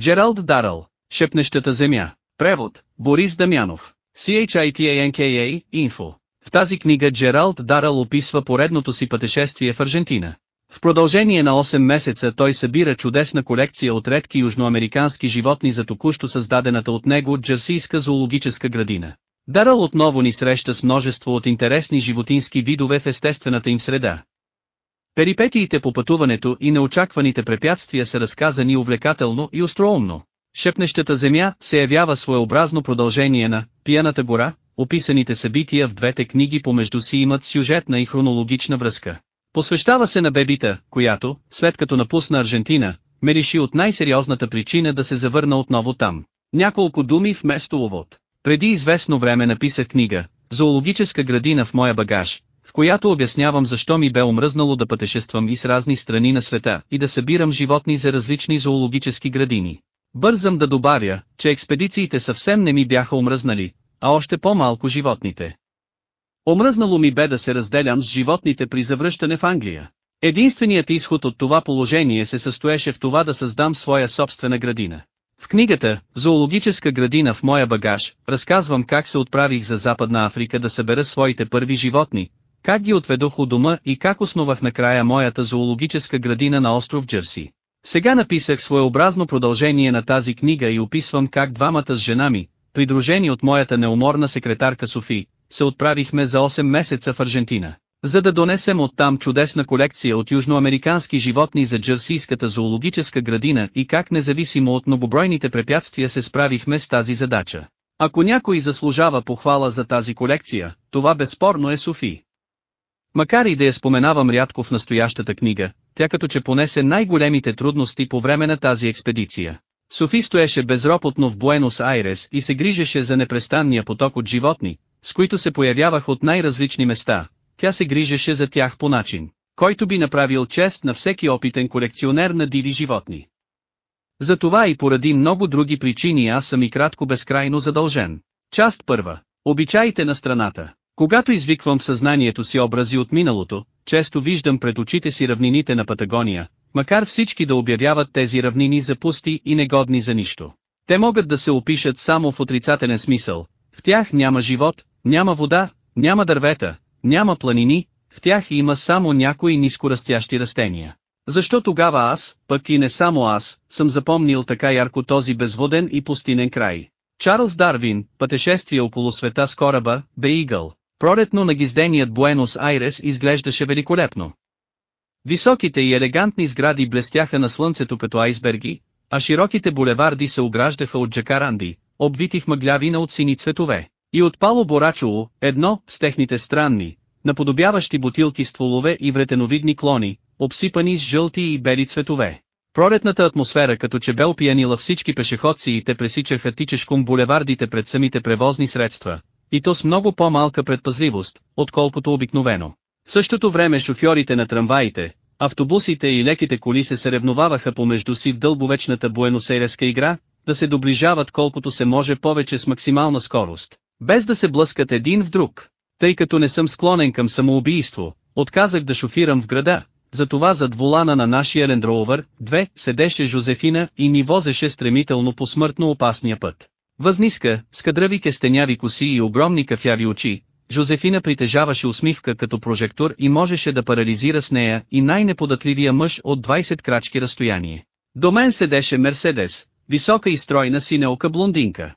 Джералд Даръл, Шепнещата земя. Превод, Борис Дамянов. CHITANKA, Info. В тази книга Джералд Даръл описва поредното си пътешествие в Аржентина. В продължение на 8 месеца той събира чудесна колекция от редки южноамерикански животни за току-що създадената от него джерсийска зоологическа градина. Дарал отново ни среща с множество от интересни животински видове в естествената им среда. Перипетиите по пътуването и неочакваните препятствия са разказани увлекателно и остроумно. Шепнещата земя се явява своеобразно продължение на «Пияната гора», описаните събития в двете книги помежду си имат сюжетна и хронологична връзка. Посвещава се на бебита, която, след като напусна Аржентина, ме реши от най-сериозната причина да се завърна отново там. Няколко думи вместо увод. Преди известно време написах книга, зоологическа градина в моя багаж, в която обяснявам защо ми бе омръзнало да пътешествам из разни страни на света и да събирам животни за различни зоологически градини. Бързам да добавя, че експедициите съвсем не ми бяха омръзнали, а още по-малко животните. Омръзнало ми бе да се разделям с животните при завръщане в Англия. Единственият изход от това положение се състоеше в това да създам своя собствена градина. В книгата «Зоологическа градина в моя багаж» разказвам как се отправих за Западна Африка да събера своите първи животни, как ги отведох у дома и как основах накрая моята зоологическа градина на остров Джерси. Сега написах своеобразно продължение на тази книга и описвам как двамата с жена ми, придружени от моята неуморна секретарка Софи, се отправихме за 8 месеца в Аржентина, за да донесем оттам чудесна колекция от южноамерикански животни за джерсийската зоологическа градина и как независимо от многобройните препятствия се справихме с тази задача. Ако някой заслужава похвала за тази колекция, това безспорно е Софи. Макар и да я споменавам рядко в настоящата книга, тя като че понесе най-големите трудности по време на тази експедиция. Софи стоеше безропотно в Буенос Айрес и се грижеше за непрестанния поток от животни, с които се появявах от най-различни места, тя се грижеше за тях по начин, който би направил чест на всеки опитен колекционер на диви животни. Затова и поради много други причини аз съм и кратко безкрайно задължен. Част първа. Обичаите на страната. Когато извиквам съзнанието си образи от миналото, често виждам пред очите си равнините на Патагония, макар всички да обявяват тези равнини за пусти и негодни за нищо. Те могат да се опишат само в отрицателен смисъл, в тях няма живот, няма вода, няма дървета, няма планини, в тях има само някои нискорастящи растения. Защо тогава аз, пък и не само аз, съм запомнил така ярко този безводен и пустинен край? Чарлз Дарвин, пътешествие около света с кораба, Бейгъл. Пролетно нагизденият Буенос Айрес изглеждаше великолепно. Високите и елегантни сгради блестяха на слънцето като айсберги, а широките булеварди се ограждаха от джакаранди, обвити в мъглявина от сини цветове. И от Пало Борачово, едно, с техните странни, наподобяващи бутилки стволове и вретеновидни клони, обсипани с жълти и бели цветове. Пролетната атмосфера като че бе опиянила всички пешеходци и те пресичаха тичешком булевардите пред самите превозни средства, и то с много по-малка предпазливост, отколкото обикновено. В същото време шофьорите на трамваите, автобусите и леките коли се съревноваваха помежду си в дълбовечната буеносейреска игра, да се доближават колкото се може повече с максимална скорост, без да се блъскат един в друг. Тъй като не съм склонен към самоубийство, отказах да шофирам в града, затова зад волана на нашия Rover, 2, седеше Жозефина и ни возеше стремително по смъртно опасния път. Възниска, с кадрави кестеняви коси и огромни кафяви очи, Жозефина притежаваше усмивка като прожектор и можеше да парализира с нея и най-неподатливия мъж от 20 крачки разстояние. До мен седеше Мерседес, висока и стройна синеока блондинка.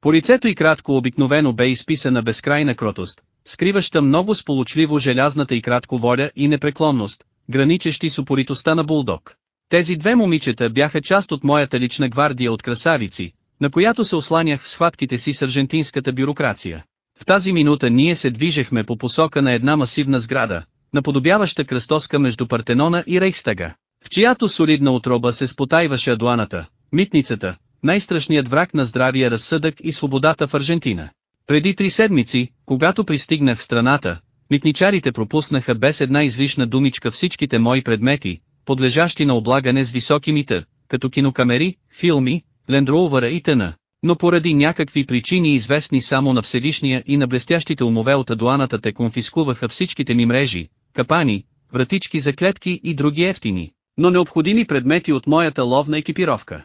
По лицето и кратко обикновено бе изписана безкрайна кротост, скриваща много сполучливо желязната и кратко воля и непреклонност, граничещи с упоритостта на булдог. Тези две момичета бяха част от моята лична гвардия от красавици, на която се осланях в схватките си с аржентинската бюрокрация. В тази минута ние се движехме по посока на една масивна сграда, наподобяваща кръстоска между Партенона и Рейхстага, в чиято солидна отроба се спотайваше Адуаната, митницата, най-страшният враг на здравия разсъдък и свободата в Аржентина. Преди три седмици, когато пристигнах в страната, митничарите пропуснаха без една излишна думичка всичките мои предмети, подлежащи на облагане с високи мита, като кинокамери, филми, лендроувъра и т.н. Но поради някакви причини известни само на Всевишния и на блестящите умове от Адуаната те конфискуваха всичките ми мрежи, капани, вратички за клетки и други ефтини, но необходими предмети от моята ловна екипировка.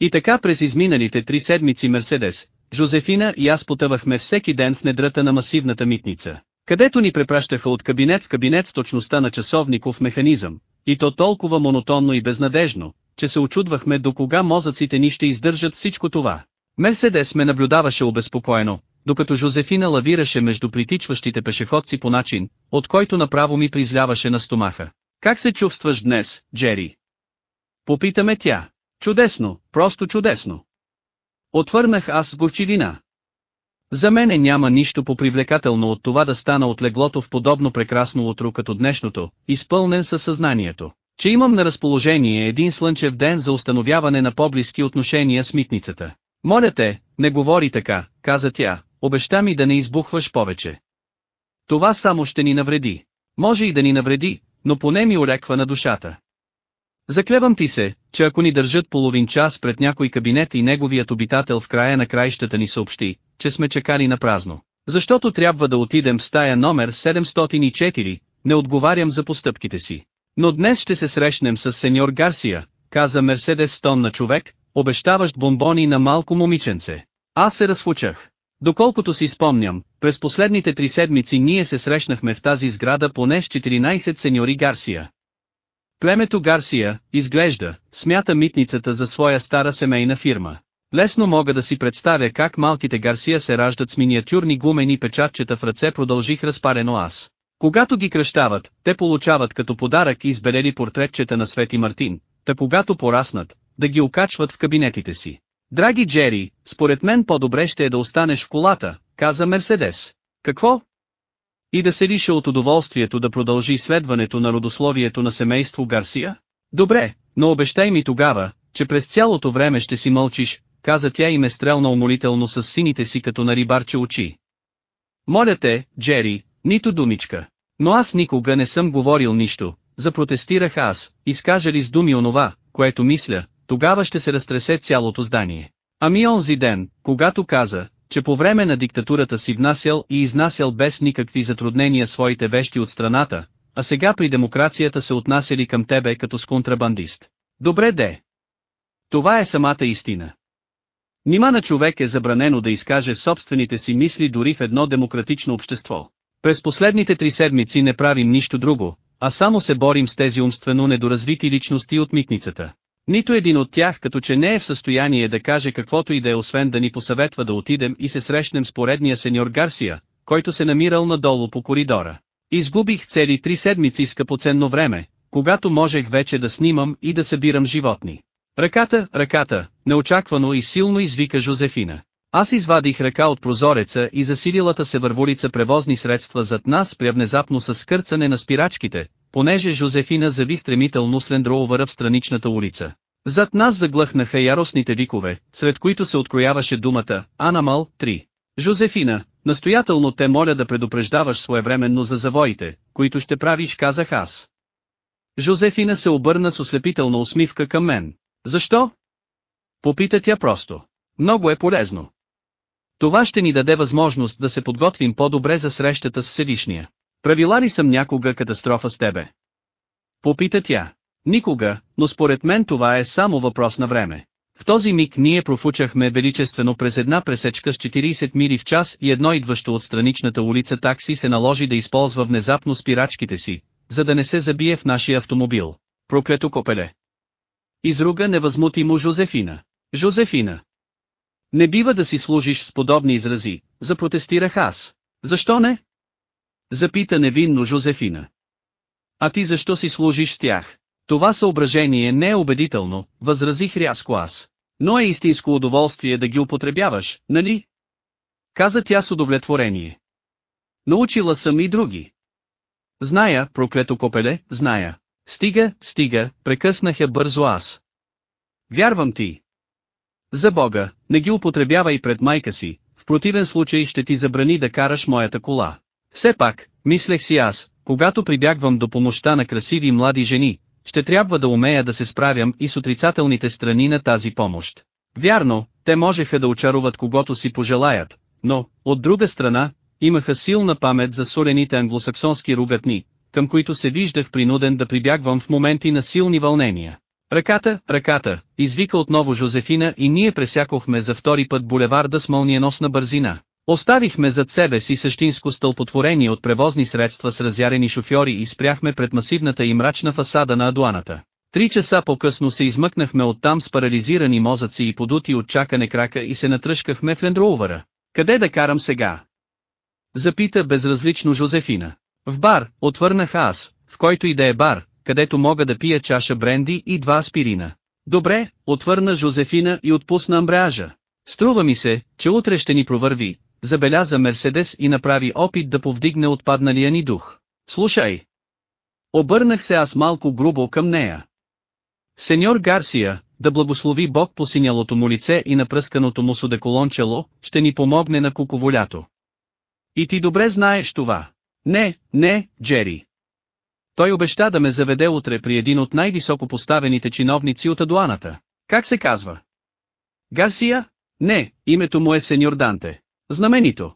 И така през изминалите три седмици Мерседес, Жозефина и аз потъвахме всеки ден в недрата на масивната митница, където ни препращаха от кабинет в кабинет с точността на часовников механизъм, и то толкова монотонно и безнадежно, че се очудвахме до кога мозъците ни ще издържат всичко това. Мерседес ме наблюдаваше обезпокоено, докато Жозефина лавираше между притичващите пешеходци по начин, от който направо ми призляваше на стомаха. Как се чувстваш днес, Джери? Попитаме тя. Чудесно, просто чудесно. Отвърнах аз с горчивина. За мене няма нищо попривлекателно от това да стана от леглото в подобно прекрасно утро като днешното, изпълнен със съзнанието, че имам на разположение един слънчев ден за установяване на по-близки отношения с митницата. Моля те, не говори така, каза тя, обеща ми да не избухваш повече. Това само ще ни навреди. Може и да ни навреди, но поне ми олеква на душата. Заклевам ти се, че ако ни държат половин час пред някой кабинет и неговият обитател в края на краищата ни съобщи, че сме чекали на празно. Защото трябва да отидем в стая номер 704, не отговарям за постъпките си. Но днес ще се срещнем с сеньор Гарсия, каза Мерседес Стон на човек, обещаващ бомбони на малко момиченце. Аз се разфучах. Доколкото си спомням, през последните три седмици ние се срещнахме в тази сграда поне с 14 сеньори Гарсия. Племето Гарсия, изглежда, смята митницата за своя стара семейна фирма. Лесно мога да си представя как малките Гарсия се раждат с миниатюрни гумени печатчета в ръце продължих разпарено аз. Когато ги кръщават, те получават като подарък избелели портретчета на Свети Мартин, та когато пораснат, да ги окачват в кабинетите си. Драги Джери, според мен по-добре ще е да останеш в колата, каза Мерседес. Какво? И да се лиша от удоволствието да продължи следването на родословието на семейство Гарсия? Добре, но обещай ми тогава, че през цялото време ще си мълчиш, каза тя и ме стрелна умолително с сините си като на рибарче очи. Моля те, Джери, нито думичка. Но аз никога не съм говорил нищо, запротестирах аз, изкажа ли с думи онова, което мисля, тогава ще се разтресе цялото здание. Ами онзи ден, когато каза, че по време на диктатурата си внасял и изнасял без никакви затруднения своите вещи от страната, а сега при демокрацията се отнасяли към тебе като с контрабандист. Добре де. Това е самата истина. Нима на човек е забранено да изкаже собствените си мисли дори в едно демократично общество. През последните три седмици не правим нищо друго, а само се борим с тези умствено недоразвити личности от митницата. Нито един от тях като че не е в състояние да каже каквото и да е освен да ни посъветва да отидем и се срещнем с поредния сеньор Гарсия, който се намирал надолу по коридора. Изгубих цели три седмици скъпоценно време, когато можех вече да снимам и да събирам животни. Ръката, ръката, неочаквано и силно извика Жозефина. Аз извадих ръка от прозореца и засилилата се върволица превозни средства зад нас пря внезапно с скърцане на спирачките, понеже Жозефина зави стремително с лендроувъра в страничната улица. Зад нас заглъхнаха яростните викове, сред които се открояваше думата «Анамал 3». Жозефина, настоятелно те моля да предупреждаваш своевременно за завоите, които ще правиш казах аз. Жозефина се обърна с ослепителна усмивка към мен. Защо? Попита тя просто. Много е полезно. Това ще ни даде възможност да се подготвим по-добре за срещата с Всевишния. Правила ли съм някога катастрофа с тебе? Попита тя. Никога, но според мен това е само въпрос на време. В този миг ние профучахме величествено през една пресечка с 40 мили в час и едно идващо от страничната улица такси се наложи да използва внезапно спирачките си, за да не се забие в нашия автомобил. Проклето копеле. Изруга невъзмутимо Жозефина. Жозефина. Не бива да си служиш с подобни изрази, запротестирах аз. Защо не? Запита невинно Жозефина. А ти защо си служиш с тях? Това съображение не е убедително, възразих рязко аз. Но е истинско удоволствие да ги употребяваш, нали? Каза тя с удовлетворение. Научила съм и други. Зная, проклето копеле, зная. Стига, стига, прекъснах я бързо аз. Вярвам ти. За Бога, не ги употребявай пред майка си, в противен случай ще ти забрани да караш моята кола. Все пак, мислех си аз, когато прибягвам до помощта на красиви млади жени, ще трябва да умея да се справям и с отрицателните страни на тази помощ. Вярно, те можеха да очаруват когото си пожелаят, но, от друга страна, имаха силна памет за солените англосаксонски ругатни, към които се виждах принуден да прибягвам в моменти на силни вълнения. Ръката, ръката, извика отново Жозефина и ние пресякохме за втори път булеварда с мълниеносна бързина. Оставихме зад себе си същинско стълпотворение от превозни средства с разярени шофьори и спряхме пред масивната и мрачна фасада на Адуаната. Три часа по-късно се измъкнахме оттам с парализирани мозъци и подути от чакане крака и се натръшкахме в лендроувъра. Къде да карам сега? Запита безразлично Жозефина. В бар, отвърнах аз, в който и да е бар, където мога да пия чаша бренди и два аспирина. Добре, отвърна Жозефина и отпусна амбреажа. Струва ми се, че утре ще ни провърви, забеляза Мерседес и направи опит да повдигне отпадналия ни дух. Слушай! Обърнах се аз малко грубо към нея. Сеньор Гарсия, да благослови Бог по синялото му лице и напръсканото му судеколончело, ще ни помогне на куковолято. И ти добре знаеш това. Не, не, Джери. Той обеща да ме заведе утре при един от най-високо поставените чиновници от Адуаната. Как се казва? Гарсия? Не, името му е сеньор Данте. Знаменито.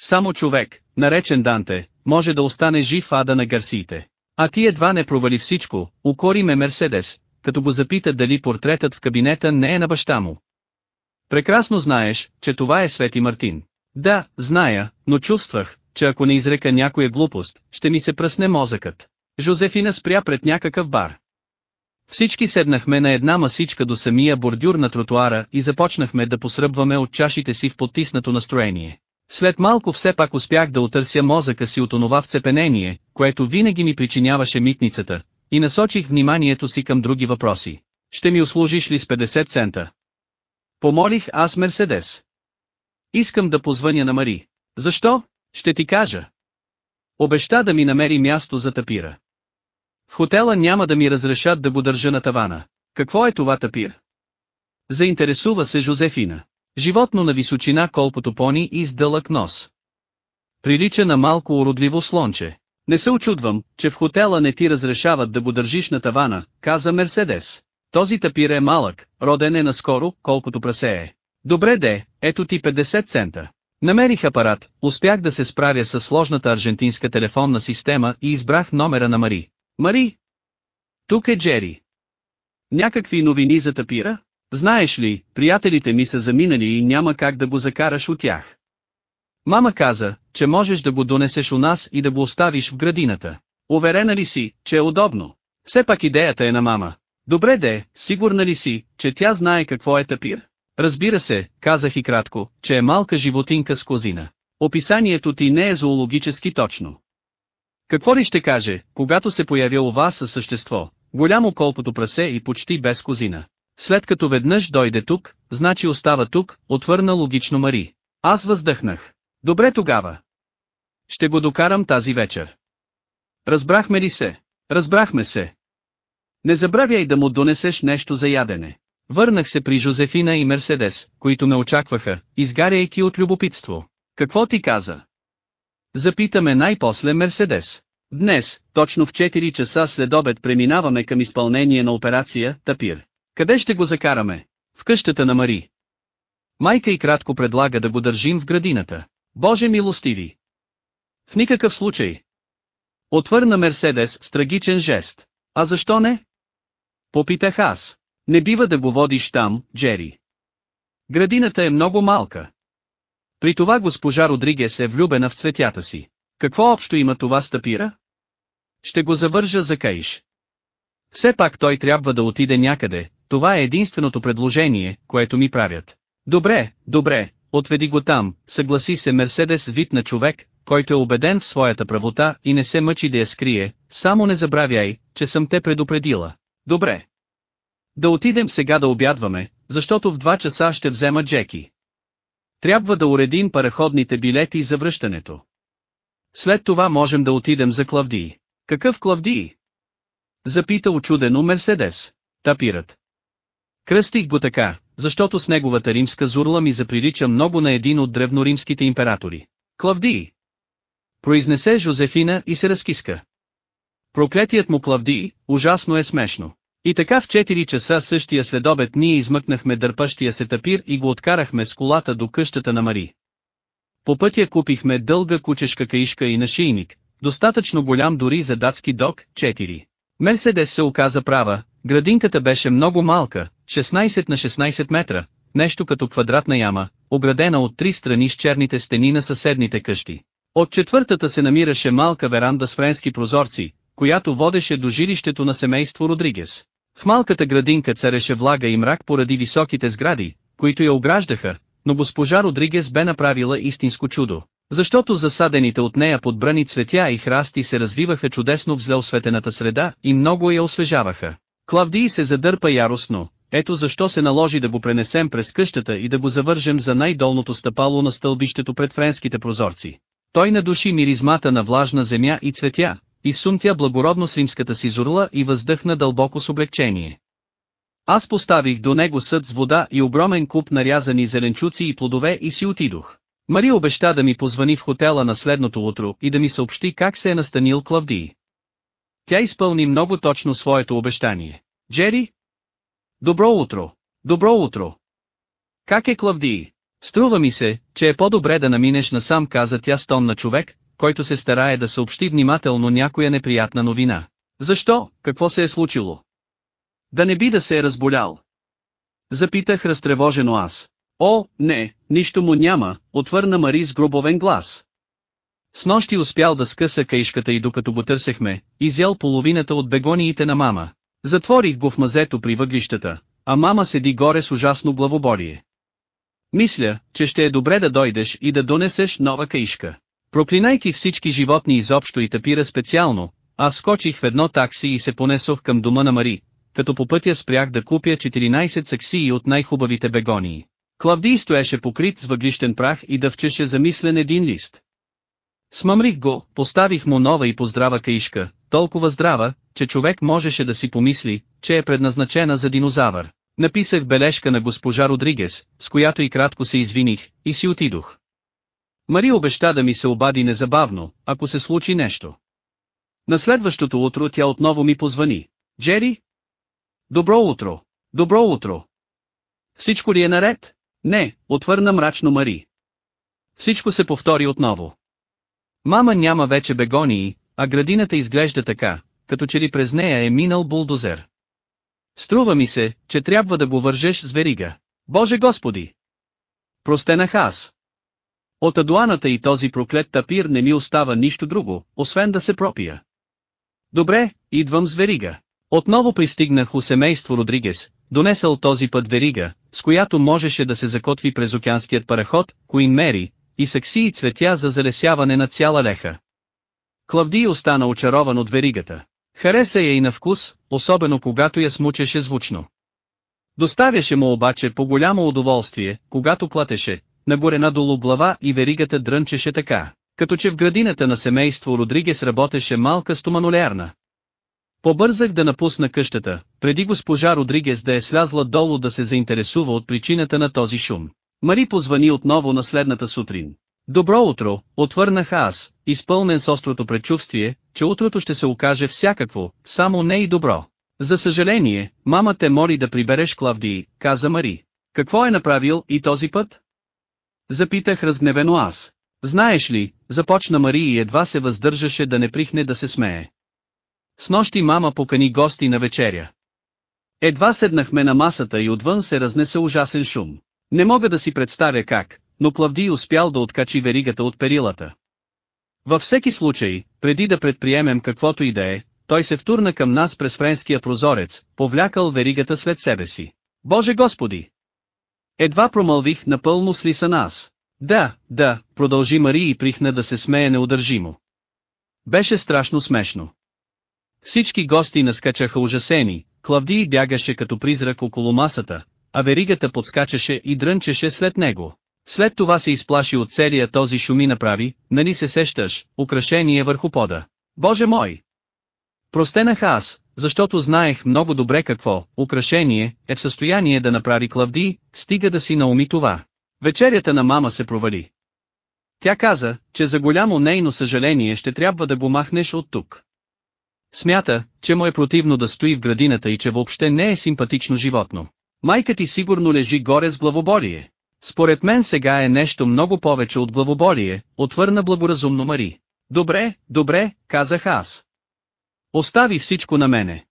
Само човек, наречен Данте, може да остане жив ада на Гарсиите. А ти едва не провали всичко, укори ме Мерседес, като го запита дали портретът в кабинета не е на баща му. Прекрасно знаеш, че това е Свети Мартин. Да, зная, но чувствах, че ако не изрека някоя глупост, ще ми се пръсне мозъкът. Жозефина спря пред някакъв бар. Всички седнахме на една масичка до самия бордюр на тротуара и започнахме да посръбваме от чашите си в потиснато настроение. След малко все пак успях да отърся мозъка си от онова вцепенение, което винаги ми причиняваше митницата, и насочих вниманието си към други въпроси. Ще ми услужиш ли с 50 цента? Помолих аз Мерседес. Искам да позвъня на Мари. Защо? Ще ти кажа. Обеща да ми намери място за тапира. В хотела няма да ми разрешат да го държа на тавана. Какво е това тапир? Заинтересува се Жозефина. Животно на височина колкото пони и с дълъг нос. Прилича на малко уродливо слонче. Не се очудвам, че в хотела не ти разрешават да го държиш на тавана, каза Мерседес. Този тапир е малък, роден е наскоро, колкото прасее. Добре де, ето ти 50 цента. Намерих апарат, успях да се справя с сложната аржентинска телефонна система и избрах номера на Мари. Мари! Тук е Джери. Някакви новини за тапира? Знаеш ли, приятелите ми са заминали и няма как да го закараш от тях. Мама каза, че можеш да го донесеш у нас и да го оставиш в градината. Уверена ли си, че е удобно? Все пак идеята е на мама. Добре де, сигурна ли си, че тя знае какво е тапир? Разбира се, казах и кратко, че е малка животинка с козина. Описанието ти не е зоологически точно. Какво ли ще каже, когато се появя у вас със същество, голямо колкото прасе и почти без козина? След като веднъж дойде тук, значи остава тук, отвърна логично Мари. Аз въздъхнах. Добре тогава. Ще го докарам тази вечер. Разбрахме ли се? Разбрахме се. Не забравяй да му донесеш нещо за ядене. Върнах се при Жозефина и Мерседес, които ме очакваха, изгаряйки от любопитство. Какво ти каза? Запитаме най-после Мерседес. Днес, точно в 4 часа след обед преминаваме към изпълнение на операция Тапир. Къде ще го закараме? В къщата на Мари. Майка и кратко предлага да го държим в градината. Боже милостиви! В никакъв случай. Отвърна Мерседес с трагичен жест. А защо не? Попитах аз. Не бива да го водиш там, Джери. Градината е много малка. При това госпожа Родригес е влюбена в цветята си. Какво общо има това с тапира? Ще го завържа за каиш. Все пак той трябва да отиде някъде, това е единственото предложение, което ми правят. Добре, добре, отведи го там, съгласи се Мерседес вид на човек, който е убеден в своята правота и не се мъчи да я скрие, само не забравяй, че съм те предупредила. Добре. Да отидем сега да обядваме, защото в два часа ще взема Джеки. Трябва да уредим параходните билети за връщането. След това можем да отидем за Клавдии. Какъв Клавдии? Запита очудено Мерседес. Тапират. Кръстих го така, защото с неговата римска зурла ми заприлича много на един от древноримските императори. Клавдий! Произнесе Жозефина и се разкиска. Проклетият му Клавдий, ужасно е смешно. И така в 4 часа същия следобед ние измъкнахме дърпащия се тапир и го откарахме с колата до къщата на Мари. По пътя купихме дълга кучешка каишка и нашийник, достатъчно голям дори за датски док, 4. Мерседес се оказа права, Градинката беше много малка, 16 на 16 метра, нещо като квадратна яма, оградена от три страни с черните стени на съседните къщи. От четвъртата се намираше малка веранда с френски прозорци, която водеше до жилището на семейство Родригес. В малката градинка цареше влага и мрак поради високите сгради, които я ограждаха, но госпожа Родригес бе направила истинско чудо, защото засадените от нея подбрани цветя и храсти се развиваха чудесно в зле осветената среда и много я освежаваха. Клавдий се задърпа яростно, ето защо се наложи да го пренесем през къщата и да го завържем за най-долното стъпало на стълбището пред френските прозорци. Той надуши миризмата на влажна земя и цветя, изсумтя благородно с римската си зурла и въздъхна дълбоко с облегчение. Аз поставих до него съд с вода и огромен куп нарязани зеленчуци и плодове и си отидох. Мари обеща да ми позвани в хотела на следното утро и да ми съобщи как се е настанил Клавдий. Тя изпълни много точно своето обещание. Джери? Добро утро! Добро утро! Как е Клавдий? Струва ми се, че е по-добре да наминеш насам каза тя с тон на човек, който се старае да съобщи внимателно някоя неприятна новина. Защо, какво се е случило? Да не би да се е разболял. Запитах разтревожено аз. О, не, нищо му няма, отвърна Мари с грубовен глас. С нощи успял да скъса каишката и докато го търсехме, изял половината от бегониите на мама. Затворих го в мазето при въглищата, а мама седи горе с ужасно главоборие. Мисля, че ще е добре да дойдеш и да донесеш нова каишка. Проклинайки всички животни изобщо и тапира специално, аз скочих в едно такси и се понесох към дома на Мари, като по пътя спрях да купя 14 саксии от най-хубавите бегонии. Клавдий стоеше покрит с въглищен прах и дъвчеше замислен един лист. Смъмрих го, поставих му нова и поздрава каишка, толкова здрава, че човек можеше да си помисли, че е предназначена за динозавър. Написах бележка на госпожа Родригес, с която и кратко се извиних, и си отидох. Мари обеща да ми се обади незабавно, ако се случи нещо. На следващото утро тя отново ми позвани. Джери? Добро утро! Добро утро! Всичко ли е наред? Не, отвърна мрачно Мари. Всичко се повтори отново. Мама няма вече бегонии, а градината изглежда така, като че ли през нея е минал булдозер. Струва ми се, че трябва да го вържеш с верига. Боже Господи! Простенах аз. От адуаната и този проклет тапир не ми остава нищо друго, освен да се пропия. Добре, идвам с верига. Отново пристигнах у семейство Родригес, донесъл този път верига, с която можеше да се закотви през океанският параход, Куин Мери, и сакси и цветя за залесяване на цяла леха. Клавдий остана очарован от веригата. Хареса я и на вкус, особено когато я смучеше звучно. Доставяше му обаче по голямо удоволствие, когато платеше, нагоре надолу глава и веригата дрънчеше така, като че в градината на семейство Родригес работеше малка стоманолярна. Побързах да напусна къщата, преди госпожа Родригес да е слязла долу да се заинтересува от причината на този шум. Мари позвани отново на следната сутрин. Добро утро, отвърнах аз, изпълнен с острото предчувствие, че утрото ще се окаже всякакво, само не и добро. За съжаление, мама те мори да прибереш Клавдии, каза Мари. Какво е направил и този път? Запитах разгневено аз. Знаеш ли, започна Мари и едва се въздържаше да не прихне да се смее. С нощи мама покани гости на вечеря. Едва седнахме на масата и отвън се разнесе ужасен шум. Не мога да си представя как, но Плавди успял да откачи веригата от перилата. Във всеки случай, преди да предприемем каквото и да е, той се втурна към нас през френския прозорец, повлякал веригата след себе си. Боже Господи! Едва промълвих напълно с лиса нас. Да, да, продължи Мари и прихна да се смее неудържимо. Беше страшно смешно. Всички гости наскачаха ужасени, Клавдий бягаше като призрак около масата, а веригата подскачаше и дрънчеше след него. След това се изплаши от целия този шуми направи, нали се сещаш, украшение върху пода. Боже мой! Простенах аз, защото знаех много добре какво, украшение, е в състояние да направи Клавди, стига да си науми това. Вечерята на мама се провали. Тя каза, че за голямо нейно съжаление ще трябва да го махнеш от тук. Смята, че му е противно да стои в градината и че въобще не е симпатично животно. Майка ти сигурно лежи горе с главоболие. Според мен сега е нещо много повече от главоболие, отвърна благоразумно Мари. Добре, добре, казах аз. Остави всичко на мене.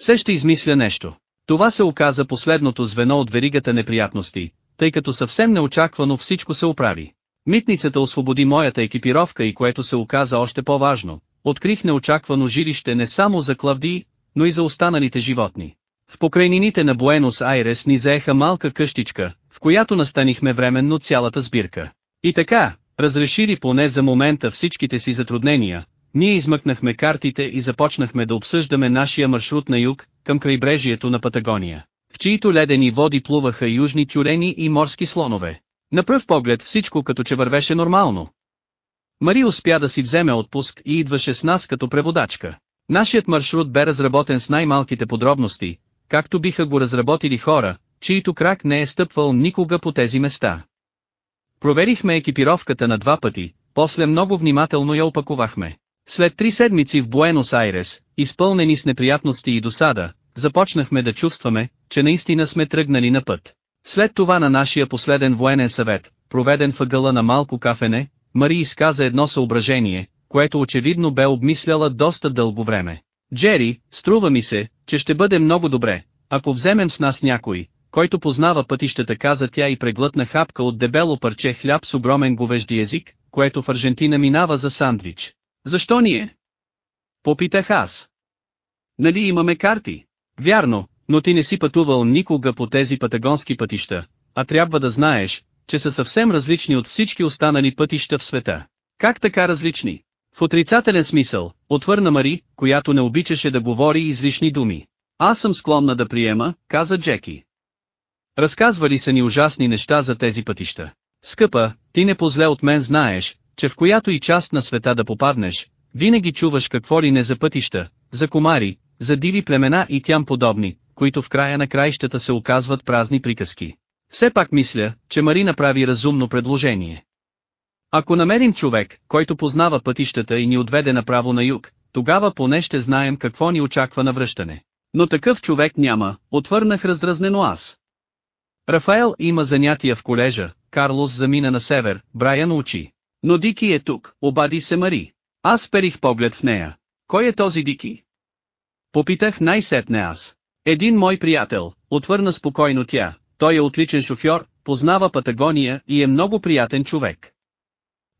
Се ще измисля нещо. Това се оказа последното звено от веригата неприятности, тъй като съвсем неочаквано всичко се оправи. Митницата освободи моята екипировка и което се оказа още по-важно, открих неочаквано жилище не само за Клавдии, но и за останалите животни. В покрайнините на Буенос Айрес ни заеха малка къщичка, в която настанихме временно цялата сбирка. И така, разрешили поне за момента всичките си затруднения, ние измъкнахме картите и започнахме да обсъждаме нашия маршрут на юг, към крайбрежието на Патагония, в чието ледени води плуваха южни тюлени и морски слонове. На пръв поглед всичко като че вървеше нормално. Мари успя да си вземе отпуск и идваше с нас като преводачка. Нашият маршрут бе разработен с най-малките подробности, както биха го разработили хора, чието крак не е стъпвал никога по тези места. Проверихме екипировката на два пъти, после много внимателно я опаковахме. След три седмици в Буенос Айрес, изпълнени с неприятности и досада, започнахме да чувстваме, че наистина сме тръгнали на път. След това на нашия последен военен съвет, проведен въгъла на малко кафене, Мари изказа едно съображение, което очевидно бе обмисляла доста дълго време. Джери, струва ми се, че ще бъде много добре, ако вземем с нас някой, който познава пътищата каза тя и преглътна хапка от дебело парче хляб с огромен говежди език, което в Аржентина минава за сандвич. Защо ние? Попитах аз. Нали имаме карти? Вярно, но ти не си пътувал никога по тези патагонски пътища, а трябва да знаеш, че са съвсем различни от всички останали пътища в света. Как така различни? В отрицателен смисъл, отвърна Мари, която не обичаше да говори излишни думи. Аз съм склонна да приема, каза Джеки. Разказвали са ни ужасни неща за тези пътища. Скъпа, ти не позле от мен знаеш, че в която и част на света да попаднеш, винаги чуваш какво ли не за пътища, за комари, за диви племена и тям подобни, които в края на краищата се оказват празни приказки. Все пак мисля, че Мари направи разумно предложение. Ако намерим човек, който познава пътищата и ни отведе направо на юг, тогава поне ще знаем какво ни очаква на връщане. Но такъв човек няма, отвърнах раздразнено аз. Рафаел има занятия в колежа, Карлос замина на север, Брайан учи. Но Дики е тук, обади се Мари. Аз перих поглед в нея. Кой е този Дики? Попитах най-сетне аз. Един мой приятел, отвърна спокойно тя, той е отличен шофьор, познава Патагония и е много приятен човек.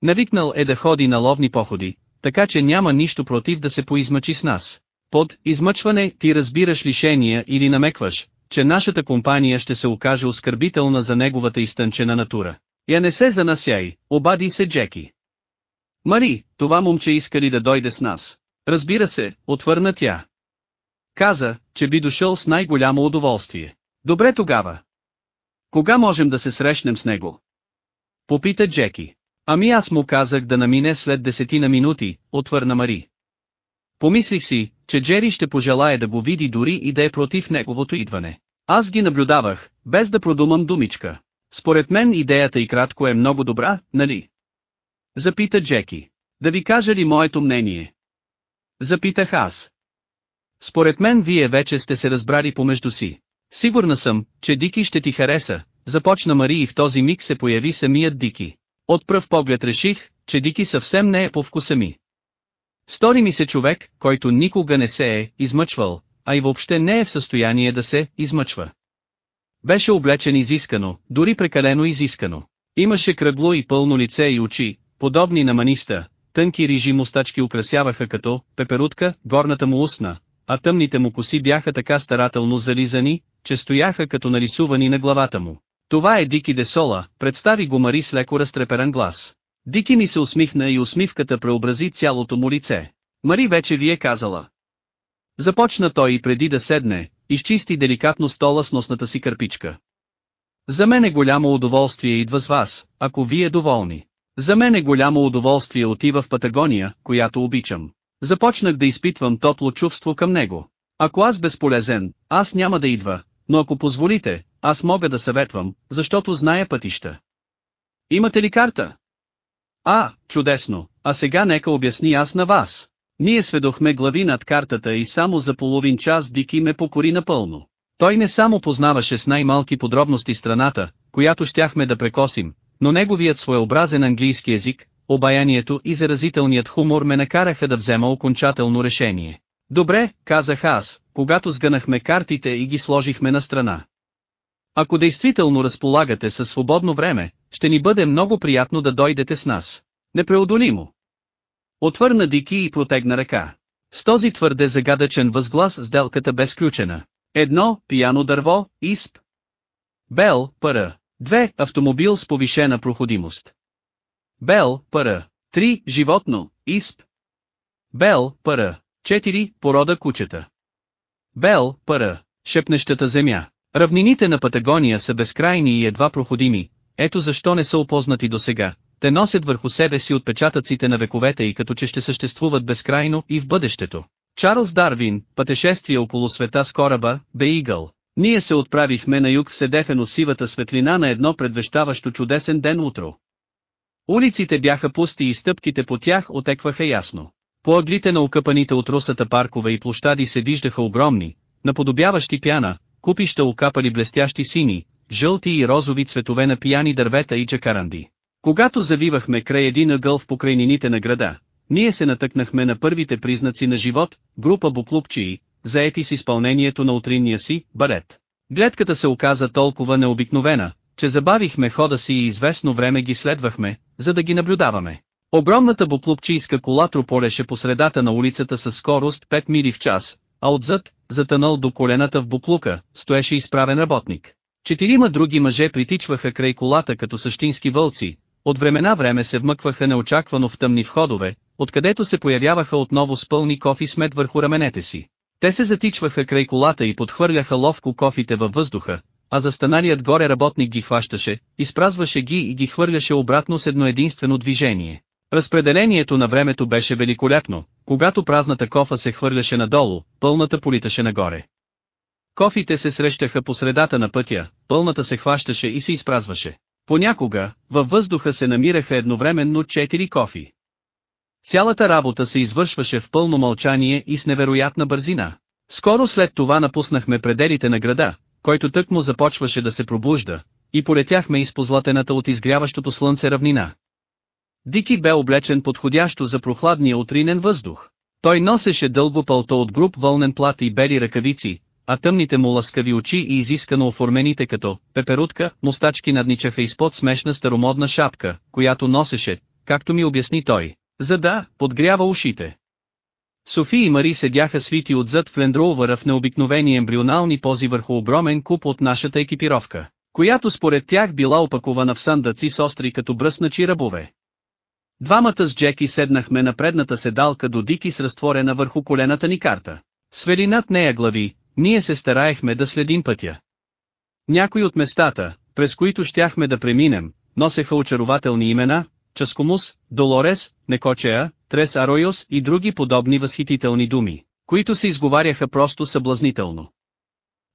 Навикнал е да ходи на ловни походи, така че няма нищо против да се поизмъчи с нас. Под измъчване ти разбираш лишения или намекваш, че нашата компания ще се окаже оскърбителна за неговата изтънчена натура. Я не се занасяй, обади се Джеки. Мари, това момче иска ли да дойде с нас? Разбира се, отвърна тя. Каза, че би дошъл с най-голямо удоволствие. Добре тогава. Кога можем да се срещнем с него? Попита Джеки. Ами аз му казах да намине след десетина минути, отвърна Мари. Помислих си, че Джери ще пожелая да го види дори и да е против неговото идване. Аз ги наблюдавах, без да продумам думичка. Според мен идеята и кратко е много добра, нали? Запита Джеки. Да ви кажа ли моето мнение? Запитах аз. Според мен вие вече сте се разбрали помежду си. Сигурна съм, че Дики ще ти хареса, започна Мари и в този миг се появи самият Дики. От пръв поглед реших, че Дики съвсем не е по вкуса ми. Стори ми се човек, който никога не се е измъчвал, а и въобще не е в състояние да се измъчва. Беше облечен изискано, дори прекалено изискано. Имаше кръгло и пълно лице и очи, подобни на маниста, тънки рижи мустачки украсяваха като пеперутка горната му устна, а тъмните му коси бяха така старателно зализани, че стояха като нарисувани на главата му. Това е Дики Десола, представи го Мари с леко разтреперан глас. Дики ми се усмихна и усмивката преобрази цялото му лице. Мари вече ви е казала. Започна той и преди да седне, изчисти деликатно стола с носната си кърпичка. За мен е голямо удоволствие идва с вас, ако вие доволни. За мен е голямо удоволствие отива в Патагония, която обичам. Започнах да изпитвам топло чувство към него. Ако аз безполезен, аз няма да идва, но ако позволите, аз мога да съветвам, защото зная пътища. Имате ли карта? А, чудесно, а сега нека обясни аз на вас. Ние сведохме глави над картата и само за половин час Дики ме покори напълно. Той не само познаваше с най-малки подробности страната, която щяхме да прекосим, но неговият своеобразен английски език, обаянието и заразителният хумор ме накараха да взема окончателно решение. Добре, казах аз, когато сгънахме картите и ги сложихме на страна. Ако действително разполагате със свободно време, ще ни бъде много приятно да дойдете с нас. Непреодолимо. Отвърна Дики и протегна ръка. С този твърде загадъчен възглас сделката бе сключена. Едно, пияно дърво, ИСП. Бел, пара. Две, автомобил с повишена проходимост. Бел, пара. Три, животно, ИСП. Бел, пара. Четири, порода кучета. Бел, пара. Шепнещата земя. Равнините на Патагония са безкрайни и едва проходими, ето защо не са опознати до сега. Те носят върху себе си отпечатъците на вековете и като че ще съществуват безкрайно и в бъдещето. Чарлз Дарвин, пътешествие около света с кораба, Бейгъл. Ние се отправихме на юг в седефено сивата светлина на едно предвещаващо чудесен ден утро. Улиците бяха пусти и стъпките по тях отекваха ясно. По ъглите на окъпаните от русата паркове и площади се виждаха огромни, наподобяващи пяна, купища окапали блестящи сини, жълти и розови цветове на пияни дървета и чакаранди. Когато завивахме край един ъгъл в покрайнините на града, ние се натъкнахме на първите признаци на живот, група буклупчии, заети с изпълнението на утринния си, барет. Гледката се оказа толкова необикновена, че забавихме хода си и известно време ги следвахме, за да ги наблюдаваме. Огромната буклупчийска кола трополеше по средата на улицата с скорост 5 мили в час, а отзад, затънал до колената в буклука, стоеше изправен работник. Четирима други мъже притичваха край колата като същински вълци, от времена време се вмъкваха неочаквано в тъмни входове, откъдето се появяваха отново с пълни кофи смет върху раменете си. Те се затичваха край колата и подхвърляха ловко кофите във въздуха, а застаналият горе работник ги хващаше, изпразваше ги и ги хвърляше обратно с едно единствено движение. Разпределението на времето беше великолепно, когато празната кофа се хвърляше надолу, пълната политаше нагоре. Кофите се срещаха по средата на пътя, пълната се хващаше и се изпразваше. Понякога, във въздуха се намираха едновременно четири кофи. Цялата работа се извършваше в пълно мълчание и с невероятна бързина. Скоро след това напуснахме пределите на града, който тък му започваше да се пробужда, и полетяхме из позлатената от изгряващото слънце равнина. Дики бе облечен подходящо за прохладния утринен въздух. Той носеше дълго пълто от груб вълнен плат и бели ръкавици, а тъмните му ласкави очи и изискано оформените като пеперутка, мустачки надничаха изпод смешна старомодна шапка, която носеше, както ми обясни той, за да подгрява ушите. Софи и Мари седяха свити отзад в лендроувъра в необикновени ембрионални пози върху огромен куп от нашата екипировка, която според тях била опакована в сандъци с остри като бръсначи ръбове. Двамата с Джеки седнахме на предната седалка до Дики с разтворена върху колената ни карта. Свели над нея глави, ние се стараехме да следим пътя. Някои от местата, през които щяхме да преминем, носеха очарователни имена, Часкомус, Долорес, Некочеа, Трес Аройос и други подобни възхитителни думи, които се изговаряха просто съблазнително.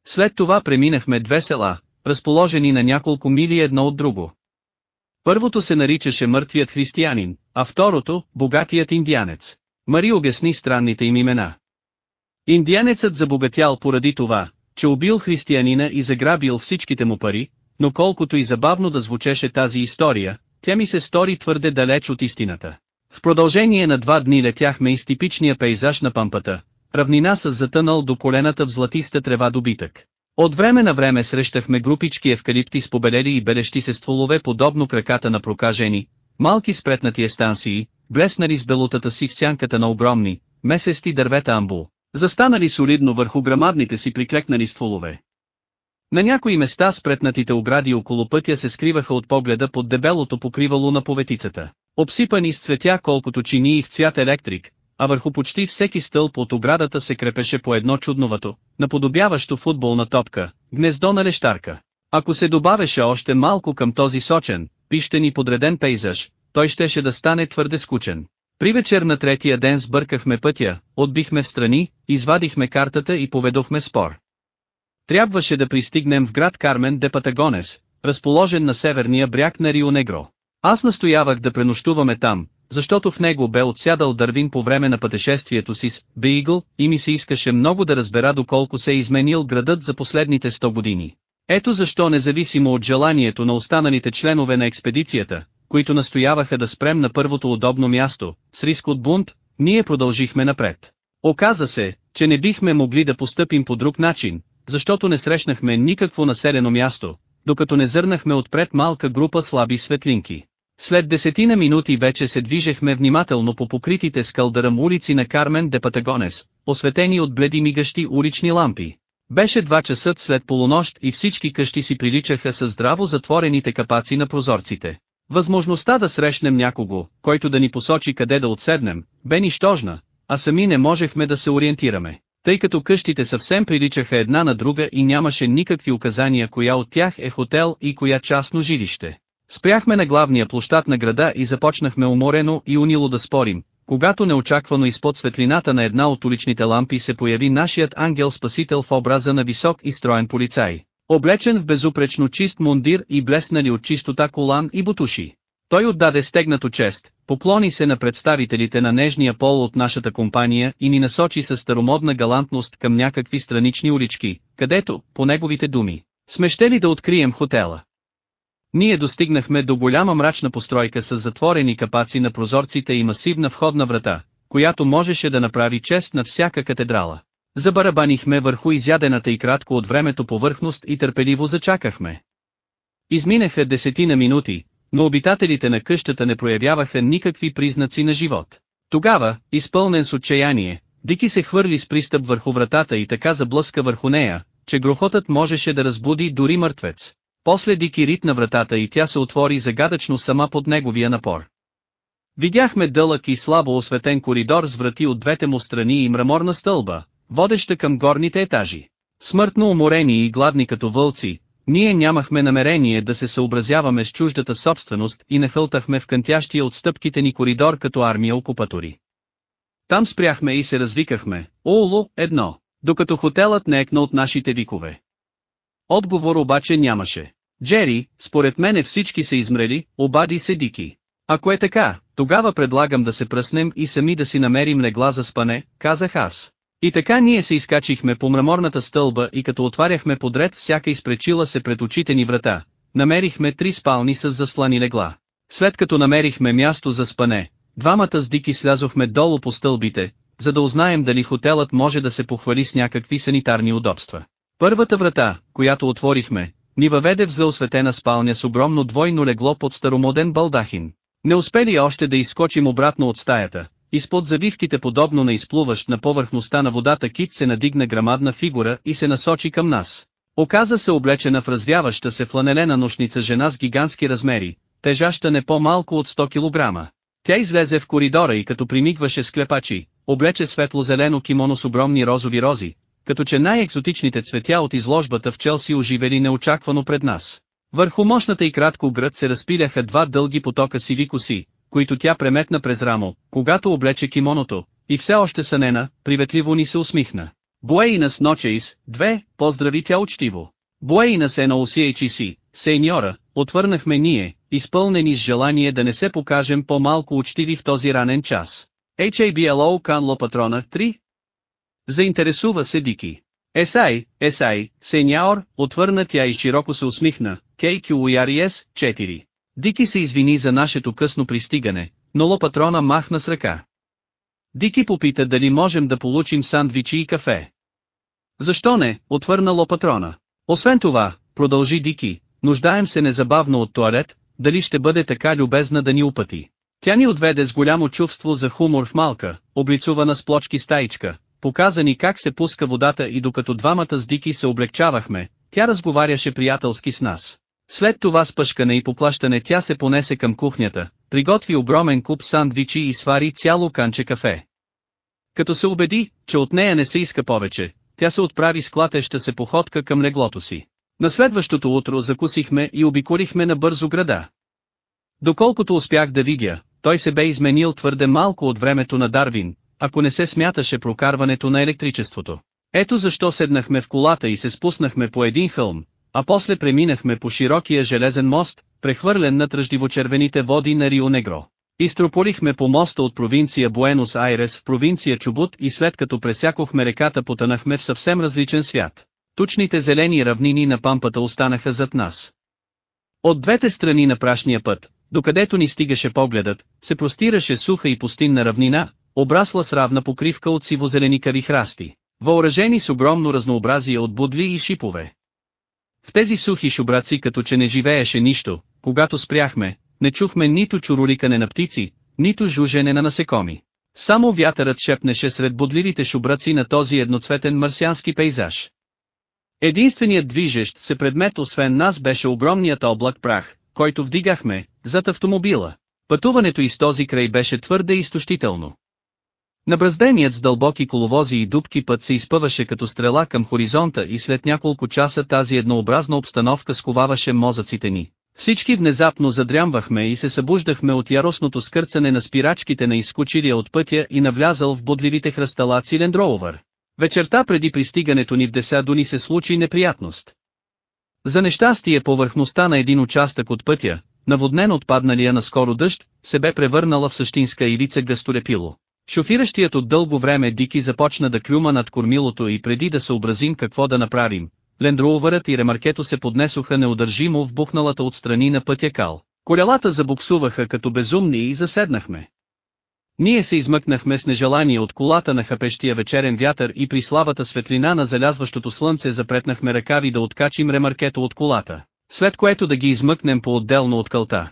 След това преминахме две села, разположени на няколко мили едно от друго. Първото се наричаше мъртвият християнин, а второто – богатият индианец. Мари обясни странните им имена. Индианецът забогатял поради това, че убил християнина и заграбил всичките му пари, но колкото и забавно да звучеше тази история, тя ми се стори твърде далеч от истината. В продължение на два дни летяхме из типичния пейзаж на пампата, равнина с затънал до колената в златиста трева добитък. От време на време срещахме групички евкалипти с побелели и белещи се стволове подобно краката на прокажени, малки спретнати естанции, блеснали с белутата си в сянката на огромни, месести дървета амбул, застанали солидно върху грамадните си приклекнали стволове. На някои места спретнатите огради около пътя се скриваха от погледа под дебелото покривало на поветицата, обсипани с цветя колкото чинии в цвят електрик, а върху почти всеки стълб от оградата се крепеше по едно чудновато, наподобяващо футболна топка, гнездо на лещарка. Ако се добавеше още малко към този сочен, пищен и подреден пейзаж, той щеше да стане твърде скучен. При вечер на третия ден сбъркахме пътя, отбихме в страни, извадихме картата и поведохме спор. Трябваше да пристигнем в град Кармен де Патагонес, разположен на северния бряг на Рио Негро. Аз настоявах да пренощуваме там, защото в него бе отсядал Дървин по време на пътешествието си с Бейгъл и ми се искаше много да разбера доколко се е изменил градът за последните 100 години. Ето защо независимо от желанието на останалите членове на експедицията, които настояваха да спрем на първото удобно място, с риск от бунт, ние продължихме напред. Оказа се, че не бихме могли да постъпим по друг начин, защото не срещнахме никакво населено място, докато не зърнахме отпред малка група слаби светлинки. След десетина минути вече се движехме внимателно по покритите с улици на Кармен де Патагонес, осветени от бледи мигащи улични лампи. Беше два часа след полунощ и всички къщи си приличаха с здраво затворените капаци на прозорците. Възможността да срещнем някого, който да ни посочи къде да отседнем, бе нищожна, а сами не можехме да се ориентираме, тъй като къщите съвсем приличаха една на друга и нямаше никакви указания коя от тях е хотел и коя частно жилище. Спряхме на главния площад на града и започнахме уморено и унило да спорим, когато неочаквано изпод светлината на една от уличните лампи се появи нашият ангел-спасител в образа на висок и строен полицай, облечен в безупречно чист мундир и блеснали от чистота колан и бутуши. Той отдаде стегнато чест, поклони се на представителите на нежния пол от нашата компания и ни насочи с старомодна галантност към някакви странични улички, където, по неговите думи, сме щели да открием хотела. Ние достигнахме до голяма мрачна постройка с затворени капаци на прозорците и масивна входна врата, която можеше да направи чест на всяка катедрала. Забарабанихме върху изядената и кратко от времето повърхност и търпеливо зачакахме. Изминаха десетина минути, но обитателите на къщата не проявяваха никакви признаци на живот. Тогава, изпълнен с отчаяние, Дики се хвърли с пристъп върху вратата и така заблъска върху нея, че грохотът можеше да разбуди дори мъртвец. После Дики ритна вратата и тя се отвори загадъчно сама под неговия напор. Видяхме дълъг и слабо осветен коридор с врати от двете му страни и мраморна стълба, водеща към горните етажи. Смъртно уморени и гладни като вълци, ние нямахме намерение да се съобразяваме с чуждата собственост и нахълтахме в кънтящия от стъпките ни коридор като армия окупатори. Там спряхме и се развикахме, Оуло, едно, докато хотелът не екна от нашите викове. Отговор обаче нямаше. Джери, според мене всички са измрели, обади се Дики. Ако е така, тогава предлагам да се пръснем и сами да си намерим легла за спане, казах аз. И така ние се изкачихме по мраморната стълба и като отваряхме подред всяка изпречила се пред очите ни врата, намерихме три спални с заслани легла. След като намерихме място за спане, двамата с Дики слязохме долу по стълбите, за да узнаем дали хотелът може да се похвали с някакви санитарни удобства. Първата врата, която отворихме, ни въведе в зле осветена спалня с огромно двойно легло под старомоден балдахин. Не успели още да изскочим обратно от стаята, изпод завивките подобно на изплуващ на повърхността на водата кит се надигна грамадна фигура и се насочи към нас. Оказа се облечена в развяваща се фланелена нощница жена с гигантски размери, тежаща не по-малко от 100 кг. Тя излезе в коридора и като примигваше с клепачи, облече светло-зелено кимоно с огромни розови рози, като че най-екзотичните цветя от изложбата в Челси оживели неочаквано пред нас. Върху мощната и кратко град се разпиляха два дълги потока сиви коси, които тя преметна през рамо, когато облече кимоното, и все още сънена, приветливо ни се усмихна. Буейнас ночейс, две, поздрави тя учтиво. Буейнас е на UCHC, сеньора, отвърнахме ние, изпълнени с желание да не се покажем по-малко учтиви в този ранен час. HABLO Канло Патрона 3, Заинтересува се Дики. Есай, Есай, сеньор, отвърна тя и широко се усмихна, KQURS, 4. Дики се извини за нашето късно пристигане, но лопатрона махна с ръка. Дики попита дали можем да получим сандвичи и кафе. Защо не, отвърна лопатрона. Освен това, продължи Дики, нуждаем се незабавно от туалет, дали ще бъде така любезна да ни упъти. Тя ни отведе с голямо чувство за хумор в малка, облицувана с плочки стаичка, Показа ни как се пуска водата и докато двамата с Дики се облегчавахме, тя разговаряше приятелски с нас. След това спъшкане и поплащане тя се понесе към кухнята, приготви огромен куп сандвичи и свари цяло канче кафе. Като се убеди, че от нея не се иска повече, тя се отправи с клатеща се походка към леглото си. На следващото утро закусихме и обиколихме на бързо града. Доколкото успях да видя, той се бе изменил твърде малко от времето на Дарвин, ако не се смяташе прокарването на електричеството. Ето защо седнахме в колата и се спуснахме по един хълм, а после преминахме по широкия железен мост, прехвърлен на тръждиво-червените води на Рио Негро. Изтрополихме по моста от провинция Буенос Айрес в провинция Чубут и след като пресякохме реката потънахме в съвсем различен свят. Тучните зелени равнини на пампата останаха зад нас. От двете страни на прашния път, докъдето ни стигаше погледът, се простираше суха и пустинна равнина, обрасла с равна покривка от сивозелени кари храсти. въоръжени с огромно разнообразие от будли и шипове. В тези сухи шубраци като че не живееше нищо, когато спряхме, не чухме нито чуроликане на птици, нито жужене на насекоми. Само вятърът шепнеше сред бодливите шубраци на този едноцветен марсиански пейзаж. Единственият движещ се предмет освен нас беше огромният облак прах, който вдигахме, зад автомобила. Пътуването из този край беше твърде изтощително. Набразденият с дълбоки коловози и дубки път се изпъваше като стрела към хоризонта и след няколко часа тази еднообразна обстановка сковаваше мозъците ни. Всички внезапно задрямвахме и се събуждахме от яростното скърцане на спирачките на изскочилия от пътя и навлязал в бодливите хръстала цилендроувър. Вечерта преди пристигането ни в Десадо ни се случи неприятност. За нещастие повърхността на един участък от пътя, наводнен от падналия наскоро дъжд, се бе превърнала в същинска ивица гъсторепило. Шофиращият от дълго време Дики започна да клюма над кормилото и преди да съобразим какво да направим, лендроувърът и ремаркето се поднесоха неудържимо в бухналата отстрани на пътя кал. Колелата забуксуваха като безумни и заседнахме. Ние се измъкнахме с нежелание от колата на хапещия вечерен вятър и при славата светлина на залязващото слънце запретнахме ръкави да откачим ремаркето от колата, след което да ги измъкнем по-отделно от кълта.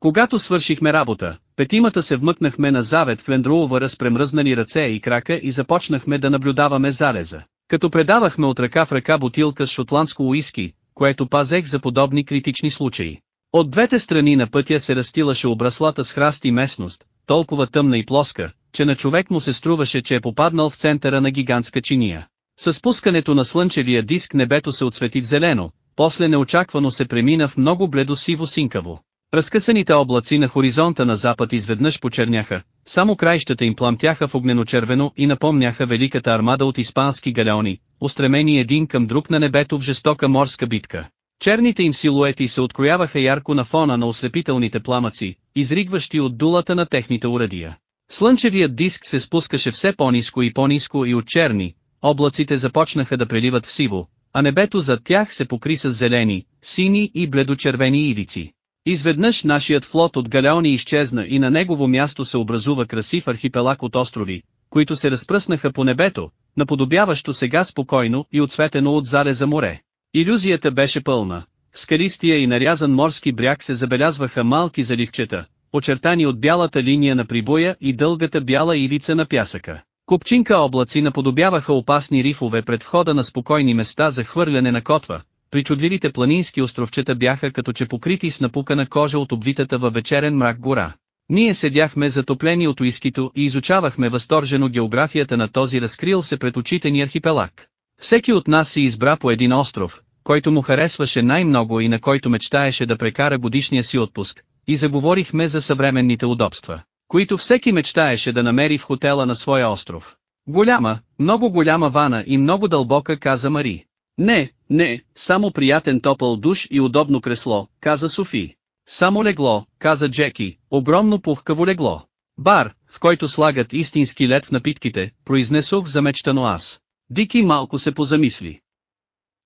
Когато свършихме работа, петимата се вмъкнахме на завет в лендроувъра с премръзнали ръце и крака и започнахме да наблюдаваме залеза. Като предавахме от ръка в ръка бутилка с шотландско уиски, което пазех за подобни критични случаи. От двете страни на пътя се растилаше обраслата с храсти местност, толкова тъмна и плоска, че на човек му се струваше, че е попаднал в центъра на гигантска чиния. С спускането на слънчевия диск небето се отсвети в зелено, после неочаквано се премина в много бледо сиво синкаво. Разкъсаните облаци на хоризонта на запад изведнъж почерняха, само краищата им пламтяха в огнено-червено и напомняха великата армада от испански галеони, устремени един към друг на небето в жестока морска битка. Черните им силуети се открояваха ярко на фона на ослепителните пламъци, изригващи от дулата на техните урадия. Слънчевият диск се спускаше все по-низко и по-низко и от черни, облаците започнаха да преливат в сиво, а небето зад тях се покри с зелени, сини и бледочервени ивици. Изведнъж нашият флот от галеони изчезна и на негово място се образува красив архипелаг от острови, които се разпръснаха по небето, наподобяващо сега спокойно и отсветено от зареза море. Иллюзията беше пълна. Скалистия и нарязан морски бряг се забелязваха малки заливчета, очертани от бялата линия на прибоя и дългата бяла ивица на пясъка. Купчинка облаци наподобяваха опасни рифове пред входа на спокойни места за хвърляне на котва, причудливите планински островчета бяха като че покрити с напукана кожа от обвитата във вечерен мрак гора. Ние седяхме затоплени от уискито и изучавахме възторжено географията на този разкрил се пред очите ни архипелаг. Всеки от нас си избра по един остров, който му харесваше най-много и на който мечтаеше да прекара годишния си отпуск, и заговорихме за съвременните удобства, които всеки мечтаеше да намери в хотела на своя остров. Голяма, много голяма вана и много дълбока каза Мари. Не, не, само приятен топъл душ и удобно кресло, каза Софи. Само легло, каза Джеки, огромно пухкаво легло. Бар, в който слагат истински лед в напитките, произнесох замечтано аз. Дики малко се позамисли.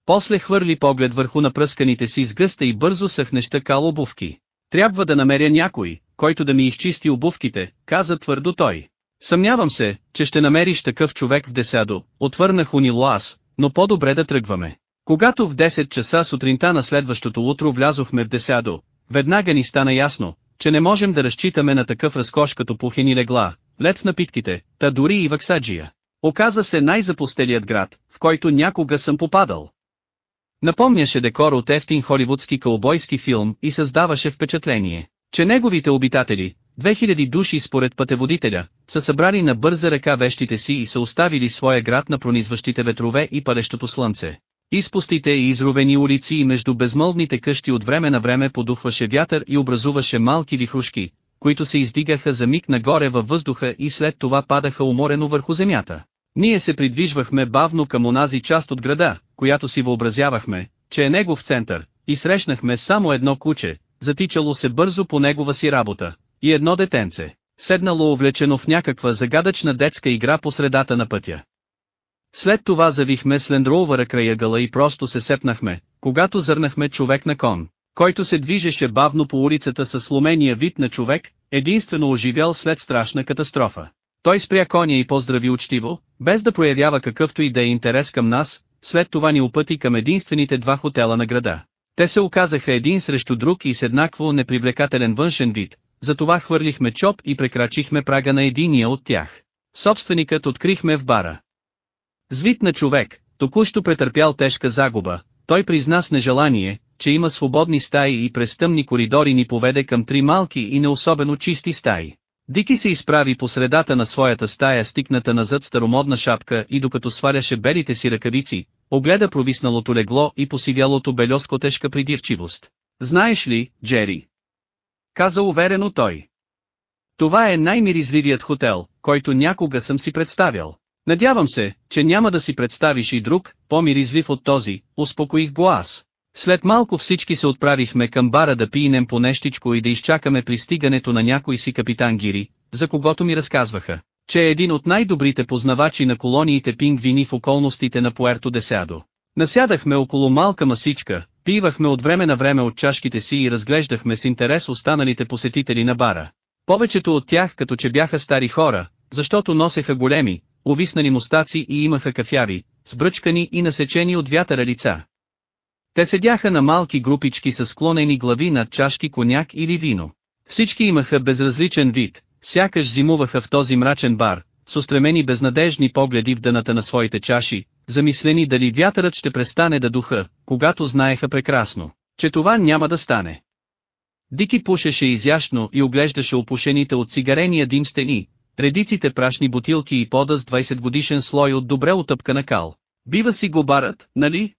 После хвърли поглед върху напръсканите си с гъста и бързо съхнеща кал обувки. Трябва да намеря някой, който да ми изчисти обувките, каза твърдо той. Съмнявам се, че ще намериш такъв човек в десадо, отвърнах унило аз, но по-добре да тръгваме. Когато в 10 часа сутринта на следващото утро влязохме в Десадо, веднага ни стана ясно, че не можем да разчитаме на такъв разкош като пухени легла, лед в напитките, та дори и Ваксаджия. Оказа се най-запустелият град, в който някога съм попадал. Напомняше декор от ефтин холивудски кълбойски филм и създаваше впечатление, че неговите обитатели, 2000 души според пътеводителя, са събрали на бърза ръка вещите си и са оставили своя град на пронизващите ветрове и парещото слънце. Изпустите и изровени улици и между безмълвните къщи от време на време подухваше вятър и образуваше малки вихрушки, които се издигаха за миг нагоре във въздуха и след това падаха уморено върху земята. Ние се придвижвахме бавно към онази част от града, която си въобразявахме, че е негов център, и срещнахме само едно куче, затичало се бързо по негова си работа, и едно детенце, седнало увлечено в някаква загадъчна детска игра по средата на пътя. След това завихме с лендроувъра края гъла и просто се сепнахме, когато зърнахме човек на кон, който се движеше бавно по улицата със сломения вид на човек, единствено оживял след страшна катастрофа. Той спря коня и поздрави учтиво, без да проявява какъвто и да е интерес към нас, след това ни опъти към единствените два хотела на града. Те се оказаха един срещу друг и с еднакво непривлекателен външен вид, затова хвърлихме чоп и прекрачихме прага на единия от тях. Собственикът открихме в бара. Звит на човек, току-що претърпял тежка загуба, той призна с нежелание, че има свободни стаи и през тъмни коридори ни поведе към три малки и не особено чисти стаи. Дики се изправи по средата на своята стая стикната назад старомодна шапка и докато сваляше белите си ръкавици, огледа провисналото легло и посивялото бельоско тежка придирчивост. Знаеш ли, Джери? Каза уверено той. Това е най-миризливият хотел, който някога съм си представял. Надявам се, че няма да си представиш и друг, по-миризлив от този, успокоих го аз. След малко всички се отправихме към бара да пиенем по нещичко и да изчакаме пристигането на някой си капитан Гири, за когото ми разказваха, че е един от най-добрите познавачи на колониите пингвини в околностите на Пуерто Десядо. Насядахме около малка масичка, пивахме от време на време от чашките си и разглеждахме с интерес останалите посетители на бара. Повечето от тях като че бяха стари хора, защото носеха големи, увиснали мустаци и имаха кафяви, сбръчкани и насечени от вятъра лица. Те седяха на малки групички с склонени глави над чашки коняк или вино. Всички имаха безразличен вид, сякаш зимуваха в този мрачен бар, с устремени безнадежни погледи в дъната на своите чаши, замислени дали вятърът ще престане да духа, когато знаеха прекрасно, че това няма да стане. Дики пушеше изящно и оглеждаше опушените от цигарения дим стени, редиците прашни бутилки и пода с 20 годишен слой от добре отъпкана кал. Бива си го барът, нали?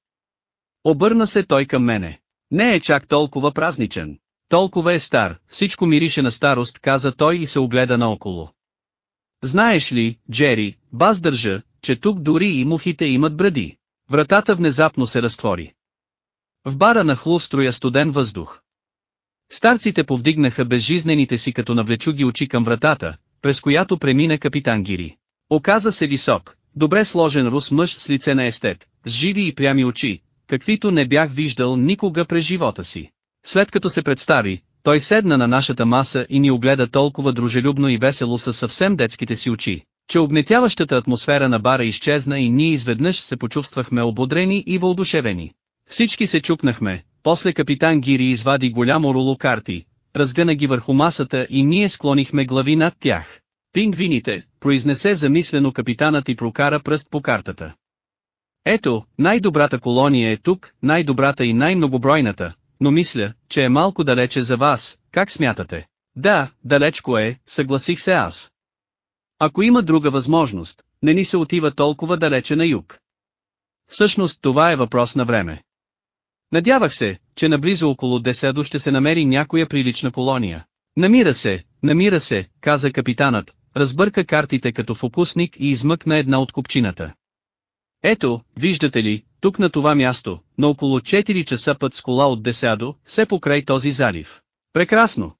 Обърна се той към мене. Не е чак толкова празничен. Толкова е стар, всичко мирише на старост, каза той и се огледа наоколо. Знаеш ли, Джери, баз държа, че тук дори и мухите имат бради. Вратата внезапно се разтвори. В бара нахлу строя студен въздух. Старците повдигнаха безжизнените си като навлечуги очи към вратата, през която премина капитан Гири. Оказа се висок, добре сложен рус мъж с лице на естет, с живи и прями очи, каквито не бях виждал никога през живота си. След като се представи, той седна на нашата маса и ни огледа толкова дружелюбно и весело със съвсем детските си очи, че обнетяващата атмосфера на бара изчезна и ние изведнъж се почувствахме ободрени и въодушевени. Всички се чукнахме, после капитан Гири извади голямо руло карти, разгъна ги върху масата и ние склонихме глави над тях. Пингвините, произнесе замислено капитанът и прокара пръст по картата. Ето, най-добрата колония е тук, най-добрата и най-многобройната, но мисля, че е малко далече за вас, как смятате? Да, далечко е, съгласих се аз. Ако има друга възможност, не ни се отива толкова далече на юг. Всъщност това е въпрос на време. Надявах се, че наблизо около Деседо ще се намери някоя прилична колония. Намира се, намира се, каза капитанът, разбърка картите като фокусник и измъкна една от купчината. Ето, виждате ли, тук на това място, на около 4 часа път с кола от Десадо, все покрай този залив. Прекрасно!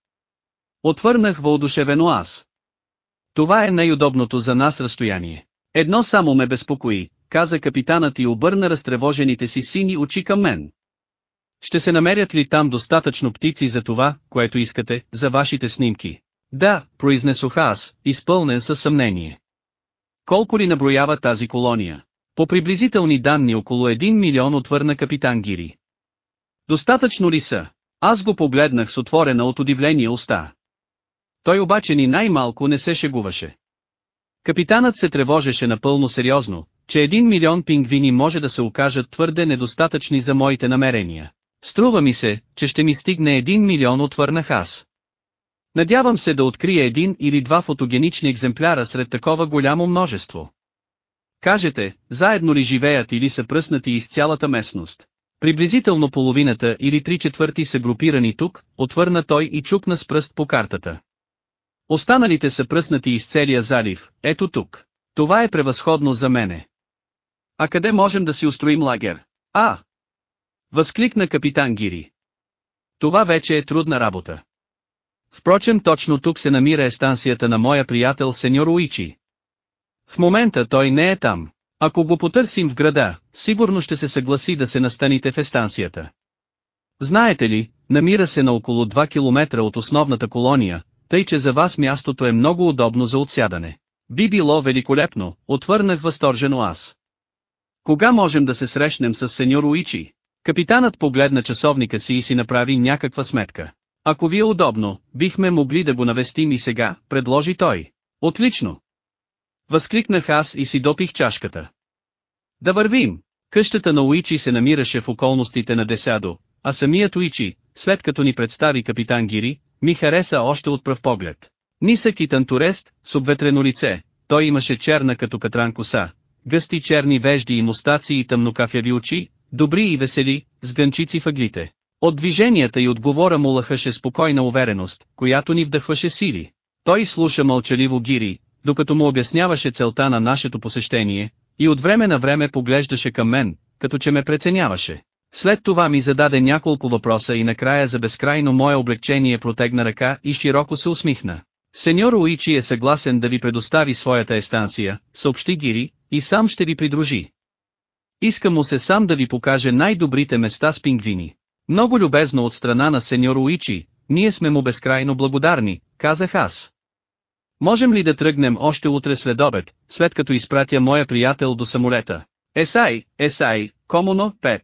Отвърнах въодушевено аз. Това е най-удобното за нас разстояние. Едно само ме безпокои, каза капитанът и обърна разтревожените си сини очи към мен. Ще се намерят ли там достатъчно птици за това, което искате, за вашите снимки? Да, произнесох аз, изпълнен със съмнение. Колко ли наброява тази колония? По приблизителни данни около 1 милион отвърна капитан Гири. Достатъчно ли са? Аз го погледнах с отворена от удивление уста. Той обаче ни най-малко не се шегуваше. Капитанът се тревожеше напълно сериозно, че един милион пингвини може да се окажат твърде недостатъчни за моите намерения. Струва ми се, че ще ми стигне един милион отвърнах аз. Надявам се да открия един или два фотогенични екземпляра сред такова голямо множество. Кажете, заедно ли живеят или са пръснати из цялата местност? Приблизително половината или три четвърти са групирани тук, отвърна той и чукна с пръст по картата. Останалите са пръснати из целия залив, ето тук. Това е превъзходно за мене. А къде можем да си устроим лагер? А! Възкликна капитан Гири. Това вече е трудна работа. Впрочем точно тук се намира естанцията на моя приятел сеньор Уичи. В момента той не е там. Ако го потърсим в града, сигурно ще се съгласи да се настаните в естанцията. Знаете ли, намира се на около 2 км от основната колония, тъй че за вас мястото е много удобно за отсядане. Би било великолепно, отвърнах възторжено аз. Кога можем да се срещнем с сеньор Уичи? Капитанът погледна часовника си и си направи някаква сметка. Ако ви е удобно, бихме могли да го навестим и сега, предложи той. Отлично! Възкликнах аз и си допих чашката. Да вървим! Къщата на Уичи се намираше в околностите на Десадо, а самият Уичи, след като ни представи капитан Гири, ми хареса още от пръв поглед. Нисък и тантурест, с обветрено лице, той имаше черна като катран коса, гъсти черни вежди и мустаци и тъмнокафяви очи, добри и весели, с гънчици въглите. От движенията и отговора му лъхаше спокойна увереност, която ни вдъхваше сили. Той слуша мълчаливо Гири, докато му обясняваше целта на нашето посещение, и от време на време поглеждаше към мен, като че ме преценяваше. След това ми зададе няколко въпроса и накрая за безкрайно мое облегчение протегна ръка и широко се усмихна. Сеньор Уичи е съгласен да ви предостави своята естанция, съобщи Гири, и сам ще ви придружи. Иска му се сам да ви покаже най-добрите места с пингвини. Много любезно от страна на сеньор Уичи, ние сме му безкрайно благодарни, казах аз. Можем ли да тръгнем още утре след обед, след като изпратя моя приятел до самолета? Есай, Есай, Комуно, 5.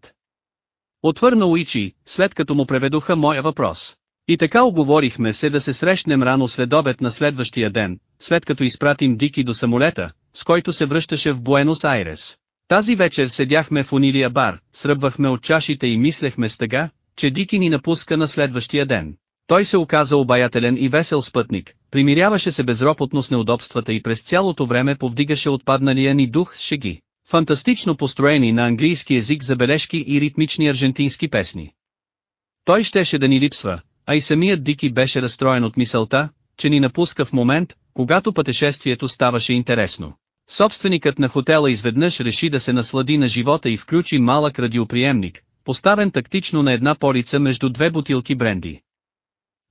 Отвърна Уичи, след като му преведоха моя въпрос. И така оговорихме се да се срещнем рано след обед на следващия ден, след като изпратим Дики до самолета, с който се връщаше в Буенос Айрес. Тази вечер седяхме в унилия бар, сръбвахме от чашите и мислехме с тъга, че Дики ни напуска на следващия ден. Той се оказа обаятелен и весел спътник, примиряваше се безропотно с неудобствата и през цялото време повдигаше отпадналия ни дух с шеги. Фантастично построени на английски език забележки и ритмични аржентински песни. Той щеше да ни липсва, а и самият Дики беше разстроен от мисълта, че ни напуска в момент, когато пътешествието ставаше интересно. Собственикът на хотела изведнъж реши да се наслади на живота и включи малък радиоприемник, поставен тактично на една полица между две бутилки бренди.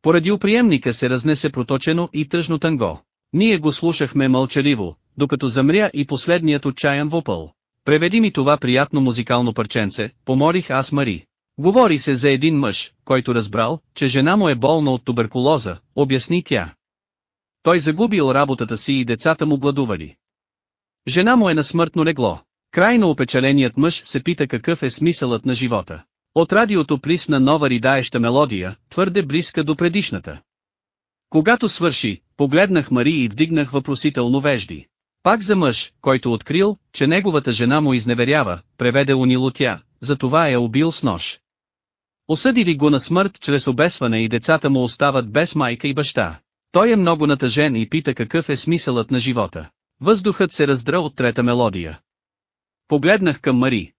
Поради оприемника се разнесе проточено и тъжно танго. Ние го слушахме мълчаливо, докато замря и последният отчаян вопъл. Преведи ми това приятно музикално парченце, помолих аз Мари. Говори се за един мъж, който разбрал, че жена му е болна от туберкулоза, обясни тя. Той загубил работата си и децата му гладували. Жена му е на смъртно легло. Крайно опечаленият мъж се пита какъв е смисълът на живота. От радиото плисна нова ридаеща мелодия, твърде близка до предишната. Когато свърши, погледнах Мари и вдигнах въпросително вежди. Пак за мъж, който открил, че неговата жена му изневерява, преведе унило тя, затова е убил с нож. Осъдили го на смърт чрез обесване и децата му остават без майка и баща. Той е много натъжен и пита какъв е смисълът на живота. Въздухът се раздра от трета мелодия. Погледнах към Мари.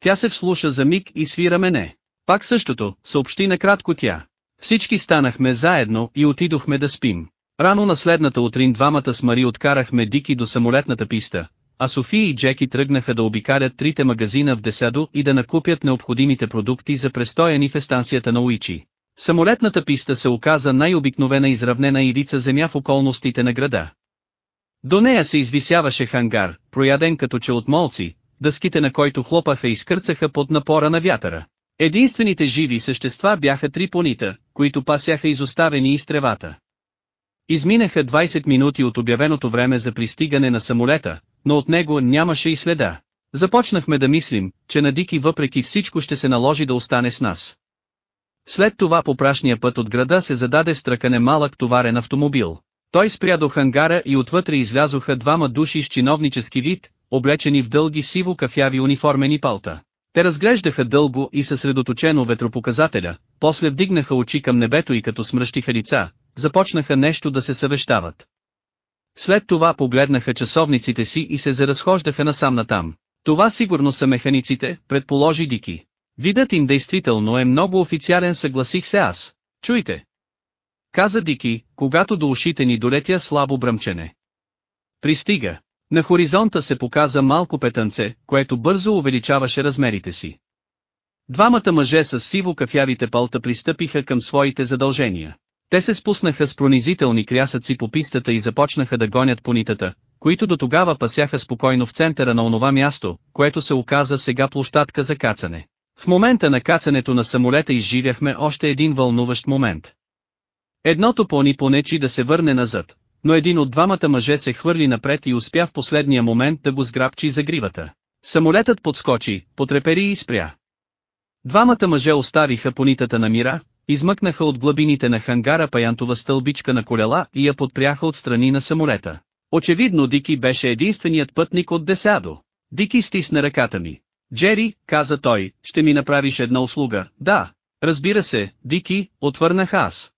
Тя се вслуша за миг и свира мене. Пак същото, съобщи накратко тя. Всички станахме заедно и отидохме да спим. Рано на следната утрин двамата с Мари откарахме Дики до самолетната писта, а София и Джеки тръгнаха да обикалят трите магазина в Десадо и да накупят необходимите продукти за престоя ни в естанцията на Уичи. Самолетната писта се оказа най-обикновена изравнена ивица земя в околностите на града. До нея се извисяваше хангар, прояден като че от молци, дъските на който хлопаха и скърцаха под напора на вятъра. Единствените живи същества бяха три понита, които пасяха изоставени из тревата. Изминаха 20 минути от обявеното време за пристигане на самолета, но от него нямаше и следа. Започнахме да мислим, че на Дики въпреки всичко ще се наложи да остане с нас. След това по прашния път от града се зададе стръкане малък товарен автомобил. Той спря до хангара и отвътре излязоха двама души с чиновнически вид, облечени в дълги сиво-кафяви униформени палта. Те разглеждаха дълго и съсредоточено ветропоказателя, после вдигнаха очи към небето и като смръщиха лица, започнаха нещо да се съвещават. След това погледнаха часовниците си и се заразхождаха насам натам. Това сигурно са механиците, предположи Дики. Видът им действително е много официален съгласих се аз. Чуйте. Каза Дики, когато до ушите ни долетя слабо бръмчене. Пристига. На хоризонта се показа малко петънце, което бързо увеличаваше размерите си. Двамата мъже с сиво-кафявите палта пристъпиха към своите задължения. Те се спуснаха с пронизителни крясъци по пистата и започнаха да гонят понитата, които до тогава пасяха спокойно в центъра на онова място, което се оказа сега площадка за кацане. В момента на кацането на самолета изживяхме още един вълнуващ момент. Едното пони понечи да се върне назад, но един от двамата мъже се хвърли напред и успя в последния момент да го сграбчи за гривата. Самолетът подскочи, потрепери и спря. Двамата мъже оставиха понитата на мира, измъкнаха от глъбините на хангара паянтова стълбичка на колела и я подпряха от страни на самолета. Очевидно Дики беше единственият пътник от Десадо. Дики стисна ръката ми. Джери, каза той, ще ми направиш една услуга, да. Разбира се, Дики, отвърнах аз.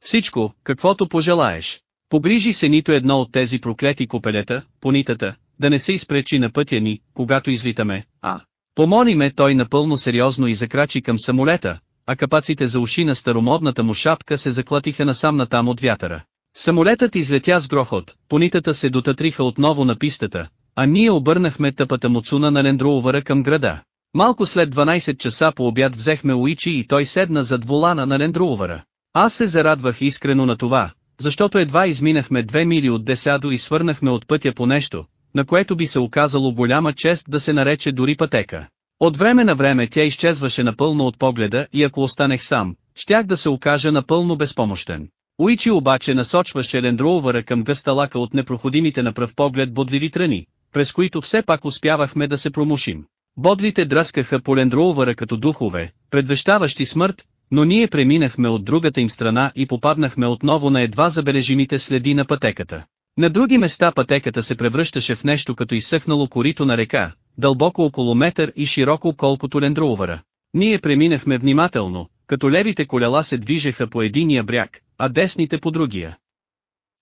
Всичко, каквото пожелаеш. Погрижи се нито едно от тези проклети копелета, понитата, да не се изпречи на пътя ни, когато излитаме, а. Помоли ме той напълно сериозно и закрачи към самолета, а капаците за уши на старомодната му шапка се заклатиха насам натам от вятъра. Самолетът излетя с грохот, понитата се дотатриха отново на пистата, а ние обърнахме тъпата муцуна на лендроувара към града. Малко след 12 часа по обяд взехме Уичи и той седна зад волана на лендроувара. Аз се зарадвах искрено на това, защото едва изминахме две мили от Десадо и свърнахме от пътя по нещо, на което би се оказало голяма чест да се нарече дори пътека. От време на време тя изчезваше напълно от погледа и ако останех сам, щях да се окажа напълно безпомощен. Уичи обаче насочваше лендроувара към гъсталака от непроходимите на пръв поглед бодливи тръни, през които все пак успявахме да се промушим. Бодлите дръскаха по лендроувара като духове, предвещаващи смърт, но ние преминахме от другата им страна и попаднахме отново на едва забележимите следи на пътеката. На други места пътеката се превръщаше в нещо като изсъхнало корито на река, дълбоко около метър и широко колкото лендроувара. Ние преминахме внимателно, като левите колела се движеха по единия бряг, а десните по другия.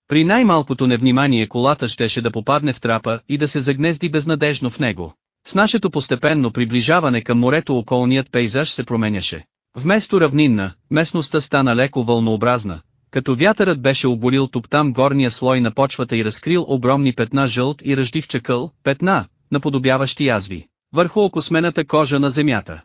При най-малкото невнимание колата щеше да попадне в трапа и да се загнезди безнадежно в него. С нашето постепенно приближаване към морето околният пейзаж се променяше. Вместо равнинна, местността стана леко вълнообразна, като вятърът беше оболил тук-там горния слой на почвата и разкрил огромни петна жълт и ръждив чакъл, петна, наподобяващи язви, върху окосмената кожа на земята.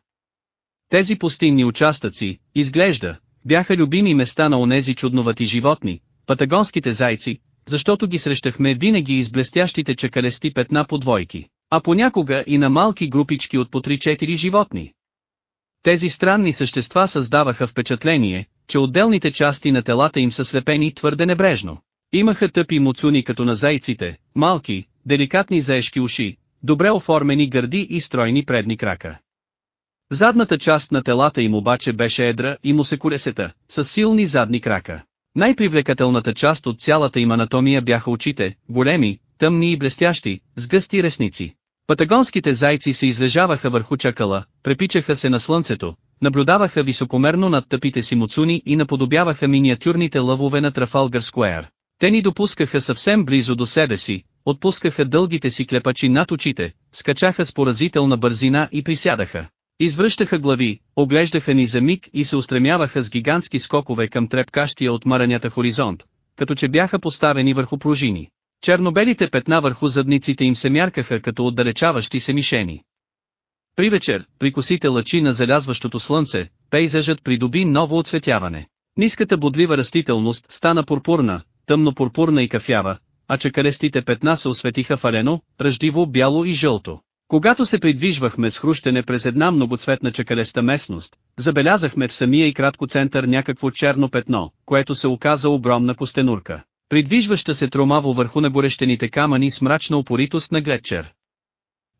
Тези пустинни участъци, изглежда, бяха любими места на онези чудновати животни, патагонските зайци, защото ги срещахме винаги из блестящите чакалести петна по двойки, а понякога и на малки групички от по 3-4 животни. Тези странни същества създаваха впечатление, че отделните части на телата им са слепени твърде небрежно. Имаха тъпи муцуни като на зайците, малки, деликатни заешки уши, добре оформени гърди и стройни предни крака. Задната част на телата им обаче беше едра и мусекулесета, с силни задни крака. Най-привлекателната част от цялата им анатомия бяха очите, големи, тъмни и блестящи, с гъсти ресници. Патагонските зайци се излежаваха върху чакала, препичаха се на слънцето, наблюдаваха високомерно над тъпите си муцуни и наподобяваха миниатюрните лъвове на Трафалгър Скуер. Те ни допускаха съвсем близо до себе си, отпускаха дългите си клепачи над очите, скачаха с поразителна бързина и присядаха. Извръщаха глави, оглеждаха ни за миг и се устремяваха с гигантски скокове към трепкащия от маранята хоризонт, като че бяха поставени върху пружини. Чернобелите петна върху задниците им се мяркаха като отдалечаващи се мишени. При вечер, при косите лъчи на залязващото слънце, пейзажът придоби ново оцветяване. Ниската бодлива растителност стана пурпурна, тъмно-пурпурна и кафява, а чакалестите петна се осветиха фалено, ръждиво, бяло и жълто. Когато се придвижвахме с хрущене през една многоцветна чакалеста местност, забелязахме в самия и кратко център някакво черно петно, което се оказа огромна костенурка, придвижваща се тромаво върху нагорещените камъни с мрачна упоритост на гледчер.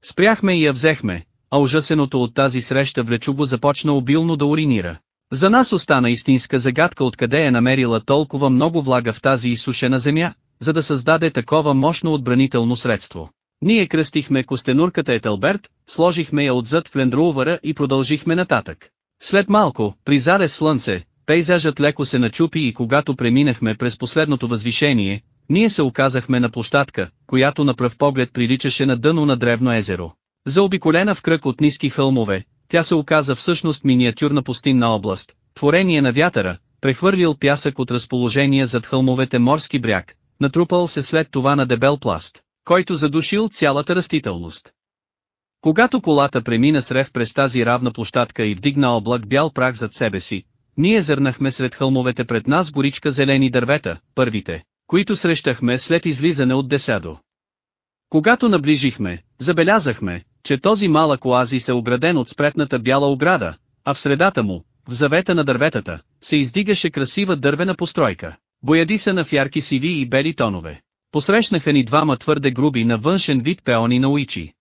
Спряхме и я взехме, а ужасеното от тази среща влечуго започна обилно да уринира. За нас остана истинска загадка откъде е намерила толкова много влага в тази изсушена земя, за да създаде такова мощно отбранително средство. Ние кръстихме костенурката Етелберт, сложихме я отзад в лендроувара и продължихме нататък. След малко, при зарез слънце, пейзажът леко се начупи и когато преминахме през последното възвишение, ние се оказахме на площадка, която на пръв поглед приличаше на дъно на древно езеро. Заобиколена в кръг от ниски хълмове, тя се оказа всъщност миниатюрна пустинна област, творение на вятъра, прехвърлил пясък от разположение зад хълмовете морски бряг, натрупал се след това на дебел пласт, който задушил цялата растителност. Когато колата премина с рев през тази равна площадка и вдигна облак бял прах зад себе си, ние зърнахме сред хълмовете пред нас горичка зелени дървета, първите, които срещахме след излизане от Десадо. Когато наближихме, забелязахме, че този малък оазис е ограден от спретната бяла ограда, а в средата му, в завета на дърветата, се издигаше красива дървена постройка. Бояди са на в ярки сиви и бели тонове. Посрещнаха ни двама твърде груби на външен вид пеони на уичи.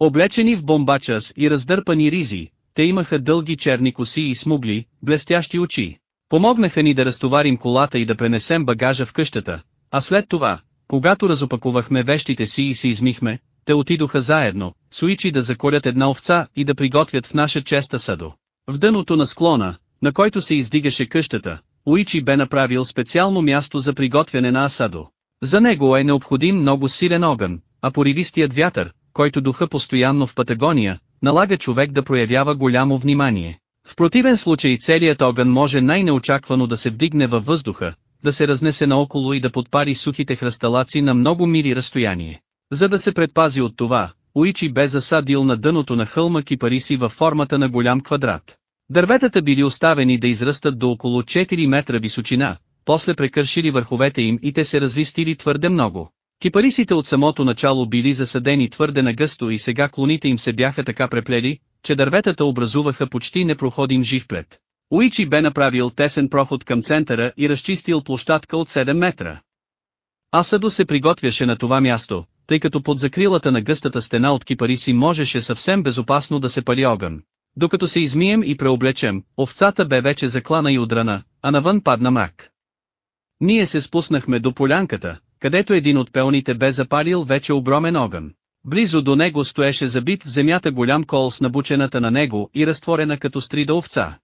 Облечени в бомбачас и раздърпани ризи, те имаха дълги черни коси и смугли, блестящи очи. Помогнаха ни да разтоварим колата и да пренесем багажа в къщата, а след това, когато разопакувахме вещите си и се измихме, те отидоха заедно, суичи да заколят една овца и да приготвят в наша честа съдо. В дъното на склона, на който се издигаше къщата, Уичи бе направил специално място за приготвяне на асадо. За него е необходим много силен огън, а поривистият вятър, който духа постоянно в Патагония, налага човек да проявява голямо внимание. В противен случай целият огън може най-неочаквано да се вдигне във въздуха, да се разнесе наоколо и да подпари сухите хръсталаци на много мили разстояние. За да се предпази от това, Уичи бе засадил на дъното на хълма кипариси във формата на голям квадрат. Дърветата били оставени да израстат до около 4 метра височина, после прекършили върховете им и те се развистили твърде много. Кипарисите от самото начало били засадени твърде нагъсто и сега клоните им се бяха така преплели, че дърветата образуваха почти непроходим жив плет. Уичи бе направил тесен проход към центъра и разчистил площадка от 7 метра. Асадо се приготвяше на това място, тъй като под закрилата на гъстата стена от кипариси можеше съвсем безопасно да се пали огън. Докато се измием и преоблечем, овцата бе вече заклана и удрана, а навън падна мрак. Ние се спуснахме до полянката, където един от пелните бе запалил вече огромен огън. Близо до него стоеше забит в земята голям кол с набучената на него и разтворена като стрида овца.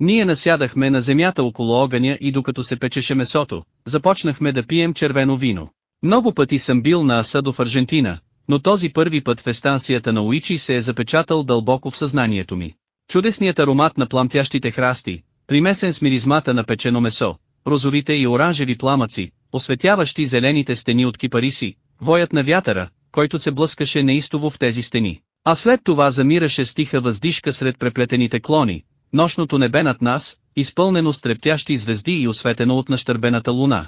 Ние насядахме на земята около огъня и докато се печеше месото, започнахме да пием червено вино. Много пъти съм бил на Асадо в Аржентина, но този първи път в естанцията на Уичи се е запечатал дълбоко в съзнанието ми. Чудесният аромат на пламтящите храсти, примесен с миризмата на печено месо, розовите и оранжеви пламъци, осветяващи зелените стени от кипариси, воят на вятъра, който се блъскаше неистово в тези стени. А след това замираше стиха въздишка сред преплетените клони, нощното небе над нас, изпълнено с трептящи звезди и осветено от нащърбената луна.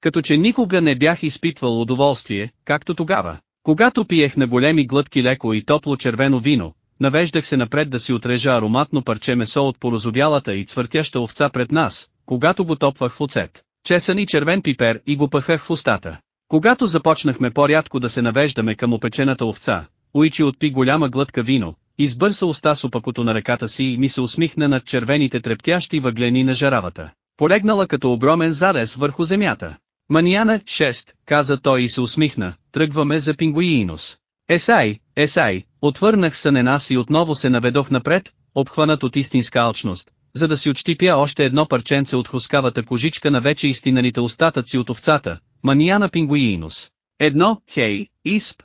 Като че никога не бях изпитвал удоволствие, както тогава. Когато пиех на големи глътки леко и топло червено вино, навеждах се напред да си отрежа ароматно парче месо от порозовялата и цвъртяща овца пред нас, когато го топвах в оцет, чесън и червен пипер и го пъхах в устата. Когато започнахме по-рядко да се навеждаме към опечената овца, Уичи отпи голяма глътка вино, избърса уста с опакото на ръката си и ми се усмихна над червените трептящи въглени на жаравата, полегнала като огромен зарез върху земята. Манияна, 6, каза той и се усмихна, тръгваме за пингуинос. Есай, есай, отвърнах сънена и отново се наведох напред, обхванат от истинска алчност, за да си отщипя още едно парченце от хускавата кожичка на вече истинаните остатъци от овцата, манияна пингуинос. Едно, хей, исп.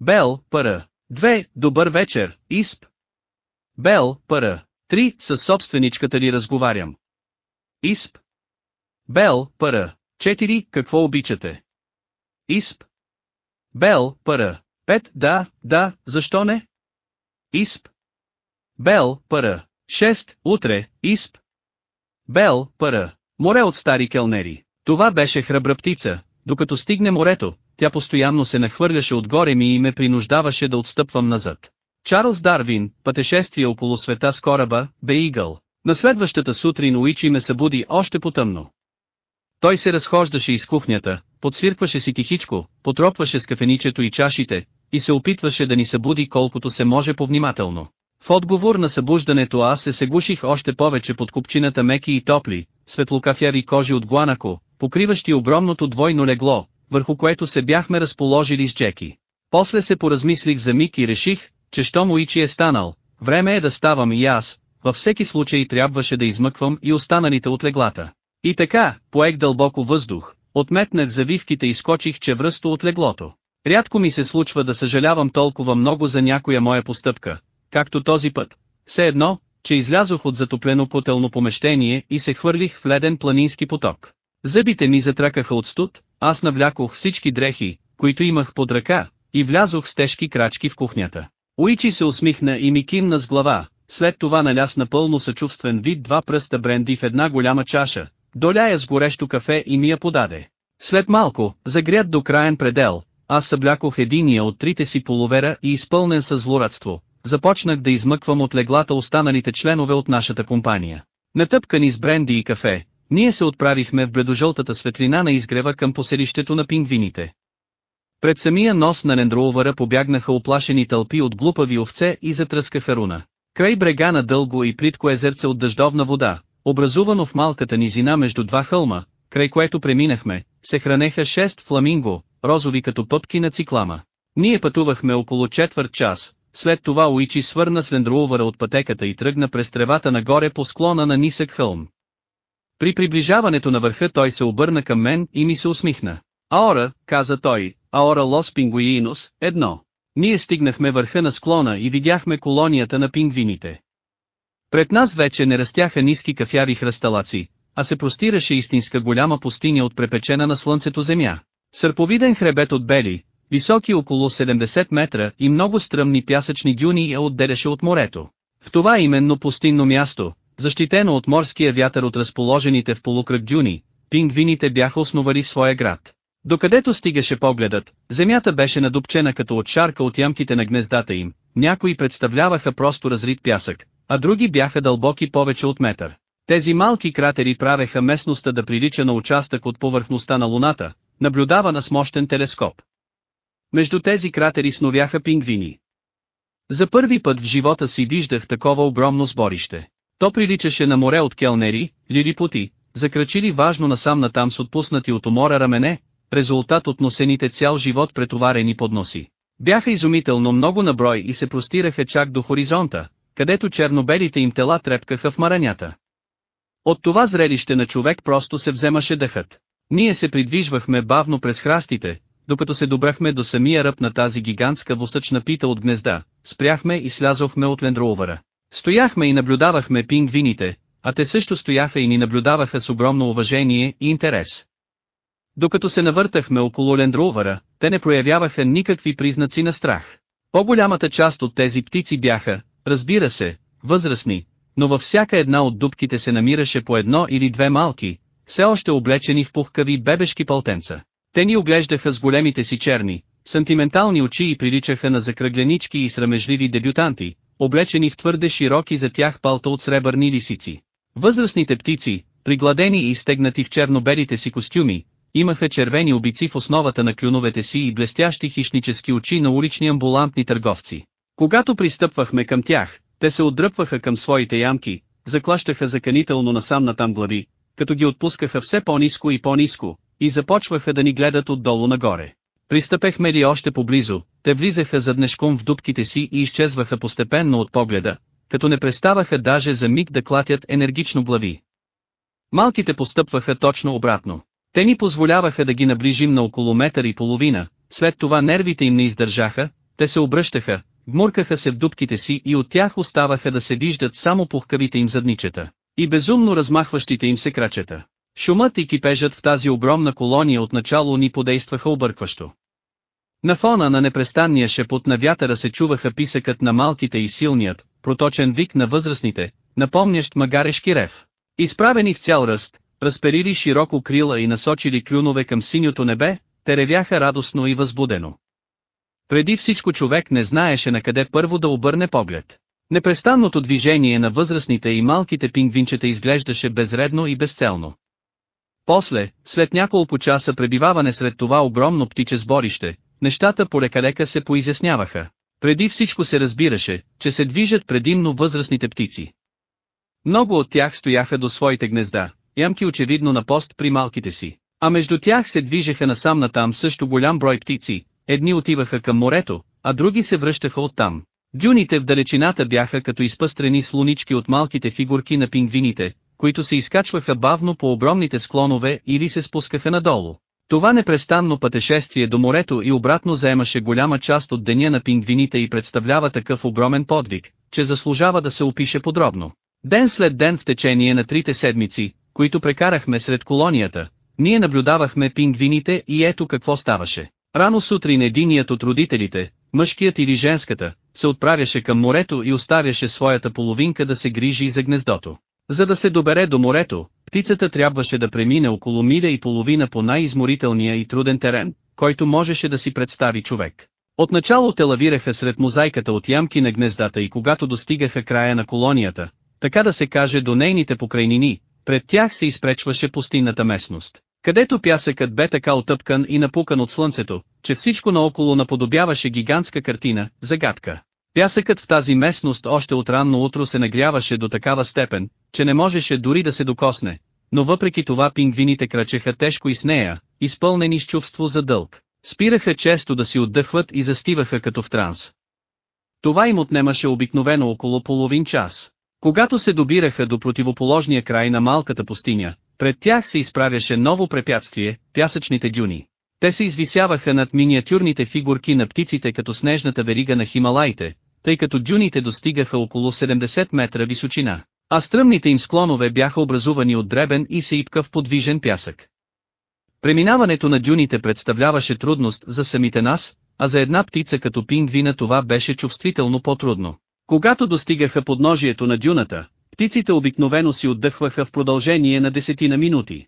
Бел, пара. Две, добър вечер, исп. Бел, пара. Три, с собственичката ли разговарям. Исп. Бел, пара. Четири, какво обичате? Исп. Бел, пара. Пет, да, да, защо не? Исп. Бел, пара. Шест, утре, Исп. Бел, пара. Море от стари келнери. Това беше храбра птица, докато стигне морето, тя постоянно се нахвърляше отгоре ми и ме принуждаваше да отстъпвам назад. Чарлз Дарвин, пътешествие около света с кораба, бе игъл. На следващата сутрин Уичи ме събуди още потъмно. Той се разхождаше из кухнята, подсвиркваше си тихичко, потропваше с кафеничето и чашите, и се опитваше да ни събуди колкото се може повнимателно. В отговор на събуждането аз се сегуших още повече под купчината меки и топли, светлокафяри кожи от гуанако, покриващи огромното двойно легло, върху което се бяхме разположили с Джеки. После се поразмислих за миг и реших, че щом Уичи е станал, време е да ставам и аз, във всеки случай трябваше да измъквам и останалите от леглата. И така, поех дълбоко въздух, отметнах завивките и скочих чевръсто от леглото. Рядко ми се случва да съжалявам толкова много за някоя моя постъпка, както този път. Все едно, че излязох от затоплено потелно помещение и се хвърлих в леден планински поток. Зъбите ми затракаха от студ, аз навлякох всички дрехи, които имах под ръка, и влязох с тежки крачки в кухнята. Уичи се усмихна и ми кимна с глава, след това наля с напълно съчувствен вид два пръста бренди в една голяма чаша, доляя с горещо кафе и ми я подаде. След малко, загрят до краен предел, аз съблякох единия от трите си половера и изпълнен с злорадство, започнах да измъквам от леглата останалите членове от нашата компания. Натъпкани с бренди и кафе, ние се отправихме в бледожълтата светлина на изгрева към поселището на пингвините. Пред самия нос на Лендроувъра побягнаха оплашени тълпи от глупави овце и затръскаха руна. Край брега на дълго и плитко езерце от дъждовна вода, образувано в малката низина между два хълма, край което преминахме, се хранеха шест фламинго, розови като пъпки на циклама. Ние пътувахме около четвърт час, след това Уичи свърна с лендроувъра от пътеката и тръгна през тревата нагоре по склона на нисък хълм. При приближаването на върха той се обърна към мен и ми се усмихна. Аора, каза той, Аора Лос Пингуиинус, едно. Ние стигнахме върха на склона и видяхме колонията на пингвините. Пред нас вече не растяха ниски кафяви хръсталаци, а се простираше истинска голяма пустиня от препечена на слънцето земя. Сърповиден хребет от бели, високи около 70 метра и много стръмни пясъчни дюни я отделяше от морето. В това именно пустинно място, защитено от морския вятър от разположените в полукръг дюни, пингвините бяха основали своя град. Докъдето стигаше погледът, земята беше надупчена като от шарка от ямките на гнездата им, някои представляваха просто разрит пясък, а други бяха дълбоки повече от метър. Тези малки кратери правеха местността да прилича на участък от повърхността на Луната, наблюдавана с мощен телескоп. Между тези кратери сновяха пингвини. За първи път в живота си виждах такова огромно сборище. То приличаше на море от келнери, лилипути, закрачили важно насам натам с отпуснати от умора рамене, резултат от носените цял живот претоварени подноси. Бяха изумително много на брой и се простираха чак до хоризонта, където чернобелите им тела трепкаха в маранята. От това зрелище на човек просто се вземаше дъхът. Ние се придвижвахме бавно през храстите, докато се добрахме до самия ръб на тази гигантска восъчна пита от гнезда, спряхме и слязохме от лендроувъра. Стояхме и наблюдавахме пингвините, а те също стояха и ни наблюдаваха с огромно уважение и интерес. Докато се навъртахме около лендроувъра, те не проявяваха никакви признаци на страх. По-голямата част от тези птици бяха, разбира се, възрастни, но във всяка една от дубките се намираше по едно или две малки, все още облечени в пухкави бебешки пълтенца. Те ни оглеждаха с големите си черни, сантиментални очи и приличаха на закръгленички и срамежливи дебютанти, облечени в твърде широки за тях палта от сребърни лисици. Възрастните птици, пригладени и стегнати в черно-белите си костюми, имаха червени обици в основата на клюновете си и блестящи хищнически очи на улични амбулантни търговци. Когато пристъпвахме към тях, те се отдръпваха към своите ямки, заклащаха заканително насам натам глави, като ги отпускаха все по-низко и по-низко, и започваха да ни гледат отдолу нагоре. Пристъпехме ли още поблизо, те влизаха заднешком в дубките си и изчезваха постепенно от погледа, като не преставаха даже за миг да клатят енергично глави. Малките постъпваха точно обратно. Те ни позволяваха да ги наближим на около метър и половина, след това нервите им не издържаха, те се обръщаха, Гмуркаха се в дубките си и от тях оставаха да се виждат само пухкавите им задничета. И безумно размахващите им се крачета. Шумът и кипежът в тази огромна колония отначало ни подействаха объркващо. На фона на непрестанния шепот на вятъра се чуваха писъкът на малките и силният, проточен вик на възрастните, напомнящ магарешки рев. Изправени в цял ръст, разперили широко крила и насочили клюнове към синьото небе, те ревяха радостно и възбудено. Преди всичко човек не знаеше на къде първо да обърне поглед. Непрестанното движение на възрастните и малките пингвинчета изглеждаше безредно и безцелно. После, след няколко часа пребиваване сред това огромно птиче сборище, нещата полека-лека се поизясняваха. Преди всичко се разбираше, че се движат предимно възрастните птици. Много от тях стояха до своите гнезда, ямки очевидно на пост при малките си, а между тях се движеха насам натам също голям брой птици, едни отиваха към морето, а други се връщаха оттам. Дюните в далечината бяха като изпъстрени слонички от малките фигурки на пингвините, които се изкачваха бавно по огромните склонове или се спускаха надолу. Това непрестанно пътешествие до морето и обратно заемаше голяма част от деня на пингвините и представлява такъв огромен подвиг, че заслужава да се опише подробно. Ден след ден в течение на трите седмици, които прекарахме сред колонията, ние наблюдавахме пингвините и ето какво ставаше. Рано сутрин единият от родителите, мъжкият или женската, се отправяше към морето и оставяше своята половинка да се грижи за гнездото. За да се добере до морето, птицата трябваше да премине около миля и половина по най-изморителния и труден терен, който можеше да си представи човек. Отначало те лавираха сред мозайката от ямки на гнездата и когато достигаха края на колонията, така да се каже до нейните покрайнини, пред тях се изпречваше пустинната местност, където пясъкът бе така отъпкан и напукан от слънцето, че всичко наоколо наподобяваше гигантска картина, загадка. Пясъкът в тази местност още от ранно утро се нагряваше до такава степен, че не можеше дори да се докосне, но въпреки това пингвините крачеха тежко и с нея, изпълнени с чувство за дълг. Спираха често да си отдъхват и застиваха като в транс. Това им отнемаше обикновено около половин час. Когато се добираха до противоположния край на малката пустиня, пред тях се изправяше ново препятствие – пясъчните дюни. Те се извисяваха над миниатюрните фигурки на птиците като снежната верига на Хималаите, тъй като дюните достигаха около 70 метра височина, а стръмните им склонове бяха образувани от дребен и сеипкав подвижен пясък. Преминаването на дюните представляваше трудност за самите нас, а за една птица като пингвина това беше чувствително по-трудно. Когато достигаха подножието на дюната, птиците обикновено си отдъхваха в продължение на десетина минути.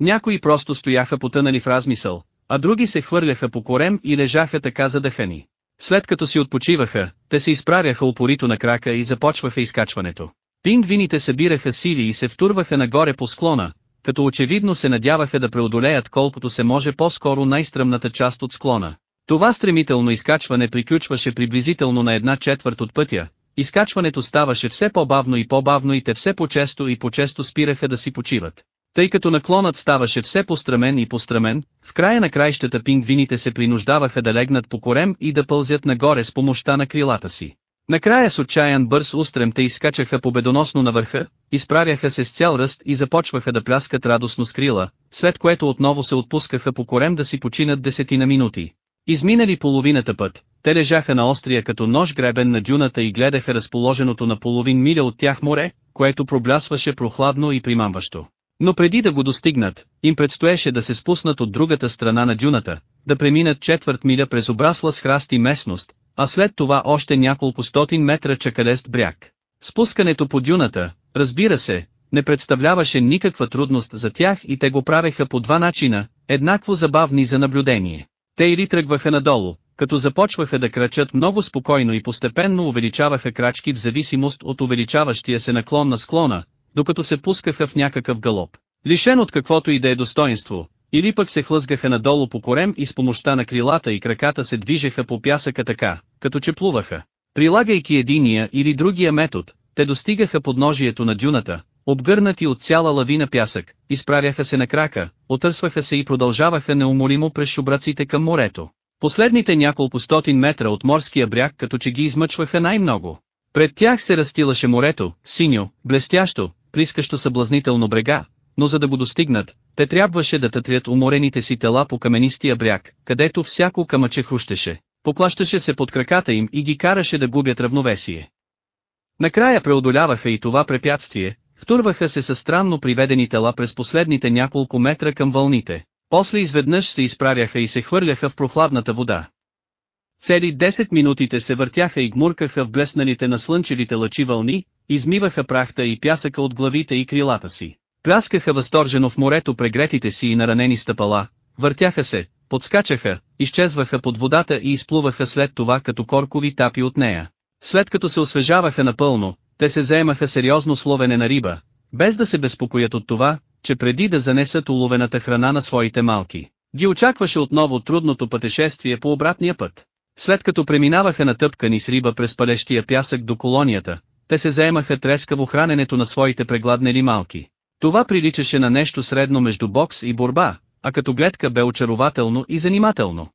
Някои просто стояха потънали в размисъл, а други се хвърляха по корем и лежаха така задъхани. След като си отпочиваха, те се изправяха упорито на крака и започваха изкачването. Пингвините събираха сили и се втурваха нагоре по склона, като очевидно се надяваха да преодолеят колкото се може по-скоро най-стръмната част от склона. Това стремително изкачване приключваше приблизително на една четвърт от пътя, изкачването ставаше все по-бавно и по-бавно и те все по-често и по-често спираха да си почиват. Тъй като наклонът ставаше все пострамен и пострамен, в края на краищата пингвините се принуждаваха да легнат по корем и да пълзят нагоре с помощта на крилата си. Накрая с отчаян бърз устрем те изкачаха победоносно на върха, изправяха се с цял ръст и започваха да пляскат радостно с крила, след което отново се отпускаха по корем да си починат десетина минути. Изминали половината път, те лежаха на острия като нож гребен на дюната и гледаха разположеното на половин миля от тях море, което проблясваше прохладно и примамващо. Но преди да го достигнат, им предстоеше да се спуснат от другата страна на дюната, да преминат четвърт миля през обрасла с храсти местност, а след това още няколко стотин метра чакалест бряг. Спускането по дюната, разбира се, не представляваше никаква трудност за тях и те го правеха по два начина, еднакво забавни за наблюдение. Те или тръгваха надолу, като започваха да крачат много спокойно и постепенно увеличаваха крачки в зависимост от увеличаващия се наклон на склона, докато се пускаха в някакъв галоп. Лишен от каквото и да е достоинство, или пък се хлъзгаха надолу по корем и с помощта на крилата и краката се движеха по пясъка така, като че плуваха. Прилагайки единия или другия метод, те достигаха подножието на дюната, обгърнати от цяла лавина пясък, изправяха се на крака, отърсваха се и продължаваха неуморимо през шубраците към морето. Последните няколко стотин метра от морския бряг като че ги измъчваха най-много. Пред тях се растилаше морето, синьо, блестящо, прискащо съблазнително брега, но за да го достигнат, те трябваше да тътрят уморените си тела по каменистия бряг, където всяко камъче хрущеше, поплащаше се под краката им и ги караше да губят равновесие. Накрая преодоляваха и това препятствие, втурваха се със странно приведени тела през последните няколко метра към вълните, после изведнъж се изправяха и се хвърляха в прохладната вода. Цели 10 минутите се въртяха и гмуркаха в блесналите на слънчевите лъчи вълни, измиваха прахта и пясъка от главите и крилата си. Пляскаха възторжено в морето прегретите си и наранени стъпала, въртяха се, подскачаха, изчезваха под водата и изплуваха след това като коркови тапи от нея. След като се освежаваха напълно, те се заемаха сериозно с ловене на риба, без да се безпокоят от това, че преди да занесат уловената храна на своите малки, ги очакваше отново трудното пътешествие по обратния път. След като преминаваха натъпкани с риба през палещия пясък до колонията, те се заемаха трескаво храненето на своите прегладнели малки. Това приличаше на нещо средно между бокс и борба, а като гледка бе очарователно и занимателно.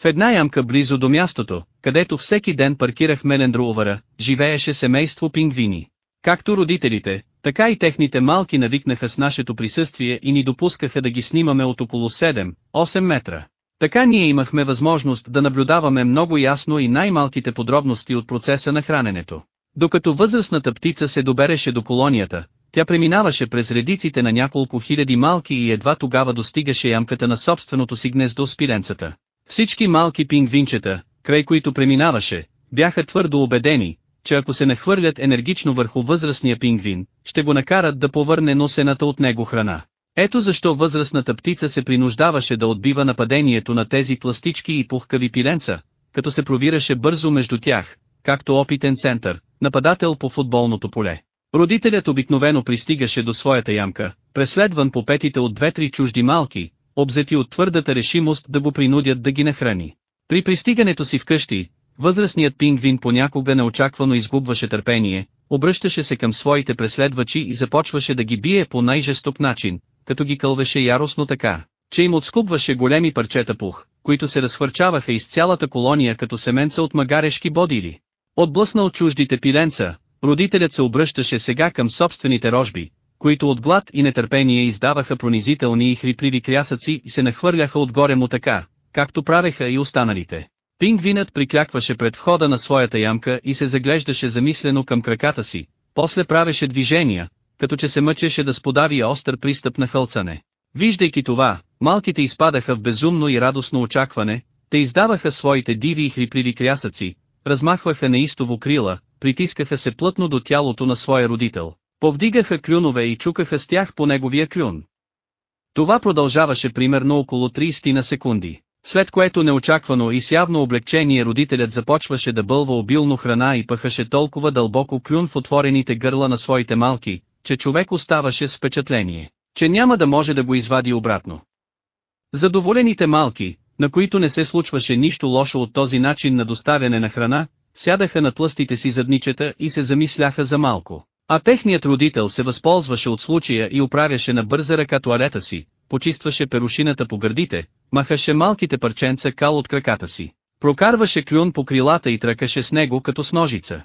В една ямка близо до мястото, където всеки ден паркирах Лендруовара, живееше семейство пингвини. Както родителите, така и техните малки навикнаха с нашето присъствие и ни допускаха да ги снимаме от около 7-8 метра. Така ние имахме възможност да наблюдаваме много ясно и най-малките подробности от процеса на храненето. Докато възрастната птица се добереше до колонията, тя преминаваше през редиците на няколко хиляди малки и едва тогава достигаше ямката на собственото си гнездо с пиленцата. Всички малки пингвинчета, край които преминаваше, бяха твърдо убедени, че ако се нахвърлят енергично върху възрастния пингвин, ще го накарат да повърне носената от него храна. Ето защо възрастната птица се принуждаваше да отбива нападението на тези пластички и пухкави пиленца, като се провираше бързо между тях, както опитен център, нападател по футболното поле. Родителят обикновено пристигаше до своята ямка, преследван по петите от две-три чужди малки, обзети от твърдата решимост да го принудят да ги нахрани. При пристигането си вкъщи, възрастният пингвин понякога неочаквано изгубваше търпение, обръщаше се към своите преследвачи и започваше да ги бие по най-жесток начин, като ги кълвеше яростно така, че им отскубваше големи парчета пух, които се разхвърчаваха из цялата колония като семенца от магарешки бодили. Отблъснал чуждите пиленца, родителят се обръщаше сега към собствените рожби, които от глад и нетърпение издаваха пронизителни и хрипливи крясъци и се нахвърляха отгоре му така, както правеха и останалите. Пингвинът приклякваше пред входа на своята ямка и се заглеждаше замислено към краката си, после правеше движения, като че се мъчеше да сподави остър пристъп на хълцане. Виждайки това, малките изпадаха в безумно и радостно очакване, те издаваха своите диви и хрипливи крясъци, размахваха неистово крила, притискаха се плътно до тялото на своя родител, повдигаха клюнове и чукаха с тях по неговия клюн. Това продължаваше примерно около 30 на секунди, след което неочаквано и с явно облегчение родителят започваше да бълва обилно храна и пъхаше толкова дълбоко клюн в отворените гърла на своите малки, че човек оставаше с впечатление, че няма да може да го извади обратно. Задоволените малки, на които не се случваше нищо лошо от този начин на доставяне на храна, сядаха на тлъстите си задничета и се замисляха за малко. А техният родител се възползваше от случая и оправяше на бърза ръка туалета си, почистваше перушината по гърдите, махаше малките парченца кал от краката си, прокарваше клюн по крилата и тръкаше с него като с ножица.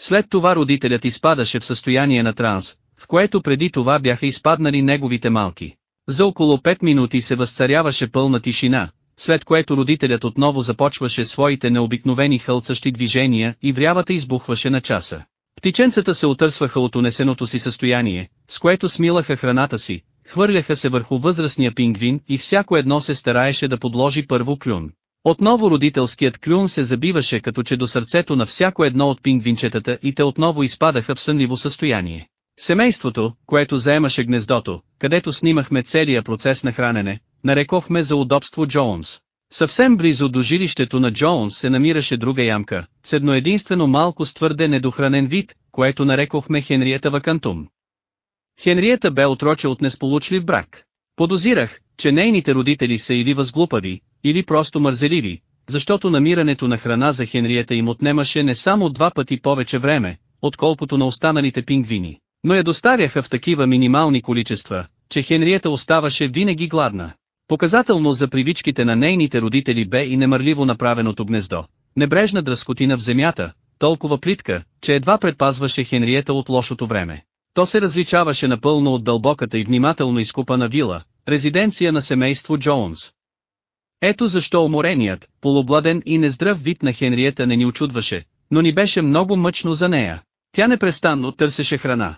След това родителят изпадаше в състояние на транс, в което преди това бяха изпаднали неговите малки. За около 5 минути се възцаряваше пълна тишина, след което родителят отново започваше своите необикновени хълцащи движения и врявата избухваше на часа. Птиченцата се отърсваха от унесеното си състояние, с което смилаха храната си, хвърляха се върху възрастния пингвин и всяко едно се стараеше да подложи първо клюн. Отново родителският клюн се забиваше като че до сърцето на всяко едно от пингвинчетата и те отново изпадаха в сънливо състояние. Семейството, което заемаше гнездото, където снимахме целия процес на хранене, нарекохме за удобство Джоунс. Съвсем близо до жилището на Джоунс се намираше друга ямка, с едно единствено малко с твърде недохранен вид, което нарекохме Хенриета Вакантум. Хенриета бе отроче от несполучлив брак. Подозирах, че нейните родители са или възглупави, или просто мързеливи, защото намирането на храна за Хенриета им отнемаше не само два пъти повече време, отколкото на останалите пингвини, но я доставяха в такива минимални количества, че Хенриета оставаше винаги гладна. Показателно за привичките на нейните родители бе и немърливо направеното гнездо, небрежна дръскотина в земята, толкова плитка, че едва предпазваше Хенриета от лошото време. То се различаваше напълно от дълбоката и внимателно изкупана вила, резиденция на семейство Джоунс. Ето защо умореният, полубладен и нездрав вид на Хенриета не ни очудваше, но ни беше много мъчно за нея. Тя непрестанно търсеше храна.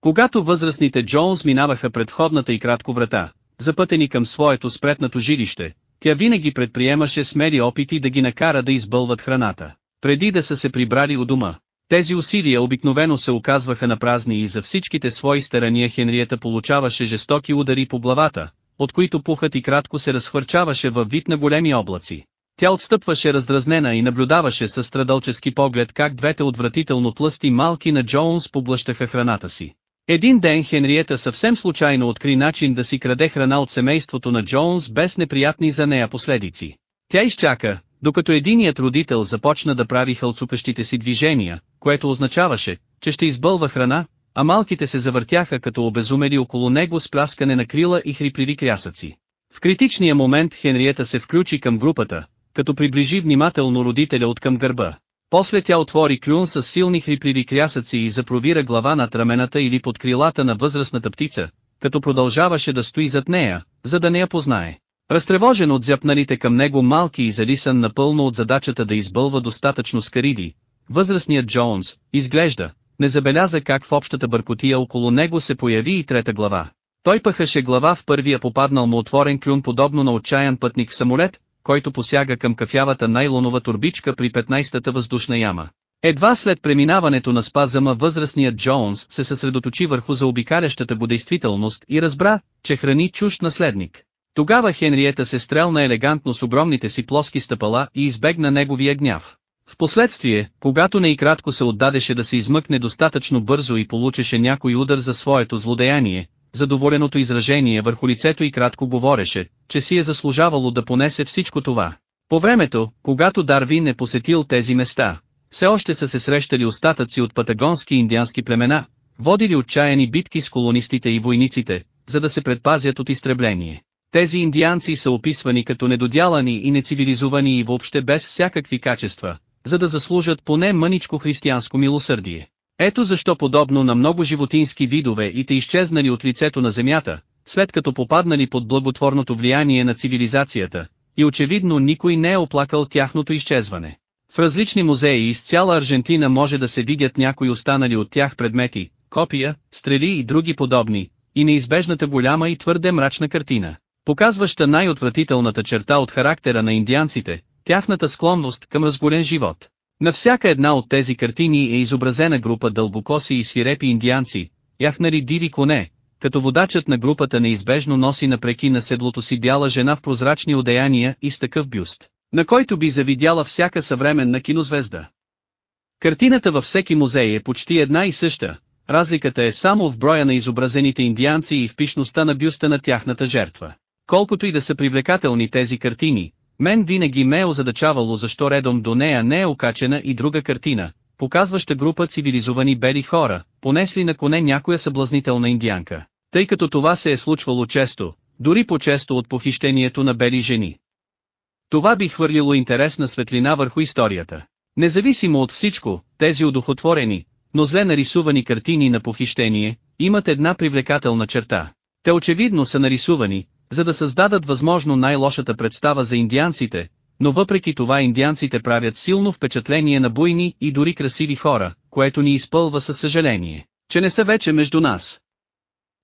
Когато възрастните Джонс минаваха пред входната и кратко врата, запътени към своето спретнато жилище, тя винаги предприемаше смели опити да ги накара да избълват храната, преди да са се прибрали у дома. Тези усилия обикновено се оказваха на празни и за всичките свои старания Хенриета получаваше жестоки удари по главата, от които пухът и кратко се разхвърчаваше във вид на големи облаци. Тя отстъпваше раздразнена и наблюдаваше със страдалчески поглед как двете отвратително тлъсти малки на Джоунс поблъщаха храната си. Един ден Хенриета съвсем случайно откри начин да си краде храна от семейството на Джоунс без неприятни за нея последици. Тя изчака, докато единият родител започна да прави хълцупещите си движения, което означаваше, че ще избълва храна, а малките се завъртяха като обезумели около него с пляскане на крила и хрипливи крясъци. В критичния момент Хенриета се включи към групата, като приближи внимателно родителя от към гърба. После тя отвори клюн с силни хрипливи крясъци и запровира глава над рамената или под крилата на възрастната птица, като продължаваше да стои зад нея, за да не я познае. Разтревожен от зяпналите към него малки и залисан напълно от задачата да избълва достатъчно скариди, възрастният Джонс, изглежда, не забеляза как в общата бъркотия около него се появи и трета глава. Той пъхаше глава в първия попаднал му отворен клюн подобно на отчаян пътник в самолет, който посяга към кафявата найлонова турбичка при 15-та въздушна яма. Едва след преминаването на спазъма възрастният Джонс се съсредоточи върху заобикалящата го действителност и разбра, че храни чужд наследник. Тогава Хенриета се стрелна елегантно с огромните си плоски стъпала и избегна неговия гняв. Впоследствие, когато не се отдадеше да се измъкне достатъчно бързо и получеше някой удар за своето злодеяние, задоволеното изражение върху лицето и кратко говореше, че си е заслужавало да понесе всичко това. По времето, когато Дарвин е посетил тези места, все още са се срещали остатъци от патагонски индиански племена, водили отчаяни битки с колонистите и войниците, за да се предпазят от изтребление. Тези индианци са описвани като недодялани и нецивилизовани и въобще без всякакви качества, за да заслужат поне мъничко християнско милосърдие. Ето защо подобно на много животински видове и те изчезнали от лицето на земята, след като попаднали под благотворното влияние на цивилизацията, и очевидно никой не е оплакал тяхното изчезване. В различни музеи из цяла Аржентина може да се видят някои останали от тях предмети, копия, стрели и други подобни, и неизбежната голяма и твърде мрачна картина, показваща най-отвратителната черта от характера на индианците, тяхната склонност към разгорен живот. На всяка една от тези картини е изобразена група дълбокоси и свирепи индианци, яхнали диви коне, като водачът на групата неизбежно носи напреки на седлото си бяла жена в прозрачни одеяния и с такъв бюст, на който би завидяла всяка съвременна кинозвезда. Картината във всеки музей е почти една и съща, разликата е само в броя на изобразените индианци и в пишността на бюста на тяхната жертва. Колкото и да са привлекателни тези картини, мен винаги ме е озадачавало защо редом до нея не е окачена и друга картина, показваща група цивилизовани бели хора, понесли на коне някоя съблазнителна индианка, тъй като това се е случвало често, дори по-често от похищението на бели жени. Това би хвърлило интересна светлина върху историята. Независимо от всичко, тези удохотворени, но зле нарисувани картини на похищение, имат една привлекателна черта. Те очевидно са нарисувани, за да създадат възможно най-лошата представа за индианците, но въпреки това индианците правят силно впечатление на буйни и дори красиви хора, което ни изпълва със съжаление, че не са вече между нас.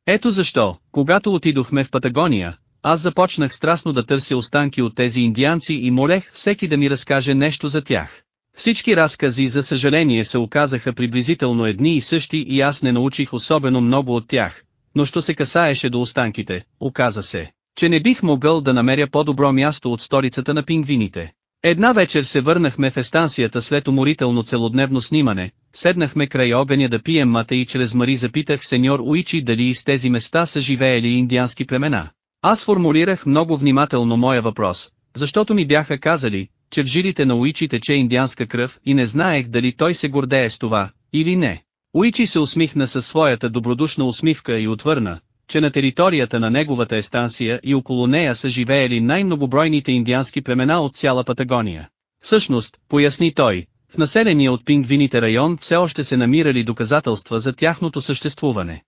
Ето защо, когато отидохме в Патагония, аз започнах страстно да търся останки от тези индианци и молех всеки да ми разкаже нещо за тях. Всички разкази за съжаление се оказаха приблизително едни и същи и аз не научих особено много от тях, но що се касаеше до останките, оказа се, че не бих могъл да намеря по-добро място от столицата на пингвините. Една вечер се върнахме в естанцията след уморително целодневно снимане, седнахме край огъня да пием мата и чрез Мари запитах сеньор Уичи дали из тези места са живеели индиански племена. Аз формулирах много внимателно моя въпрос, защото ми бяха казали, че в жилите на Уичи тече индианска кръв и не знаех дали той се гордее с това, или не. Уичи се усмихна със своята добродушна усмивка и отвърна, че на територията на неговата естанция и около нея са живеели най-многобройните индиански племена от цяла Патагония. Всъщност, поясни той, в населения от пингвините район все още се намирали доказателства за тяхното съществуване.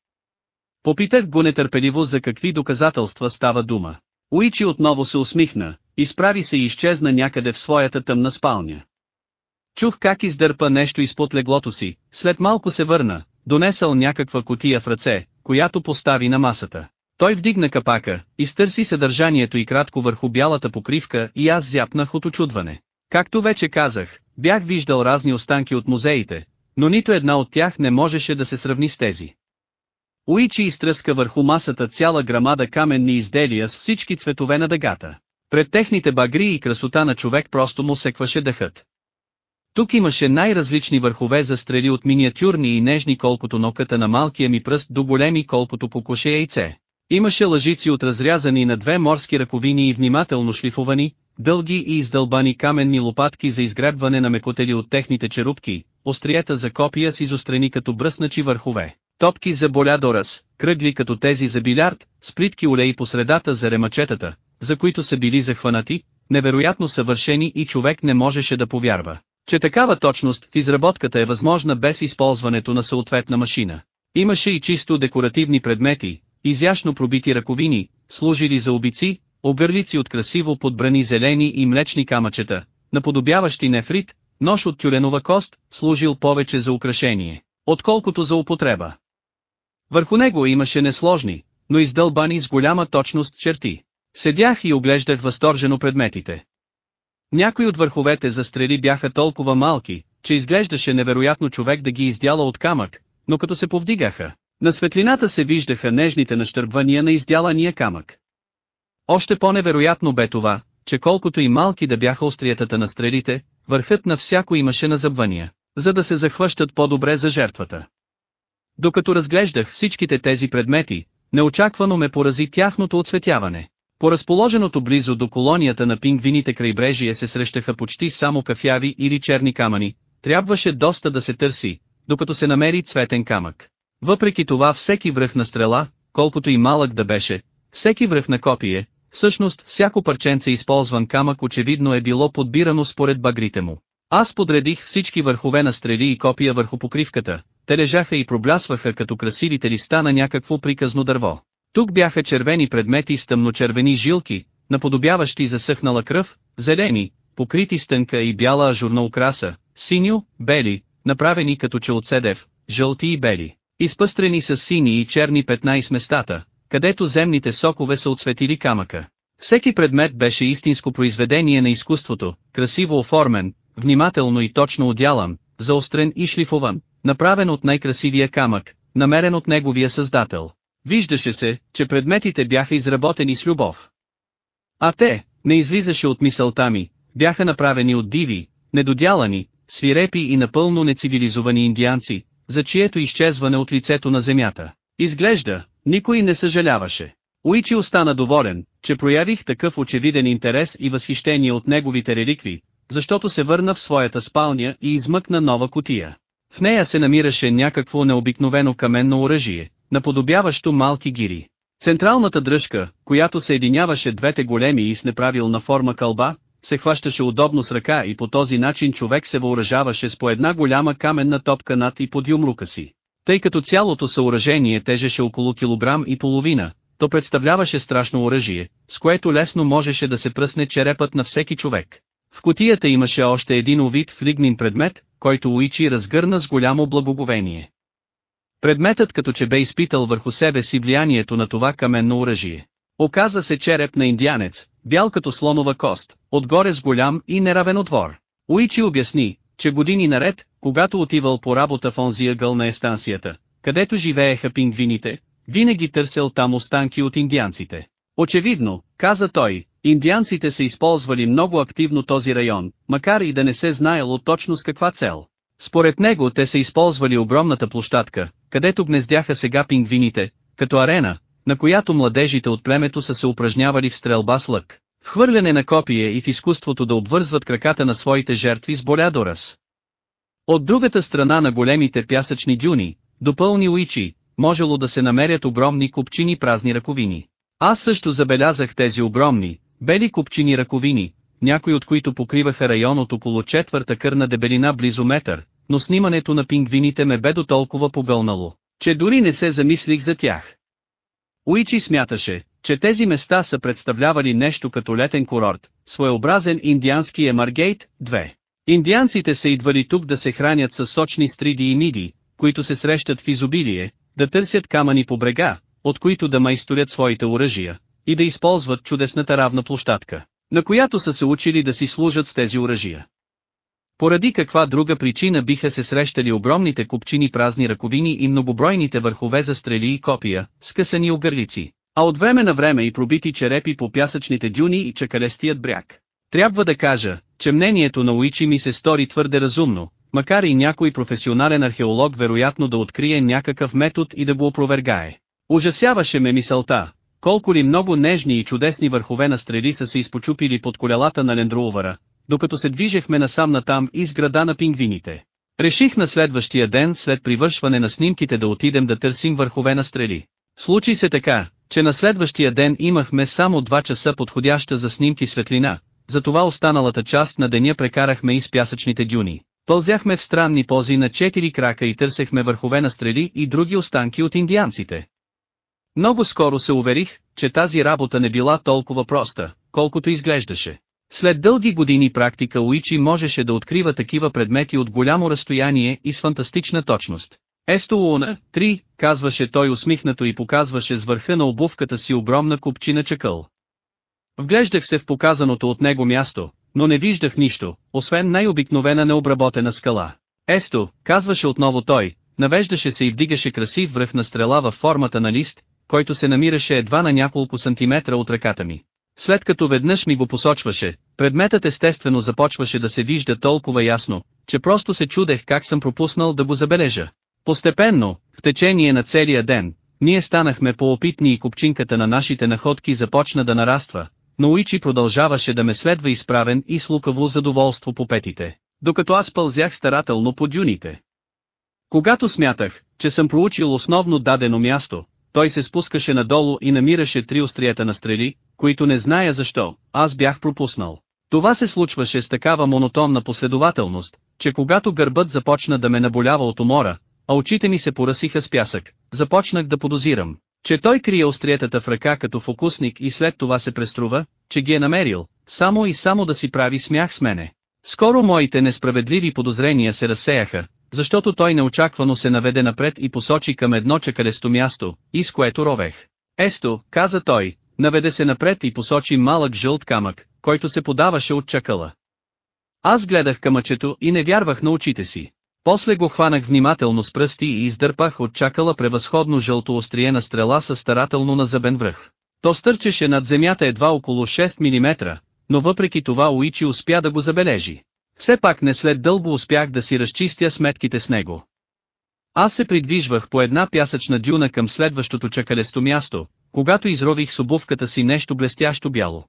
Попитах го нетърпеливо за какви доказателства става дума. Уичи отново се усмихна, изправи се и изчезна някъде в своята тъмна спалня. Чух как издърпа нещо изпод леглото си, след малко се върна, донесъл някаква котия в ръце, която постави на масата. Той вдигна капака, изтърси съдържанието и кратко върху бялата покривка и аз зяпнах от очудване. Както вече казах, бях виждал разни останки от музеите, но нито една от тях не можеше да се сравни с тези. Уичи изтръска върху масата цяла грамада каменни изделия с всички цветове на дъгата. Пред техните багри и красота на човек просто му секваше дъхът. Тук имаше най-различни върхове за стрели от миниатюрни и нежни колкото ноката на малкия ми пръст до големи колкото по коше яйце. Имаше лъжици от разрязани на две морски ръковини и внимателно шлифовани, дълги и издълбани каменни лопатки за изгребване на мекотели от техните черупки, остриета за копия с изострени като бръсначи върхове, топки за болядорас, кръгли като тези за билярд, с плитки олеи по средата за ремачетата, за които са били захванати, невероятно съвършени и човек не можеше да повярва, че такава точност в изработката е възможна без използването на съответна машина. Имаше и чисто декоративни предмети, изящно пробити ръковини, служили за обици, обърлици от красиво подбрани зелени и млечни камъчета, наподобяващи нефрит, нож от тюленова кост, служил повече за украшение, отколкото за употреба. Върху него имаше несложни, но издълбани с голяма точност черти. Седях и оглеждах възторжено предметите. Някои от върховете за стрели бяха толкова малки, че изглеждаше невероятно човек да ги издяла от камък, но като се повдигаха, на светлината се виждаха нежните нащърбвания на издялания камък. Още по-невероятно бе това, че колкото и малки да бяха остриятата на стрелите, върхът на всяко имаше назъбвания, за да се захващат по-добре за жертвата. Докато разглеждах всичките тези предмети, неочаквано ме порази тяхното отсветяване. По разположеното близо до колонията на пингвините крайбрежие се срещаха почти само кафяви или черни камъни, трябваше доста да се търси, докато се намери цветен камък. Въпреки това всеки връх на стрела, колкото и малък да беше, всеки връх на копие, всъщност всяко парченце използван камък очевидно е било подбирано според багрите му. Аз подредих всички върхове на стрели и копия върху покривката, те лежаха и проблясваха като красивите листа на някакво приказно дърво. Тук бяха червени предмети с тъмночервени жилки, наподобяващи засъхнала кръв, зелени, покрити с тънка и бяла ажурна украса, синьо, бели, направени като че от седев, жълти и бели, изпъстрени с сини и черни петна и с местата, където земните сокове са отсветили камъка. Всеки предмет беше истинско произведение на изкуството, красиво оформен, внимателно и точно отдялан, заострен и шлифован, направен от най-красивия камък, намерен от неговия създател. Виждаше се, че предметите бяха изработени с любов. А те, не излизаше от мисълта ми, бяха направени от диви, недодялани, свирепи и напълно нецивилизовани индианци, за чието изчезване от лицето на земята. Изглежда, никой не съжаляваше. Уичи остана доволен, че проявих такъв очевиден интерес и възхищение от неговите реликви, защото се върна в своята спалня и измъкна нова котия. В нея се намираше някакво необикновено каменно оръжие, наподобяващо малки гири. Централната дръжка, която съединяваше двете големи и с неправилна форма кълба, се хващаше удобно с ръка и по този начин човек се въоръжаваше с по една голяма каменна топка над и под юмрука си. Тъй като цялото съоръжение тежеше около килограм и половина, то представляваше страшно оръжие, с което лесно можеше да се пръсне черепът на всеки човек. В котията имаше още един овид флигнин предмет, който Уичи разгърна с голямо благоговение. Предметът като че бе изпитал върху себе си влиянието на това каменно оръжие. Оказа се череп на индианец, бял като слонова кост, отгоре с голям и неравен отвор. Уичи обясни, че години наред, когато отивал по работа в онзи ъгъл на естанцията, където живееха пингвините, винаги търсил там останки от индианците. Очевидно, каза той, индианците са използвали много активно този район, макар и да не се знаело точно с каква цел. Според него те са използвали огромната площадка, където гнездяха сега пингвините, като арена, на която младежите от племето са се упражнявали в стрелба с лък, в хвърляне на копие и в изкуството да обвързват краката на своите жертви с болядорас. От другата страна на големите пясъчни дюни, допълни Уичи, можело да се намерят огромни купчини празни ръковини. Аз също забелязах тези огромни, бели купчини ръковини, някои от които покриваха район от около четвърта кърна дебелина близо метър, но снимането на пингвините ме бе до толкова погълнало, че дори не се замислих за тях. Уичи смяташе, че тези места са представлявали нещо като летен курорт, своеобразен индиански Емаргейт, 2. Индианците са идвали тук да се хранят с сочни стриди и миди, които се срещат в изобилие, да търсят камъни по брега, от които да майсторят своите оръжия, и да използват чудесната равна площадка, на която са се учили да си служат с тези оръжия. Поради каква друга причина биха се срещали огромните купчини празни ръковини и многобройните върхове за стрели и копия, скъсани огърлици, а от време на време и пробити черепи по пясъчните дюни и чакалестият бряг. Трябва да кажа, че мнението на Уичи ми се стори твърде разумно, макар и някой професионален археолог вероятно да открие някакъв метод и да го опровергае. Ужасяваше ме мисълта, колко ли много нежни и чудесни върхове на стрели са се изпочупили под колелата на Лендруовара, докато се движехме насам натам из града на пингвините. Реших на следващия ден след привършване на снимките да отидем да търсим върхове на стрели. Случи се така, че на следващия ден имахме само 2 часа подходяща за снимки светлина, затова останалата част на деня прекарахме из пясъчните дюни. Пълзяхме в странни пози на четири крака и търсехме върхове на стрели и други останки от индианците. Много скоро се уверих, че тази работа не била толкова проста, колкото изглеждаше. След дълги години практика Уичи можеше да открива такива предмети от голямо разстояние и с фантастична точност. Есто Луна, 3, казваше той усмихнато и показваше с върха на обувката си огромна купчина чакъл. Вглеждах се в показаното от него място, но не виждах нищо, освен най-обикновена необработена скала. Есто, казваше отново той, навеждаше се и вдигаше красив връх на стрела във формата на лист, който се намираше едва на няколко сантиметра от ръката ми. След като веднъж ми го посочваше, предметът естествено започваше да се вижда толкова ясно, че просто се чудех как съм пропуснал да го забележа. Постепенно, в течение на целия ден, ние станахме по-опитни и купчинката на нашите находки започна да нараства, но Уичи продължаваше да ме следва изправен и с лукаво задоволство по петите, докато аз пълзях старателно по дюните. Когато смятах, че съм проучил основно дадено място, той се спускаше надолу и намираше три острията на стрели, които не зная защо, аз бях пропуснал. Това се случваше с такава монотонна последователност, че когато гърбът започна да ме наболява от умора, а очите ми се поръсиха с пясък, започнах да подозирам, че той крие остриетата в ръка като фокусник и след това се преструва, че ги е намерил, само и само да си прави смях с мене. Скоро моите несправедливи подозрения се разсеяха, защото той неочаквано се наведе напред и посочи към едно чакалесто място, из което ровех. Есто, каза той, наведе се напред и посочи малък жълт камък, който се подаваше от чакала. Аз гледах камъчето и не вярвах на очите си. После го хванах внимателно с пръсти и издърпах от чакала превъзходно жълто остриена стрела с старателно на зъбен връх. То стърчеше над земята едва около 6 мм, но въпреки това Уичи успя да го забележи. Все пак не след дълго успях да си разчистя сметките с него. Аз се придвижвах по една пясъчна дюна към следващото чакалесто място, когато изрових с обувката си нещо блестящо бяло.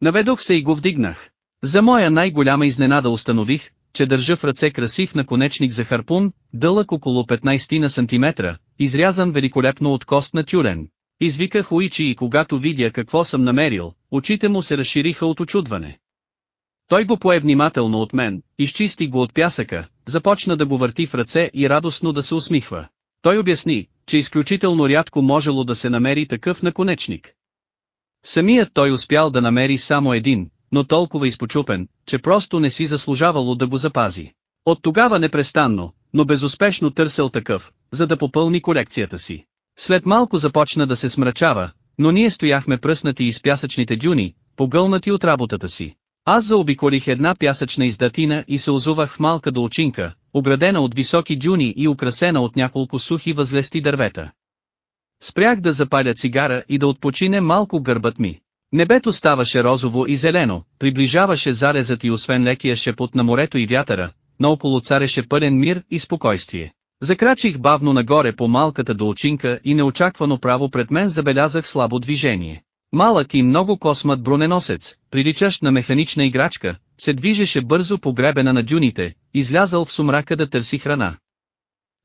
Наведох се и го вдигнах. За моя най-голяма изненада установих, че държа в ръце красив наконечник за харпун, дълъг около 15 на сантиметра, изрязан великолепно от кост на тюлен. Извиках Уичи и когато видя какво съм намерил, очите му се разшириха от очудване. Той го пое внимателно от мен, изчисти го от пясъка, започна да го върти в ръце и радостно да се усмихва. Той обясни, че изключително рядко можело да се намери такъв наконечник. Самият той успял да намери само един, но толкова изпочупен, че просто не си заслужавало да го запази. От тогава непрестанно, но безуспешно търсил такъв, за да попълни колекцията си. След малко започна да се смрачава, но ние стояхме пръснати из пясъчните дюни, погълнати от работата си. Аз заобиколих една пясъчна издатина и се озувах в малка долчинка, оградена от високи дюни и украсена от няколко сухи възлести дървета. Спрях да запаля цигара и да отпочине малко гърбът ми. Небето ставаше розово и зелено, приближаваше зарезът и освен лекия шепот на морето и вятъра, наоколо цареше пълен мир и спокойствие. Закрачих бавно нагоре по малката долчинка и неочаквано право пред мен забелязах слабо движение. Малък и много космат броненосец, приличащ на механична играчка, се движеше бързо по гребена на дюните, излязъл в сумрака да търси храна.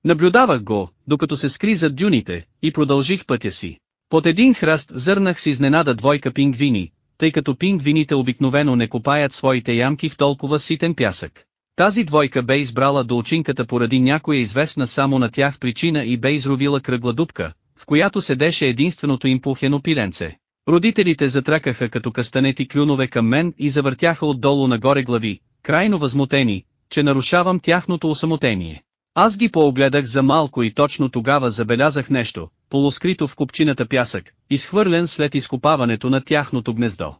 Наблюдавах го, докато се скри зад дюните, и продължих пътя си. Под един храст зърнах с изненада двойка пингвини, тъй като пингвините обикновено не копаят своите ямки в толкова ситен пясък. Тази двойка бе избрала долчинката поради някоя известна само на тях причина и бе изровила кръгла дупка, в която седеше единственото им пухено пиленце. Родителите затракаха като кастанети клюнове към мен и завъртяха отдолу нагоре глави, крайно възмутени, че нарушавам тяхното усамотение. Аз ги поогледах за малко и точно тогава забелязах нещо, полускрито в купчината пясък, изхвърлен след изкопаването на тяхното гнездо.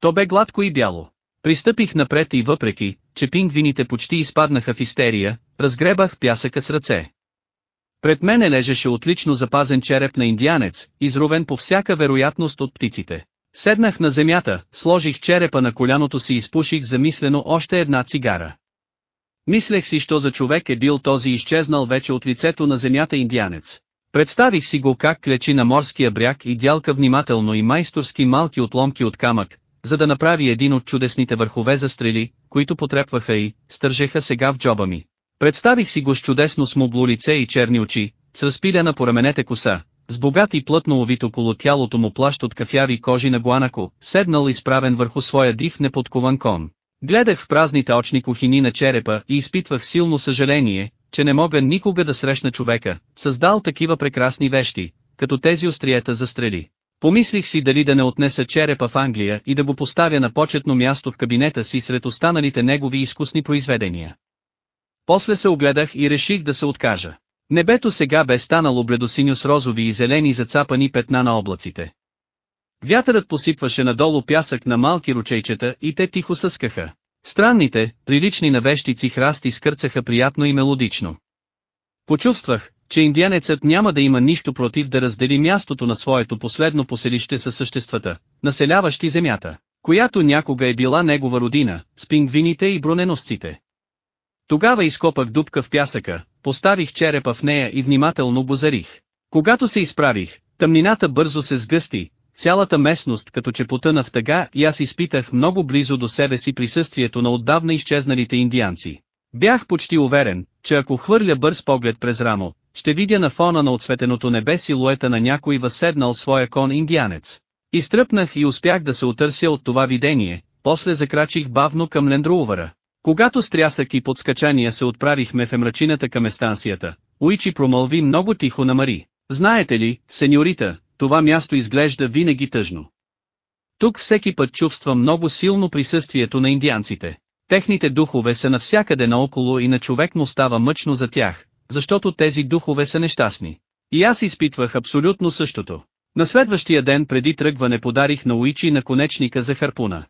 То бе гладко и бяло. Пристъпих напред и въпреки, че пингвините почти изпаднаха в истерия, разгребах пясъка с ръце. Пред мене лежеше отлично запазен череп на индианец, изровен по всяка вероятност от птиците. Седнах на земята, сложих черепа на коляното си и изпуших замислено още една цигара. Мислех си, що за човек е бил този изчезнал вече от лицето на земята индианец. Представих си го как клечи на морския бряг и дялка внимателно и майсторски малки отломки от камък, за да направи един от чудесните върхове за стрели, които потрепваха и, стържеха сега в джоба ми. Представих си го с чудесно смугло лице и черни очи, с разпилена по раменете коса, с богат и плътно овит около тялото му плащ от кафяви кожи на гуанако, седнал изправен върху своя див неподкован кон. Гледах в празните очни кухини на черепа и изпитвах силно съжаление, че не мога никога да срещна човека, създал такива прекрасни вещи, като тези остриета за стрели. Помислих си дали да не отнеса черепа в Англия и да го поставя на почетно място в кабинета си сред останалите негови изкусни произведения. После се огледах и реших да се откажа. Небето сега бе станало бледосиньо с розови и зелени зацапани петна на облаците. Вятърът посипваше надолу пясък на малки ручейчета и те тихо съскаха. Странните, прилични на вещици храсти скърцаха приятно и мелодично. Почувствах, че индианецът няма да има нищо против да раздели мястото на своето последно поселище със съществата, населяващи земята, която някога е била негова родина, с пингвините и броненосците. Тогава изкопах дупка в пясъка, поставих черепа в нея и внимателно бозарих. Когато се изправих, тъмнината бързо се сгъсти, цялата местност като че потъна в тъга и аз изпитах много близо до себе си присъствието на отдавна изчезналите индианци. Бях почти уверен, че ако хвърля бърз поглед през рамо, ще видя на фона на отсветеното небе силуета на някой възседнал своя кон индианец. Изтръпнах и успях да се отърся от това видение, после закрачих бавно към лендроувара. Когато с трясък и подскачания се отправихме в емрачината към естанцията, Уичи промълви много тихо на Мари. Знаете ли, сеньорита, това място изглежда винаги тъжно. Тук всеки път чувства много силно присъствието на индианците. Техните духове са навсякъде наоколо и на човек му става мъчно за тях, защото тези духове са нещастни. И аз изпитвах абсолютно същото. На следващия ден преди тръгване подарих на Уичи наконечника за харпуна.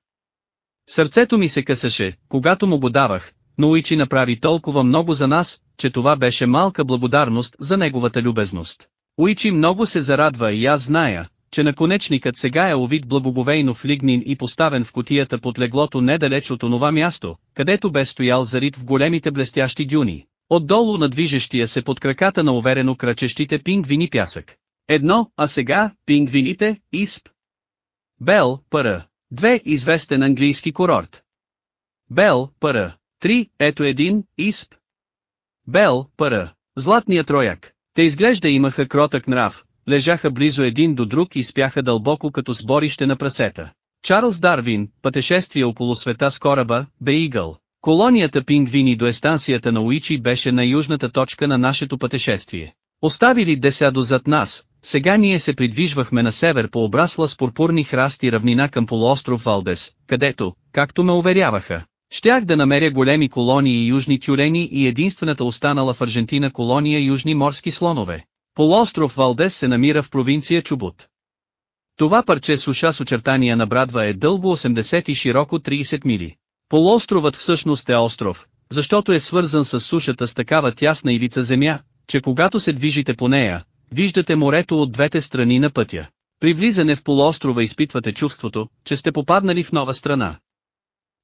Сърцето ми се късаше, когато му го давах, но Уичи направи толкова много за нас, че това беше малка благодарност за неговата любезност. Уичи много се зарадва и аз зная, че наконечникът сега е овид благоговейно в лигнин и поставен в котията под леглото недалеч от онова място, където бе стоял зарит в големите блестящи дюни, отдолу надвижещия се под краката на уверено крачещите пингвини пясък. Едно, а сега, пингвините, исп. Бел, пара, Две, Известен английски курорт. Бел, пара. Три, Ето един, Исп. Бел, пара. Златният трояк. Те изглежда имаха кротък нрав, лежаха близо един до друг и спяха дълбоко като сборище на прасета. Чарлз Дарвин, пътешествие около света с кораба, Беигъл. Колонията пингвини до естанцията на Уичи беше на южната точка на нашето пътешествие. Оставили десядо зад нас, сега ние се придвижвахме на север по обрасла с пурпурни храсти равнина към полуостров Валдес, където, както ме уверяваха, щях да намеря големи колонии южни тюлени и единствената останала в Аржентина колония южни морски слонове. Полуостров Валдес се намира в провинция Чубут. Това парче суша с очертания на Брадва е дълго 80 и широко 30 мили. Полуостровът всъщност е остров, защото е свързан с сушата с такава тясна ивица земя, че когато се движите по нея, виждате морето от двете страни на пътя. При влизане в полуострова изпитвате чувството, че сте попаднали в нова страна.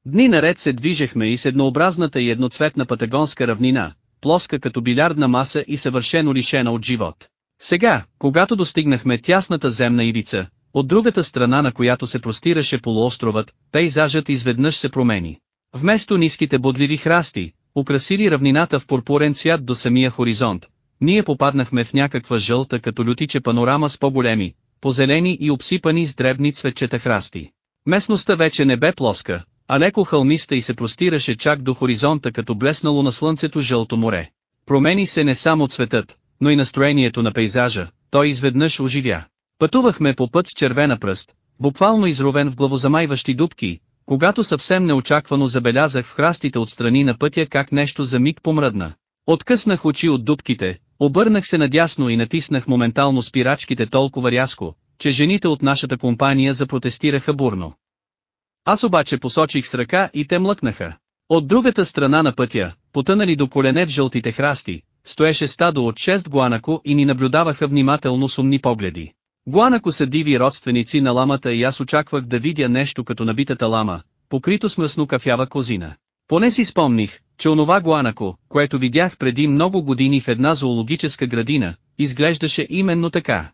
Дни наред се движехме и с еднообразната и едноцветна патагонска равнина, плоска като билярдна маса и съвършено лишена от живот. Сега, когато достигнахме тясната земна ивица, от другата страна на която се простираше полуостровът, пейзажът изведнъж се промени. Вместо ниските бодливи храсти, украсили равнината в пурпурен цвят до самия хоризонт, ние попаднахме в някаква жълта като лютиче панорама с по-големи, позелени и обсипани с дребни цветчета храсти. Местността вече не бе плоска, а леко хълмиста и се простираше чак до хоризонта като блеснало на слънцето жълто море. Промени се не само цветът, но и настроението на пейзажа, той изведнъж оживя. Пътувахме по път с червена пръст, буквално изровен в главозамайващи дубки, когато съвсем неочаквано забелязах в храстите от страни на пътя как нещо за миг помръдна. Откъснах очи от дубките, обърнах се надясно и натиснах моментално спирачките толкова рязко, че жените от нашата компания запротестираха бурно. Аз обаче посочих с ръка и те млъкнаха. От другата страна на пътя, потънали до колене в жълтите храсти, стоеше стадо от шест гуанако и ни наблюдаваха внимателно с умни погледи. Гуанако са диви родственици на ламата и аз очаквах да видя нещо като набитата лама, покрито с мръсно кафява козина. Поне си спомних, че онова гуанако, което видях преди много години в една зоологическа градина, изглеждаше именно така.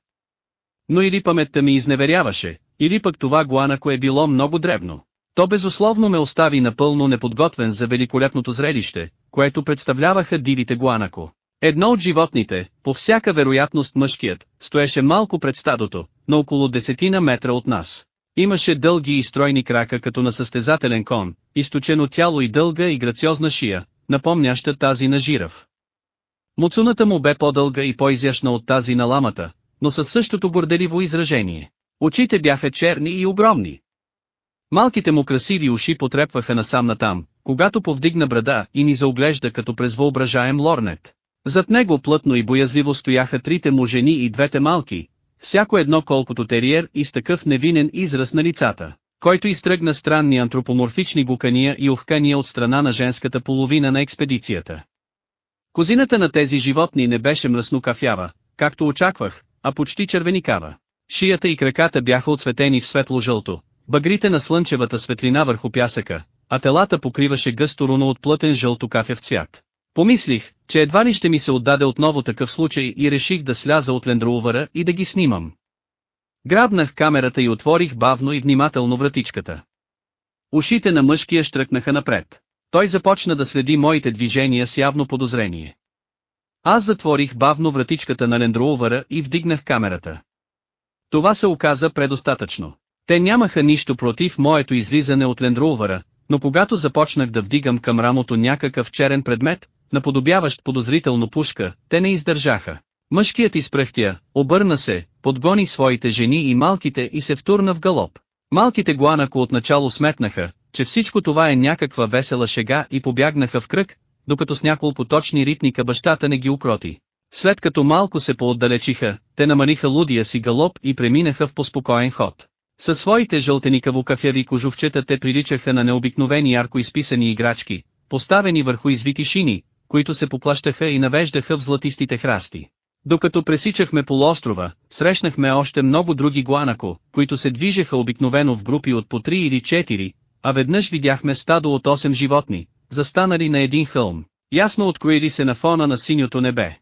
Но или паметта ми изневеряваше, или пък това гуанако е било много дребно. То безусловно ме остави напълно неподготвен за великолепното зрелище, което представляваха дивите гуанако. Едно от животните, по всяка вероятност мъжкият, стоеше малко пред стадото, на около десетина метра от нас. Имаше дълги и стройни крака като на състезателен кон, източено тяло и дълга и грациозна шия, напомняща тази на жирав. Муцуната му бе по-дълга и по-изящна от тази на ламата, но със същото горделиво изражение. Очите бяха черни и огромни. Малките му красиви уши потрепваха насам натам, когато повдигна брада и ни заоглежда като през въображаем лорнет. Зад него плътно и боязливо стояха трите му жени и двете малки, всяко едно колкото териер и с такъв невинен израз на лицата, който изтръгна странни антропоморфични букания и ухкания от страна на женската половина на експедицията. Козината на тези животни не беше мръсно кафява, както очаквах, а почти червеникава. Шията и краката бяха отсветени в светло-жълто, багрите на слънчевата светлина върху пясъка, а телата покриваше гъсто руно от плътен жълто-кафев цвят. Помислих, че едва ли ще ми се отдаде отново такъв случай и реших да сляза от лендроувъра и да ги снимам. Грабнах камерата и отворих бавно и внимателно вратичката. Ушите на мъжкия штръкнаха напред. Той започна да следи моите движения с явно подозрение. Аз затворих бавно вратичката на лендроувъра и вдигнах камерата. Това се оказа предостатъчно. Те нямаха нищо против моето излизане от лендроувъра, но когато започнах да вдигам към рамото някакъв черен предмет, наподобяващ подозрително пушка, те не издържаха. Мъжкият изпръхтя, обърна се, подгони своите жени и малките и се втурна в галоп. Малките гуанако отначало сметнаха, че всичко това е някаква весела шега и побягнаха в кръг, докато с няколко точни ритника бащата не ги укроти. След като малко се поотдалечиха, те намалиха лудия си галоп и преминаха в поспокоен ход. Със своите жълтеникаво кафяви кожухчета те приличаха на необикновени ярко изписани играчки, поставени върху извити шини, които се поплащаха и навеждаха в златистите храсти. Докато пресичахме полуострова, срещнахме още много други гуанако, които се движеха обикновено в групи от по 3 или 4, а веднъж видяхме стадо от 8 животни, застанали на един хълм, ясно откроили се на фона на синьото небе.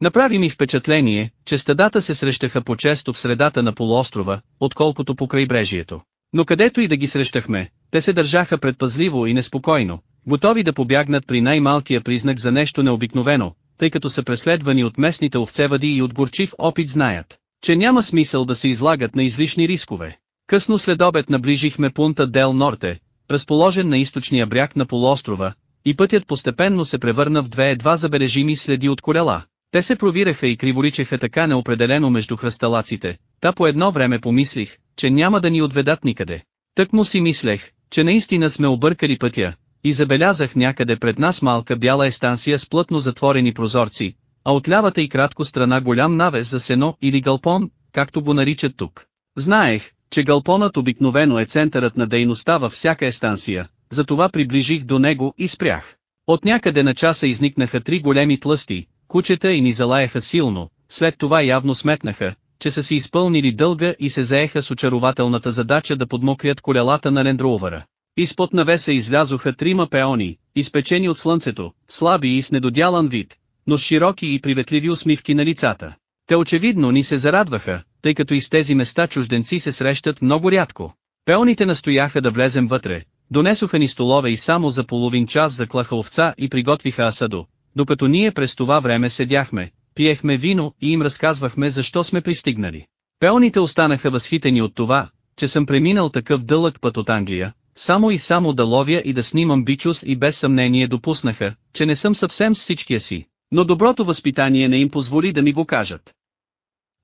Направи ми впечатление, че стадата се срещаха по-често в средата на полуострова, отколкото по крайбрежието. Но където и да ги срещахме, те се държаха предпазливо и неспокойно, готови да побягнат при най-малкия признак за нещо необикновено, тъй като са преследвани от местните овцевади и от горчив опит знаят, че няма смисъл да се излагат на излишни рискове. Късно след обед наближихме пункта Дел Норте, разположен на източния бряг на полуострова, и пътят постепенно се превърна в две едва забележими следи от колела. Те се провираха и криволичеха така неопределено между хръсталаците, та по едно време помислих, че няма да ни отведат никъде. Тък му си мислех, че наистина сме объркали пътя, и забелязах някъде пред нас малка бяла естанция с плътно затворени прозорци, а от лявата и кратко страна голям навес за сено или галпон, както го наричат тук. Знаех, че галпонът обикновено е центърът на дейността във всяка естанция, затова приближих до него и спрях. От някъде на часа изникнаха три големи тлъсти, кучета и ни залаяха силно, след това явно сметнаха, че са си изпълнили дълга и се заеха с очарователната задача да подмокрят колелата на лендроувъра. Изпод навеса излязоха трима пеони, изпечени от слънцето, слаби и с недодялан вид, но с широки и приветливи усмивки на лицата. Те очевидно ни се зарадваха, тъй като из тези места чужденци се срещат много рядко. Пеоните настояха да влезем вътре, донесоха ни столове и само за половин час заклаха овца и приготвиха асадо, докато ние през това време седяхме, пиехме вино и им разказвахме защо сме пристигнали. Пеоните останаха възхитени от това, че съм преминал такъв дълъг път от Англия, само и само да ловя и да снимам бичус и без съмнение допуснаха, че не съм съвсем с всичкия си, но доброто възпитание не им позволи да ми го кажат.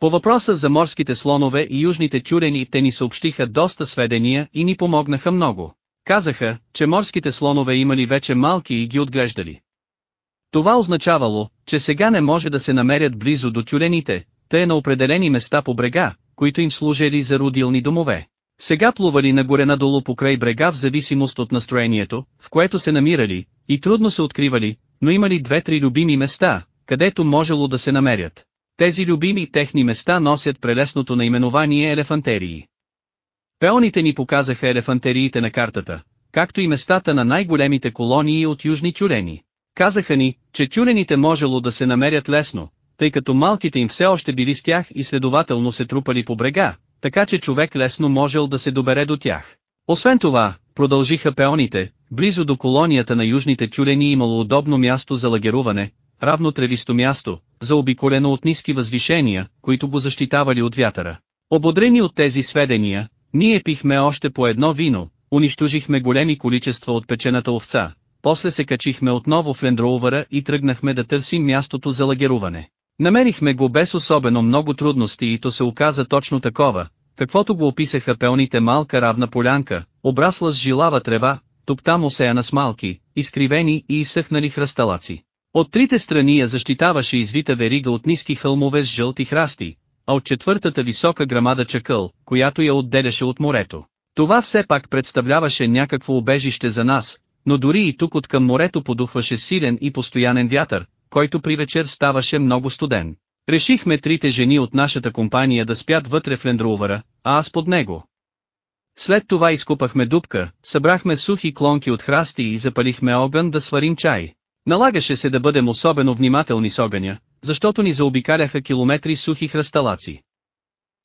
По въпроса за морските слонове и южните тюрени те ни съобщиха доста сведения и ни помогнаха много. Казаха, че морските слонове имали вече малки и ги отглеждали. Това означавало, че сега не може да се намерят близо до тюлените, те на определени места по брега, които им служили за родилни домове. Сега плували нагоре надолу покрай брега в зависимост от настроението, в което се намирали, и трудно се откривали, но имали две-три любими места, където можело да се намерят. Тези любими техни места носят прелесното наименование елефантерии. Пеоните ни показаха елефантериите на картата, както и местата на най-големите колонии от южни тюлени. Казаха ни, че тюлените можело да се намерят лесно, тъй като малките им все още били с тях и следователно се трупали по брега, така че човек лесно можел да се добере до тях. Освен това, продължиха пеоните, близо до колонията на южните тюлени имало удобно място за лагеруване, равно тревисто място, заобиколено от ниски възвишения, които го защитавали от вятъра. Ободрени от тези сведения, ние пихме още по едно вино, унищожихме големи количества от печената овца, после се качихме отново в лендроувъра и тръгнахме да търсим мястото за лагеруване. Намерихме го без особено много трудности и то се оказа точно такова, каквото го описаха пелните малка равна полянка, обрасла с жилава трева, тук там осеяна с малки, изкривени и изсъхнали хръсталаци. От трите страни я защитаваше извита верига от ниски хълмове с жълти храсти, а от четвъртата висока грамада чакъл, която я отделяше от морето. Това все пак представляваше някакво убежище за нас, но дори и тук от към морето подухваше силен и постоянен вятър, който при вечер ставаше много студен. Решихме трите жени от нашата компания да спят вътре в лендроувъра, а аз под него. След това изкупахме дупка, събрахме сухи клонки от храсти и запалихме огън да сварим чай. Налагаше се да бъдем особено внимателни с огъня, защото ни заобикаляха километри сухи хръсталаци.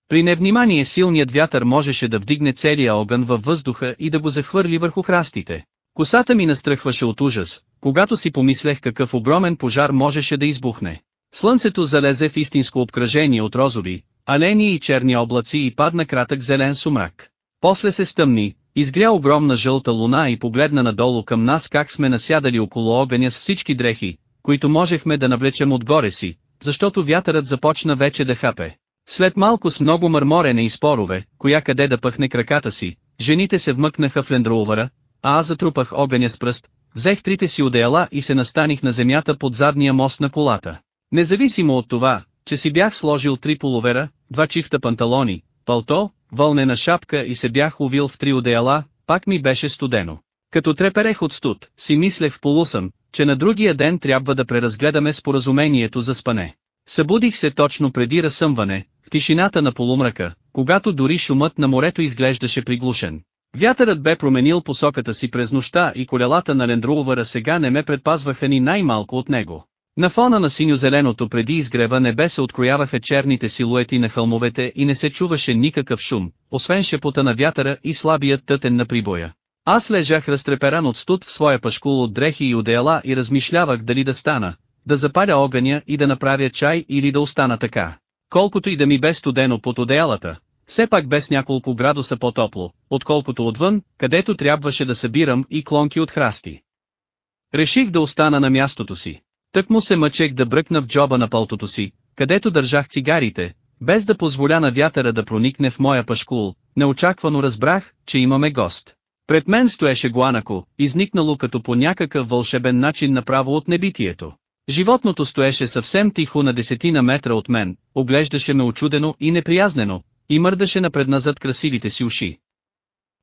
При невнимание силният вятър можеше да вдигне целия огън във въздуха и да го захвърли върху храстите. Косата ми настръхваше от ужас, когато си помислех какъв огромен пожар можеше да избухне. Слънцето залезе в истинско обкръжение от розови, алени и черни облаци и падна кратък зелен сумрак. После се стъмни, изгря огромна жълта луна и погледна надолу към нас как сме насядали около огъня с всички дрехи, които можехме да навлечем отгоре си, защото вятърът започна вече да хапе. След малко с много мърморене и спорове, коя къде да пъхне краката си, жените се вмъкнаха в лендроувара, а аз затрупах огъня с пръст, взех трите си одеяла и се настаних на земята под задния мост на колата. Независимо от това, че си бях сложил три половера, два чифта панталони, палто, вълнена шапка и се бях увил в три одеяла, пак ми беше студено. Като треперех от студ, си мислех в полусън, че на другия ден трябва да преразгледаме споразумението за спане. Събудих се точно преди разсъмване, в тишината на полумрака, когато дори шумът на морето изглеждаше приглушен. Вятърът бе променил посоката си през нощта и колелата на Лендрулвара сега не ме предпазваха ни най-малко от него. На фона на синьо-зеленото преди изгрева небе се открояваха черните силуети на хълмовете и не се чуваше никакъв шум, освен шепота на вятъра и слабият тътен на прибоя. Аз лежах разтреперан от студ в своя пашкул от дрехи и одеяла и размишлявах дали да стана, да запаля огъня и да направя чай или да остана така. Колкото и да ми бе студено под одеялата, все пак без няколко градуса по-топло, отколкото отвън, където трябваше да събирам и клонки от храсти. Реших да остана на мястото си. Тък му се мъчех да бръкна в джоба на палтото си, където държах цигарите, без да позволя на вятъра да проникне в моя пашкул, неочаквано разбрах, че имаме гост. Пред мен стоеше гуанако, изникнало като по някакъв вълшебен начин направо от небитието. Животното стоеше съвсем тихо на десетина метра от мен, оглеждаше ме очудено и неприязнено, и мърдаше напредназад красивите си уши.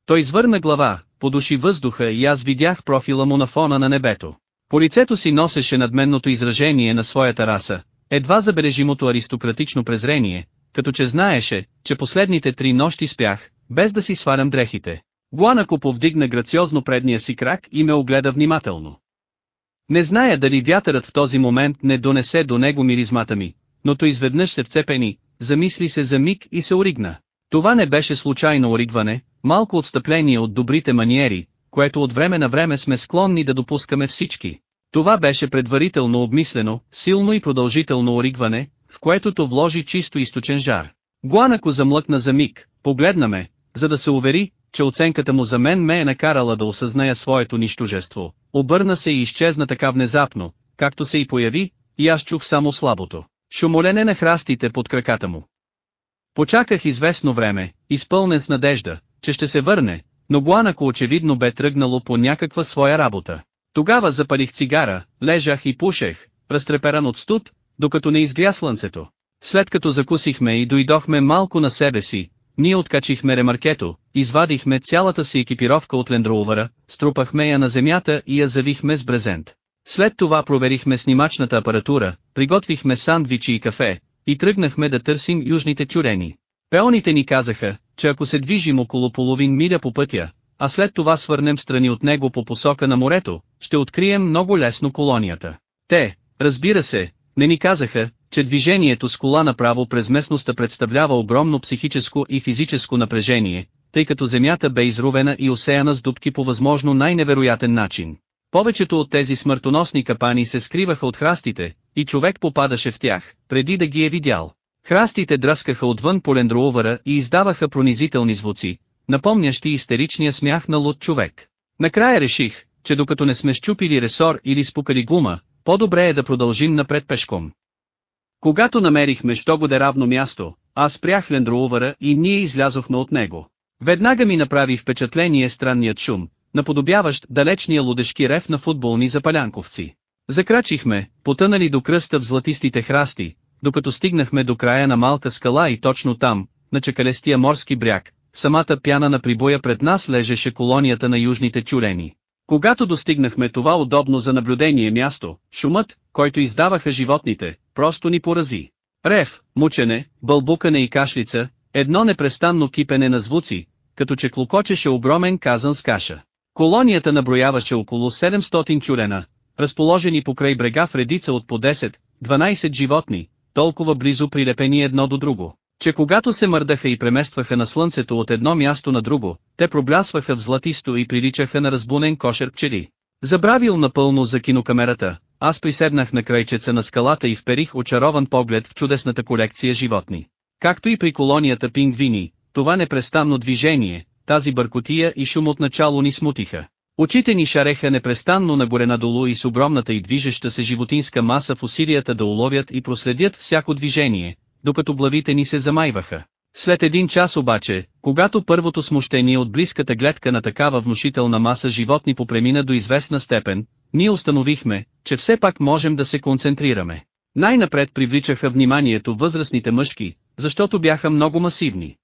Той извърна глава, подуши въздуха и аз видях профила му на фона на небето. По лицето си носеше надменното изражение на своята раса, едва забележимото аристократично презрение, като че знаеше, че последните три нощи спях, без да си свалям дрехите. Гуанако повдигна грациозно предния си крак и ме огледа внимателно. Не зная дали вятърът в този момент не донесе до него миризмата ми, но то изведнъж се вцепени, замисли се за миг и се оригна. Това не беше случайно оригване, малко отстъпление от добрите маниери, което от време на време сме склонни да допускаме всички. Това беше предварително обмислено, силно и продължително оригване, в което то вложи чисто източен жар. Гуанако замлъкна за миг, погледна ме, за да се увери, че оценката му за мен ме е накарала да осъзная своето нищожество. Обърна се и изчезна така внезапно, както се и появи, и аз чух само слабото. Шумолене на храстите под краката му. Почаках известно време, изпълнен с надежда, че ще се върне, но Буанако очевидно бе тръгнало по някаква своя работа. Тогава запалих цигара, лежах и пушех, разтреперан от студ, докато не изгря слънцето. След като закусихме и дойдохме малко на себе си, ние откачихме ремаркето, извадихме цялата си екипировка от лендроувара, струпахме я на земята и я завихме с брезент. След това проверихме снимачната апаратура, приготвихме сандвичи и кафе, и тръгнахме да търсим южните тюрени. Пеоните ни казаха, че ако се движим около половин миля по пътя, а след това свърнем страни от него по посока на морето, ще открием много лесно колонията. Те, разбира се, не ни казаха, че движението с кола направо през местността представлява огромно психическо и физическо напрежение, тъй като земята бе изрувена и осеяна с дубки по възможно най-невероятен начин. Повечето от тези смъртоносни капани се скриваха от храстите, и човек попадаше в тях, преди да ги е видял. Храстите дръскаха отвън по лендроувара и издаваха пронизителни звуци, напомнящи истеричния смях на луд човек. Накрая реших, че докато не сме щупили ресор или спукали гума, по-добре е да продължим напред пешком. Когато намерихме що годе равно място, аз спрях лендроувара и ние излязохме от него. Веднага ми направи впечатление странният шум, наподобяващ далечния лудешки рев на футболни запалянковци. Закрачихме, потънали до кръста в златистите храсти, докато стигнахме до края на малка скала и точно там, на чекалестия морски бряг, самата пяна на прибоя пред нас лежеше колонията на южните тюлени. Когато достигнахме това удобно за наблюдение място, шумът, който издаваха животните, просто ни порази. Рев, мучене, бълбукане и кашлица, едно непрестанно кипене на звуци, като че клокочеше огромен казан с каша. Колонията наброяваше около 700 чурена, разположени покрай брега в редица от по 10-12 животни, толкова близо прилепени едно до друго, че когато се мърдаха и преместваха на слънцето от едно място на друго, те проблясваха в златисто и приличаха на разбунен кошер пчели. Забравил напълно за кинокамерата, аз приседнах на крайчеца на скалата и вперих очарован поглед в чудесната колекция животни. Както и при колонията пингвини, това непрестанно движение, тази бъркотия и шум отначало ни смутиха. Очите ни шареха непрестанно нагоре надолу и с огромната и движеща се животинска маса в усилията да уловят и проследят всяко движение, докато главите ни се замайваха. След един час обаче, когато първото смущение от близката гледка на такава внушителна маса животни попремина до известна степен, ние установихме, че все пак можем да се концентрираме. Най-напред привличаха вниманието възрастните мъжки, защото бяха много масивни.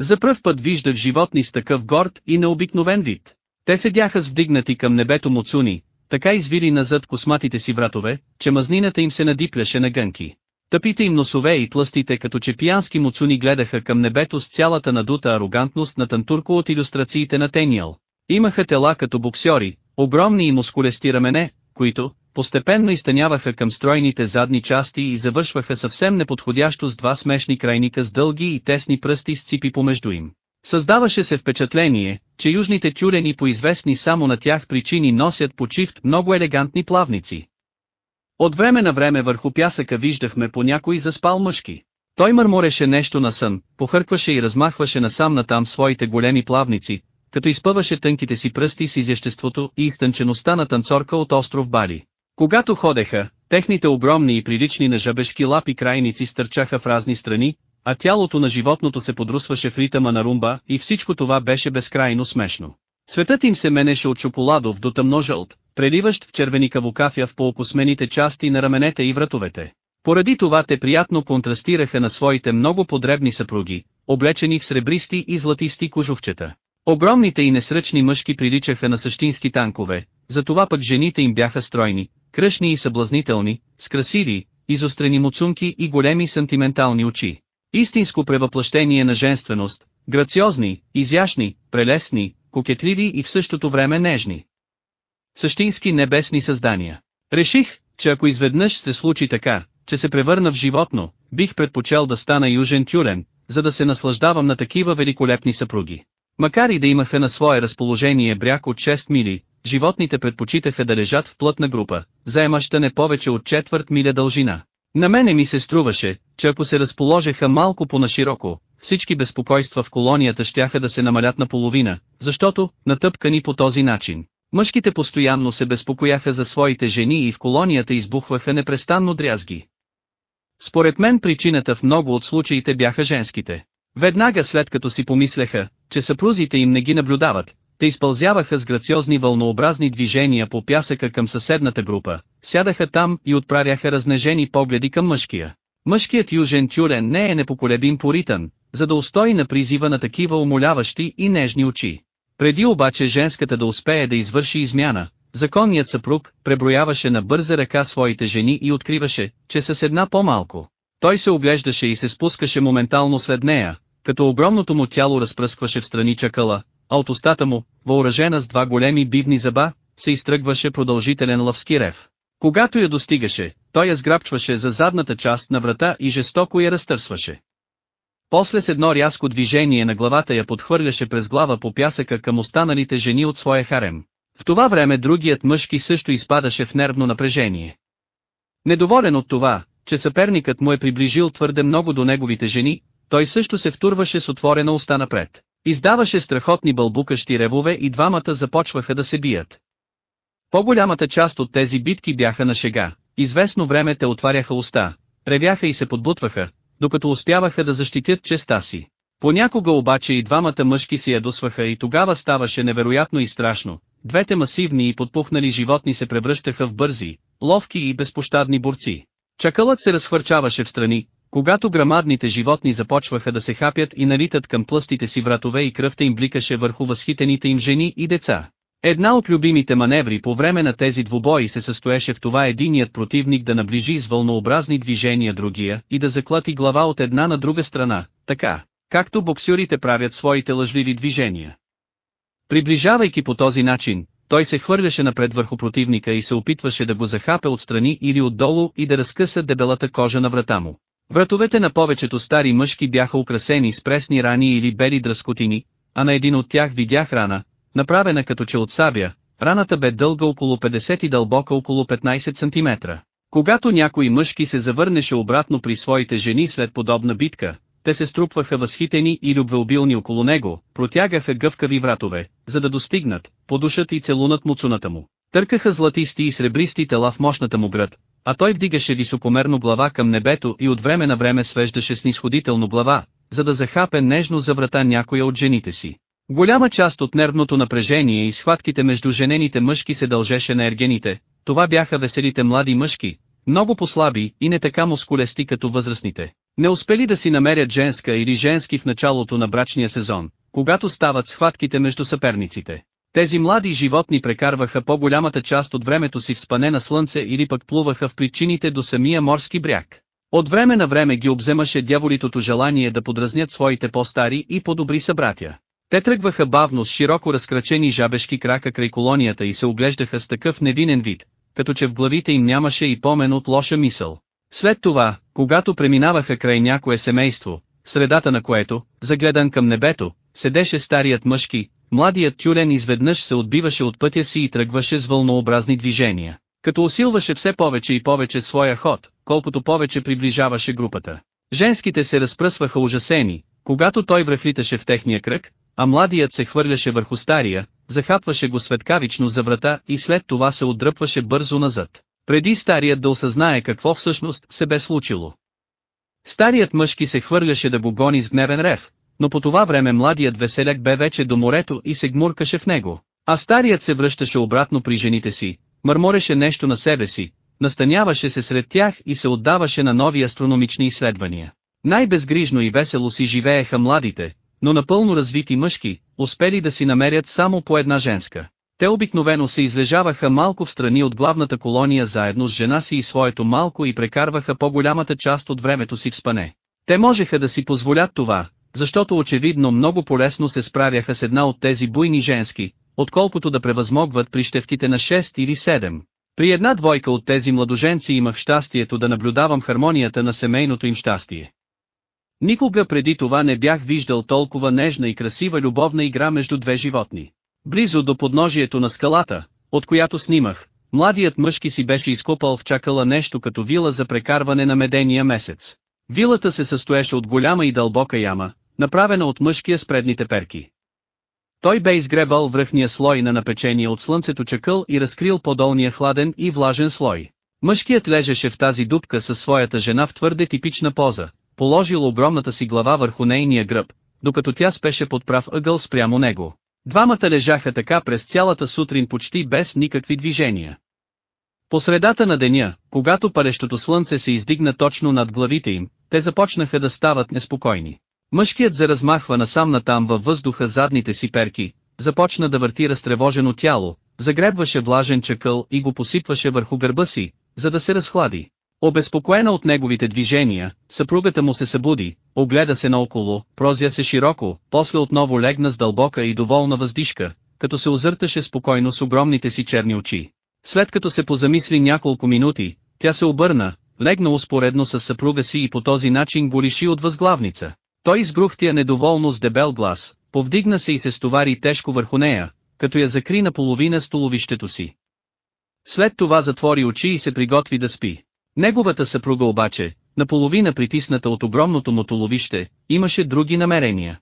За пръв път виждах животни с такъв горд и необикновен вид. Те седяха с вдигнати към небето муцуни, така извили назад косматите си вратове, че мазнината им се надипляше на гънки. Тъпите им носове и тлъстите като че пиянски муцуни гледаха към небето с цялата надута арогантност на тантурко от иллюстрациите на Тениал. Имаха тела като боксьори, огромни и мускулести рамене, които, постепенно изтъняваха към стройните задни части и завършваха съвсем неподходящо с два смешни крайника с дълги и тесни пръсти с ципи помежду им. Създаваше се впечатление, че южните тюрени по известни само на тях причини носят почивт много елегантни плавници. От време на време върху пясъка виждахме по някой заспал мъжки. Той мърмореше нещо на сън, похъркваше и размахваше насам натам своите големи плавници, като изпъваше тънките си пръсти с изяществото и изтънчеността на танцорка от остров Бали. Когато ходеха, техните огромни и прилични на жабешки лапи крайници стърчаха в разни страни, а тялото на животното се подрусваше в ритъма на румба и всичко това беше безкрайно смешно. Цветът им се менеше от шоколадов до тъмно-жълт, преливащ в червеникаво кафя в полукосмените части на раменете и вратовете. Поради това те приятно контрастираха на своите много подребни съпруги, облечени в сребристи и златисти кожухчета. Огромните и несръчни мъжки приличаха на същински танкове, затова пък жените им бяха стройни, кръшни и съблазнителни, с красиви, изострени муцунки и големи сантиментални очи. Истинско превъплъщение на женственост, грациозни, изящни, прелесни, кокетливи и в същото време нежни. Същински небесни създания. Реших, че ако изведнъж се случи така, че се превърна в животно, бих предпочел да стана южен тюлен, за да се наслаждавам на такива великолепни съпруги. Макар и да имаха на свое разположение бряг от 6 мили, животните предпочитаха да лежат в плътна група, заемаща не повече от четвърт миля дължина. На мене ми се струваше, че ако се разположеха малко по-нашироко, всички безпокойства в колонията щяха да се намалят наполовина, защото, натъпкани по този начин, мъжките постоянно се безпокояха за своите жени и в колонията избухваха непрестанно дрязги. Според мен причината в много от случаите бяха женските. Веднага след като си помислеха, че съпрузите им не ги наблюдават, те изпълзяваха с грациозни вълнообразни движения по пясъка към съседната група, сядаха там и отправяха разнежени погледи към мъжкия. Мъжкият южен тюрен не е непоколебим поритън, за да устои на призива на такива умоляващи и нежни очи. Преди обаче женската да успее да извърши измяна, законният съпруг преброяваше на бърза ръка своите жени и откриваше, че с една по-малко. Той се оглеждаше и се спускаше моментално след нея, като огромното му тяло разпръскваше в страни чакъла, а от устата му, въоръжена с два големи бивни зъба, се изтръгваше продължителен лъвски рев. Когато я достигаше, той я сграбчваше за задната част на врата и жестоко я разтърсваше. После с едно рязко движение на главата я подхвърляше през глава по пясъка към останалите жени от своя харем. В това време другият мъжки също изпадаше в нервно напрежение. Недоволен от това, че съперникът му е приближил твърде много до неговите жени, той също се втурваше с отворена уста напред. Издаваше страхотни бълбукащи ревове и двамата започваха да се бият. По-голямата част от тези битки бяха на шега, известно време те отваряха уста, ревяха и се подбутваха, докато успяваха да защитят честа си. Понякога обаче и двамата мъжки се ядосваха и тогава ставаше невероятно и страшно. Двете масивни и подпухнали животни се превръщаха в бързи, ловки и безпощадни борци. Чакълът се разхвърчаваше в страни, когато грамадните животни започваха да се хапят и налитат към плъстите си вратове и кръвта им бликаше върху възхитените им жени и деца. Една от любимите маневри по време на тези двубои се състоеше в това единият противник да наближи с вълнообразни движения другия и да заклати глава от една на друга страна, така, както боксюрите правят своите лъжливи движения. Приближавайки по този начин, той се хвърляше напред върху противника и се опитваше да го захапе отстрани или отдолу и да разкъса дебелата кожа на врата му. Вратовете на повечето стари мъжки бяха украсени с пресни рани или бели дръскотини, а на един от тях видях рана, направена като че от сабя, раната бе дълга около 50 и дълбока около 15 см. Когато някой мъжки се завърнеше обратно при своите жени след подобна битка, те се струпваха възхитени и любвеобилни около него, протягаха гъвкави вратове, за да достигнат, подушат и целунат муцуната му. Търкаха златисти и сребристи тела в мощната му град, а той вдигаше високомерно глава към небето и от време на време свеждаше снисходително глава, за да захапе нежно за врата някоя от жените си. Голяма част от нервното напрежение и схватките между женените мъжки се дължеше на ергените, това бяха веселите млади мъжки, много послаби и не така мускулести като възрастните. Не успели да си намерят женска или женски в началото на брачния сезон, когато стават схватките между съперниците. Тези млади животни прекарваха по-голямата част от времето си в спане на слънце или пък плуваха в причините до самия морски бряг. От време на време ги обземаше дяволитото желание да подразнят своите по-стари и по-добри събратя. Те тръгваха бавно с широко разкрачени жабешки крака край колонията и се оглеждаха с такъв невинен вид, като че в главите им нямаше и помен от лоша мисъл. След това, когато преминаваха край някое семейство, средата на което, загледан към небето, седеше старият мъжки, младият тюлен изведнъж се отбиваше от пътя си и тръгваше с вълнообразни движения, като усилваше все повече и повече своя ход, колкото повече приближаваше групата. Женските се разпръсваха ужасени, когато той връхлиташе в техния кръг, а младият се хвърляше върху стария, захапваше го светкавично за врата и след това се отдръпваше бързо назад, преди старият да осъзнае какво всъщност се бе случило. Старият мъжки се хвърляше да го гони с гневен рев, но по това време младият веселяк бе вече до морето и се гмуркаше в него, а старият се връщаше обратно при жените си, мърмореше нещо на себе си, настаняваше се сред тях и се отдаваше на нови астрономични изследвания. Най-безгрижно и весело си живееха младите, но напълно развити мъжки, успели да си намерят само по една женска. Те обикновено се излежаваха малко в страни от главната колония заедно с жена си и своето малко и прекарваха по-голямата част от времето си в спане. Те можеха да си позволят това, защото очевидно много полезно се справяха с една от тези буйни женски, отколкото да превъзмогват прищевките на 6 или 7. При една двойка от тези младоженци имах щастието да наблюдавам хармонията на семейното им щастие. Никога преди това не бях виждал толкова нежна и красива любовна игра между две животни. Близо до подножието на скалата, от която снимах, младият мъжки си беше изкопал в чакала нещо като вила за прекарване на медения месец. Вилата се състоеше от голяма и дълбока яма, направена от мъжкия с предните перки. Той бе изгребал връхния слой на напечения от слънцето чакъл и разкрил подолния хладен и влажен слой. Мъжкият лежеше в тази дупка със своята жена в твърде типична поза, положил огромната си глава върху нейния гръб, докато тя спеше под прав ъгъл спрямо него. Двамата лежаха така през цялата сутрин почти без никакви движения. По средата на деня, когато парещото слънце се издигна точно над главите им, те започнаха да стават неспокойни. Мъжкият заразмахва насам натам във въздуха задните си перки, започна да върти разтревожено тяло, загребваше влажен чакъл и го посипваше върху гърба си, за да се разхлади. Обезпокоена от неговите движения, съпругата му се събуди, огледа се наоколо, прозя се широко, после отново легна с дълбока и доволна въздишка, като се озърташе спокойно с огромните си черни очи. След като се позамисли няколко минути, тя се обърна, легна успоредно с съпруга си и по този начин го лиши от възглавница. Той изгрухтя недоволно с дебел глас, повдигна се и се стовари тежко върху нея, като я закри наполовина столовището си. След това затвори очи и се приготви да спи. Неговата съпруга обаче, наполовина притисната от огромното му толовище, имаше други намерения.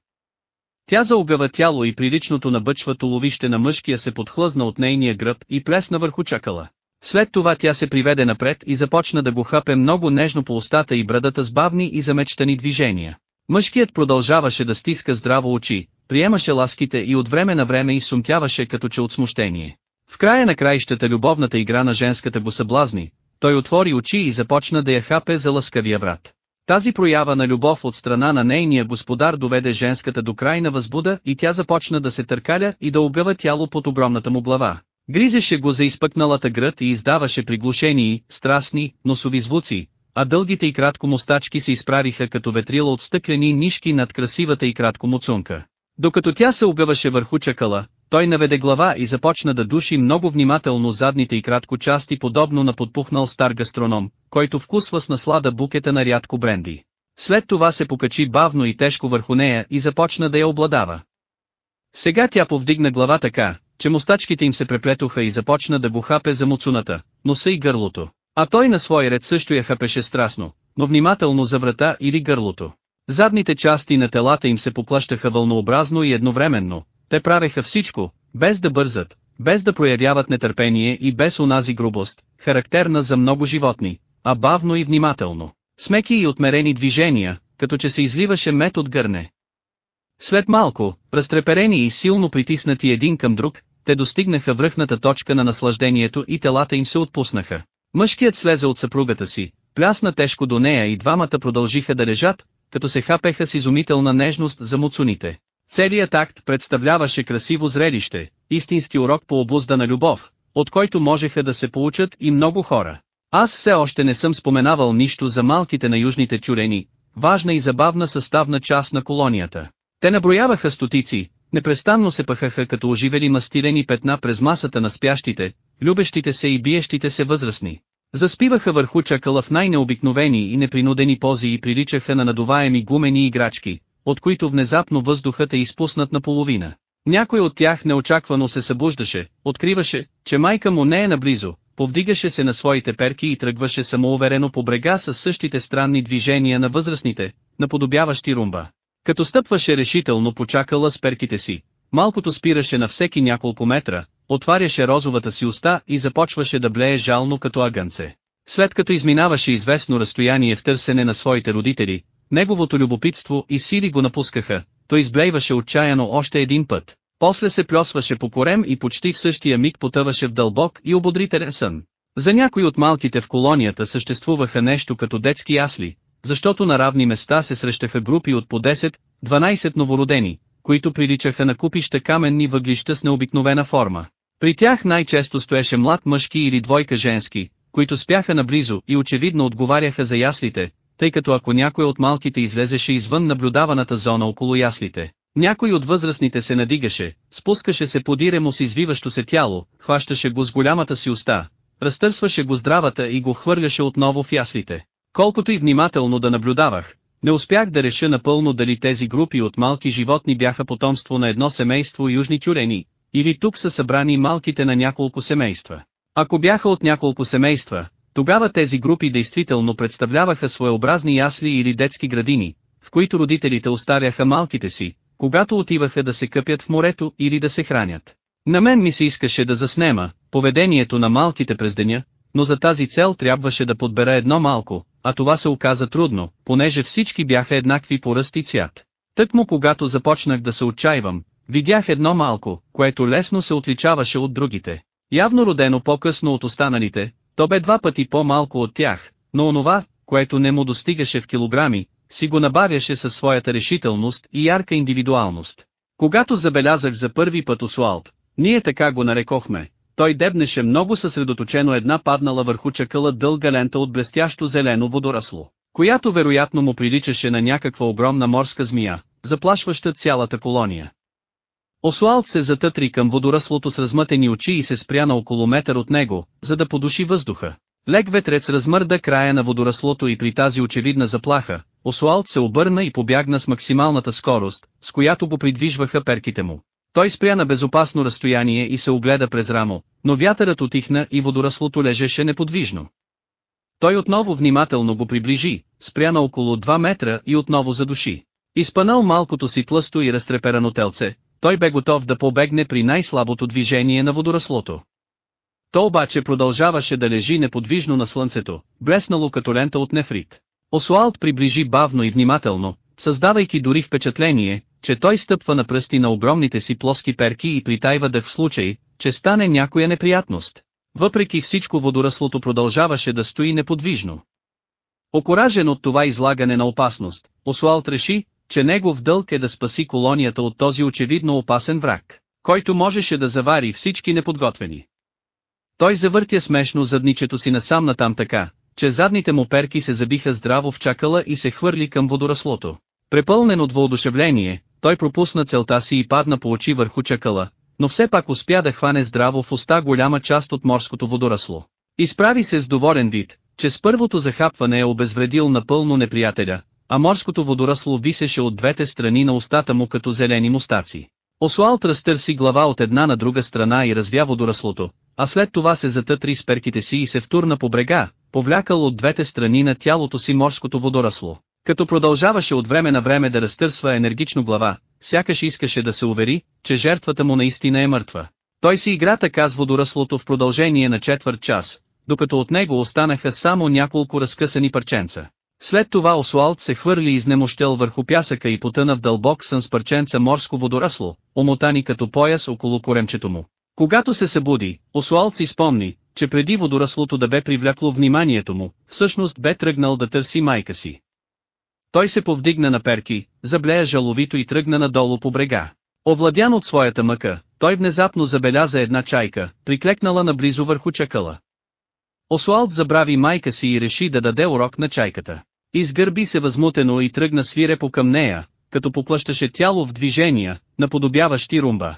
Тя заобява тяло и приличното набъчва толовище на мъжкия се подхлъзна от нейния гръб и плесна върху чакала. След това тя се приведе напред и започна да го хапе много нежно по устата и брадата с бавни и замечтани движения. Мъжкият продължаваше да стиска здраво очи, приемаше ласките и от време на време изсумтяваше като че от смущение. В края на краищата любовната игра на женската го съблазни, той отвори очи и започна да я хапе за лъскавия врат. Тази проява на любов от страна на нейния господар доведе женската до крайна възбуда и тя започна да се търкаля и да огъва тяло под огромната му глава. Гризеше го за изпъкналата гръд и издаваше приглушени, страстни, носови звуци, а дългите и кратко мустачки се изправиха като ветрила от стъклени нишки над красивата и кратко муцунка. Докато тя се огъваше върху чакала, той наведе глава и започна да души много внимателно задните и кратко части подобно на подпухнал стар гастроном, който вкусва с наслада букета на рядко бренди. След това се покачи бавно и тежко върху нея и започна да я обладава. Сега тя повдигна глава така, че мустачките им се преплетоха и започна да го хапе за муцуната, носа и гърлото. А той на свой ред също я хапеше страстно, но внимателно за врата или гърлото. Задните части на телата им се поплащаха вълнообразно и едновременно, те правеха всичко, без да бързат, без да проявяват нетърпение и без онази грубост, характерна за много животни, а бавно и внимателно. Смеки и отмерени движения, като че се изливаше мед от гърне. След малко, разтреперени и силно притиснати един към друг, те достигнаха връхната точка на наслаждението и телата им се отпуснаха. Мъжкият слезе от съпругата си, плясна тежко до нея и двамата продължиха да лежат, като се хапеха с изумителна нежност за муцуните. Целият акт представляваше красиво зрелище, истински урок по обузда на любов, от който можеха да се получат и много хора. Аз все още не съм споменавал нищо за малките на южните тюрени, важна и забавна съставна част на колонията. Те наброяваха стотици, непрестанно се пъхаха като оживели мастилени петна през масата на спящите, любещите се и биещите се възрастни. Заспиваха върху чакала в най-необикновени и непринудени пози и приличаха на надуваеми гумени играчки, от които внезапно въздухът е изпуснат наполовина. Някой от тях неочаквано се събуждаше, откриваше, че майка му не е наблизо, повдигаше се на своите перки и тръгваше самоуверено по брега с същите странни движения на възрастните, наподобяващи румба. Като стъпваше решително почакала с перките си, малкото спираше на всеки няколко метра, отваряше розовата си уста и започваше да блее жално като агънце. След като изминаваше известно разстояние в търсене на своите родители, неговото любопитство и сили го напускаха, той изблейваше отчаяно още един път. После се плесваше по корем и почти в същия миг потъваше в дълбок и ободрителен сън. За някои от малките в колонията съществуваха нещо като детски ясли, защото на равни места се срещаха групи от по 10-12 новородени, които приличаха на купища каменни въглища с необикновена форма. При тях най-често стоеше млад мъжки или двойка женски, които спяха наблизо и очевидно отговаряха за яслите, тъй като ако някой от малките излезеше извън наблюдаваната зона около яслите, някой от възрастните се надигаше, спускаше се подире с извиващо се тяло, хващаше го с голямата си уста, разтърсваше го здравата и го хвърляше отново в яслите. Колкото и внимателно да наблюдавах, не успях да реша напълно дали тези групи от малки животни бяха потомство на едно семейство южни тюрени, или тук са събрани малките на няколко семейства. Ако бяха от няколко семейства, тогава тези групи действително представляваха своеобразни ясли или детски градини, в които родителите остаряха малките си, когато отиваха да се къпят в морето или да се хранят. На мен ми се искаше да заснема поведението на малките през деня, но за тази цел трябваше да подбера едно малко, а това се оказа трудно, понеже всички бяха еднакви по ръст и цвят. Тъкмо когато започнах да се отчаивам, видях едно малко, което лесно се отличаваше от другите. Явно родено по-късно от останалите, то бе два пъти по-малко от тях, но онова, което не му достигаше в килограми, си го набавяше със своята решителност и ярка индивидуалност. Когато забелязах за първи път Осуалт, ние така го нарекохме, той дебнеше много съсредоточено една паднала върху чакъла дълга лента от блестящо зелено водорасло, която вероятно му приличаше на някаква огромна морска змия, заплашваща цялата колония. Осуалт се затътри към водораслото с размътени очи и се спря на около метър от него, за да подуши въздуха. Лек ветрец размърда края на водораслото и при тази очевидна заплаха, Осуалт се обърна и побягна с максималната скорост, с която го придвижваха перките му. Той спря на безопасно разстояние и се огледа през рамо, но вятърът отихна и водораслото лежеше неподвижно. Той отново внимателно го приближи, спря на около 2 метра и отново задуши. Изпанал малкото си тлъсто и разтреперано телце, той бе готов да побегне при най-слабото движение на водораслото. То обаче продължаваше да лежи неподвижно на слънцето, блеснало като лента от нефрит. Осуалт приближи бавно и внимателно, създавайки дори впечатление, че той стъпва на пръсти на огромните си плоски перки и притайва дъх в случай, че стане някоя неприятност. Въпреки всичко водораслото продължаваше да стои неподвижно. Окоражен от това излагане на опасност, Осуалт реши, че негов дълг е да спаси колонията от този очевидно опасен враг, който можеше да завари всички неподготвени. Той завъртя смешно задничето си насам натам така, че задните му перки се забиха здраво в чакала и се хвърли към водораслото. Препълнен от въодушевление, той пропусна целта си и падна по очи върху чакала, но все пак успя да хване здраво в уста голяма част от морското водорасло. Изправи се с доволен вид, че с първото захапване е обезвредил напълно неприятеля, а морското водорасло висеше от двете страни на устата му като зелени мустаци. Осуалт разтърси глава от една на друга страна и развя водораслото, а след това се затътри с перките си и се втурна по брега, повлякал от двете страни на тялото си морското водорасло. Като продължаваше от време на време да разтърсва енергично глава, сякаш искаше да се увери, че жертвата му наистина е мъртва. Той си игра така с водораслото в продължение на четвърт час, докато от него останаха само няколко разкъсани парченца. След това Осуалт се хвърли изнемощел върху пясъка и потъна в дълбок сън с парченца морско водорасло, омотани като пояс около коремчето му. Когато се събуди, Осуалт си спомни, че преди водораслото да бе привлякло вниманието му, всъщност бе тръгнал да търси майка си. Той се повдигна на перки, заблея жаловито и тръгна надолу по брега. Овладян от своята мъка, той внезапно забеляза една чайка, приклекнала наблизо върху чакъла. Осуалт забрави майка си и реши да даде урок на чайката. Изгърби се възмутено и тръгна свирепо към нея, като поплъщаше тяло в движения, наподобяващи румба.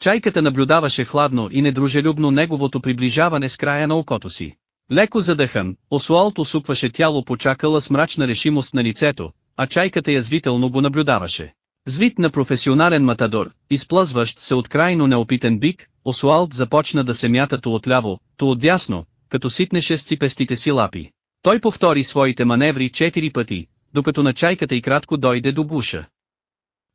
Чайката наблюдаваше хладно и недружелюбно неговото приближаване с края на окото си. Леко задъхан, Осуалт усукваше тяло по чакала с мрачна решимост на лицето, а чайката язвително го наблюдаваше. Звит на професионален матадор, изплъзващ се от крайно неопитен бик, Осуалт започна да се мята то отляво, то отдясно, като ситнеше с ципестите си лапи. Той повтори своите маневри четири пъти, докато на чайката и кратко дойде до буша.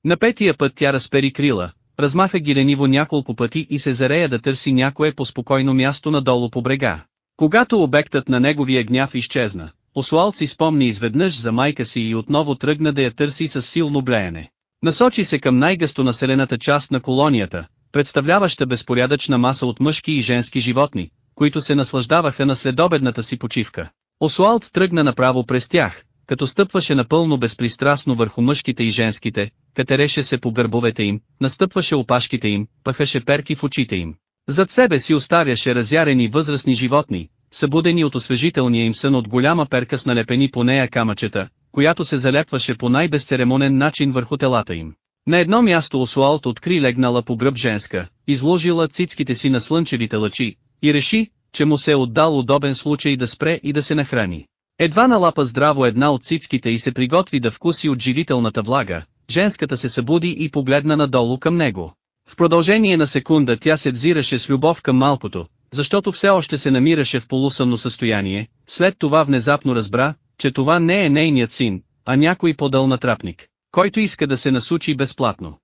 На петия път тя разпери крила, размаха ги лениво няколко пъти и се зарея да търси някое по-спокойно място надолу по брега. Когато обектът на неговия гняв изчезна, Осуалт си спомни изведнъж за майка си и отново тръгна да я търси с силно блеене. Насочи се към най-гъсто населената част на колонията, представляваща безпорядъчна маса от мъжки и женски животни, които се наслаждаваха на следобедната си почивка. Осуалт тръгна направо през тях, като стъпваше напълно безпристрастно върху мъжките и женските, катереше се по гърбовете им, настъпваше опашките им, пъхаше перки в очите им. Зад себе си оставяше разярени възрастни животни, събудени от освежителния им сън от голяма перка с налепени по нея камъчета, която се залепваше по най-безцеремонен начин върху телата им. На едно място Осуалт откри легнала по гръб женска, изложила цицките си на слънчевите лъчи, и реши, че му се е отдал удобен случай да спре и да се нахрани. Едва налапа здраво една от цицките и се приготви да вкуси от живителната влага, женската се събуди и погледна надолу към него. В продължение на секунда тя се взираше с любов към малкото, защото все още се намираше в полусъмно състояние, след това внезапно разбра, че това не е нейният син, а някой подъл натрапник, който иска да се насучи безплатно.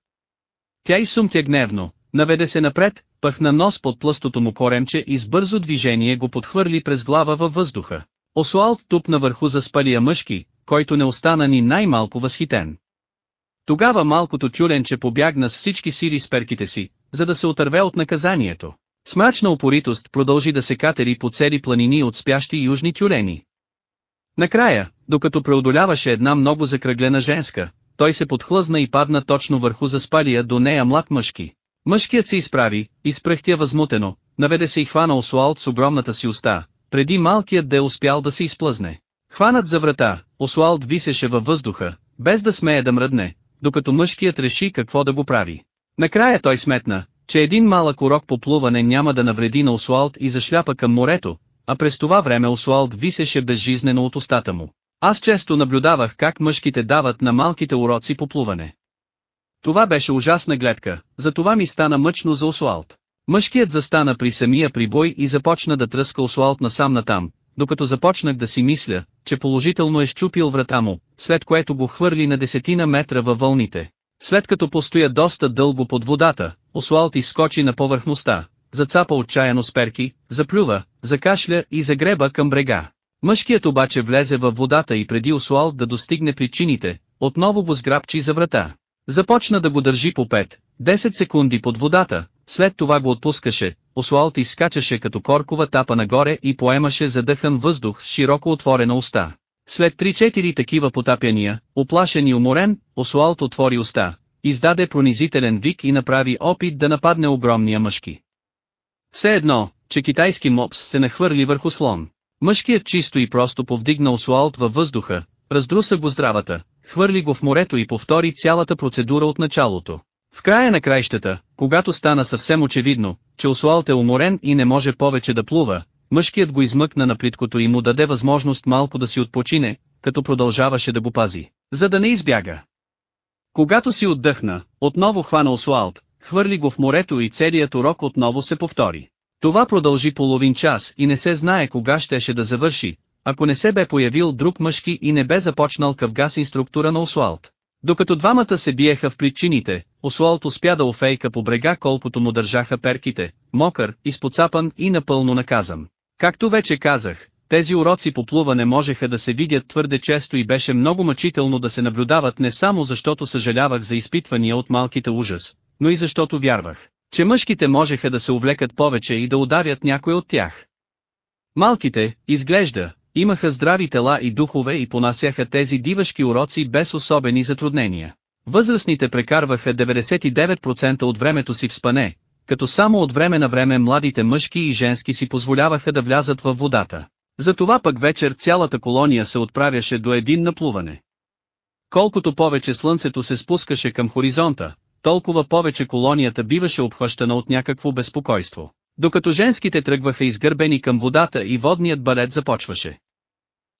Тя изсумтя гневно, наведе се напред, пъхна нос под плъстото му коремче и с бързо движение го подхвърли през глава във въздуха. Осуалт тупна върху заспалия мъжки, който не остана ни най-малко възхитен. Тогава малкото тюленче побягна с всички сили с перките си, за да се отърве от наказанието. С мрачна упоритост продължи да се катери по цели планини от спящи южни тюлени. Накрая, докато преодоляваше една много закръглена женска, той се подхлъзна и падна точно върху заспалия до нея млад мъжки. Мъжкият се изправи, изпръхтя възмутено, наведе се и хвана Осуалт с огромната си уста, преди малкият да е успял да се изплъзне. Хванат за врата, Осуалт висеше във въздуха, без да смее да мръдне, докато мъжкият реши какво да го прави. Накрая той сметна, че един малък урок по плуване няма да навреди на Осуалт и зашляпа към морето, а през това време Осуалт висеше безжизнено от устата му. Аз често наблюдавах как мъжките дават на малките уроци по плуване. Това беше ужасна гледка, затова ми стана мъчно за Осуалт. Мъжкият застана при самия прибой и започна да тръска Осуалт насам натам, докато започнах да си мисля, че положително е щупил врата му, след което го хвърли на десетина метра във вълните. След като постоя доста дълго под водата, Осуалт изскочи на повърхността, зацапа отчаяно с перки, заплюва, закашля и загреба към брега. Мъжкият обаче влезе във водата и преди Осуалт да достигне причините, отново го сграбчи за врата. Започна да го държи по 5-10 секунди под водата, след това го отпускаше, Осуалт изскачаше като коркова тапа нагоре и поемаше задъхан въздух с широко отворена уста. След 3-4 такива потапяния, оплашен и уморен, Осуалт отвори уста, издаде пронизителен вик и направи опит да нападне огромния мъжки. Все едно, че китайски мопс се нахвърли върху слон. Мъжкият чисто и просто повдигна Осуалт във въздуха, раздруса го здравата, хвърли го в морето и повтори цялата процедура от началото. В края на краищата, когато стана съвсем очевидно, че Осуалт е уморен и не може повече да плува, мъжкият го измъкна на плиткото и му даде възможност малко да си отпочине, като продължаваше да го пази, за да не избяга. Когато си отдъхна, отново хвана Осуалт, хвърли го в морето и целият урок отново се повтори. Това продължи половин час и не се знае кога щеше да завърши, ако не се бе появил друг мъжки и не бе започнал къвгас инструктора на Осуалт. Докато двамата се биеха в причините, Осуалт успя да офейка по брега колкото му държаха перките, мокър, изпоцапан и напълно наказан. Както вече казах, тези уроци по плуване можеха да се видят твърде често и беше много мъчително да се наблюдават не само защото съжалявах за изпитвания от малките ужас, но и защото вярвах, че мъжките можеха да се увлекат повече и да ударят някой от тях. Малките, изглежда, имаха здрави тела и духове и понасяха тези дивашки уроци без особени затруднения. Възрастните прекарваха 99% от времето си в спане, като само от време на време младите мъжки и женски си позволяваха да влязат във водата. Затова пък вечер цялата колония се отправяше до един наплуване. Колкото повече слънцето се спускаше към хоризонта, толкова повече колонията биваше обхващана от някакво безпокойство. Докато женските тръгваха изгърбени към водата и водният балет започваше.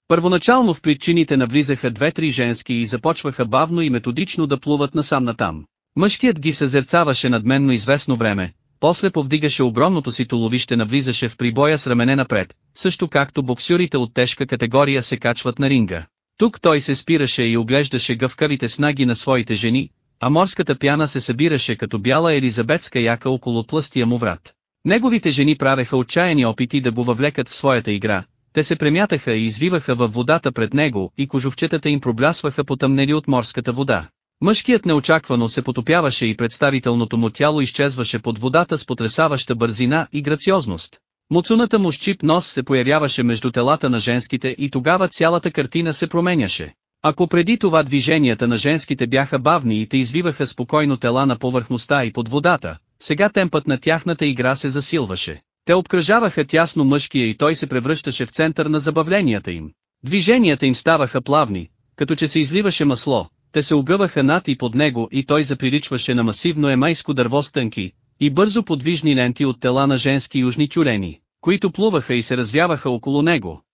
Първоначално в причините навлизаха две-три женски и започваха бавно и методично да плуват насам натам. Мъжкият ги съзерцаваше надменно известно време, после повдигаше огромното си толовище навлизаше в прибоя с рамене напред, също както боксюрите от тежка категория се качват на ринга. Тук той се спираше и оглеждаше гъвкавите снаги на своите жени, а морската пяна се събираше като бяла елизабетска яка около тлъстия му врат. Неговите жени правеха отчаяни опити да го въвлекат в своята игра, те се премятаха и извиваха във водата пред него и кожовчетата им проблясваха потъмнели от морската вода. Мъжкият неочаквано се потопяваше и представителното му тяло изчезваше под водата с потрясаваща бързина и грациозност. Муцуната му щип нос се появяваше между телата на женските и тогава цялата картина се променяше. Ако преди това движенията на женските бяха бавни и те извиваха спокойно тела на повърхността и под водата, сега темпът на тяхната игра се засилваше. Те обкръжаваха тясно мъжкия и той се превръщаше в център на забавленията им. Движенията им ставаха плавни, като че се изливаше масло, те се огъваха над и под него и той заприличваше на масивно емайско дърво с тънки и бързо подвижни ленти от тела на женски южни тюлени, които плуваха и се развяваха около него.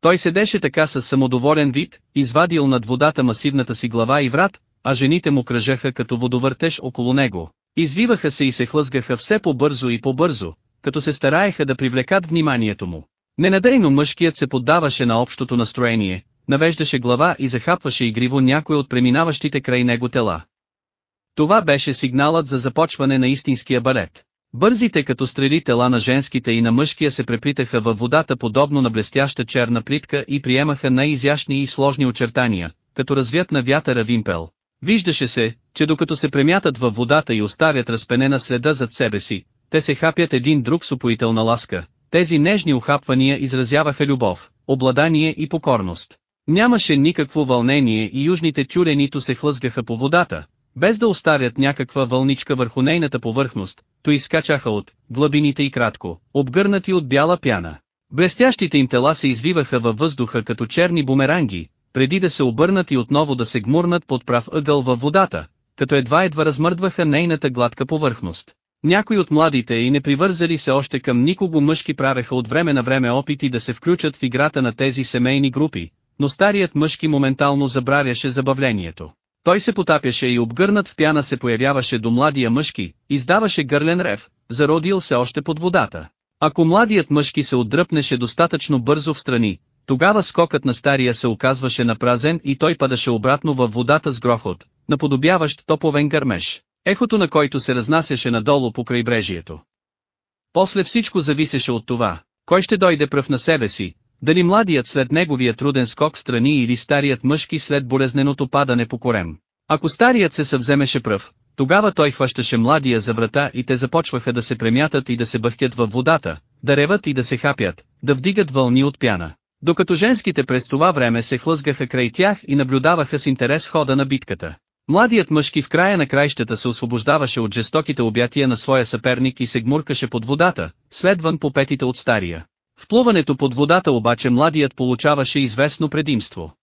Той седеше така с самодоволен вид, извадил над водата масивната си глава и врат, а жените му кръжаха като водовъртеж около него. Извиваха се и се хлъзгаха все по-бързо и по-бързо, като се стараеха да привлекат вниманието му. Ненадейно мъжкият се поддаваше на общото настроение, навеждаше глава и захапваше игриво някой от преминаващите край него тела. Това беше сигналът за започване на истинския балет. Бързите като стрели тела на женските и на мъжкия се преплитаха във водата подобно на блестяща черна плитка и приемаха най-изящни и сложни очертания, като развят на вятъра вимпел. Виждаше се, че докато се премятат във водата и оставят разпенена следа зад себе си, те се хапят един друг с упоителна ласка. Тези нежни ухапвания изразяваха любов, обладание и покорност. Нямаше никакво вълнение и южните нито се хлъзгаха по водата, без да оставят някаква вълничка върху нейната повърхност, то изкачаха от глъбините и кратко, обгърнати от бяла пяна. Блестящите им тела се извиваха във въздуха като черни бумеранги, преди да се обърнат и отново да се гмурнат под прав ъгъл във водата, като едва-едва размърдваха нейната гладка повърхност. Някои от младите и не привързали се още към никого мъжки правеха от време на време опити да се включат в играта на тези семейни групи, но старият мъжки моментално забравяше забавлението. Той се потапяше и обгърнат в пяна се появяваше до младия мъжки, издаваше гърлен рев, зародил се още под водата. Ако младият мъжки се отдръпнеше достатъчно бързо в страни, тогава скокът на стария се оказваше на празен и той падаше обратно във водата с грохот, наподобяващ топовен гърмеж, ехото на който се разнасяше надолу по крайбрежието. После всичко зависеше от това, кой ще дойде пръв на себе си, дали младият след неговия труден скок страни или старият мъжки след болезненото падане по корем. Ако старият се съвземеше пръв, тогава той хващаше младия за врата и те започваха да се премятат и да се бъхтят във водата, да реват и да се хапят, да вдигат вълни от пяна. Докато женските през това време се хлъзгаха край тях и наблюдаваха с интерес хода на битката. Младият мъжки в края на краищата се освобождаваше от жестоките обятия на своя съперник и се гмуркаше под водата, следван по петите от стария. В плуването под водата обаче младият получаваше известно предимство.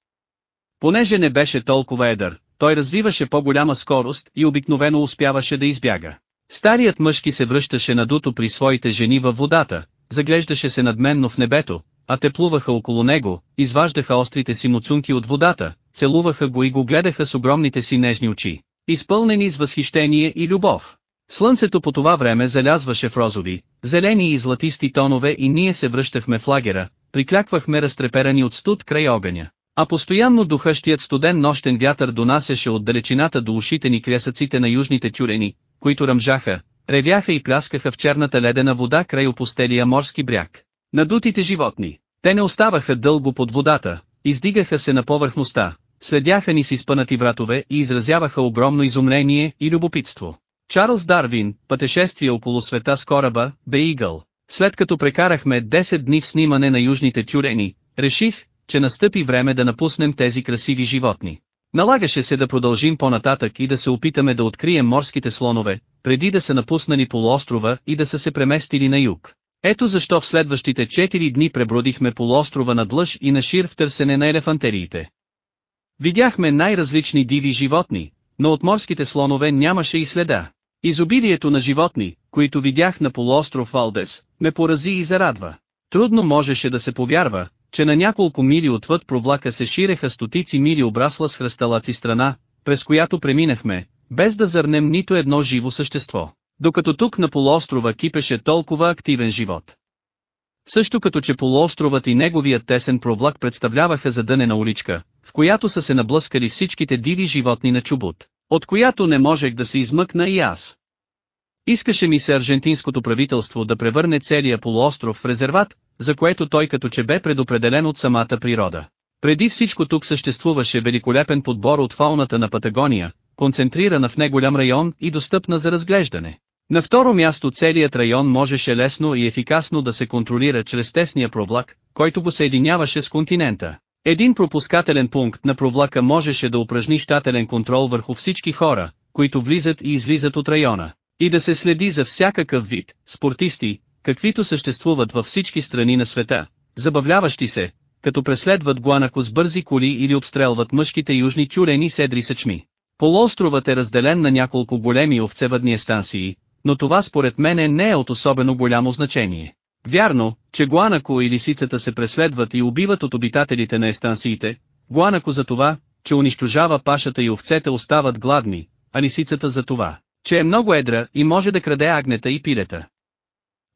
Понеже не беше толкова едър, той развиваше по-голяма скорост и обикновено успяваше да избяга. Старият мъжки се връщаше надуто при своите жени във водата, заглеждаше се надменно в небето, а те плуваха около него, изваждаха острите си муцунки от водата, целуваха го и го гледаха с огромните си нежни очи, изпълнени с възхищение и любов. Слънцето по това време залязваше в розови, зелени и златисти тонове и ние се връщахме в лагера, прикляквахме разтреперани от студ край огъня. А постоянно духащият студен нощен вятър донасяше от далечината до ушите ни крясъците на южните тюрени, които ръмжаха, ревяха и пляскаха в черната ледена вода край опустелия морски бряг. Надутите животни, те не оставаха дълго под водата, издигаха се на повърхността, следяха ни с изпънати вратове и изразяваха огромно изумление и любопитство. Чарлз Дарвин, пътешествие около света с кораба, Бейгъл. След като прекарахме 10 дни в снимане на южните тюрени, реших, че настъпи време да напуснем тези красиви животни. Налагаше се да продължим по-нататък и да се опитаме да открием морските слонове, преди да са напуснали полуострова и да са се преместили на юг. Ето защо в следващите 4 дни пребродихме полуострова на Длъж и на Шир в търсене на елефантериите. Видяхме най-различни диви животни, но от морските слонове нямаше и следа. Изобилието на животни, които видях на полуостров Валдес, ме порази и зарадва. Трудно можеше да се повярва, че на няколко мили отвъд провлака се ширеха стотици мили обрасла с хръсталаци страна, през която преминахме, без да зърнем нито едно живо същество, докато тук на полуострова кипеше толкова активен живот. Също като че полуостровът и неговият тесен провлак представляваха задънена уличка, в която са се наблъскали всичките диви животни на чубут, от която не можех да се измъкна и аз. Искаше ми се аржентинското правителство да превърне целия полуостров в резерват, за което той като че бе предопределен от самата природа. Преди всичко тук съществуваше великолепен подбор от фауната на Патагония, концентрирана в неголям район и достъпна за разглеждане. На второ място целият район можеше лесно и ефикасно да се контролира чрез тесния провлак, който го съединяваше с континента. Един пропускателен пункт на провлака можеше да упражни щателен контрол върху всички хора, които влизат и излизат от района, и да се следи за всякакъв вид, спортисти, каквито съществуват във всички страни на света, забавляващи се, като преследват Гуанако с бързи коли или обстрелват мъжките южни тюрени седри съчми. Полуостровът е разделен на няколко големи овцевъдни станции, но това според мене не е от особено голямо значение. Вярно, че Гуанако и лисицата се преследват и убиват от обитателите на естанциите, Гуанако за това, че унищожава пашата и овцете остават гладни, а лисицата за това, че е много едра и може да краде агнета и пилета.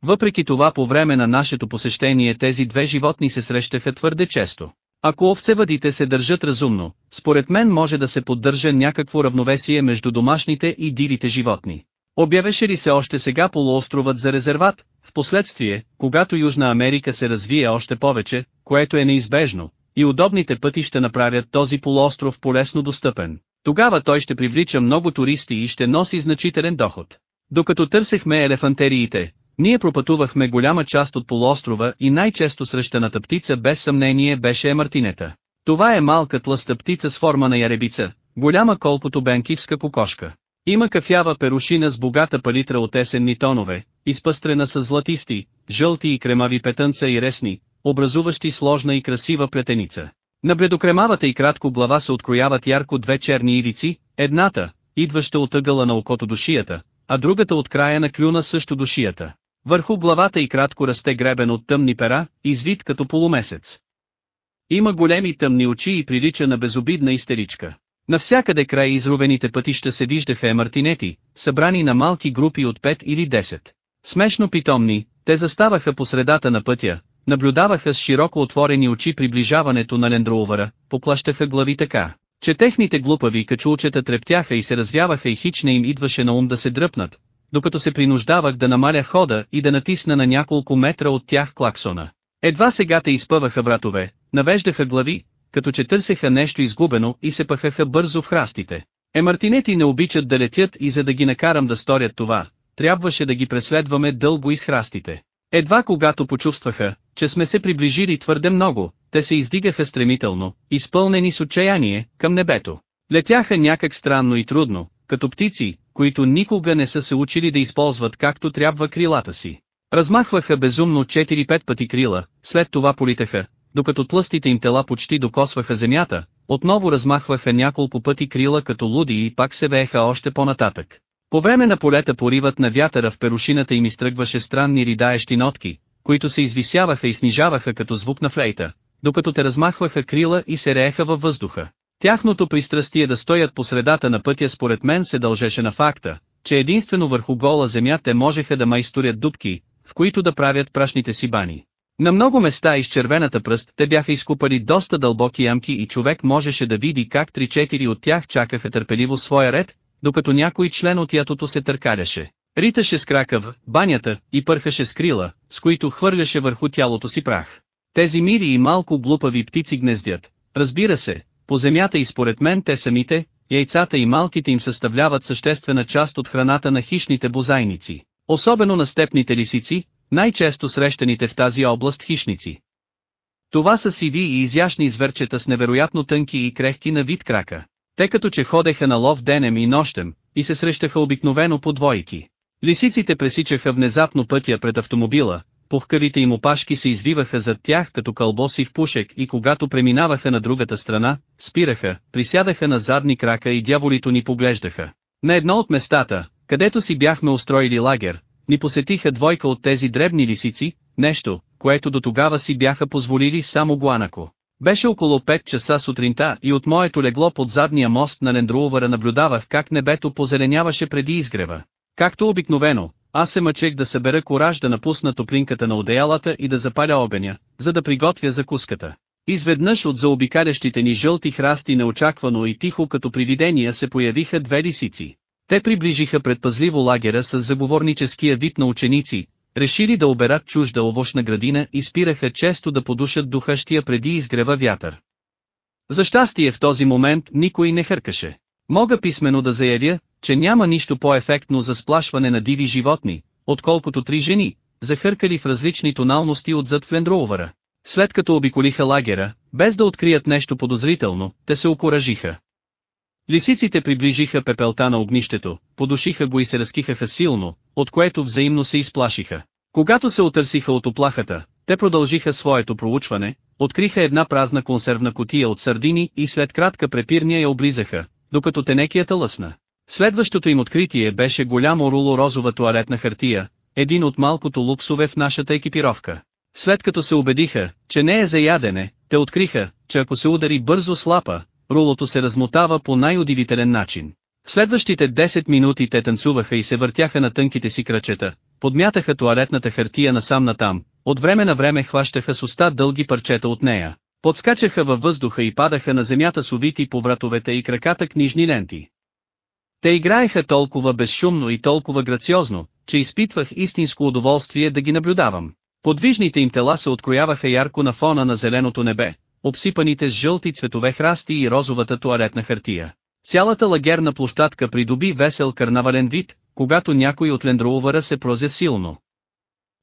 Въпреки това по време на нашето посещение тези две животни се срещаха твърде често. Ако овцевъдите се държат разумно, според мен може да се поддържа някакво равновесие между домашните и дивите животни. Обявеше ли се още сега полуостровът за резерват, в последствие, когато Южна Америка се развие още повече, което е неизбежно, и удобните пъти ще направят този полуостров полесно достъпен, тогава той ще привлича много туристи и ще носи значителен доход. Докато търсехме елефантериите, ние пропътувахме голяма част от полуострова и най-често срещаната птица без съмнение беше емартинета. Това е малка тлъста птица с форма на яребица, голяма колкото бенкивска кокошка. Има кафява перушина с богата палитра от есенни тонове, изпъстрена с златисти, жълти и кремави петънца и ресни, образуващи сложна и красива плетеница. На бледокремавата и кратко глава се открояват ярко две черни ивици, едната, идваща от ъгъла на окото до шията, а другата от края на клюна също до шията. Върху главата и кратко расте гребен от тъмни пера, извит като полумесец. Има големи тъмни очи и прилича на безобидна истеричка. Навсякъде край изрубените пътища се виждаха емартинети, събрани на малки групи от 5 или 10. Смешно питомни, те заставаха по средата на пътя, наблюдаваха с широко отворени очи приближаването на лендроувара, поплащаха глави така, че техните глупави качулчета трептяха и се развяваха и хич не им идваше на ум да се дръпнат, докато се принуждавах да намаля хода и да натисна на няколко метра от тях клаксона. Едва сега те изпъваха вратове, навеждаха глави, като че търсеха нещо изгубено и се пъхаха бързо в храстите. Емартинети не обичат да летят и за да ги накарам да сторят това, трябваше да ги преследваме дълго из храстите. Едва когато почувстваха, че сме се приближили твърде много, те се издигаха стремително, изпълнени с отчаяние, към небето. Летяха някак странно и трудно, като птици, които никога не са се учили да използват както трябва крилата си. Размахваха безумно 4-5 пъти крила, след това политаха, докато тлъстите им тела почти докосваха земята, отново размахваха няколко пъти крила като луди и пак се вееха още по-нататък. По време на полета поривът на вятъра в перушината им изтръгваше странни ридаещи нотки, които се извисяваха и снижаваха като звук на флейта, докато те размахваха крила и се рееха във въздуха. Тяхното пристрастие да стоят по средата на пътя според мен се дължеше на факта, че единствено върху гола земя те можеха да майсторят дубки, в които да правят прашните си бани. На много места из червената пръст те бяха изкупали доста дълбоки ямки и човек можеше да види как 3-4 от тях чакаха търпеливо своя ред, докато някой член от ятото се търкаляше. Риташе с крака в банята и пърхаше с крила, с които хвърляше върху тялото си прах. Тези мири и малко глупави птици гнездят. Разбира се, по земята и според мен те самите, яйцата и малките им съставляват съществена част от храната на хищните бозайници, особено на степните лисици, най-често срещаните в тази област хищници. Това са сиви и изящни зверчета с невероятно тънки и крехки на вид крака. Те като че ходеха на лов денем и нощем, и се срещаха обикновено по двойки. Лисиците пресичаха внезапно пътя пред автомобила, пухкавите им опашки се извиваха зад тях като кълбоси в пушек и когато преминаваха на другата страна, спираха, присядаха на задни крака и дяволито ни поглеждаха. На едно от местата, където си бяхме устроили лагер, ни посетиха двойка от тези дребни лисици, нещо, което до тогава си бяха позволили само Гуанако. Беше около 5 часа сутринта и от моето легло под задния мост на Лендруувара наблюдавах как небето позеленяваше преди изгрева. Както обикновено, аз се мъчех да събера кораж да напусна топлинката на одеялата и да запаля огъня, за да приготвя закуската. Изведнъж от заобикалящите ни жълти храсти неочаквано и тихо като привидения се появиха две лисици. Те приближиха предпазливо лагера с заговорническия вид на ученици, решили да оберат чужда овощна градина и спираха често да подушат духащия преди изгрева вятър. За щастие в този момент никой не хъркаше. Мога писменно да заявя, че няма нищо по-ефектно за сплашване на диви животни, отколкото три жени, захъркали в различни тоналности отзад в Лендроувара. След като обиколиха лагера, без да открият нещо подозрително, те се окоражиха. Лисиците приближиха пепелта на огнището, подушиха го и се разкихаха силно, от което взаимно се изплашиха. Когато се отърсиха от оплахата, те продължиха своето проучване, откриха една празна консервна котия от сардини и след кратка препирния я облизаха, докато тенекията лъсна. Следващото им откритие беше голямо руло розова туалетна хартия, един от малкото луксове в нашата екипировка. След като се убедиха, че не е за ядене, те откриха, че ако се удари бързо с лапа, рулото се размотава по най-удивителен начин. Следващите 10 минути те танцуваха и се въртяха на тънките си кръчета, подмятаха туалетната хартия насам натам, от време на време хващаха с уста дълги парчета от нея, подскачаха във въздуха и падаха на земята с увити по вратовете и краката книжни ленти. Те играеха толкова безшумно и толкова грациозно, че изпитвах истинско удоволствие да ги наблюдавам. Подвижните им тела се открояваха ярко на фона на зеленото небе, обсипаните с жълти цветове храсти и розовата туалетна хартия. Цялата лагерна площадка придоби весел карнавален вид, когато някой от лендроувара се прозя силно.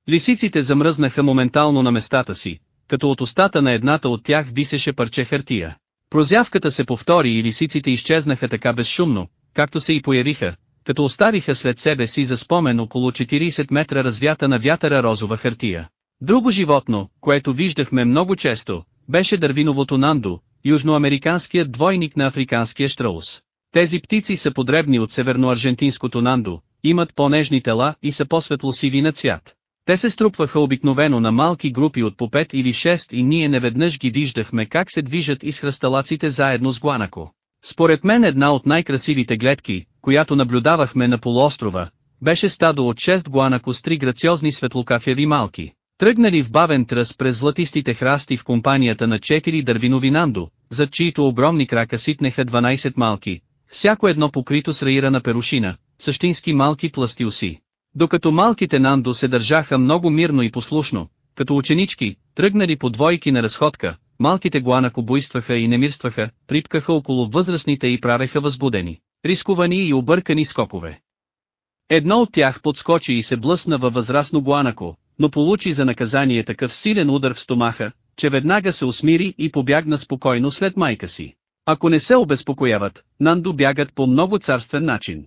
Лисиците замръзнаха моментално на местата си, като от устата на едната от тях висеше парче хартия. Прозявката се повтори и лисиците изчезнаха така безшумно, както се и появиха, като оставиха след себе си за спомен около 40 метра развята на вятъра розова хартия. Друго животно, което виждахме много често, беше дървиновото нандо, южноамериканският двойник на африканския штраус. Тези птици са подребни от северноаржентинското нандо, имат по-нежни тела и са по-светло сиви на цвят. Те се струпваха обикновено на малки групи от по 5 или 6 и ние неведнъж ги виждахме как се движат из хръсталаците заедно с Гуанако. Според мен една от най-красивите гледки, която наблюдавахме на полуострова, беше стадо от 6 гуанако с три грациозни светлокафяви малки, тръгнали в бавен тръс през златистите храсти в компанията на 4 дървинови нандо, за чието огромни крака ситнеха 12 малки, всяко едно покрито с раирана перушина, същински малки тласти уси. Докато малките Нандо се държаха много мирно и послушно, като ученички, тръгнали по двойки на разходка, малките гуанако буйстваха и немирстваха, припкаха около възрастните и правеха възбудени, рискувани и объркани скокове. Едно от тях подскочи и се блъсна във възрастно гуанако, но получи за наказание такъв силен удар в стомаха, че веднага се усмири и побягна спокойно след майка си. Ако не се обезпокояват, Нандо бягат по много царствен начин.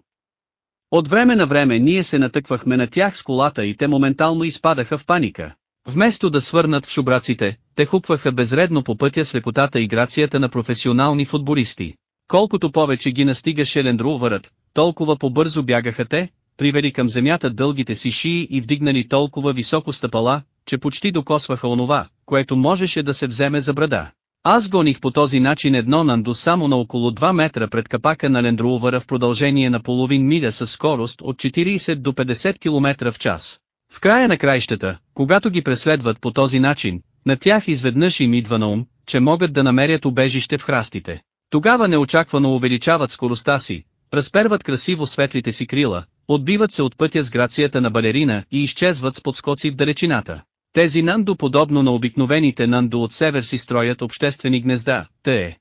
От време на време ние се натъквахме на тях с колата и те моментално изпадаха в паника. Вместо да свърнат в шубраците, те хупваха безредно по пътя с лекотата и грацията на професионални футболисти. Колкото повече ги настигаше лендрувърът, толкова по-бързо бягаха те, привели към земята дългите си шии и вдигнали толкова високо стъпала, че почти докосваха онова, което можеше да се вземе за брада. Аз гоних по този начин едно нандо само на около 2 метра пред капака на лендруувъра в продължение на половин миля с скорост от 40 до 50 км в час. В края на краищата, когато ги преследват по този начин, на тях изведнъж им идва на ум, че могат да намерят убежище в храстите. Тогава неочаквано увеличават скоростта си, разперват красиво светлите си крила, отбиват се от пътя с грацията на балерина и изчезват с подскоци в далечината. Тези нандо подобно на обикновените нандо от север си строят обществени гнезда, те е.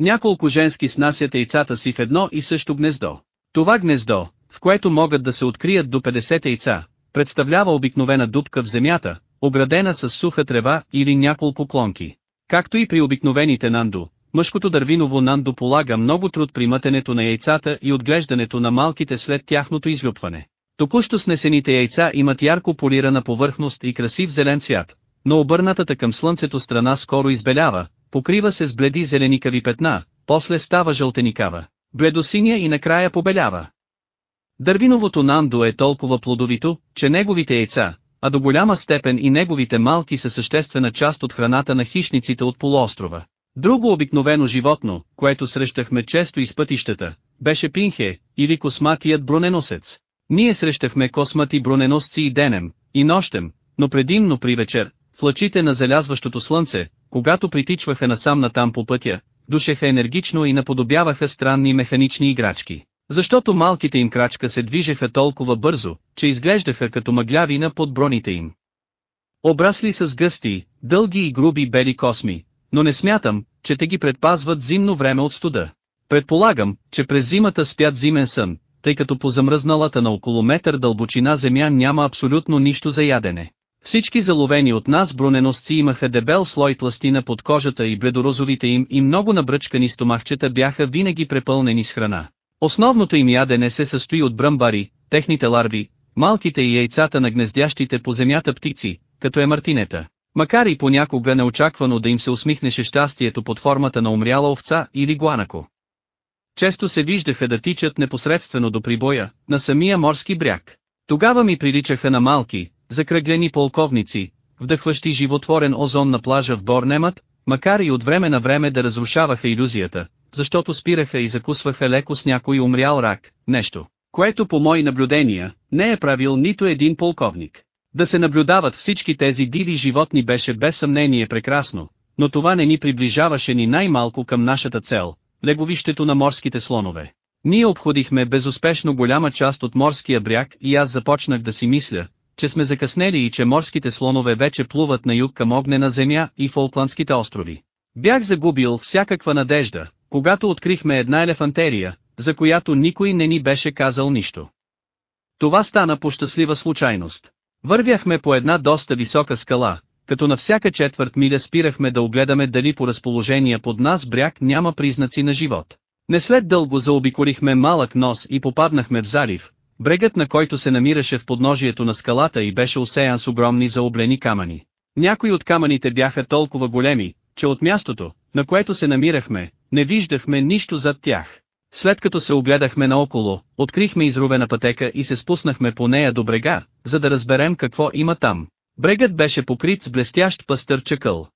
Няколко женски снасят яйцата си в едно и също гнездо. Това гнездо, в което могат да се открият до 50 яйца, представлява обикновена дупка в земята, оградена с суха трева или няколко клонки. Както и при обикновените нандо, мъжкото дървиново нандо полага много труд при мътенето на яйцата и отглеждането на малките след тяхното излюпване. Току-що снесените яйца имат ярко полирана повърхност и красив зелен цвят, но обърнатата към слънцето страна скоро избелява, покрива се с бледи зеленикави петна, после става жълтеникава, бледосиня и накрая побелява. Дървиновото нандо е толкова плодовито, че неговите яйца, а до голяма степен и неговите малки са съществена част от храната на хищниците от полуострова. Друго обикновено животно, което срещахме често из пътищата, беше пинхе, или косматият броненосец. Ние срещахме космати броненосци и денем, и нощем, но предимно при вечер, в лъчите на залязващото слънце, когато притичваха насам натам по пътя, душеха енергично и наподобяваха странни механични играчки. Защото малките им крачка се движеха толкова бързо, че изглеждаха като мъглявина под броните им. Обрасли с гъсти, дълги и груби бели косми, но не смятам, че те ги предпазват зимно време от студа. Предполагам, че през зимата спят зимен сън, тъй като по замръзналата на около метър дълбочина земя няма абсолютно нищо за ядене. Всички заловени от нас броненосци имаха дебел слой тластина под кожата и бледорозовите им и много набръчкани стомахчета бяха винаги препълнени с храна. Основното им ядене се състои от бръмбари, техните ларви, малките и яйцата на гнездящите по земята птици, като е мартинета. Макар и понякога неочаквано да им се усмихнеше щастието под формата на умряла овца или гуанако. Често се виждаха да тичат непосредствено до прибоя, на самия морски бряг. Тогава ми приличаха на малки, закръглени полковници, вдъхващи животворен озон на плажа в Борнемът, макар и от време на време да разрушаваха иллюзията, защото спираха и закусваха леко с някой умрял рак, нещо, което по мои наблюдения, не е правил нито един полковник. Да се наблюдават всички тези диви животни беше без съмнение прекрасно, но това не ни приближаваше ни най-малко към нашата цел, леговището на морските слонове. Ние обходихме безуспешно голяма част от морския бряг и аз започнах да си мисля, че сме закъснели и че морските слонове вече плуват на юг към огнена земя и Фолкландските острови. Бях загубил всякаква надежда, когато открихме една елефантерия, за която никой не ни беше казал нищо. Това стана по щастлива случайност. Вървяхме по една доста висока скала, като на всяка четвърт миля спирахме да огледаме дали по разположение под нас бряг няма признаци на живот. Не след дълго заобиколихме малък нос и попаднахме в залив, брегът на който се намираше в подножието на скалата и беше усеян с огромни заоблени камъни. Някои от камъните бяха толкова големи, че от мястото, на което се намирахме, не виждахме нищо зад тях. След като се огледахме наоколо, открихме изровена пътека и се спуснахме по нея до брега, за да разберем какво има там. Брегът беше покрит с блестящ пъстър чакъл.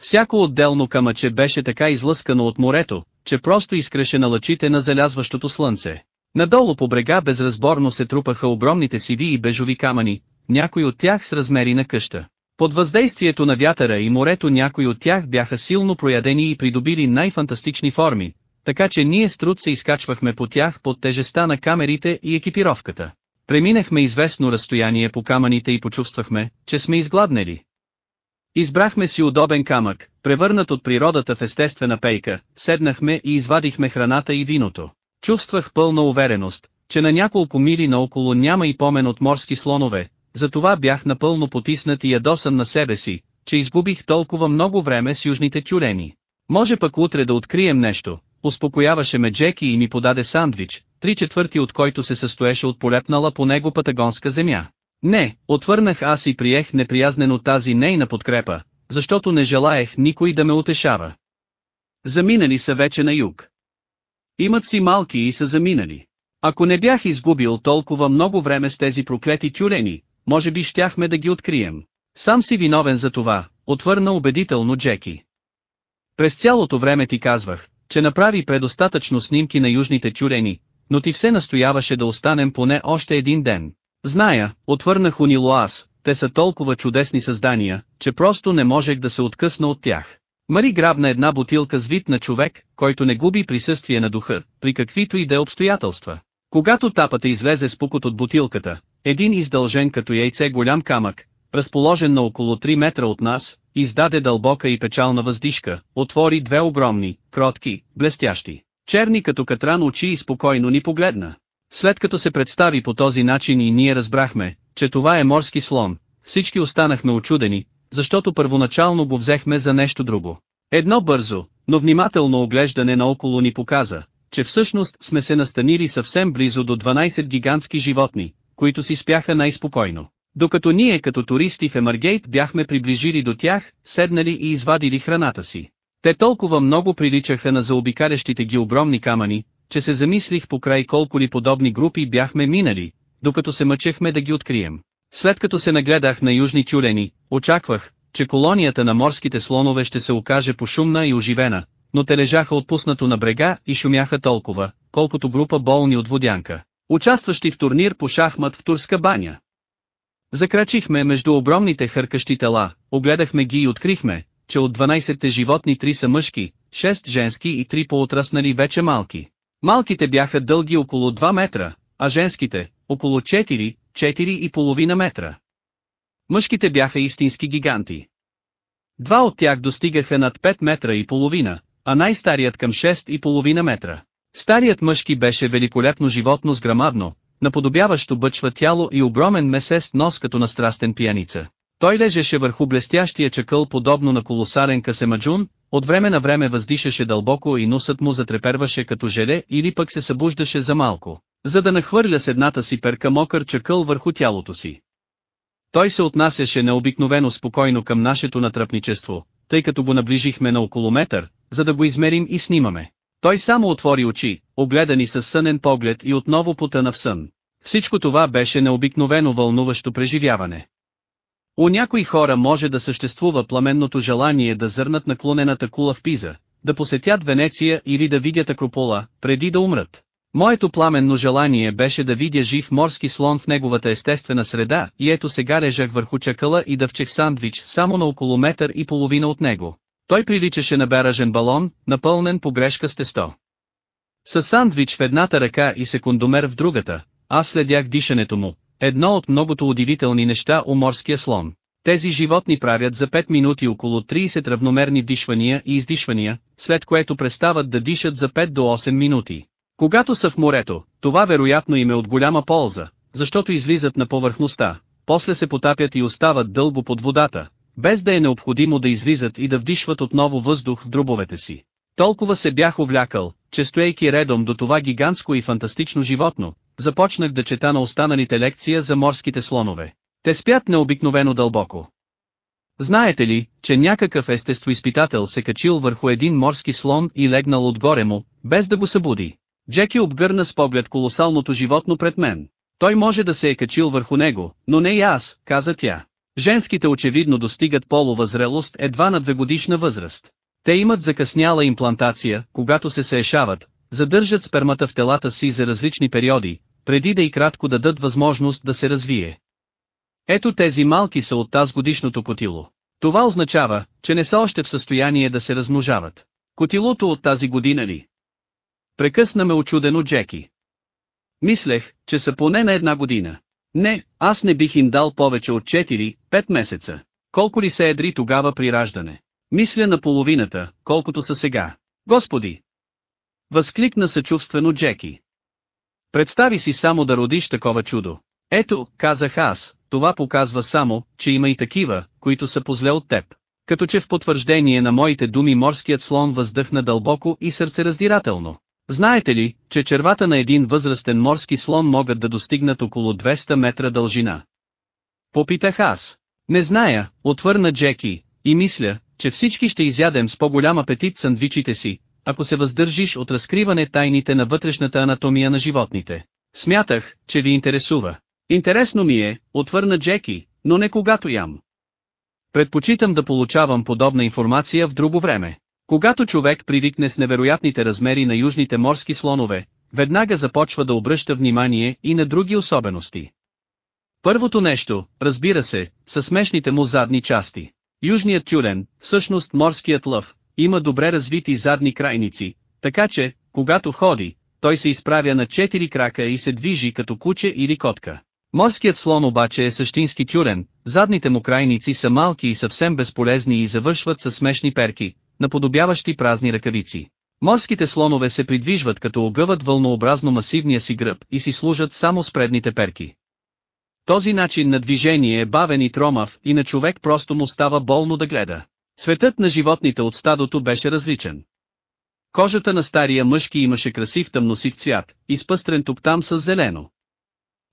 Всяко отделно камъче беше така излъскано от морето, че просто изкреше на лъчите на залязващото слънце. Надолу по брега безразборно се трупаха огромните сиви и бежови камъни, някои от тях с размери на къща. Под въздействието на вятъра и морето някои от тях бяха силно проядени и придобили най-фантастични форми, така че ние с труд се изкачвахме по тях под тежеста на камерите и екипировката. Преминахме известно разстояние по камъните и почувствахме, че сме изгладнели. Избрахме си удобен камък, превърнат от природата в естествена пейка, седнахме и извадихме храната и виното. Чувствах пълна увереност, че на няколко мили наоколо няма и помен от морски слонове, затова бях напълно потиснат и ядосан на себе си, че изгубих толкова много време с южните тюлени. Може пък утре да открием нещо, успокояваше ме Джеки и ми подаде сандвич, три четвърти от който се състоеше от полепнала по него патагонска земя. Не, отвърнах аз и приех неприязнено тази нейна подкрепа, защото не желаех никой да ме утешава. Заминали са вече на юг. Имат си малки и са заминали. Ако не бях изгубил толкова много време с тези проклети тюлени, може би щяхме да ги открием. Сам си виновен за това, отвърна убедително Джеки. През цялото време ти казвах, че направи предостатъчно снимки на южните тюлени, но ти все настояваше да останем поне още един ден. Зная, отвърнах унило аз, те са толкова чудесни създания, че просто не можех да се откъсна от тях. Мари грабна една бутилка с вид на човек, който не губи присъствие на духа, при каквито и да е обстоятелства. Когато тапата излезе с пукот от бутилката, един издължен като яйце голям камък, разположен на около 3 метра от нас, издаде дълбока и печална въздишка, отвори две огромни, кротки, блестящи, черни като катран очи и спокойно ни погледна. След като се представи по този начин и ние разбрахме, че това е морски слон, всички останахме очудени, защото първоначално го взехме за нещо друго. Едно бързо, но внимателно оглеждане наоколо ни показа, че всъщност сме се настанили съвсем близо до 12 гигантски животни, които си спяха най-спокойно. Докато ние като туристи в Емаргейт бяхме приближили до тях, седнали и извадили храната си. Те толкова много приличаха на заобикалящите ги огромни камъни, че се замислих по край колко ли подобни групи бяхме минали, докато се мъчехме да ги открием. След като се нагледах на южни тюлени, очаквах, че колонията на морските слонове ще се окаже пошумна и оживена, но те лежаха отпуснато на брега и шумяха толкова, колкото група болни от водянка, участващи в турнир по шахмат в турска баня. Закрачихме между огромните хъркащи тела, огледахме ги и открихме, че от 12-те животни три са мъжки, 6 женски и 3 поотраснали вече малки. Малките бяха дълги около 2 метра, а женските – около 4, 4,5 метра. Мъжките бяха истински гиганти. Два от тях достигаха над 5 метра и половина, а най-старият към 6,5 метра. Старият мъжки беше великолепно животно с грамадно, наподобяващо бъчва тяло и огромен месест нос като на страстен пияница. Той лежеше върху блестящия чакъл подобно на колосарен касемаджун, от време на време въздишаше дълбоко и носът му затреперваше като желе или пък се събуждаше за малко, за да нахвърля с едната си перка мокър чакъл върху тялото си. Той се отнасяше необикновено спокойно към нашето натръпничество, тъй като го наближихме на около метър, за да го измерим и снимаме. Той само отвори очи, огледани с сънен поглед и отново потъна в сън. Всичко това беше необикновено вълнуващо преживяване. У някои хора може да съществува пламенното желание да зърнат наклонената кула в Пиза, да посетят Венеция или да видят Акропола, преди да умрат. Моето пламенно желание беше да видя жив морски слон в неговата естествена среда и ето сега лежах върху чакъла и дъвчех сандвич само на около метър и половина от него. Той приличаше на беражен балон, напълнен по грешка с тесто. С сандвич в едната ръка и секундомер в другата, аз следях дишането му, едно от многото удивителни неща у морския слон. Тези животни правят за 5 минути около 30 равномерни дишвания и издишвания, след което престават да дишат за 5 до 8 минути. Когато са в морето, това вероятно им е от голяма полза, защото излизат на повърхността, после се потапят и остават дълго под водата, без да е необходимо да излизат и да вдишват отново въздух в дробовете си. Толкова се бях увлякал, че стоейки редом до това гигантско и фантастично животно, започнах да чета на останалите лекция за морските слонове. Те спят необикновено дълбоко. Знаете ли, че някакъв естествоизпитател се качил върху един морски слон и легнал отгоре му, без да го събуди? Джеки обгърна с поглед колосалното животно пред мен. Той може да се е качил върху него, но не и аз, каза тя. Женските очевидно достигат полова зрелост едва на двегодишна възраст. Те имат закъсняла имплантация, когато се сеешават, задържат спермата в телата си за различни периоди, преди да и кратко дадат възможност да се развие. Ето тези малки са от таз годишното котило. Това означава, че не са още в състояние да се размножават. Котилото от тази година ли? Прекъсна ме очудено Джеки. Мислех, че са поне на една година. Не, аз не бих им дал повече от 4-5 месеца. Колко ли се едри тогава при раждане? Мисля на половината, колкото са сега. Господи! Възкликна съчувствено Джеки. Представи си само да родиш такова чудо. Ето, казах аз, това показва само, че има и такива, които са позле от теб. Като че в потвърждение на моите думи морският слон въздъхна дълбоко и сърцераздирателно. Знаете ли, че червата на един възрастен морски слон могат да достигнат около 200 метра дължина? Попитах аз. Не зная, отвърна Джеки, и мисля, че всички ще изядем с по-голям апетит сандвичите си, ако се въздържиш от разкриване тайните на вътрешната анатомия на животните. Смятах, че ви интересува. Интересно ми е, отвърна Джеки, но не когато ям. Предпочитам да получавам подобна информация в друго време. Когато човек привикне с невероятните размери на южните морски слонове, веднага започва да обръща внимание и на други особености. Първото нещо, разбира се, са смешните му задни части. Южният тюлен, всъщност морският лъв, има добре развити задни крайници, така че, когато ходи, той се изправя на четири крака и се движи като куче или котка. Морският слон обаче е същински тюрен, задните му крайници са малки и съвсем безполезни и завършват със смешни перки, наподобяващи празни ръкавици. Морските слонове се придвижват като огъват вълнообразно масивния си гръб и си служат само с предните перки. Този начин на движение е бавен и тромав и на човек просто му става болно да гледа. Светът на животните от стадото беше различен. Кожата на стария мъжки имаше красив тъмносив цвят, изпъстрен тук там с зелено.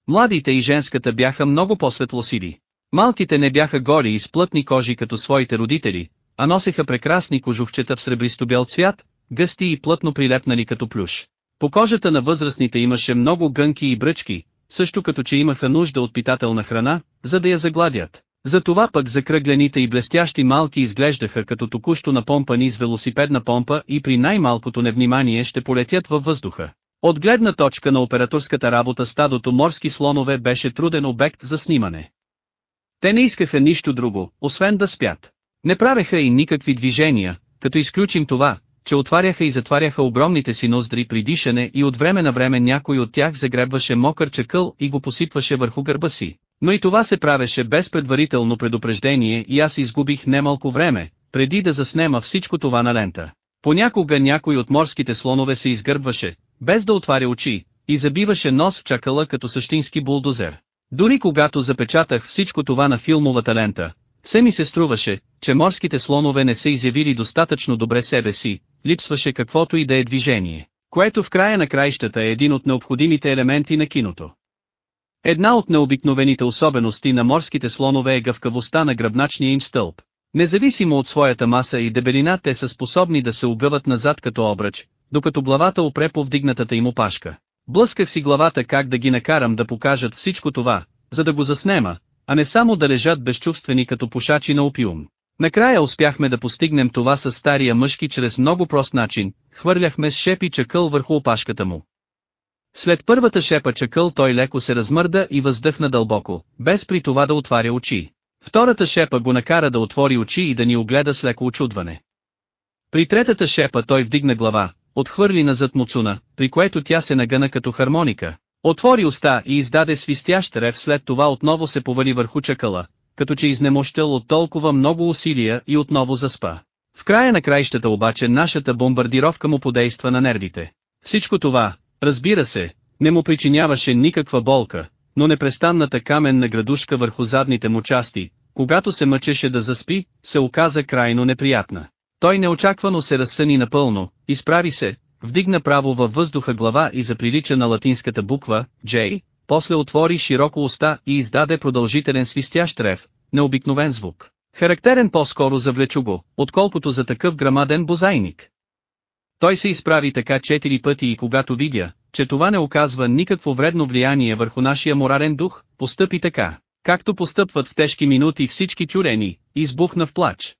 Младите и женската бяха много по-светлосиви. Малките не бяха гори и с плътни кожи като своите родители, а носеха прекрасни кожухчета в сребристо-бял цвят, гъсти и плътно прилепнали като плюш. По кожата на възрастните имаше много гънки и бръчки, също като че имаха нужда от питателна храна, за да я загладят. Затова пък закръглените и блестящи малки изглеждаха като току-що напомпани с велосипедна помпа и при най-малкото невнимание ще полетят във въздуха. От гледна точка на операторската работа стадото морски слонове беше труден обект за снимане. Те не искаха нищо друго, освен да спят. Не правеха и никакви движения, като изключим това, че отваряха и затваряха огромните си ноздри при дишане и от време на време някой от тях загребваше мокър чакъл и го посипваше върху гърба си. Но и това се правеше без предварително предупреждение и аз изгубих немалко време, преди да заснема всичко това на лента. Понякога някой от морските слонове се изгърбваше, без да отваря очи, и забиваше нос в чакъла като същински булдозер. Дори когато запечатах всичко това на филмовата лента, все ми се струваше, че морските слонове не са изявили достатъчно добре себе си, липсваше каквото и да е движение, което в края на краищата е един от необходимите елементи на киното. Една от необикновените особености на морските слонове е гъвкавостта на гръбначния им стълб. Независимо от своята маса и дебелина те са способни да се огъват назад като обръч, докато главата опре по вдигнатата им опашка. Блъсках си главата как да ги накарам да покажат всичко това, за да го заснема, а не само да лежат безчувствени като пушачи на опиум. Накрая успяхме да постигнем това с стария мъжки чрез много прост начин, хвърляхме с шепи чакъл върху опашката му. След първата шепа чакъл той леко се размърда и въздъхна дълбоко, без при това да отваря очи. Втората шепа го накара да отвори очи и да ни огледа с леко очудване. При третата шепа той вдигна глава, отхвърли назад муцуна, при което тя се нагъна като хармоника. Отвори уста и издаде свистящ рев след това отново се повали върху чакъла, като че изнемощел от толкова много усилия и отново заспа. В края на краищата обаче нашата бомбардировка му подейства на нервите. Всичко това, разбира се, не му причиняваше никаква болка, но непрестанната каменна градушка върху задните му части, когато се мъчеше да заспи, се оказа крайно неприятна. Той неочаквано се разсъни напълно, изправи се, вдигна право във въздуха глава и заприлича на латинската буква, J, после отвори широко уста и издаде продължителен свистящ рев, необикновен звук. Характерен по-скоро за влечуго, отколкото за такъв грамаден бозайник. Той се изправи така четири пъти и когато видя, че това не оказва никакво вредно влияние върху нашия морален дух, постъпи така, както постъпват в тежки минути всички чурени, избухна в плач.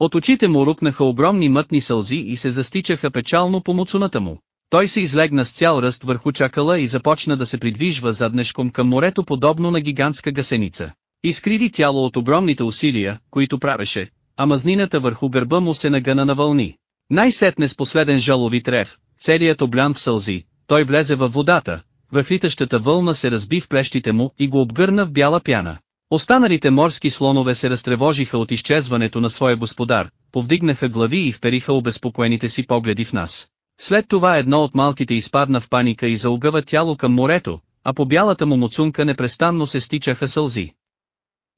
От очите му рукнаха огромни мътни сълзи и се застичаха печално по муцуната му. Той се излегна с цял ръст върху чакала и започна да се придвижва заднешком към морето подобно на гигантска гасеница. Изкриви тяло от огромните усилия, които правеше, а мазнината върху гърба му се нагъна на вълни. Най-сетне с последен жалови трев, целият облян в сълзи, той влезе във водата, върхлитащата вълна се разби в плещите му и го обгърна в бяла пяна. Останалите морски слонове се разтревожиха от изчезването на своя господар, повдигнаха глави и впериха обезпокоените си погледи в нас. След това едно от малките изпадна в паника и заогъва тяло към морето, а по бялата му муцунка непрестанно се стичаха сълзи.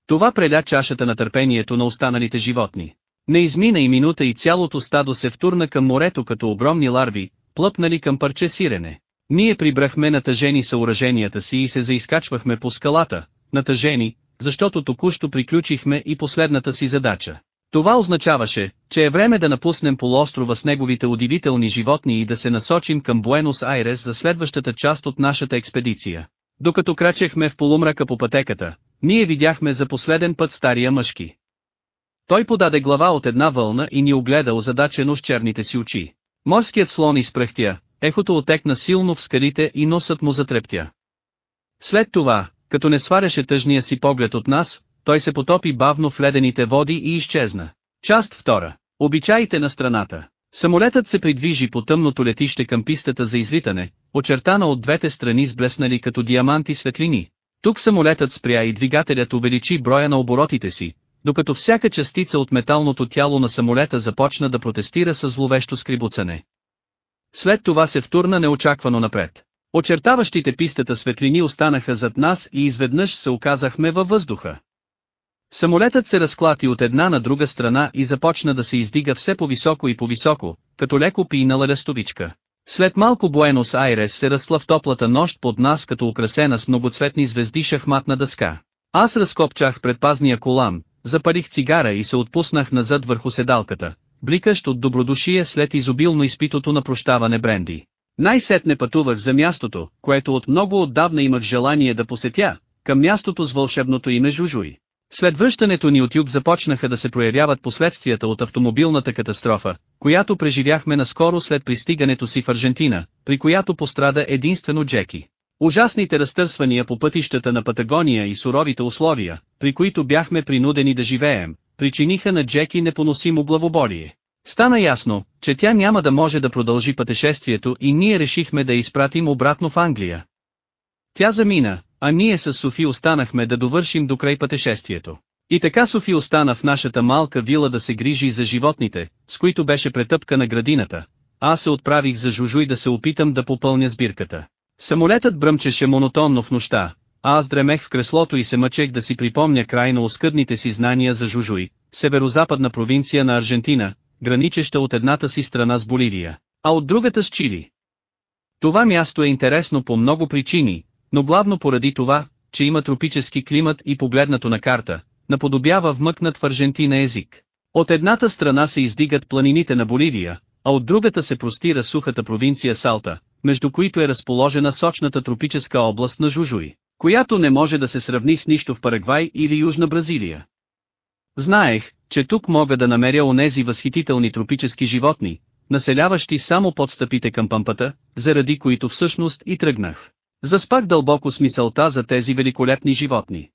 Това преля чашата на търпението на останалите животни. Не измина и минута и цялото стадо се втурна към морето като огромни ларви, плъпнали към парче сирене. Ние прибрахме натъжени съоръженията си и се заискачвахме по скалата, натъжени, защото току-що приключихме и последната си задача. Това означаваше, че е време да напуснем полуострова с неговите удивителни животни и да се насочим към Буенос Айрес за следващата част от нашата експедиция. Докато крачехме в полумрака по пътеката, ние видяхме за последен път стария мъжки. Той подаде глава от една вълна и ни огледа озадачено с черните си очи. Морският слон изпръхтя, ехото отекна силно в скалите и носът му затрептя. След това, като не сваряше тъжния си поглед от нас, той се потопи бавно в ледените води и изчезна. Част втора. Обичаите на страната. Самолетът се придвижи по тъмното летище към пистата за излитане, очертана от двете страни с блеснали като диаманти светлини. Тук самолетът спря и двигателят увеличи броя на оборотите си, докато всяка частица от металното тяло на самолета започна да протестира с зловещо скрибуцане. След това се втурна неочаквано напред. Очертаващите пистата светлини останаха зад нас и изведнъж се оказахме във въздуха. Самолетът се разклати от една на друга страна и започна да се издига все по-високо и по-високо, като леко пийнала лестовичка. След малко Буенос Айрес се разсла в топлата нощ под нас като украсена с многоцветни звезди шахматна дъска. Аз разкопчах предпазния колан, запалих цигара и се отпуснах назад върху седалката, бликащ от добродушие след изобилно изпитото на прощаване бренди. Най-сетне пътувах за мястото, което от много отдавна имах желание да посетя, към мястото с вълшебното име Жужуй. След връщането ни от юг започнаха да се проявяват последствията от автомобилната катастрофа, която преживяхме наскоро след пристигането си в Аржентина, при която пострада единствено Джеки. Ужасните разтърсвания по пътищата на Патагония и суровите условия, при които бяхме принудени да живеем, причиниха на Джеки непоносимо главоболие. Стана ясно, че тя няма да може да продължи пътешествието и ние решихме да изпратим обратно в Англия. Тя замина, а ние с Софи останахме да довършим до край пътешествието. И така Софи остана в нашата малка вила да се грижи за животните, с които беше претъпкана градината. Аз се отправих за Жужуй да се опитам да попълня сбирката. Самолетът бръмчеше монотонно в нощта, а аз дремех в креслото и се мъчех да си припомня крайно оскъдните си знания за Жужуй, северо-западна провинция на Аржентина, граничеща от едната си страна с Боливия, а от другата с Чили. Това място е интересно по много причини, но главно поради това, че има тропически климат и погледнато на карта, наподобява вмъкнат в Аржентина език. От едната страна се издигат планините на Боливия, а от другата се простира сухата провинция Салта, между които е разположена сочната тропическа област на Жужуи, която не може да се сравни с нищо в Парагвай или Южна Бразилия. Знаех, че тук мога да намеря онези възхитителни тропически животни, населяващи само подстъпите към пампата, заради които всъщност и тръгнах. Заспах дълбоко с мисълта за тези великолепни животни.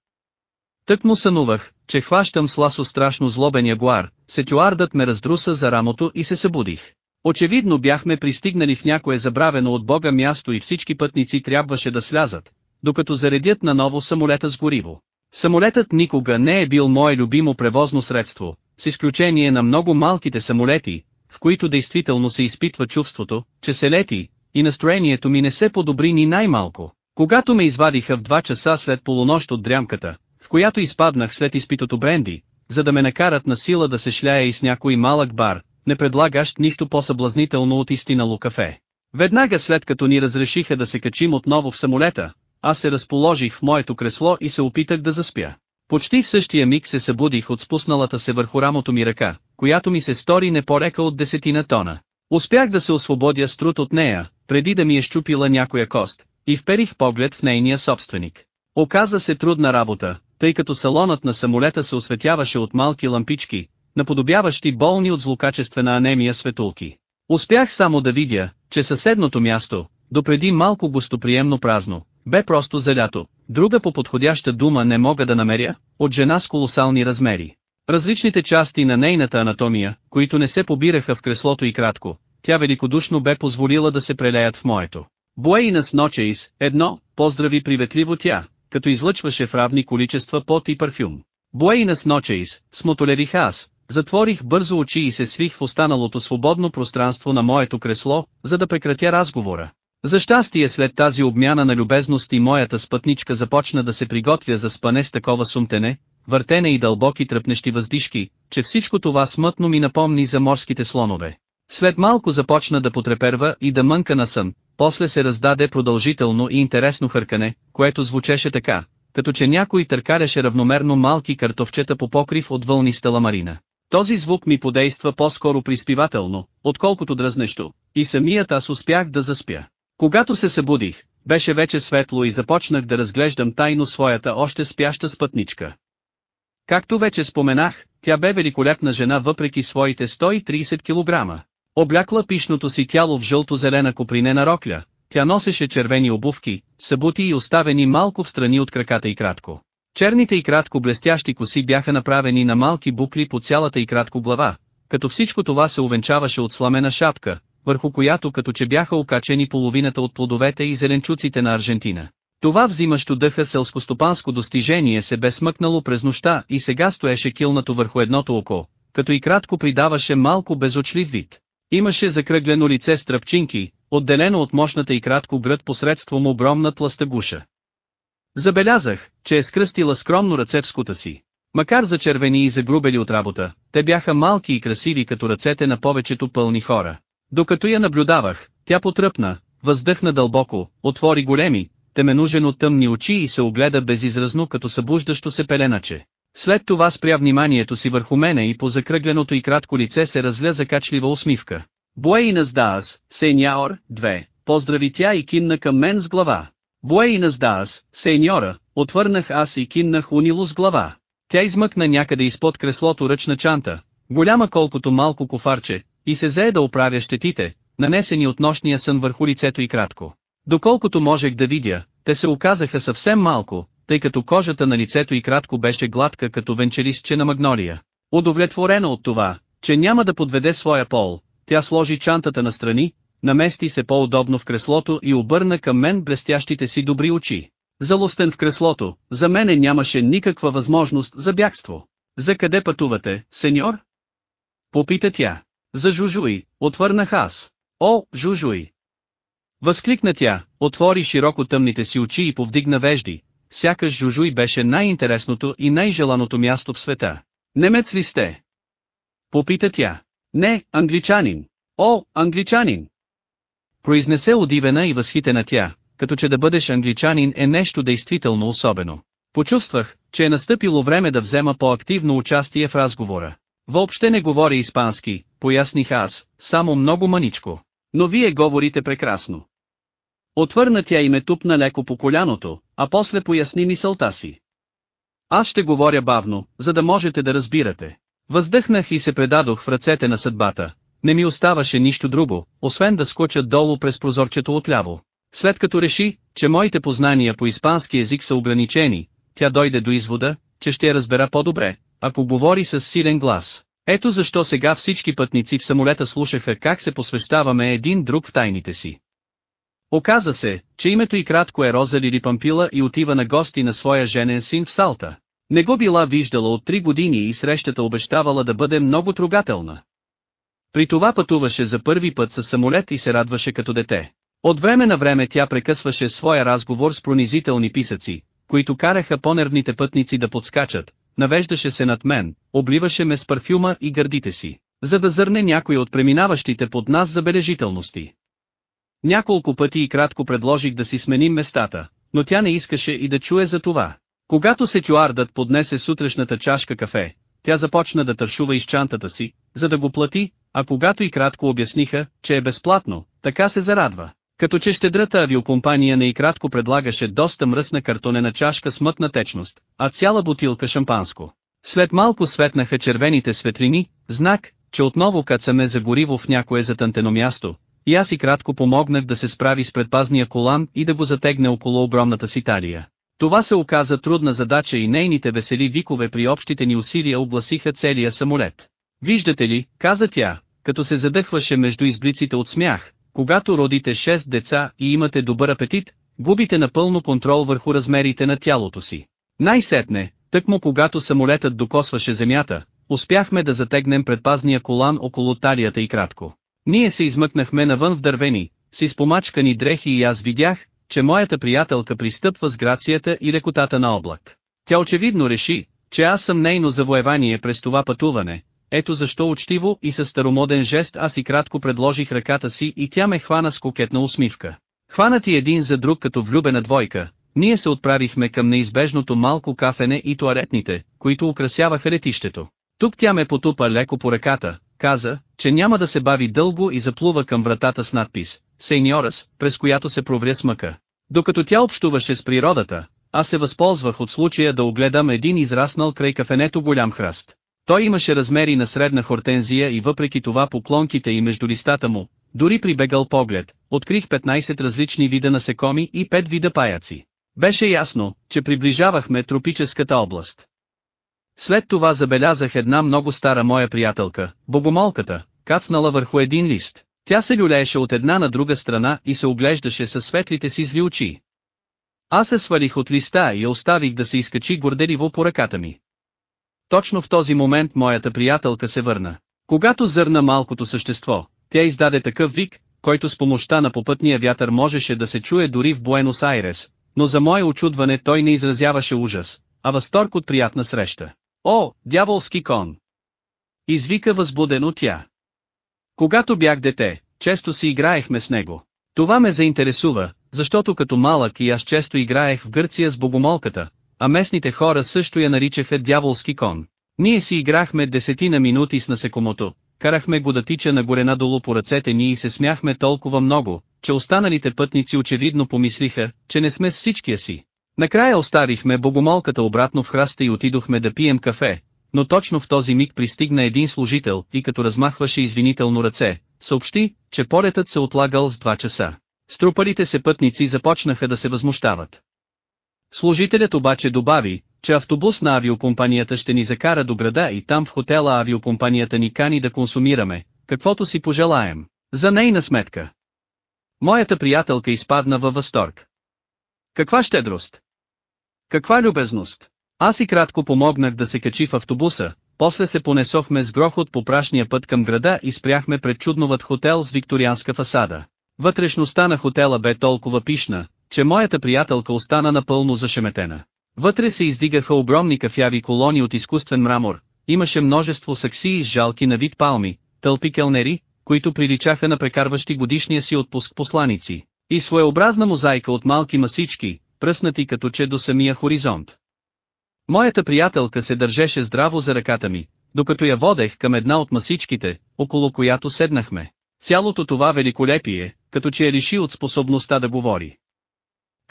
Тък му сънувах, че хващам с ласо страшно злобен ягуар, сетюардът ме раздруса за рамото и се събудих. Очевидно бяхме пристигнали в някое забравено от Бога място и всички пътници трябваше да слязат, докато заредят наново самолета с гориво. Самолетът никога не е бил мое любимо превозно средство, с изключение на много малките самолети, в които действително се изпитва чувството, че се лети, и настроението ми не се подобри ни най-малко. Когато ме извадиха в два часа след полунощ от дрямката, в която изпаднах след изпитото бренди, за да ме накарат на сила да се шляя и с някой малък бар, не предлагащ нищо по-съблазнително от истинало кафе. Веднага след като ни разрешиха да се качим отново в самолета, аз се разположих в моето кресло и се опитах да заспя. Почти в същия миг се събудих от спусналата се върху рамото ми ръка, която ми се стори не порека от десетина тона. Успях да се освободя с труд от нея, преди да ми е щупила някоя кост, и вперих поглед в нейния собственик. Оказа се трудна работа, тъй като салонът на самолета се осветяваше от малки лампички, наподобяващи болни от злокачествена анемия светулки. Успях само да видя, че съседното място, допреди малко гостоприемно празно, бе просто залято, друга по подходяща дума не мога да намеря, от жена с колосални размери. Различните части на нейната анатомия, които не се побираха в креслото и кратко, тя великодушно бе позволила да се прелеят в моето. Буейнас Ночейс, едно, поздрави приветливо тя, като излъчваше в равни количества пот и парфюм. Буейнас Ночейс, смотолерих аз, затворих бързо очи и се свих в останалото свободно пространство на моето кресло, за да прекратя разговора. За щастие след тази обмяна на любезност и моята спътничка започна да се приготвя за спане с такова сумтене, въртене и дълбоки тръпнещи въздишки, че всичко това смътно ми напомни за морските слонове. След малко започна да потреперва и да мънка на сън, после се раздаде продължително и интересно хъркане, което звучеше така, като че някой търкареше равномерно малки картофчета по покрив от вълниста ламарина. Този звук ми подейства по-скоро приспивателно, отколкото дразнещо, и самият аз успях да заспя. Когато се събудих, беше вече светло и започнах да разглеждам тайно своята още спяща спътничка. Както вече споменах, тя бе великолепна жена въпреки своите 130 кг. Облякла пишното си тяло в жълто-зелена копринена рокля, тя носеше червени обувки, събути и оставени малко в страни от краката и кратко. Черните и кратко блестящи коси бяха направени на малки букли по цялата и кратко глава, като всичко това се увенчаваше от сламена шапка, върху която като че бяха окачени половината от плодовете и зеленчуците на Аржентина. Това взимащо дъха селскостопанско достижение се бе смъкнало през нощта и сега стоеше килнато върху едното око, като и кратко придаваше малко безочлив вид. Имаше закръглено лице с тръпчинки, отделено от мощната и кратко гръд посредством огромна тласта гуша. Забелязах, че е скръстила скромно ръце в скута си. Макар зачервени и загрубели от работа, те бяха малки и красиви като ръцете на повечето пълни хора. Докато я наблюдавах, тя потръпна, въздъхна дълбоко, отвори големи, теменужено тъмни очи и се огледа безизразно като събуждащо се пеленаче. След това спря вниманието си върху мене и по закръгленото и кратко лице се разля закачлива усмивка. Буейнас Даас, сеньор, две, поздрави тя и кинна към мен с глава. Буейнас Даас, сеньора, отвърнах аз и киннах унило с глава. Тя измъкна някъде изпод креслото ръчна чанта, голяма колкото малко кофарче, и се зае да оправя щетите, нанесени от нощния сън върху лицето и кратко. Доколкото можех да видя, те се оказаха съвсем малко, тъй като кожата на лицето и кратко беше гладка като венчелистче на магнолия. Удовлетворена от това, че няма да подведе своя пол, тя сложи чантата на страни, намести се по-удобно в креслото и обърна към мен блестящите си добри очи. Залостен в креслото, за мене нямаше никаква възможност за бягство. За къде пътувате, сеньор? Попита тя. За Жужуи, отвърнах аз. О, Жужуи! Възкликна тя, отвори широко тъмните си очи и повдигна вежди. Сякаш Жужуи беше най-интересното и най-желаното място в света. Немец ли сте? Попита тя. Не, англичанин. О, англичанин! Произнесе удивена и възхитена тя, като че да бъдеш англичанин е нещо действително особено. Почувствах, че е настъпило време да взема по-активно участие в разговора. Въобще не говоря испански, поясних аз, само много маничко. Но вие говорите прекрасно. Отвърна тя и ме тупна леко по коляното, а после поясни мисълта си. Аз ще говоря бавно, за да можете да разбирате. Въздъхнах и се предадох в ръцете на съдбата. Не ми оставаше нищо друго, освен да скоча долу през прозорчето отляво. След като реши, че моите познания по испански език са ограничени, тя дойде до извода, че ще я разбера по-добре, ако говори с силен глас. Ето защо сега всички пътници в самолета слушаха как се посвещаваме един друг в тайните си. Оказа се, че името и кратко е Роза Лили Пампила и отива на гости на своя женен син в Салта. Не го била виждала от три години и срещата обещавала да бъде много трогателна. При това пътуваше за първи път със самолет и се радваше като дете. От време на време тя прекъсваше своя разговор с пронизителни писъци, които караха по-нервните пътници да подскачат, навеждаше се над мен, обливаше ме с парфюма и гърдите си, за да зърне някой от преминаващите под нас забележителности. Няколко пъти и кратко предложих да си сменим местата, но тя не искаше и да чуе за това. Когато сетюардът поднесе сутрешната чашка кафе, тя започна да тършува из чантата си, за да го плати, а когато и кратко обясниха, че е безплатно, така се зарадва. Като че щедрата авиокомпания не предлагаше доста мръсна картонена чашка с мътна течност, а цяла бутилка шампанско. След малко светнаха червените светлини, знак, че отново кацаме за гориво в някое затънтено място, и аз и кратко помогнах да се справи с предпазния колан и да го затегне около огромната си талия. Това се оказа трудна задача и нейните весели викове при общите ни усилия обласиха целия самолет. Виждате ли, каза тя, като се задъхваше между изблиците от смях, когато родите 6 деца и имате добър апетит, губите напълно контрол върху размерите на тялото си. Най-сетне, тъкмо когато самолетът докосваше земята, успяхме да затегнем предпазния колан около талията и кратко. Ние се измъкнахме навън в дървени, си спомачкани дрехи и аз видях, че моята приятелка пристъпва с грацията и лекотата на облак. Тя очевидно реши, че аз съм нейно завоевание през това пътуване, ето защо учтиво и със старомоден жест аз и кратко предложих ръката си и тя ме хвана с кокетна усмивка. Хванати един за друг като влюбена двойка, ние се отправихме към неизбежното малко кафене и туаретните, които украсяваха летището. Тук тя ме потупа леко по ръката, каза, че няма да се бави дълго и заплува към вратата с надпис «Сейньорас», през която се провря смъка. Докато тя общуваше с природата, аз се възползвах от случая да огледам един израснал край кафенето голям храст. Той имаше размери на средна хортензия и въпреки това поклонките и между листата му, дори при бегал поглед, открих 15 различни вида насекоми и 5 вида паяци. Беше ясно, че приближавахме тропическата област. След това забелязах една много стара моя приятелка, богомолката, кацнала върху един лист. Тя се люлееше от една на друга страна и се оглеждаше със светлите си зли очи. Аз се свалих от листа и я оставих да се изкачи горделиво по ръката ми. Точно в този момент моята приятелка се върна. Когато зърна малкото същество, тя издаде такъв вик, който с помощта на попътния вятър можеше да се чуе дори в Буенос Айрес, но за мое очудване той не изразяваше ужас, а възторг от приятна среща. О, дяволски кон! Извика възбудено тя. Когато бях дете, често си играехме с него. Това ме заинтересува, защото като малък и аз често играех в Гърция с богомолката, а местните хора също я наричаха дяволски кон. Ние си играхме десетина минути с насекомото, карахме го да тича нагоре надолу по ръцете ни и се смяхме толкова много, че останалите пътници очевидно помислиха, че не сме с всичкия си. Накрая оставихме богомолката обратно в храста и отидохме да пием кафе, но точно в този миг пристигна един служител и като размахваше извинително ръце, съобщи, че полетът се отлагал с два часа. Струпалите се пътници започнаха да се възмущават. Служителят обаче добави, че автобус на авиокомпанията ще ни закара до града и там в хотела авиокомпанията ни кани да консумираме, каквото си пожелаем. За нейна сметка. Моята приятелка изпадна във възторг. Каква щедрост! Каква любезност! Аз и кратко помогнах да се качи в автобуса, после се понесохме с грохот по прашния път към града и спряхме пред чудноват хотел с викторианска фасада. Вътрешността на хотела бе толкова пишна, че моята приятелка остана напълно зашеметена. Вътре се издигаха огромни кафяви колони от изкуствен мрамор, имаше множество саксии с жалки на вид палми, тълпи келнери, които приличаха на прекарващи годишния си отпуск посланици, и своеобразна мозайка от малки масички, пръснати като че до самия хоризонт. Моята приятелка се държеше здраво за ръката ми, докато я водех към една от масичките, около която седнахме. Цялото това великолепие, като че я лиши от способността да говори.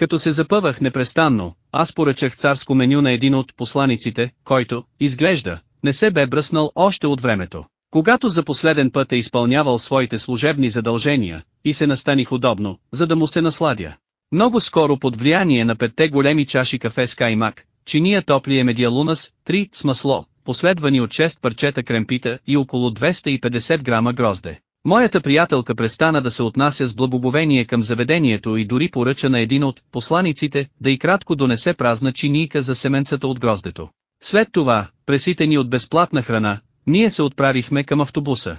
Като се запъвах непрестанно, аз поръчах царско меню на един от посланиците, който, изглежда, не се бе бръснал още от времето. Когато за последен път е изпълнявал своите служебни задължения, и се настаних удобно, за да му се насладя. Много скоро под влияние на петте големи чаши кафе с каймак, чиния топлия медиалунас, 3 с масло, последвани от 6 парчета кремпита и около 250 грама грозде. Моята приятелка престана да се отнася с благоговение към заведението и дори поръча на един от посланиците да и кратко донесе празна чинийка за семенцата от гроздето. След това, преситени от безплатна храна, ние се отправихме към автобуса.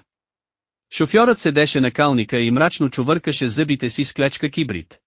Шофьорът седеше на калника и мрачно чувъркаше зъбите си с клечка кибрид.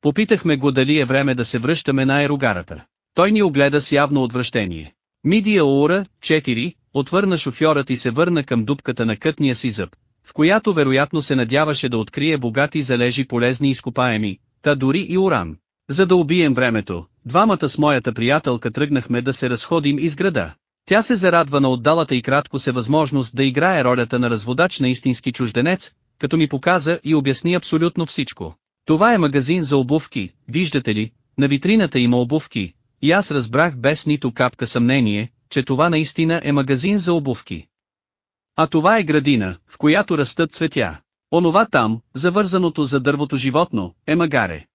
Попитахме го дали е време да се връщаме на аерогарата. Той ни огледа с явно отвращение. Мидия Оура, 4, отвърна шофьорът и се върна към дупката на кътния си зъб, в която вероятно се надяваше да открие богати залежи полезни изкопаеми, та дори и уран. За да убием времето, двамата с моята приятелка тръгнахме да се разходим из града. Тя се зарадва на отдалата и кратко се възможност да играе ролята на разводач на истински чужденец, като ми показа и обясни абсолютно всичко. Това е магазин за обувки, виждате ли, на витрината има обувки, и аз разбрах без нито капка съмнение, че това наистина е магазин за обувки. А това е градина, в която растат цветя. Онова там, завързаното за дървото животно, е магаре.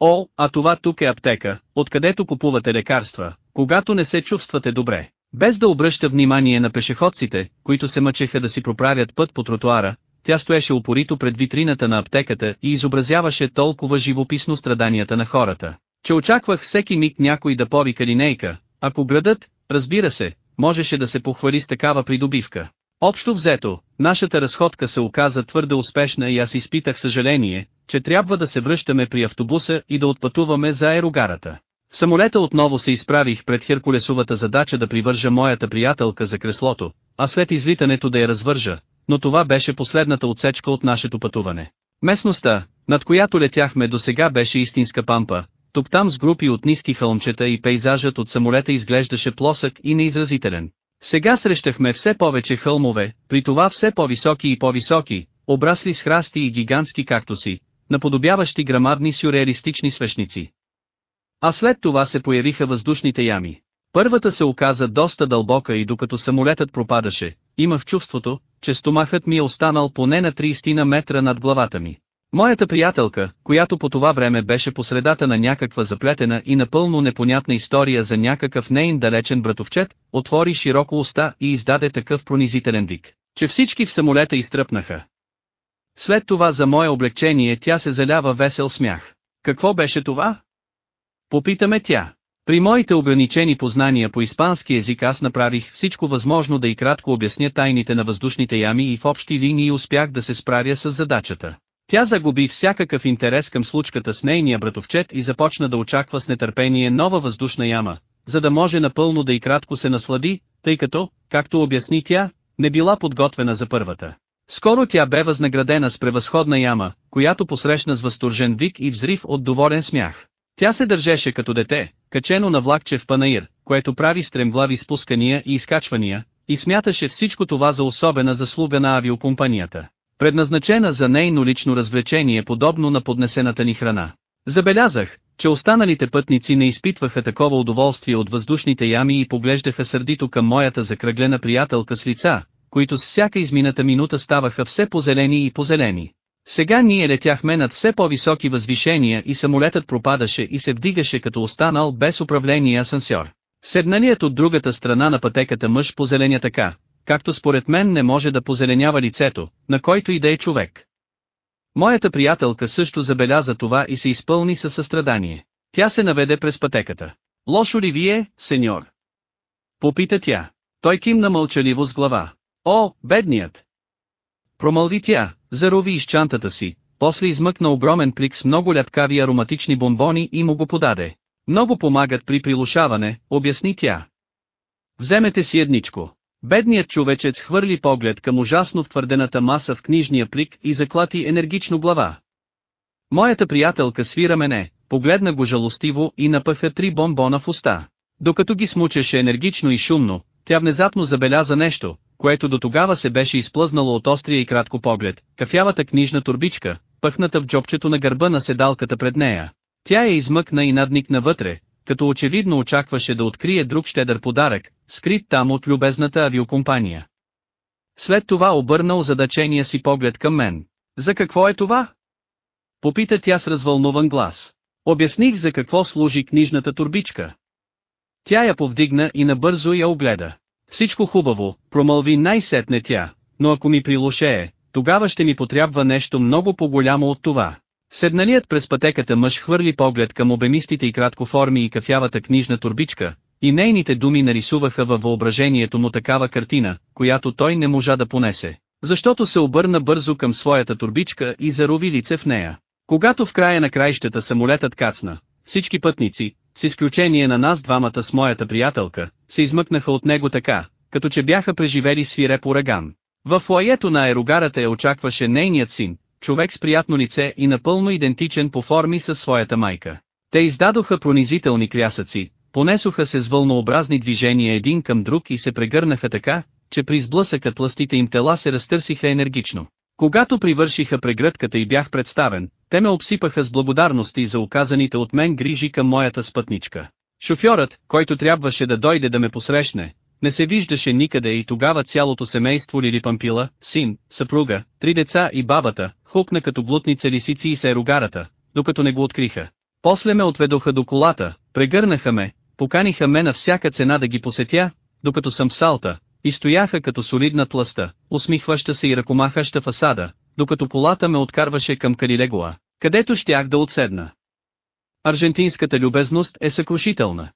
О, а това тук е аптека, откъдето купувате лекарства, когато не се чувствате добре. Без да обръща внимание на пешеходците, които се мъчеха да си проправят път по тротуара, тя стоеше упорито пред витрината на аптеката и изобразяваше толкова живописно страданията на хората, че очаквах всеки миг някой да повика линейка, ако градът, разбира се, можеше да се похвали с такава придобивка. Общо взето, нашата разходка се оказа твърде успешна и аз изпитах съжаление, че трябва да се връщаме при автобуса и да отпътуваме за аерогарата. В самолета отново се изправих пред Херкулесовата задача да привържа моята приятелка за креслото, а след излитането да я развържа, но това беше последната отсечка от нашето пътуване. Местността, над която летяхме до сега беше истинска пампа, тук-там с групи от ниски хълмчета и пейзажът от самолета изглеждаше плосък и неизразителен. Сега срещахме все повече хълмове, при това все по-високи и по-високи, обрасли с храсти и гигантски кактуси, наподобяващи грамадни сюрреалистични свещници. А след това се появиха въздушните ями. Първата се оказа доста дълбока и докато самолетът пропадаше, имах чувството, че стомахът ми е останал поне на 30 на метра над главата ми. Моята приятелка, която по това време беше посредата на някаква заплетена и напълно непонятна история за някакъв нейн далечен братовчет, отвори широко уста и издаде такъв пронизителен вик, че всички в самолета изтръпнаха. След това за мое облегчение тя се залява весел смях. Какво беше това? Попитаме тя. При моите ограничени познания по испански език аз направих всичко възможно да и кратко обясня тайните на въздушните ями и в общи линии успях да се справя с задачата. Тя загуби всякакъв интерес към случката с нейния братовчет и започна да очаква с нетърпение нова въздушна яма, за да може напълно да и кратко се наслади, тъй като, както обясни тя, не била подготвена за първата. Скоро тя бе възнаградена с превъзходна яма, която посрещна с възторжен вик и взрив от доволен смях. Тя се държеше като дете, качено на влакче в панаир, което прави стремглави спускания и изкачвания, и смяташе всичко това за особена заслуга на авиокомпанията, предназначена за нейно лично развлечение подобно на поднесената ни храна. Забелязах, че останалите пътници не изпитваха такова удоволствие от въздушните ями и поглеждаха сърдито към моята закръглена приятелка с лица, които с всяка измината минута ставаха все позелени и позелени. Сега ние летяхме над все по-високи възвишения и самолетът пропадаше и се вдигаше като останал без управление асансьор. Седналият от другата страна на пътеката мъж позеленя така, както според мен не може да позеленява лицето, на който и да е човек. Моята приятелка също забеляза това и се изпълни със състрадание. Тя се наведе през пътеката. Лошо ли вие, сеньор? Попита тя. Той кимна мълчаливо с глава. О, бедният! Промълви тя, зарови из чантата си, после измъкна огромен плик с много лепкави ароматични бомбони и му го подаде. Много помагат при прилушаване, обясни тя. Вземете си едничко. Бедният човечец хвърли поглед към ужасно втвърдената маса в книжния плик и заклати енергично глава. Моята приятелка свира мене, погледна го жалостиво и напъха три бомбона в уста. Докато ги смучеше енергично и шумно, тя внезапно забеляза нещо, което до тогава се беше изплъзнало от острия и кратко поглед, кафявата книжна турбичка, пъхната в джобчето на гърба на седалката пред нея. Тя я измъкна и надникна вътре, като очевидно очакваше да открие друг щедър подарък, скрит там от любезната авиокомпания. След това обърна озадачения си поглед към мен. За какво е това? Попита тя с развълнуван глас. Обясних за какво служи книжната турбичка. Тя я повдигна и набързо я огледа. Всичко хубаво, промълви най-сетне тя, но ако ми прилошее, тогава ще ми потрябва нещо много по-голямо от това. Седналият през пътеката мъж хвърли поглед към обемистите и краткоформи и кафявата книжна турбичка, и нейните думи нарисуваха във въображението му такава картина, която той не можа да понесе, защото се обърна бързо към своята турбичка и зарови лице в нея. Когато в края на краищата самолетът кацна, всички пътници, с изключение на нас двамата с моята приятелка, се измъкнаха от него така, като че бяха преживели свиреп ураган. В лаето на аерогарата я очакваше нейният син, човек с приятно лице и напълно идентичен по форми със своята майка. Те издадоха пронизителни крясъци, понесоха се с вълнообразни движения един към друг и се прегърнаха така, че при сблъсъкът тластите им тела се разтърсиха енергично. Когато привършиха прегръдката и бях представен, те ме обсипаха с благодарности за оказаните от мен грижи към моята спътничка. Шофьорът, който трябваше да дойде да ме посрещне, не се виждаше никъде и тогава цялото семейство Лили син, съпруга, три деца и бабата, хукна като блутница лисици и се ерогарата, докато не го откриха. После ме отведоха до колата, прегърнаха ме, поканиха ме на всяка цена да ги посетя, докато съм в салта, и стояха като солидна тлъста, усмихваща се и ръкомахаща фасада, докато колата ме откарваше към Калилегоа, където щях да отседна. Аржентинската любезност е съкрушителна.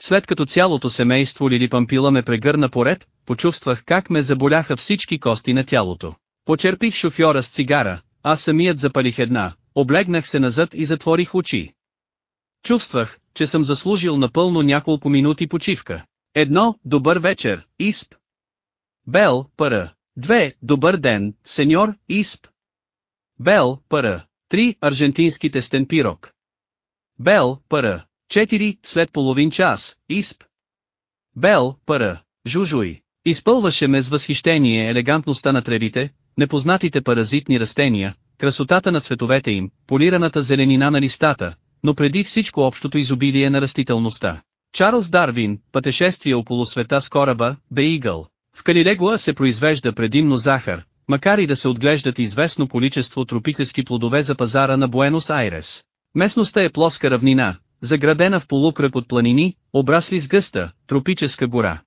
След като цялото семейство Лили Пампила ме прегърна поред, почувствах как ме заболяха всички кости на тялото. Почерпих шофьора с цигара, аз самият запалих една, облегнах се назад и затворих очи. Чувствах, че съм заслужил напълно няколко минути почивка. Едно, добър вечер, Исп. Бел, пара. Две, добър ден, сеньор, Исп. Бел, пара. Три, аржентински тестен пирог. Бел, пара. Четири, след половин час, Исп. Бел, пара. Жужуй. Изпълваше ме с възхищение елегантността на тревите, непознатите паразитни растения, красотата на цветовете им, полираната зеленина на листата, но преди всичко общото изобилие на растителността. Чарлз Дарвин, пътешествие около света с кораба, Беигъл. В Калилегуа се произвежда предимно захар, макар и да се отглеждат известно количество тропически плодове за пазара на Буенос Айрес. Местността е плоска равнина, заградена в полукръг от планини, обрасли с гъста, тропическа гора.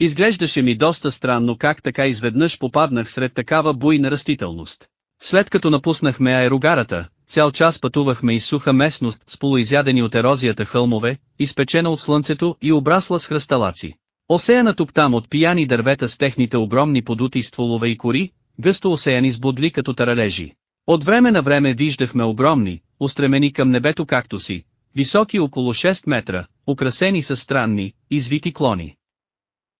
Изглеждаше ми доста странно как така изведнъж попаднах сред такава буйна растителност. След като напуснахме аерогарата, цял час пътувахме из суха местност с полуизядени от ерозията хълмове, изпечена от слънцето и обрасла с хръсталаци. Осеяна тук-там от пияни дървета с техните огромни подути стволове и кори, гъсто осеяни с бодли като таралежи. От време на време виждахме огромни, устремени към небето както си, високи около 6 метра, украсени с странни, извити клони.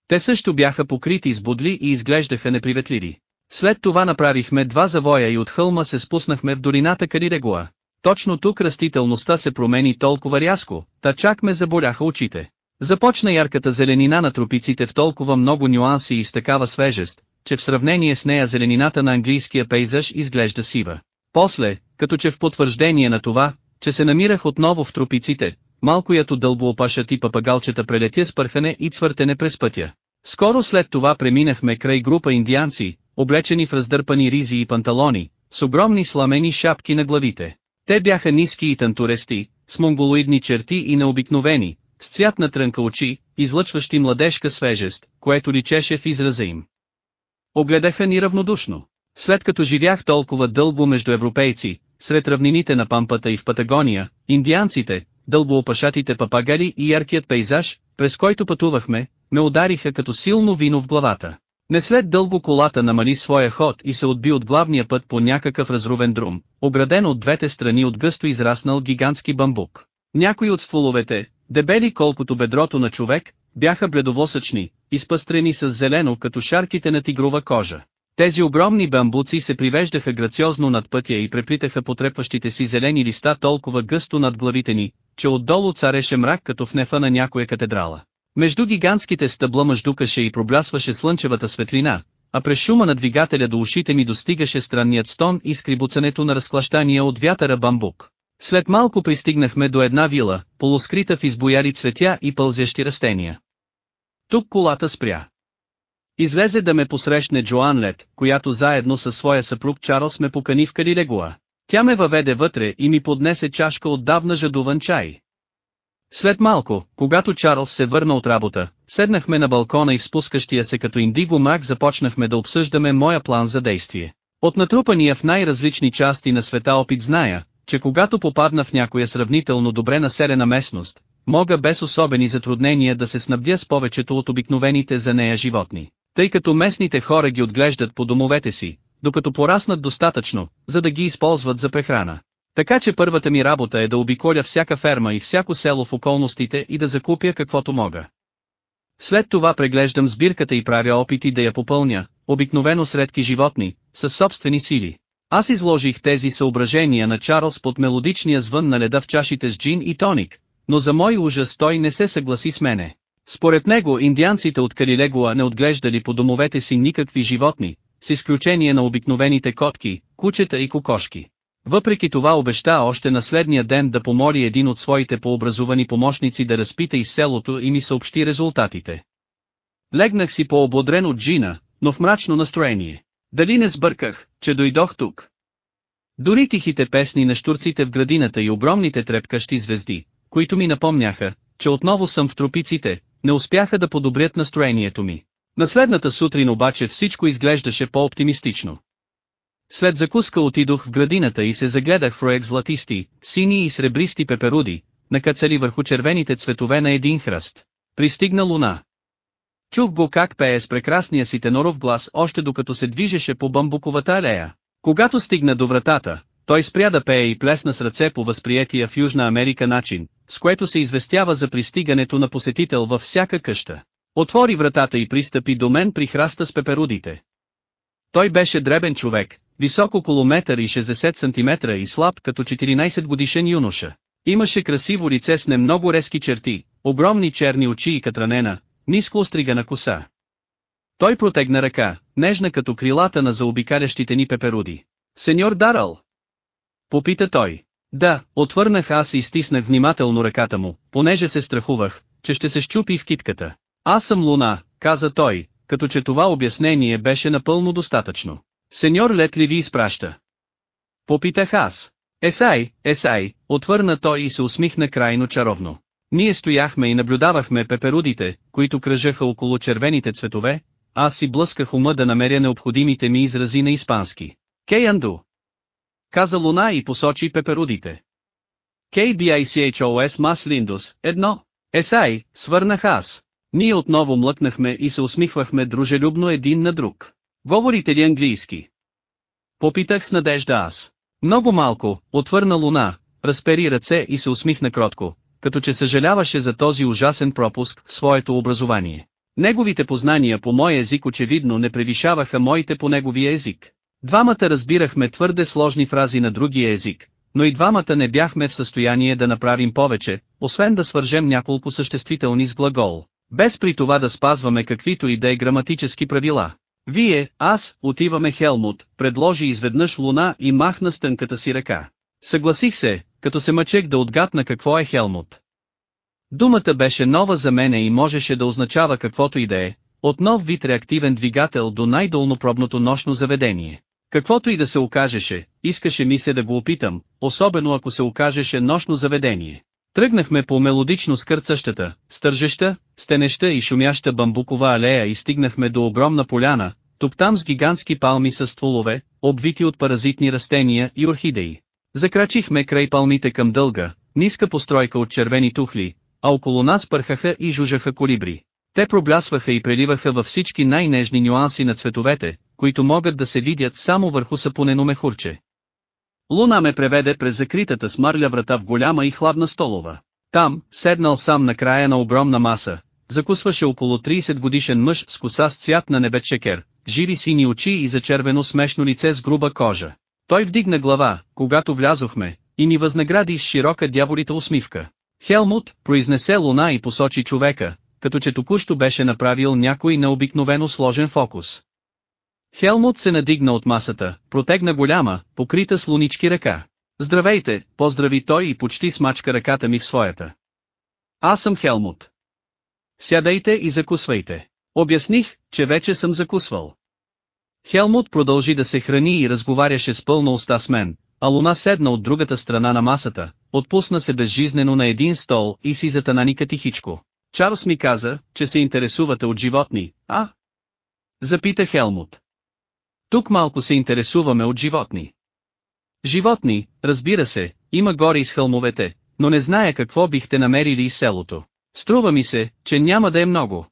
Те също бяха покрити с бодли и изглеждаха неприветливи. След това направихме два завоя и от хълма се спуснахме в долината Карирегуа. Точно тук растителността се промени толкова рязко, та чак ме заболяха очите. Започна ярката зеленина на тропиците в толкова много нюанси и с такава свежест, че в сравнение с нея зеленината на английския пейзаж изглежда сива. После, като че в потвърждение на това, че се намирах отново в тропиците, малко ято дълбоопашът и папагалчета прелетя с пърхане и цвъртене през пътя. Скоро след това преминахме край група индианци, облечени в раздърпани ризи и панталони, с огромни сламени шапки на главите. Те бяха ниски и тантурести, с монголоидни черти и необикновени, с цвят на трънка очи, излъчващи младежка свежест, което личеше в израза им. Огледаха ни равнодушно. След като живях толкова дълго между европейци, сред равнините на Пампата и в Патагония, индианците, дълбоопашатите папагали и яркият пейзаж, през който пътувахме, ме удариха като силно вино в главата. Не след дълго колата намали своя ход и се отби от главния път по някакъв разрувен друм, ограден от двете страни от гъсто израснал гигантски бамбук. Някои от стволовете, дебели колкото бедрото на човек, бяха бледовосъчни, изпъстрени с зелено като шарките на тигрова кожа. Тези огромни бамбуци се привеждаха грациозно над пътя и преплитаха потрепващите си зелени листа толкова гъсто над главите ни, че отдолу цареше мрак като в нефа на някоя катедрала. Между гигантските стъбла мъждукаше и проблясваше слънчевата светлина, а през шума на двигателя до ушите ми достигаше странният стон и скрибуцането на разклащания от вятъра бамбук. След малко пристигнахме до една вила, полускрита в избояли цветя и пълзящи растения. Тук колата спря. Излезе да ме посрещне Джоан Лет, която заедно със своя съпруг Чарлз ме покани в Калилегуа. Тя ме въведе вътре и ми поднесе чашка отдавна жадуван чай. След малко, когато Чарлз се върна от работа, седнахме на балкона и в спускащия се като индиго мрак започнахме да обсъждаме моя план за действие. От натрупания в най-различни части на света опит зная, че когато попадна в някоя сравнително добре населена местност, мога без особени затруднения да се снабдя с повечето от обикновените за нея животни, тъй като местните хора ги отглеждат по домовете си, докато пораснат достатъчно, за да ги използват за прехрана. Така че първата ми работа е да обиколя всяка ферма и всяко село в околностите и да закупя каквото мога. След това преглеждам сбирката и правя опити да я попълня, обикновено с редки животни, със собствени сили. Аз изложих тези съображения на Чарлз под мелодичния звън на леда в чашите с джин и тоник, но за мой ужас той не се съгласи с мене. Според него индианците от Калилегуа не отглеждали по домовете си никакви животни, с изключение на обикновените котки, кучета и кокошки. Въпреки това обеща още на следния ден да помоли един от своите пообразувани помощници да разпита из селото и ми съобщи резултатите. Легнах си по-ободрен от Джина, но в мрачно настроение. Дали не сбърках, че дойдох тук? Дори тихите песни на штурците в градината и огромните трепкащи звезди, които ми напомняха, че отново съм в тропиците, не успяха да подобрят настроението ми. На следната сутрин обаче всичко изглеждаше по-оптимистично. След закуска отидох в градината и се загледах в роек златисти, сини и сребристи пеперуди, накацали върху червените цветове на един хръст. Пристигна луна. Чух го как пее с прекрасния си теноров глас още докато се движеше по бамбуковата алея. Когато стигна до вратата, той спря да пее и плесна с ръце по възприятия в Южна Америка начин, с което се известява за пристигането на посетител във всяка къща. Отвори вратата и пристъпи до мен при храста с пеперудите. Той беше дребен човек, висок около метър и 60 см и слаб като 14 годишен юноша. Имаше красиво лице с не много резки черти, огромни черни очи и катранена, ниско остригана коса. Той протегна ръка, нежна като крилата на заобикалящите ни пеперуди. Сеньор Дарал? Попита той. Да, отвърнах аз и стиснах внимателно ръката му, понеже се страхувах, че ще се щупи в китката. Аз съм луна, каза той, като че това обяснение беше напълно достатъчно. Сеньор Лет ли ви изпраща? Попитах аз. Есай, Есай, отвърна той и се усмихна крайно чаровно. Ние стояхме и наблюдавахме пеперудите, които кръжаха около червените цветове, аз си блъсках ума да намеря необходимите ми изрази на испански. Кейанду. Каза Луна и посочи пеперудите. KBICHOS Мас Линдус, едно. Есай, свърнах аз. Ние отново млъкнахме и се усмихвахме дружелюбно един на друг. Говорите ли английски? Попитах с надежда аз. Много малко, отвърна Луна, разпери ръце и се усмихна кротко, като че съжаляваше за този ужасен пропуск в своето образование. Неговите познания по мой език очевидно не превишаваха моите по неговия език. Двамата разбирахме твърде сложни фрази на другия език, но и двамата не бяхме в състояние да направим повече, освен да свържем няколко съществителни с глагол, без при това да спазваме каквито и да е граматически правила. Вие, аз, отиваме Хелмут, предложи изведнъж луна и махна с тънката си ръка. Съгласих се, като се мъчех да отгадна какво е Хелмут. Думата беше нова за мене и можеше да означава каквото и да е, от нов вид реактивен двигател до най-долнопробното нощно заведение. Каквото и да се окажеше, искаше ми се да го опитам, особено ако се окажеше нощно заведение. Тръгнахме по мелодично скърцащата, стържеща, стенеща и шумяща бамбукова алея и стигнахме до огромна поляна, тук там с гигантски палми с стволове, обвити от паразитни растения и орхидеи. Закрачихме край палмите към дълга, ниска постройка от червени тухли, а около нас пърхаха и жужаха колибри. Те проблясваха и преливаха във всички най-нежни нюанси на цветовете, които могат да се видят само върху сапунено мехурче. Луна ме преведе през закритата смърля врата в голяма и хладна столова. Там, седнал сам на края на огромна маса, закусваше около 30 годишен мъж с коса с цвят на небет шекер, живи сини очи и зачервено смешно лице с груба кожа. Той вдигна глава, когато влязохме, и ни възнагради с широка дяволита усмивка. Хелмут, произнесе луна и посочи човека, като че току-що беше направил някой необикновено сложен фокус. Хелмут се надигна от масата, протегна голяма, покрита с лунички ръка. Здравейте, поздрави той и почти смачка ръката ми в своята. Аз съм Хелмут. Сядайте и закусвайте. Обясних, че вече съм закусвал. Хелмут продължи да се храни и разговаряше с пълна уста с мен, а Луна седна от другата страна на масата, отпусна се безжизнено на един стол и си затананика тихичко. Чарлз ми каза, че се интересувате от животни, а? Запита Хелмут. Тук малко се интересуваме от животни. Животни, разбира се, има гори из хълмовете, но не зная какво бихте намерили из селото. Струва ми се, че няма да е много.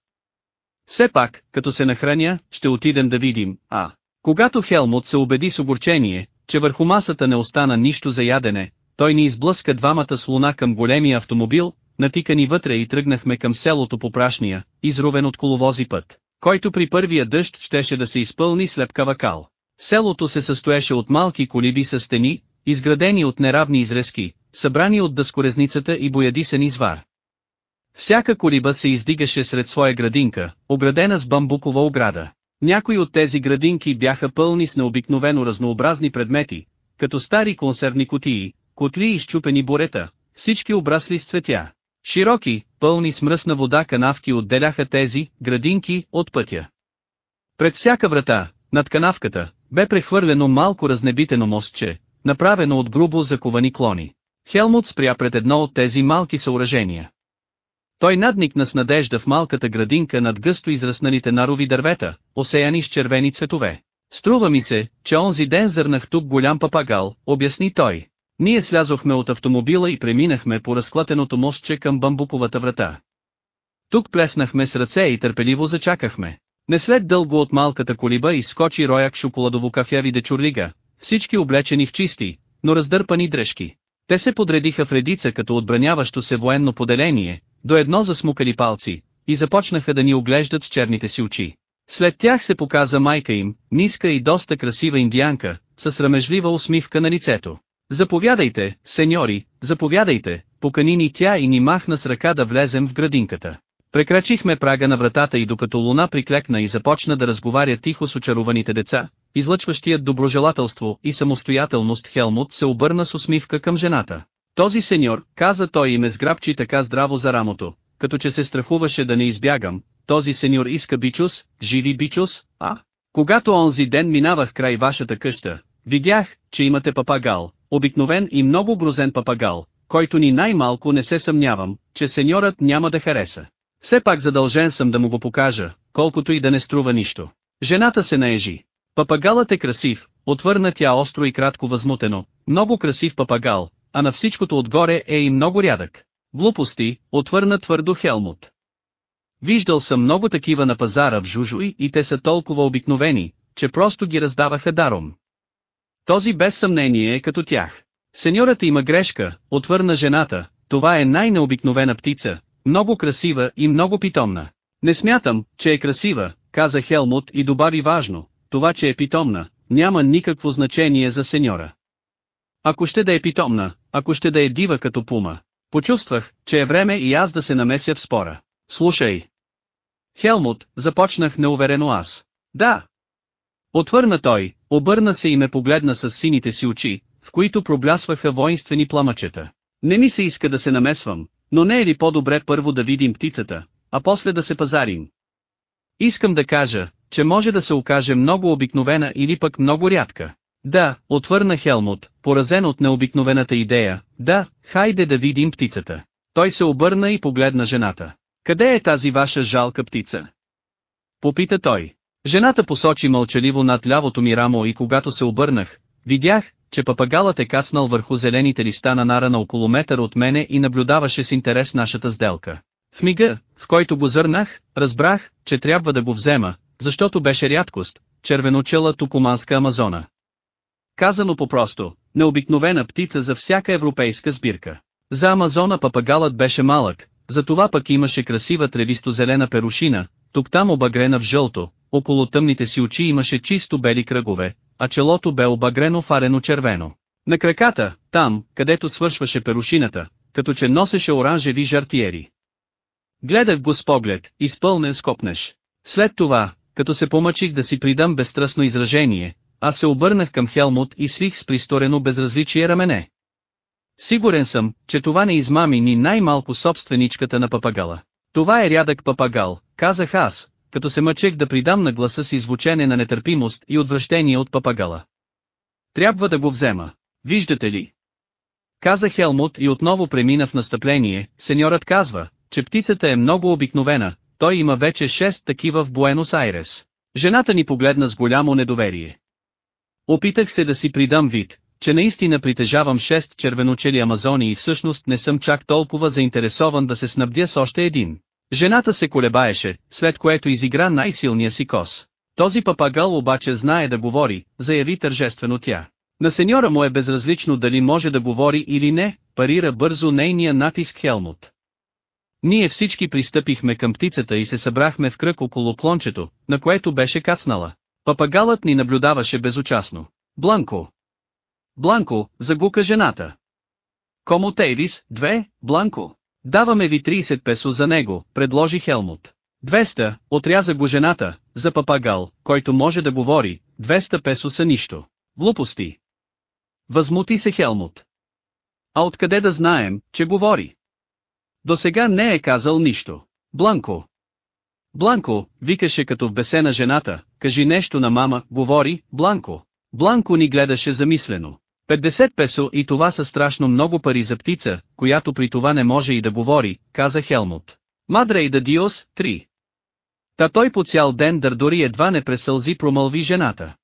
Все пак, като се нахраня, ще отидем да видим, а. Когато Хелмут се убеди с огорчение, че върху масата не остана нищо за ядене, той ни изблъска двамата с луна към големия автомобил, натикани вътре и тръгнахме към селото по прашния, изровен от коловози път който при първия дъжд щеше да се изпълни с лепкава кал. Селото се състоеше от малки колиби с стени, изградени от неравни изрезки, събрани от дъскорезницата и боядисен извар. Всяка колиба се издигаше сред своя градинка, оградена с бамбукова ограда. Някои от тези градинки бяха пълни с необикновено разнообразни предмети, като стари консервни кутии, котли и щупени бурета, всички обрасли с цветя. Широки, пълни с мръсна вода канавки отделяха тези, градинки, от пътя. Пред всяка врата, над канавката, бе прехвърлено малко разнебитено мостче, направено от грубо заковани клони. Хелмут спря пред едно от тези малки съоръжения. Той надникна с надежда в малката градинка над гъсто израсналите нарови дървета, осеяни с червени цветове. Струва ми се, че онзи ден зърнах тук голям папагал, обясни той. Ние слязохме от автомобила и преминахме по разклатеното мостче към бамбуковата врата. Тук плеснахме с ръце и търпеливо зачакахме. Не след дълго от малката колиба изскочи рояк шоколадово кафяви дечурлига, всички облечени в чисти, но раздърпани дрежки. Те се подредиха в редица като отбраняващо се военно поделение, до едно засмукали палци, и започнаха да ни оглеждат с черните си очи. След тях се показа майка им, ниска и доста красива индианка, с срамежлива усмивка на лицето. Заповядайте, сеньори, заповядайте, покани ни тя и ни махна с ръка да влезем в градинката. Прекрачихме прага на вратата и докато луна приклекна и започна да разговаря тихо с очарованите деца, излъчващият доброжелателство и самостоятелност Хелмут се обърна с усмивка към жената. Този сеньор, каза той и ме сграбчи така здраво за рамото, като че се страхуваше да не избягам, този сеньор иска бичус, живи бичус, а? Когато онзи ден минавах край вашата къща, видях, че имате папагал, обикновен и много грозен папагал, който ни най-малко не се съмнявам, че сеньорът няма да хареса. Все пак задължен съм да му го покажа, колкото и да не струва нищо. Жената се наежи. Папагалът е красив, отвърна тя остро и кратко възмутено, много красив папагал, а на всичкото отгоре е и много рядък. Глупости, отвърна твърдо Хелмут. Виждал съм много такива на пазара в Жужуи и те са толкова обикновени, че просто ги раздаваха даром. Този без съмнение е като тях. Сеньората има грешка, отвърна жената, това е най-необикновена птица, много красива и много питомна. Не смятам, че е красива, каза Хелмут и добави важно, това че е питомна, няма никакво значение за сеньора. Ако ще да е питомна, ако ще да е дива като пума, почувствах, че е време и аз да се намеся в спора. Слушай. Хелмут, започнах неуверено аз. Да. Отвърна той, обърна се и ме погледна с сините си очи, в които проблясваха воинствени пламъчета. Не ми се иска да се намесвам, но не е ли по-добре първо да видим птицата, а после да се пазарим? Искам да кажа, че може да се окаже много обикновена или пък много рядка. Да, отвърна Хелмут, поразен от необикновената идея, да, хайде да видим птицата. Той се обърна и погледна жената. Къде е тази ваша жалка птица? Попита той. Жената посочи мълчаливо над лявото ми рамо и когато се обърнах, видях, че папагалът е кацнал върху зелените листа на нара на около метър от мене и наблюдаваше с интерес нашата сделка. В мига, в който го зърнах, разбрах, че трябва да го взема, защото беше рядкост, червеночела тукуманска амазона. Казано по-просто, необикновена птица за всяка европейска сбирка. За амазона папагалът беше малък, затова пък имаше красива тревисто-зелена перушина, тук-там обагрена в жълто, около тъмните си очи имаше чисто бели кръгове, а челото бе обагрено фарено червено. На краката, там, където свършваше перушината, като че носеше оранжеви жартиери. Гледах го с поглед, изпълнен с копнеш. След това, като се помъчих да си придам безстрастно изражение, аз се обърнах към Хелмут и свих с присторено безразличие рамене. Сигурен съм, че това не измами ни най-малко собственичката на папагала. Това е рядък папагал, казах аз, като се мъчех да придам на гласа си звучене на нетърпимост и отвращение от папагала. Трябва да го взема. Виждате ли? Каза Хелмут и отново премина в настъпление, сеньорът казва, че птицата е много обикновена, той има вече шест такива в Буенос Айрес. Жената ни погледна с голямо недоверие. Опитах се да си придам вид, че наистина притежавам шест червеночели амазони и всъщност не съм чак толкова заинтересован да се снабдя с още един. Жената се колебаеше, след което изигра най-силния си кос. Този папагал обаче знае да говори, заяви тържествено тя. На сеньора му е безразлично дали може да говори или не, парира бързо нейния натиск Хелмут. Ние всички пристъпихме към птицата и се събрахме в кръг около клончето, на което беше кацнала. Папагалът ни наблюдаваше безучастно. Бланко! Бланко, загука жената. Комо Тейвис, две, Бланко. Даваме ви 30 песо за него, предложи Хелмут. 200, отряза го жената, за папагал, който може да говори, 200 песо са нищо. Глупости. Възмути се Хелмут. А откъде да знаем, че говори? До сега не е казал нищо. Бланко. Бланко, викаше като в бесена жената, кажи нещо на мама, говори, Бланко. Бланко ни гледаше замислено. 50 песо и това са страшно много пари за птица, която при това не може и да говори, каза Хелмут. Мадре и да Диос, 3. Та той по цял ден дори едва не пресълзи промълви жената.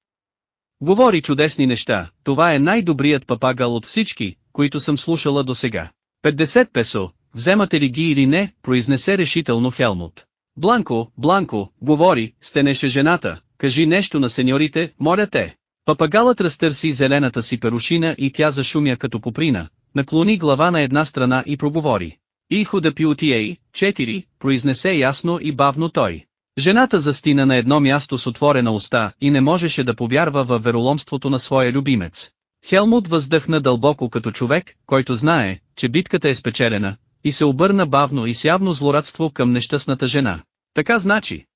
Говори чудесни неща, това е най-добрият папагал от всички, които съм слушала досега. 50 песо, вземате ли ги или не, произнесе решително Хелмут. Бланко, Бланко, говори, стенеше жената, кажи нещо на сеньорите, моля те. Папагалът разтърси зелената си перушина и тя зашумя като поприна, наклони глава на една страна и проговори. Ихо да пиотией, 4, произнесе ясно и бавно той. Жената застина на едно място с отворена уста и не можеше да повярва във вероломството на своя любимец. Хелмут въздъхна дълбоко като човек, който знае, че битката е спечелена, и се обърна бавно и с явно злорадство към нещастната жена. Така значи.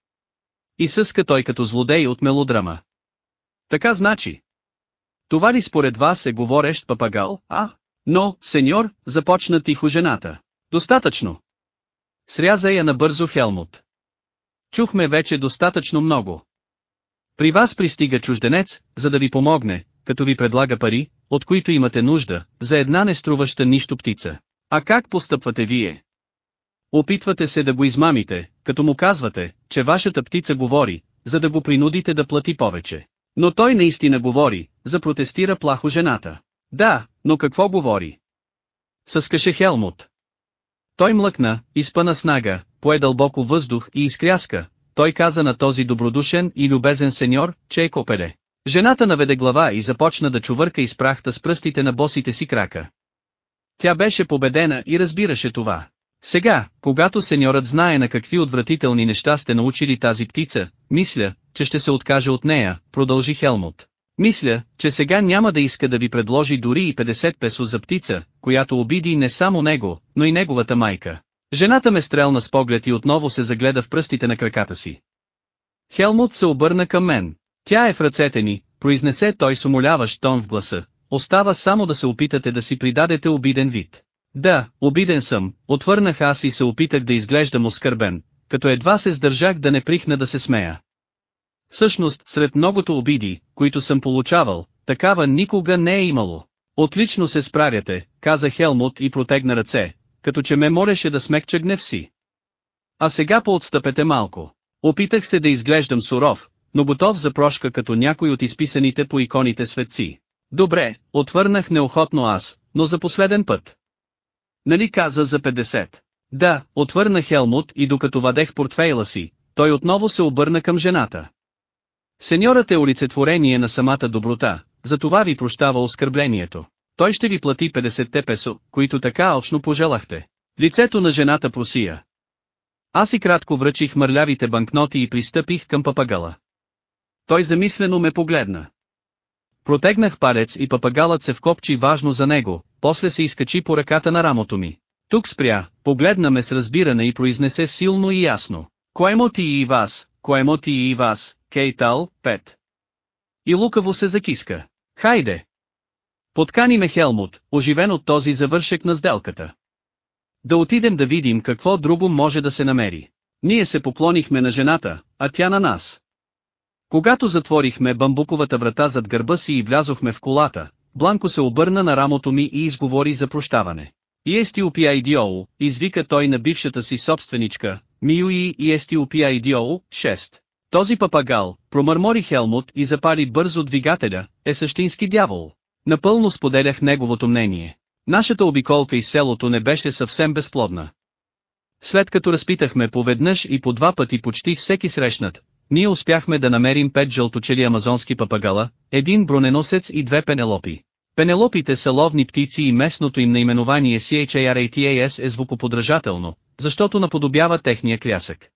И съска той като злодей от мелодрама. Така значи. Това ли според вас е говорещ папагал, а? Но, сеньор, започна тихо жената. Достатъчно. Сряза я набързо Хелмут. Чухме вече достатъчно много. При вас пристига чужденец, за да ви помогне, като ви предлага пари, от които имате нужда, за една не струваща нищо птица. А как постъпвате вие? Опитвате се да го измамите, като му казвате, че вашата птица говори, за да го принудите да плати повече. Но той наистина говори, запротестира плахо жената. Да, но какво говори? Съскаше Хелмут. Той млъкна, изпъна снага, пое дълбоко въздух и изкряска. Той каза на този добродушен и любезен сеньор, че е копеле. Жената наведе глава и започна да чувърка из прахта с пръстите на босите си крака. Тя беше победена и разбираше това. Сега, когато сеньорът знае на какви отвратителни неща сте научили тази птица, мисля, че ще се откаже от нея, продължи Хелмут. Мисля, че сега няма да иска да ви предложи дори и 50 песо за птица, която обиди не само него, но и неговата майка. Жената ме стрелна с поглед и отново се загледа в пръстите на краката си. Хелмут се обърна към мен. Тя е в ръцете ни, произнесе той с умоляващ тон в гласа. Остава само да се опитате да си придадете обиден вид. Да, обиден съм, отвърнах аз и се опитах да изглеждам оскърбен, като едва се сдържах да не прихна да се смея. Всъщност, сред многото обиди, които съм получавал, такава никога не е имало. Отлично се справяте, каза Хелмут и протегна ръце, като че ме молеше да смекча гнев си. А сега поотстъпете малко. Опитах се да изглеждам суров, но готов за прошка като някой от изписаните по иконите светци. Добре, отвърнах неохотно аз, но за последен път. Нали каза за 50? Да, отвърна Хелмут и докато вадех портфейла си, той отново се обърна към жената. Сеньорът е олицетворение на самата доброта, затова ви прощава оскърблението. Той ще ви плати 50 песо, които така алчно пожелахте. Лицето на жената просия. Аз и кратко връчих мърлявите банкноти и пристъпих към папагала. Той замислено ме погледна. Протегнах палец и папагалът се вкопчи важно за него, после се изкачи по ръката на рамото ми. Тук спря, погледна ме с разбиране и произнесе силно и ясно. Коемо ти и вас, коемо ти и вас, Кейтал, 5. И лукаво се закиска. Хайде! Подкани ме Хелмут, оживен от този завършек на сделката. Да отидем да видим какво друго може да се намери. Ние се поклонихме на жената, а тя на нас. Когато затворихме бамбуковата врата зад гърба си и влязохме в колата, Бланко се обърна на рамото ми и изговори за прощаване. И Естиопия идиол, извика той на бившата си собственичка, Миуи и Естиопия идиол, 6. Този папагал, промърмори Хелмут и запали бързо двигателя, е същински дявол. Напълно споделях неговото мнение. Нашата обиколка из селото не беше съвсем безплодна. След като разпитахме поведнъж и по два пъти почти всеки срещнат, ние успяхме да намерим пет жълточели амазонски папагала, един броненосец и две пенелопи. Пенелопите са ловни птици и местното им наименование CHARATAS е звукоподражателно, защото наподобява техния клясък.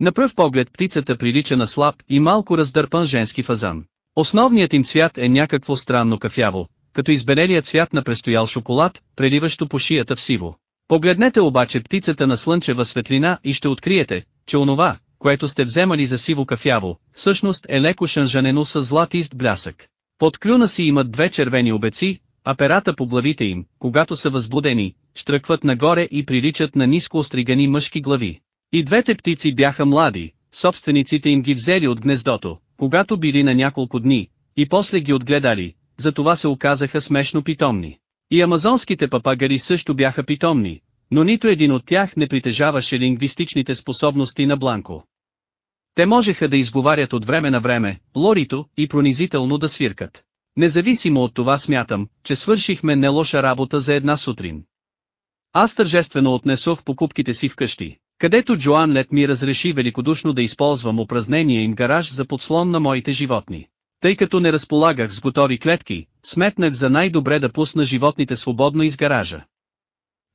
На пръв поглед птицата прилича на слаб и малко раздърпан женски фазан. Основният им цвят е някакво странно кафяво, като избелелият цвят на престоял шоколад, преливащо по шията в сиво. Погледнете обаче птицата на слънчева светлина и ще откриете, че онова, което сте вземали за сиво кафяво, всъщност е леко шанжанено с златист блясък. Под клюна си имат две червени обеци, а перата по главите им, когато са възбудени, штръкват нагоре и приличат на ниско остригани мъжки глави. И двете птици бяха млади, собствениците им ги взели от гнездото, когато били на няколко дни, и после ги отгледали, затова се оказаха смешно питомни. И амазонските папагари също бяха питомни, но нито един от тях не притежаваше лингвистичните способности на Бланко. Те можеха да изговарят от време на време, лорито, и пронизително да свиркат. Независимо от това смятам, че свършихме не лоша работа за една сутрин. Аз тържествено отнесох покупките си вкъщи, където Джоан Лет ми разреши великодушно да използвам упразнения им гараж за подслон на моите животни. Тъй като не разполагах с готови клетки, сметнах за най-добре да пусна животните свободно из гаража.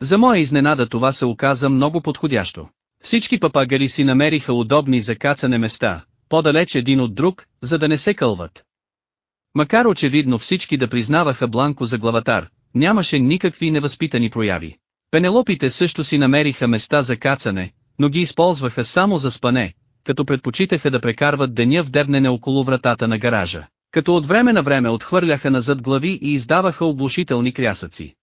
За моя изненада това се оказа много подходящо. Всички папагали си намериха удобни за кацане места, по-далеч един от друг, за да не се кълват. Макар очевидно всички да признаваха Бланко за главатар, нямаше никакви невъзпитани прояви. Пенелопите също си намериха места за кацане, но ги използваха само за спане, като предпочитаха да прекарват деня в дебнене около вратата на гаража, като от време на време отхвърляха назад глави и издаваха облушителни крясъци.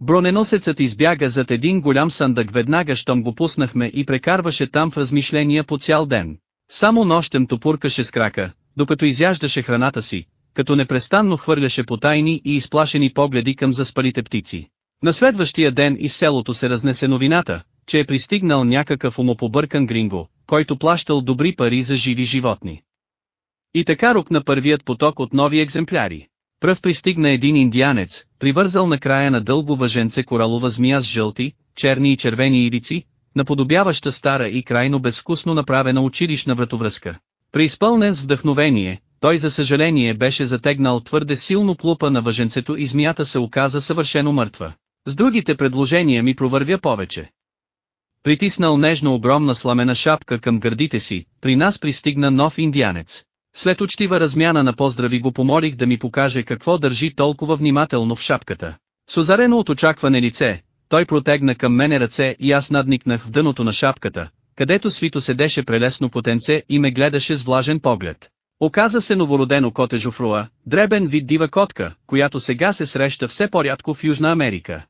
Броненосецът избяга зад един голям съндък веднага щом го пуснахме и прекарваше там в размишления по цял ден. Само нощем топуркаше с крака, докато изяждаше храната си, като непрестанно хвърляше потайни и изплашени погледи към заспалите птици. На следващия ден из селото се разнесе новината, че е пристигнал някакъв умопобъркан гринго, който плащал добри пари за живи животни. И така рукна първият поток от нови екземпляри. Пръв пристигна един индианец, привързал на края на дълго въженце коралова змия с жълти, черни и червени ирици, наподобяваща стара и крайно безвкусно направена училищна вратовръзка. Преизпълнен с вдъхновение, той за съжаление беше затегнал твърде силно плупа на въженцето и змията се оказа съвършено мъртва. С другите предложения ми провървя повече. Притиснал нежно огромна сламена шапка към гърдите си, при нас пристигна нов индианец. След учтива размяна на поздрави го помолих да ми покаже какво държи толкова внимателно в шапката. С озарено от очакване лице, той протегна към мене ръце и аз надникнах в дъното на шапката, където свито седеше прелесно потенце и ме гледаше с влажен поглед. Оказа се новородено коте жуфруа, дребен вид дива котка, която сега се среща все по-рядко в Южна Америка.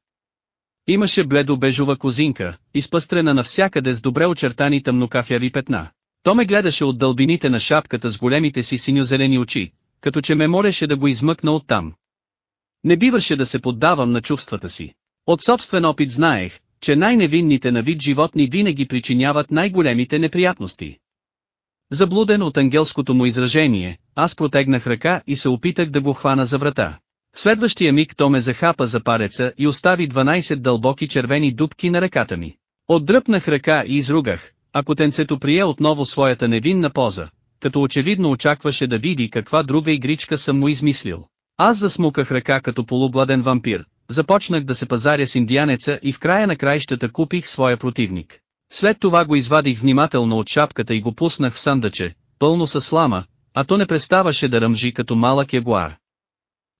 Имаше бледо-бежова козинка, изпъстрена навсякъде с добре очертани тъмнокафяви петна. То ме гледаше от дълбините на шапката с големите си синьо-зелени очи, като че ме молеше да го измъкна оттам. Не биваше да се поддавам на чувствата си. От собствен опит знаех, че най-невинните на вид животни винаги причиняват най-големите неприятности. Заблуден от ангелското му изражение, аз протегнах ръка и се опитах да го хвана за врата. В следващия миг то ме захапа за пареца и остави 12 дълбоки червени дубки на ръката ми. Отдръпнах ръка и изругах, а котенцето прие отново своята невинна поза, като очевидно очакваше да види каква друга игричка съм му измислил. Аз засмуках ръка като полубладен вампир, започнах да се пазаря с индианеца и в края на краищата купих своя противник. След това го извадих внимателно от шапката и го пуснах в сандъче, пълно със слама, а то не преставаше да ръмжи като малък ягуар.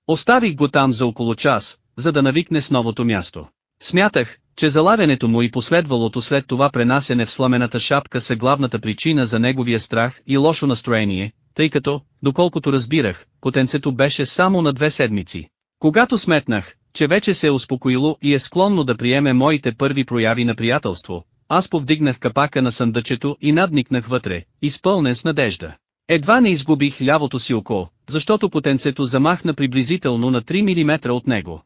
Оставих го там за около час, за да навикне с новото място. Смятах, че залавянето му и последвалото след това пренасене в сламената шапка са главната причина за неговия страх и лошо настроение, тъй като, доколкото разбирах, потенцето беше само на две седмици. Когато сметнах, че вече се е успокоило и е склонно да приеме моите първи прояви на приятелство, аз повдигнах капака на съндъчето и надникнах вътре, изпълнен с надежда. Едва не изгубих лявото си око, защото потенцето замахна приблизително на 3 мм от него.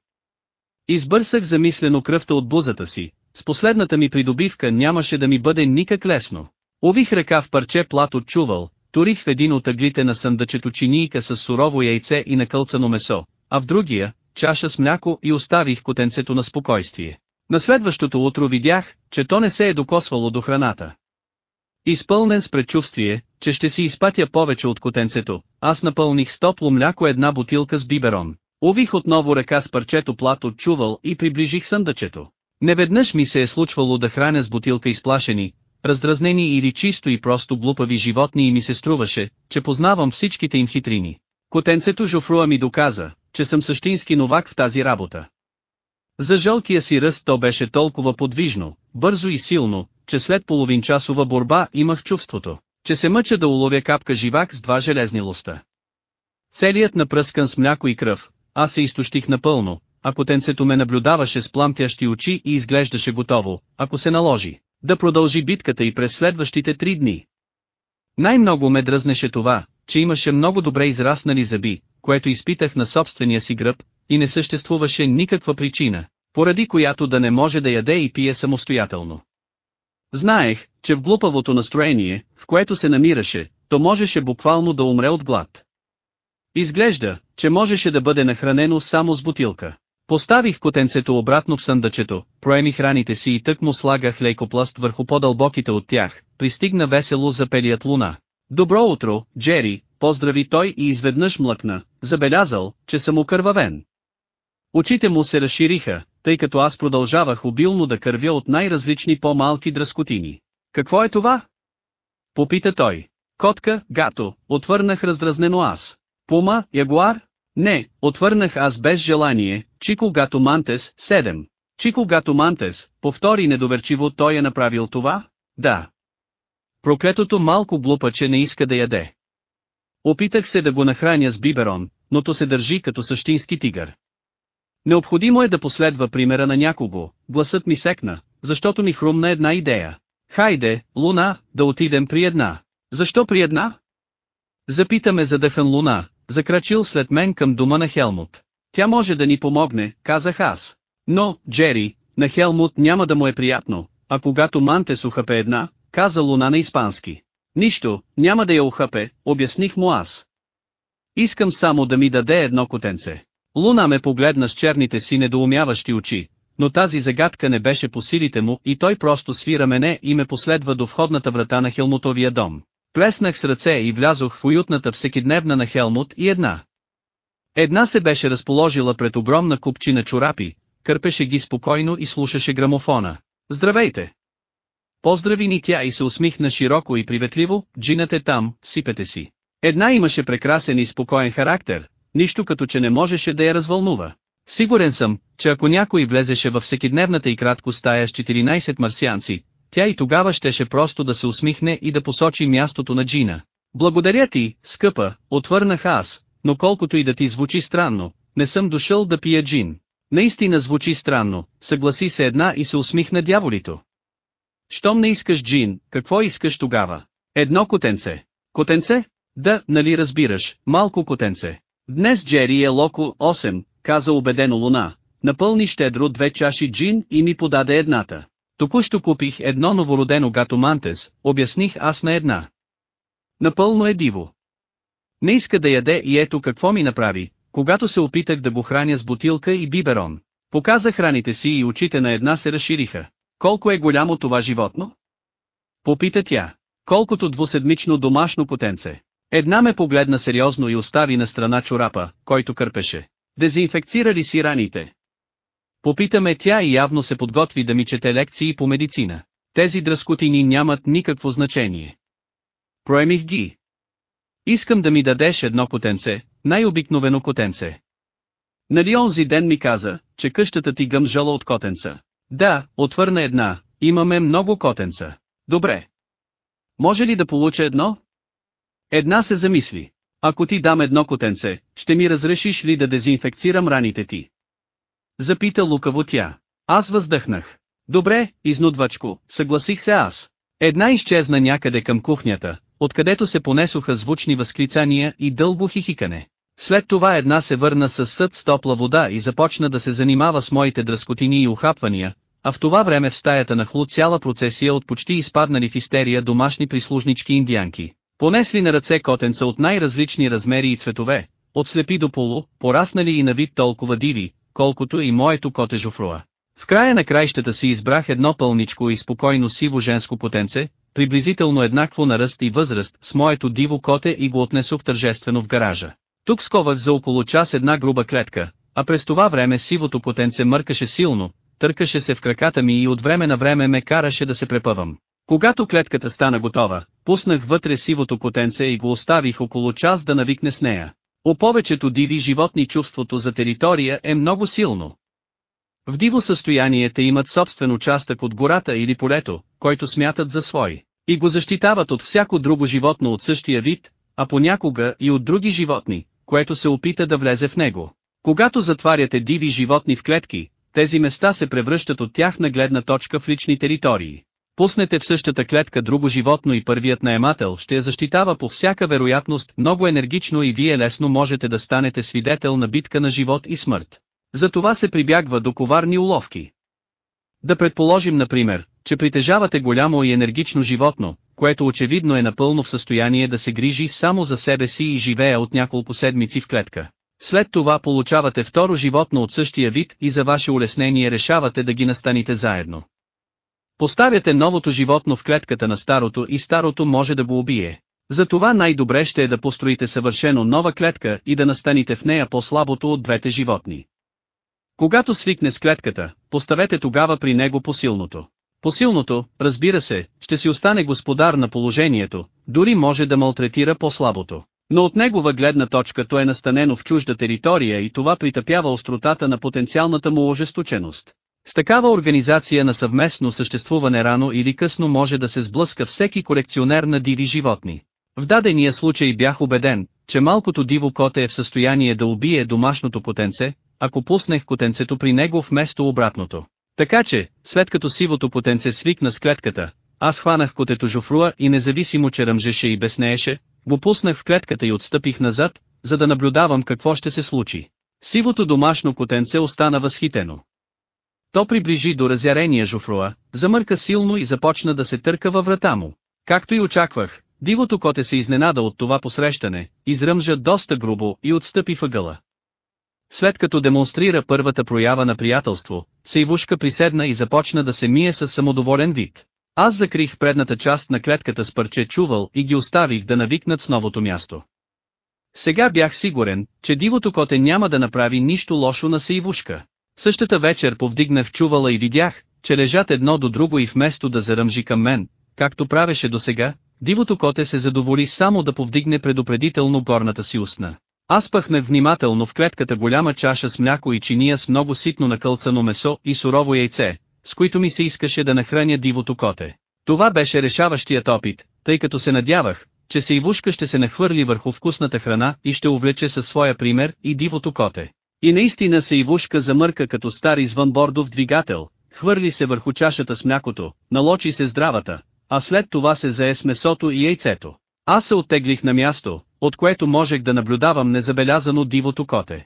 Избърсах замислено кръвта от бузата си, с последната ми придобивка нямаше да ми бъде никак лесно. Увих ръка в парче плат от чувал, турих в един от аглите на съндъчето чинийка с сурово яйце и накълцано месо, а в другия, чаша с мляко и оставих котенцето на спокойствие. На следващото утро видях, че то не се е докосвало до храната. Изпълнен с предчувствие, че ще си изпатя повече от котенцето, аз напълних с топло мляко една бутилка с биберон. Увих отново ръка с парчето плат от чувал и приближих съндъчето. Неведнъж ми се е случвало да храня с бутилка изплашени, раздразнени или чисто и просто глупави животни и ми се струваше, че познавам всичките им хитрини. Котенцето Жофруа ми доказа, че съм същински новак в тази работа. За жълтия си ръст то беше толкова подвижно, бързо и силно, че след половинчасова борба имах чувството, че се мъча да уловя капка живак с два железни лоста. Целият напръскан с мляко и кръв, аз се изтощих напълно, а котенцето ме наблюдаваше с пламтящи очи и изглеждаше готово, ако се наложи, да продължи битката и през следващите три дни. Най-много ме дръзнеше това, че имаше много добре израснали зъби, което изпитах на собствения си гръб, и не съществуваше никаква причина, поради която да не може да яде и пие самостоятелно. Знаех, че в глупавото настроение, в което се намираше, то можеше буквално да умре от глад. Изглежда, че можеше да бъде нахранено само с бутилка. Поставих котенцето обратно в съндъчето, проемих раните си и тък му слагах лейкопласт върху по-дълбоките от тях, пристигна весело запелият луна. Добро утро, Джери, поздрави той и изведнъж млъкна, забелязал, че съм окървавен. Очите му се разшириха, тъй като аз продължавах обилно да кървя от най-различни по-малки дръскотини. Какво е това? Попита той. Котка, гато, отвърнах раздразнено аз. Пума, ягуар? Не, отвърнах аз без желание, Чико Гато Мантес, 7. Чико Гато Мантес, повтори недоверчиво той е направил това? Да. Проклетото малко глупаче не иска да яде. Опитах се да го нахраня с биберон, но то се държи като същински тигър. Необходимо е да последва примера на някого, гласът ми секна, защото ми хрумна една идея. Хайде, Луна, да отидем при една. Защо при една? Запитаме задъхан Луна, закрачил след мен към дома на Хелмут. Тя може да ни помогне, казах аз. Но, Джери, на Хелмут няма да му е приятно, а когато Мантес ухапе една, каза Луна на испански. Нищо, няма да я ухапе, обясних му аз. Искам само да ми даде едно котенце. Луна ме погледна с черните си недоумяващи очи, но тази загадка не беше по силите му и той просто свира мене и ме последва до входната врата на Хелмутовия дом. Плеснах с ръце и влязох в уютната всекидневна на Хелмут и една. Една се беше разположила пред огромна купчина чорапи, кърпеше ги спокойно и слушаше грамофона. Здравейте! Поздрави ни тя и се усмихна широко и приветливо, джинът е там, сипете си. Една имаше прекрасен и спокоен характер, нищо като че не можеше да я развълнува. Сигурен съм, че ако някой влезеше във всекидневната и кратко стая с 14 марсианци, тя и тогава щеше просто да се усмихне и да посочи мястото на Джина. Благодаря ти, скъпа, отвърнах аз, но колкото и да ти звучи странно, не съм дошъл да пия джин. Наистина звучи странно, съгласи се една и се усмихна дяволито. Щом не искаш джин, какво искаш тогава? Едно котенце. Котенце? Да, нали разбираш, малко котенце. Днес Джери е локо 8, каза убедено Луна. Напълни щедро две чаши джин и ми подаде едната. Току-що купих едно новородено гато мантес, обясних аз на една. Напълно е диво. Не иска да яде и ето какво ми направи, когато се опитах да го храня с бутилка и биберон. Показах раните си и очите на една се разшириха. Колко е голямо това животно? Попита тя. Колкото двуседмично домашно потенце. Една ме погледна сериозно и остави на страна чорапа, който кърпеше. Дезинфекцира ли си раните? Попитаме тя и явно се подготви да ми чете лекции по медицина. Тези дръскотини нямат никакво значение. Проемих ги. Искам да ми дадеш едно котенце, най-обикновено котенце. Нали онзи ден ми каза, че къщата ти гъмжала от котенца. Да, отвърна една, имаме много котенца. Добре. Може ли да получа едно? Една се замисли. Ако ти дам едно котенце, ще ми разрешиш ли да дезинфекцирам раните ти? Запита лукаво тя. Аз въздъхнах. Добре, изнудвачко, съгласих се аз. Една изчезна някъде към кухнята, откъдето се понесоха звучни възклицания и дълго хихикане. След това една се върна с съд с топла вода и започна да се занимава с моите дръскотини и ухапвания, а в това време в стаята на хлуд цяла процесия от почти изпаднали в истерия домашни прислужнички индианки. Понесли на ръце котенца от най-различни размери и цветове, от слепи до полу, пораснали и на вид толкова диви, колкото и моето коте Жофруа. В края на краищата си избрах едно пълничко и спокойно сиво женско потенце, приблизително еднакво на ръст и възраст с моето диво коте и го отнесох тържествено в гаража. Тук сковах за около час една груба клетка, а през това време сивото потенце мъркаше силно, търкаше се в краката ми и от време на време ме караше да се препъвам. Когато клетката стана готова, пуснах вътре сивото потенце и го оставих около час да навикне с нея. У повечето диви животни чувството за територия е много силно. В диво състояние те имат собствен участък от гората или полето, който смятат за свой, и го защитават от всяко друго животно от същия вид, а понякога и от други животни, което се опита да влезе в него. Когато затваряте диви животни в клетки, тези места се превръщат от тях на гледна точка в лични територии. Пуснете в същата клетка друго животно и първият наемател ще я защитава по всяка вероятност много енергично и вие лесно можете да станете свидетел на битка на живот и смърт. За това се прибягва до коварни уловки. Да предположим например, че притежавате голямо и енергично животно, което очевидно е напълно в състояние да се грижи само за себе си и живее от няколко седмици в клетка. След това получавате второ животно от същия вид и за ваше улеснение решавате да ги настаните заедно. Поставяте новото животно в клетката на старото и старото може да го убие. Затова най-добре ще е да построите съвършено нова клетка и да настаните в нея по-слабото от двете животни. Когато свикне с клетката, поставете тогава при него посилното. Посилното, разбира се, ще си остане господар на положението, дори може да малтретира по-слабото. Но от негова гледна точка то е настанено в чужда територия и това притъпява остротата на потенциалната му ожесточеност. С такава организация на съвместно съществуване рано или късно може да се сблъска всеки колекционер на диви животни. В дадения случай бях убеден, че малкото диво коте е в състояние да убие домашното потенце, ако пуснех котенцето при него вместо обратното. Така че, след като сивото потенце свикна с клетката, аз хванах котето Жофруа и независимо че ръмжеше и безнееше, го пуснах в клетката и отстъпих назад, за да наблюдавам какво ще се случи. Сивото домашно котенце остана възхитено. То приближи до разярения Жофруа, замърка силно и започна да се търка във врата му. Както и очаквах, дивото коте се изненада от това посрещане, изръмжа доста грубо и отстъпи въгъла. След като демонстрира първата проява на приятелство, Сейвушка приседна и започна да се мие с самодоволен вид. Аз закрих предната част на клетката с парче чувал и ги оставих да навикнат с новото място. Сега бях сигурен, че дивото коте няма да направи нищо лошо на Сейвушка. Същата вечер повдигнах чувала и видях, че лежат едно до друго и вместо да заръмжи към мен, както правеше досега, дивото коте се задоволи само да повдигне предупредително горната си устна. Аз пъхнах внимателно в клетката голяма чаша с мляко и чиния с много ситно накълцано месо и сурово яйце, с които ми се искаше да нахраня дивото коте. Това беше решаващият опит, тъй като се надявах, че Сейвушка ще се нахвърли върху вкусната храна и ще увлече със своя пример и дивото коте. И наистина Сейвушка замърка като стар извънбордов двигател, хвърли се върху чашата с млякото, налочи се здравата, а след това се зае с месото и яйцето. Аз се оттеглих на място, от което можех да наблюдавам незабелязано дивото коте.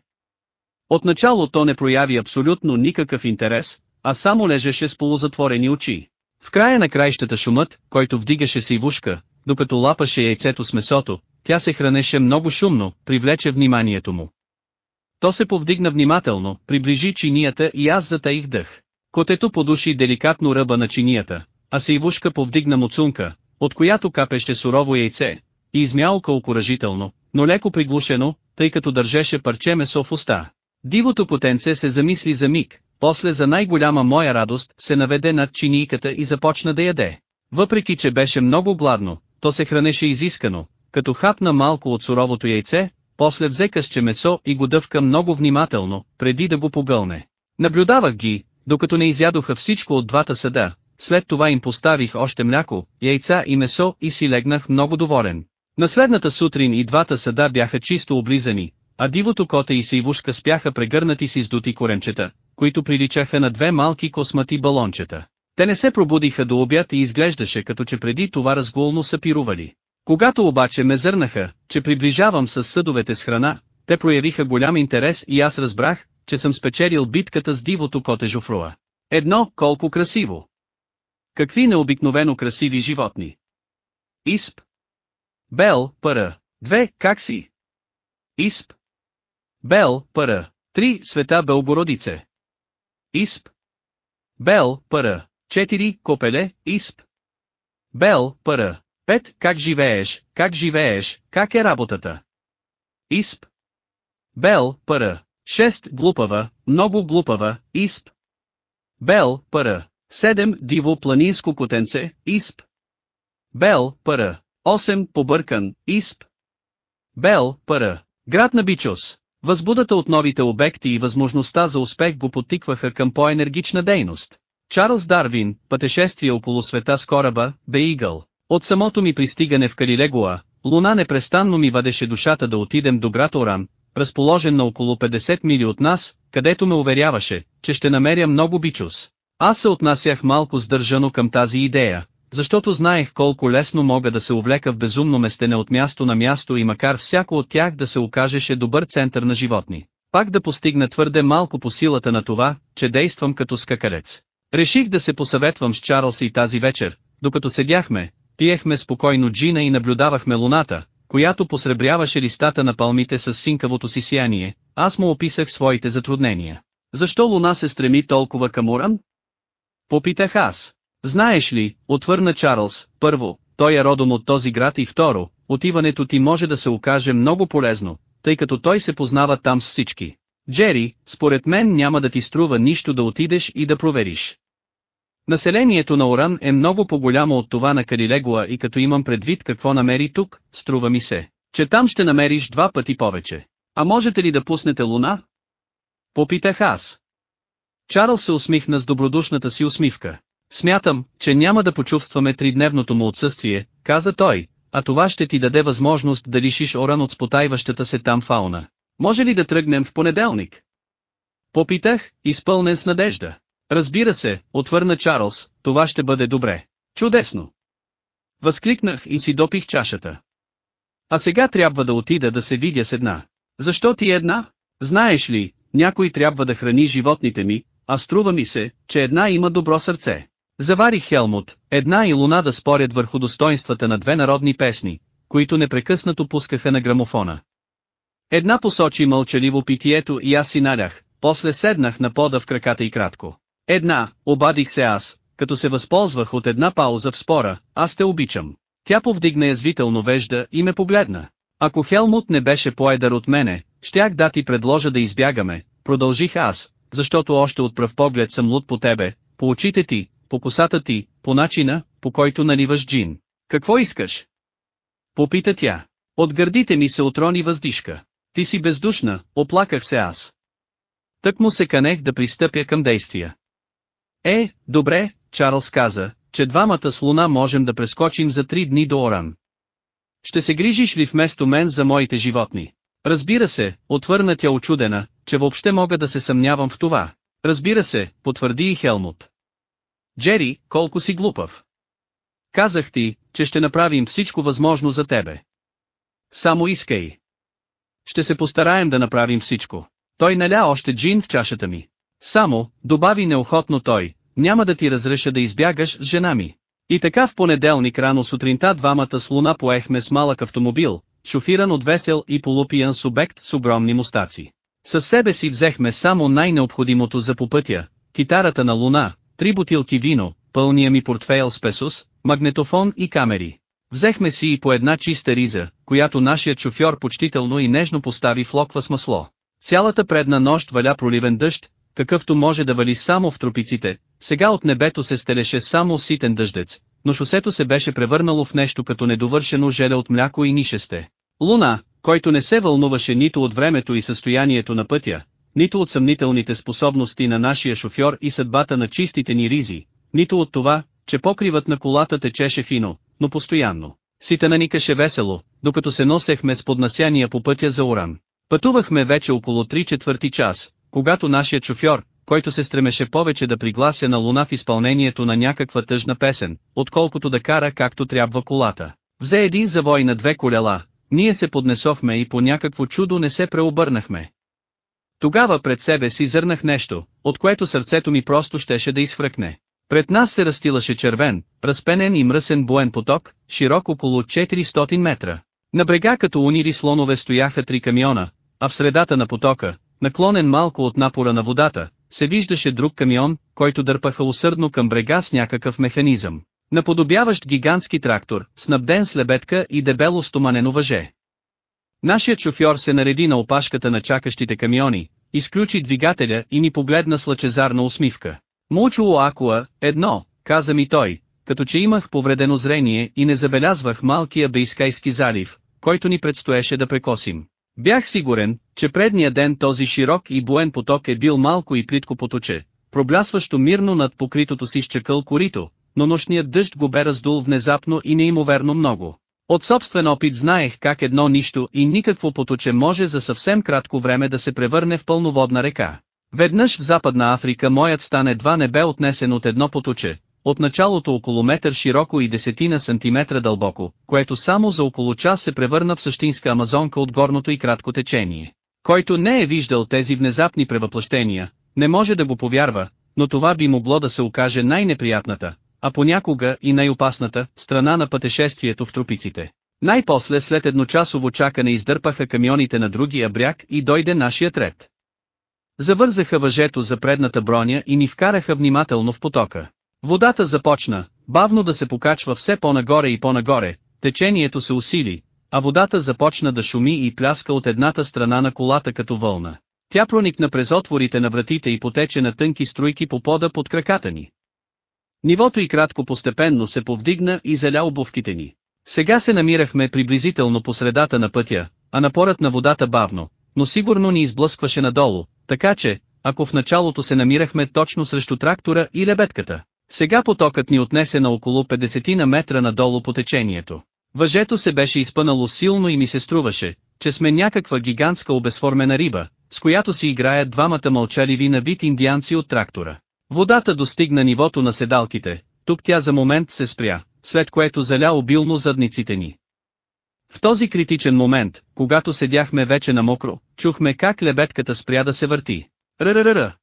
Отначало то не прояви абсолютно никакъв интерес, а само лежеше с полузатворени очи. В края на краищата шумът, който вдигаше си вушка, докато лапаше яйцето с месото, тя се хранеше много шумно, привлече вниманието му. То се повдигна внимателно, приближи чинията и аз затаих дъх. Котето подуши деликатно ръба на чинията, а Сейвушка повдигна муцунка, от която капеше сурово яйце, и измялка окоръжително, но леко приглушено, тъй като държеше парче месо в уста. Дивото потенце се замисли за миг, после за най-голяма моя радост се наведе над чинийката и започна да яде. Въпреки че беше много гладно, то се хранеше изискано, като хапна малко от суровото яйце, после взе късче месо и го дъвка много внимателно, преди да го погълне. Наблюдавах ги, докато не изядоха всичко от двата съда, след това им поставих още мляко, яйца и месо и си легнах много доволен. На сутрин и двата съда бяха чисто облизани, а дивото коте и сейвушка спяха прегърнати си с дути коремчета, които приличаха на две малки космати балончета. Те не се пробудиха до обяд и изглеждаше като че преди това разгулно са пирували. Когато обаче ме зърнаха, че приближавам с съдовете с храна, те проявиха голям интерес и аз разбрах, че съм спечелил битката с дивото коте Жофруа. Едно, колко красиво! Какви необикновено красиви животни! Исп. Бел, пара. Две, как си? Исп. Бел, пара. Три, света Белгородице. Исп. Бел, пара. Четири, копеле, Исп. Бел, пара. Пет, как живееш, как живееш, как е работата? Исп. Бел, пара. Шест, глупава, много глупава, Исп. Бел, пара. Седем, диво планинско котенце, Исп. Бел, пара. 8. Побъркан, Исп. Бел, Пара. Град на Бичос. Възбудата от новите обекти и възможността за успех го потикваха към по-енергична дейност. Чарлз Дарвин, пътешествие около света с кораба, Беигъл. От самото ми пристигане в Калилегуа, Луна непрестанно ми вадеше душата да отидем до град Оран, разположен на около 50 мили от нас, където ме уверяваше, че ще намеря много бичус. Аз се отнасях малко сдържано към тази идея, защото знаех колко лесно мога да се увлека в безумно местене от място на място и макар всяко от тях да се окажеше добър център на животни, пак да постигна твърде малко по силата на това, че действам като скакалец. Реших да се посъветвам с Чарлз и тази вечер, докато седяхме, пиехме спокойно джина и наблюдавахме луната, която посребряваше листата на палмите с синкавото си сияние, аз му описах своите затруднения. Защо луна се стреми толкова към Уран? Попитах аз. Знаеш ли, отвърна Чарлз, първо, той е родом от този град и второ, отиването ти може да се окаже много полезно, тъй като той се познава там с всички. Джери, според мен няма да ти струва нищо да отидеш и да провериш. Населението на Оран е много по-голямо от това на Калилегуа и като имам предвид какво намери тук, струва ми се, че там ще намериш два пъти повече. А можете ли да пуснете луна? Попитах аз. Чарлз се усмихна с добродушната си усмивка. Смятам, че няма да почувстваме тридневното му отсъствие, каза той, а това ще ти даде възможност да лишиш Оран от спотайващата се там фауна. Може ли да тръгнем в понеделник? Попитах, изпълнен с надежда. Разбира се, отвърна Чарлз, това ще бъде добре. Чудесно! Възкликнах и си допих чашата. А сега трябва да отида да се видя с една. Защо ти една? Знаеш ли, някой трябва да храни животните ми, а струва ми се, че една има добро сърце. Заварих Хелмут, една и луна да спорят върху достоинствата на две народни песни, които непрекъснато пускаха на грамофона. Една посочи мълчаливо питието и аз си налях, после седнах на пода в краката и кратко. Една, обадих се аз, като се възползвах от една пауза в спора, аз те обичам. Тя повдигна язвително вежда и ме погледна. Ако Хелмут не беше поедър от мене, щях да ти предложа да избягаме, продължих аз, защото още от пръв поглед съм луд по тебе, по очите ти, по косата ти, по начина, по който наливаш джин. Какво искаш? Попита тя. От гърдите ми се отрони въздишка. Ти си бездушна, оплаках се аз. Тък му се канех да пристъпя към действия. Е, добре, Чарлз каза, че двамата с луна можем да прескочим за три дни до Оран. Ще се грижиш ли вместо мен за моите животни? Разбира се, отвърна тя очудена, че въобще мога да се съмнявам в това. Разбира се, потвърди и Хелмут. Джери, колко си глупав. Казах ти, че ще направим всичко възможно за тебе. Само искай. Ще се постараем да направим всичко. Той наля още джин в чашата ми. Само, добави неохотно той, няма да ти разреша да избягаш с жена ми. И така в понеделник рано сутринта двамата с луна поехме с малък автомобил, шофиран от весел и полупиян субект с огромни мустаци. Със себе си взехме само най-необходимото за по пътя, китарата на луна, три бутилки вино, пълния ми портфейл с песос, магнетофон и камери. Взехме си и по една чиста риза, която нашият шофьор почтително и нежно постави в локва с масло. Цялата предна нощ валя проливен дъжд, какъвто може да вали само в тропиците, сега от небето се стелеше само ситен дъждец, но шосето се беше превърнало в нещо като недовършено желе от мляко и нишесте. Луна, който не се вълнуваше нито от времето и състоянието на пътя, нито от съмнителните способности на нашия шофьор и съдбата на чистите ни ризи, нито от това, че покривът на колата течеше фино, но постоянно. Ситана никаше весело, докато се носехме с поднасяния по пътя за Уран. Пътувахме вече около 3 четвърти час, когато нашият шофьор, който се стремеше повече да приглася на луна в изпълнението на някаква тъжна песен, отколкото да кара както трябва колата. Взе един завой на две колела, ние се поднесохме и по някакво чудо не се преобърнахме. Тогава пред себе си зърнах нещо, от което сърцето ми просто щеше да изфръкне. Пред нас се растилаше червен, разпенен и мръсен буен поток, широк около 400 метра. На брега като унири слонове стояха три камиона, а в средата на потока, наклонен малко от напора на водата, се виждаше друг камион, който дърпаха усърдно към брега с някакъв механизъм. Наподобяващ гигантски трактор, снабден с лебедка и дебело стоманено въже. Нашият шофьор се нареди на опашката на чакащите камиони, изключи двигателя и ни погледна с лъчезарна усмивка. Мучуло Акуа, едно, каза ми той, като че имах повредено зрение и не забелязвах малкия Бейскайски залив, който ни предстоеше да прекосим. Бях сигурен, че предния ден този широк и буен поток е бил малко и плитко поточе, проблясващо мирно над покритото си щекъл корито, но нощният дъжд го бе раздул внезапно и неимоверно много. От собствен опит знаех как едно нищо и никакво поточе може за съвсем кратко време да се превърне в пълноводна река. Веднъж в Западна Африка моят стан едва не бе отнесен от едно поточе, от началото около метър широко и десетина сантиметра дълбоко, което само за около час се превърна в същинска амазонка от горното и кратко течение. Който не е виждал тези внезапни превъплъщения, не може да го повярва, но това би могло да се окаже най-неприятната, а понякога и най-опасната, страна на пътешествието в тропиците. Най-после след едночасово чакане издърпаха камионите на другия бряг и дойде нашият ред. Завързаха въжето за предната броня и ни вкараха внимателно в потока. Водата започна, бавно да се покачва все по-нагоре и по-нагоре, течението се усили, а водата започна да шуми и пляска от едната страна на колата като вълна. Тя проникна през отворите на вратите и потече на тънки струйки по пода под краката ни. Нивото и кратко постепенно се повдигна и заля обувките ни. Сега се намирахме приблизително по средата на пътя, а напорът на водата бавно, но сигурно ни изблъскваше надолу, така че, ако в началото се намирахме точно срещу трактора и лебедката, сега потокът ни отнесе на около 50 на метра надолу по течението. Въжето се беше изпънало силно и ми се струваше, че сме някаква гигантска обезформена риба, с която си играят двамата мълчаливи на вид индианци от трактора. Водата достигна нивото на седалките, тук тя за момент се спря, след което заля обилно задниците ни. В този критичен момент, когато седяхме вече на мокро, чухме как лебедката спря да се върти. Рърърър.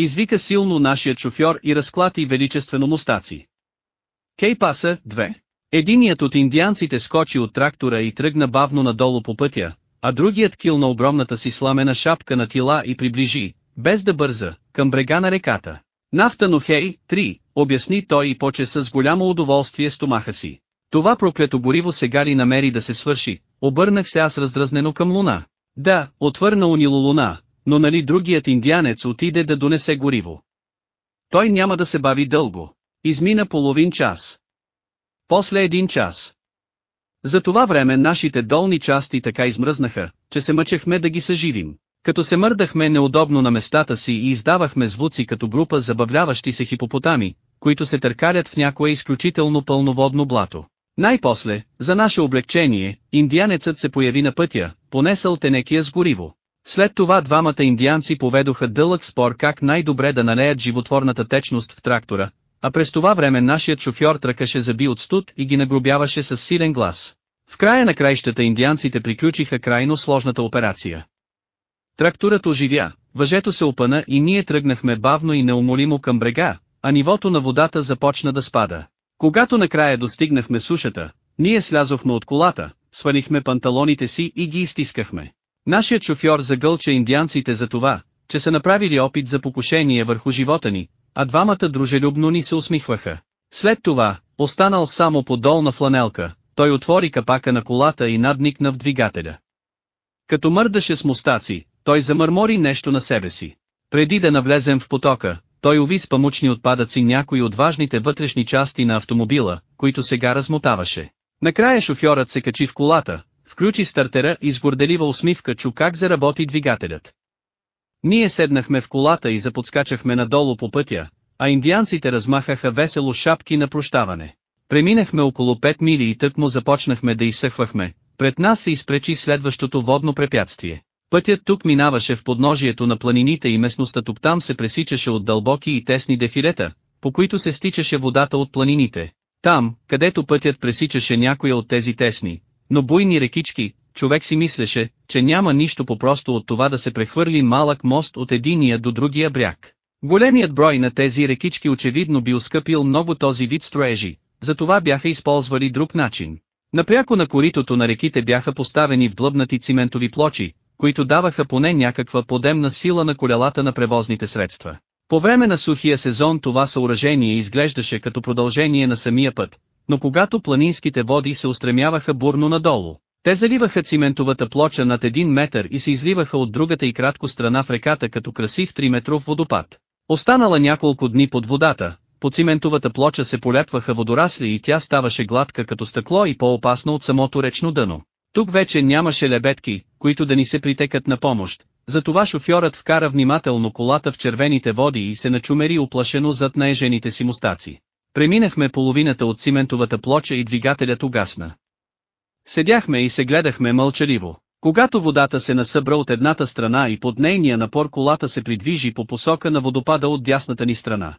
Извика силно нашият шофьор и разклати величествено мустаци. Кейпаса, 2. Единият от индианците скочи от трактора и тръгна бавно надолу по пътя, а другият кил на огромната си сламена шапка на тила и приближи, без да бърза, към брега на реката. Нафта но хей, 3, обясни той и поче с голямо удоволствие стомаха си. Това проклето гориво сега ли намери да се свърши, обърнах се аз раздразнено към луна. Да, отвърна унило луна, но нали другият индианец отиде да донесе гориво. Той няма да се бави дълго. Измина половин час. После един час. За това време нашите долни части така измръзнаха, че се мъчехме да ги съживим. Като се мърдахме неудобно на местата си и издавахме звуци като група забавляващи се хипопотами, които се търкалят в някое изключително пълноводно блато. Най-после, за наше облегчение, индианецът се появи на пътя, понесъл тенекия с гориво. След това двамата индианци поведоха дълъг спор как най-добре да налеят животворната течност в трактора, а през това време нашият шофьор тръкаше зъби от студ и ги нагробяваше с силен глас. В края на краищата индианците приключиха крайно сложната операция. Тракторът оживя, въжето се опъна и ние тръгнахме бавно и неумолимо към брега, а нивото на водата започна да спада. Когато накрая достигнахме сушата, ние слязохме от колата, свалихме панталоните си и ги изтискахме. Нашият шофьор загълча индианците за това, че са направили опит за покушение върху живота ни, а двамата дружелюбно ни се усмихваха. След това, останал само по долна фланелка, той отвори капака на колата и надникна в двигателя. Като мърдаше с мустаци, той замърмори нещо на себе си. Преди да навлезем в потока, той уви с памучни отпадъци някои от важните вътрешни части на автомобила, които сега размотаваше. Накрая шофьорът се качи в колата, включи стартера и с горделива усмивка чу как заработи двигателят. Ние седнахме в колата и заподскачахме надолу по пътя, а индианците размахаха весело шапки на прощаване. Преминахме около 5 мили и тъкмо започнахме да изсъхвахме, пред нас се изпречи следващото водно препятствие. Пътят тук минаваше в подножието на планините и местността тук там се пресичаше от дълбоки и тесни дефилета, по които се стичаше водата от планините. Там, където пътят пресичаше някоя от тези тесни, но буйни рекички, човек си мислеше, че няма нищо по-просто от това да се прехвърли малък мост от единия до другия бряг. Големият брой на тези рекички очевидно би ускъпил много този вид строежи, затова бяха използвали друг начин. Напряко на коритото на реките бяха поставени вдлъбнати циментови плочи, които даваха поне някаква подемна сила на колелата на превозните средства. По време на сухия сезон това съоръжение изглеждаше като продължение на самия път, но когато планинските води се устремяваха бурно надолу, те заливаха циментовата плоча над един метър и се изливаха от другата и кратко страна в реката като красив 3-метров водопад. Останала няколко дни под водата, по циментовата плоча се полепваха водорасли и тя ставаше гладка като стъкло и по-опасна от самото речно дъно. Тук вече нямаше лебедки, които да ни се притекат на помощ, затова шофьорът вкара внимателно колата в червените води и се начумери оплашено зад наежените си мустаци. Преминахме половината от циментовата плоча и двигателят угасна. Седяхме и се гледахме мълчаливо. Когато водата се насъбра от едната страна и под нейния напор колата се придвижи по посока на водопада от дясната ни страна.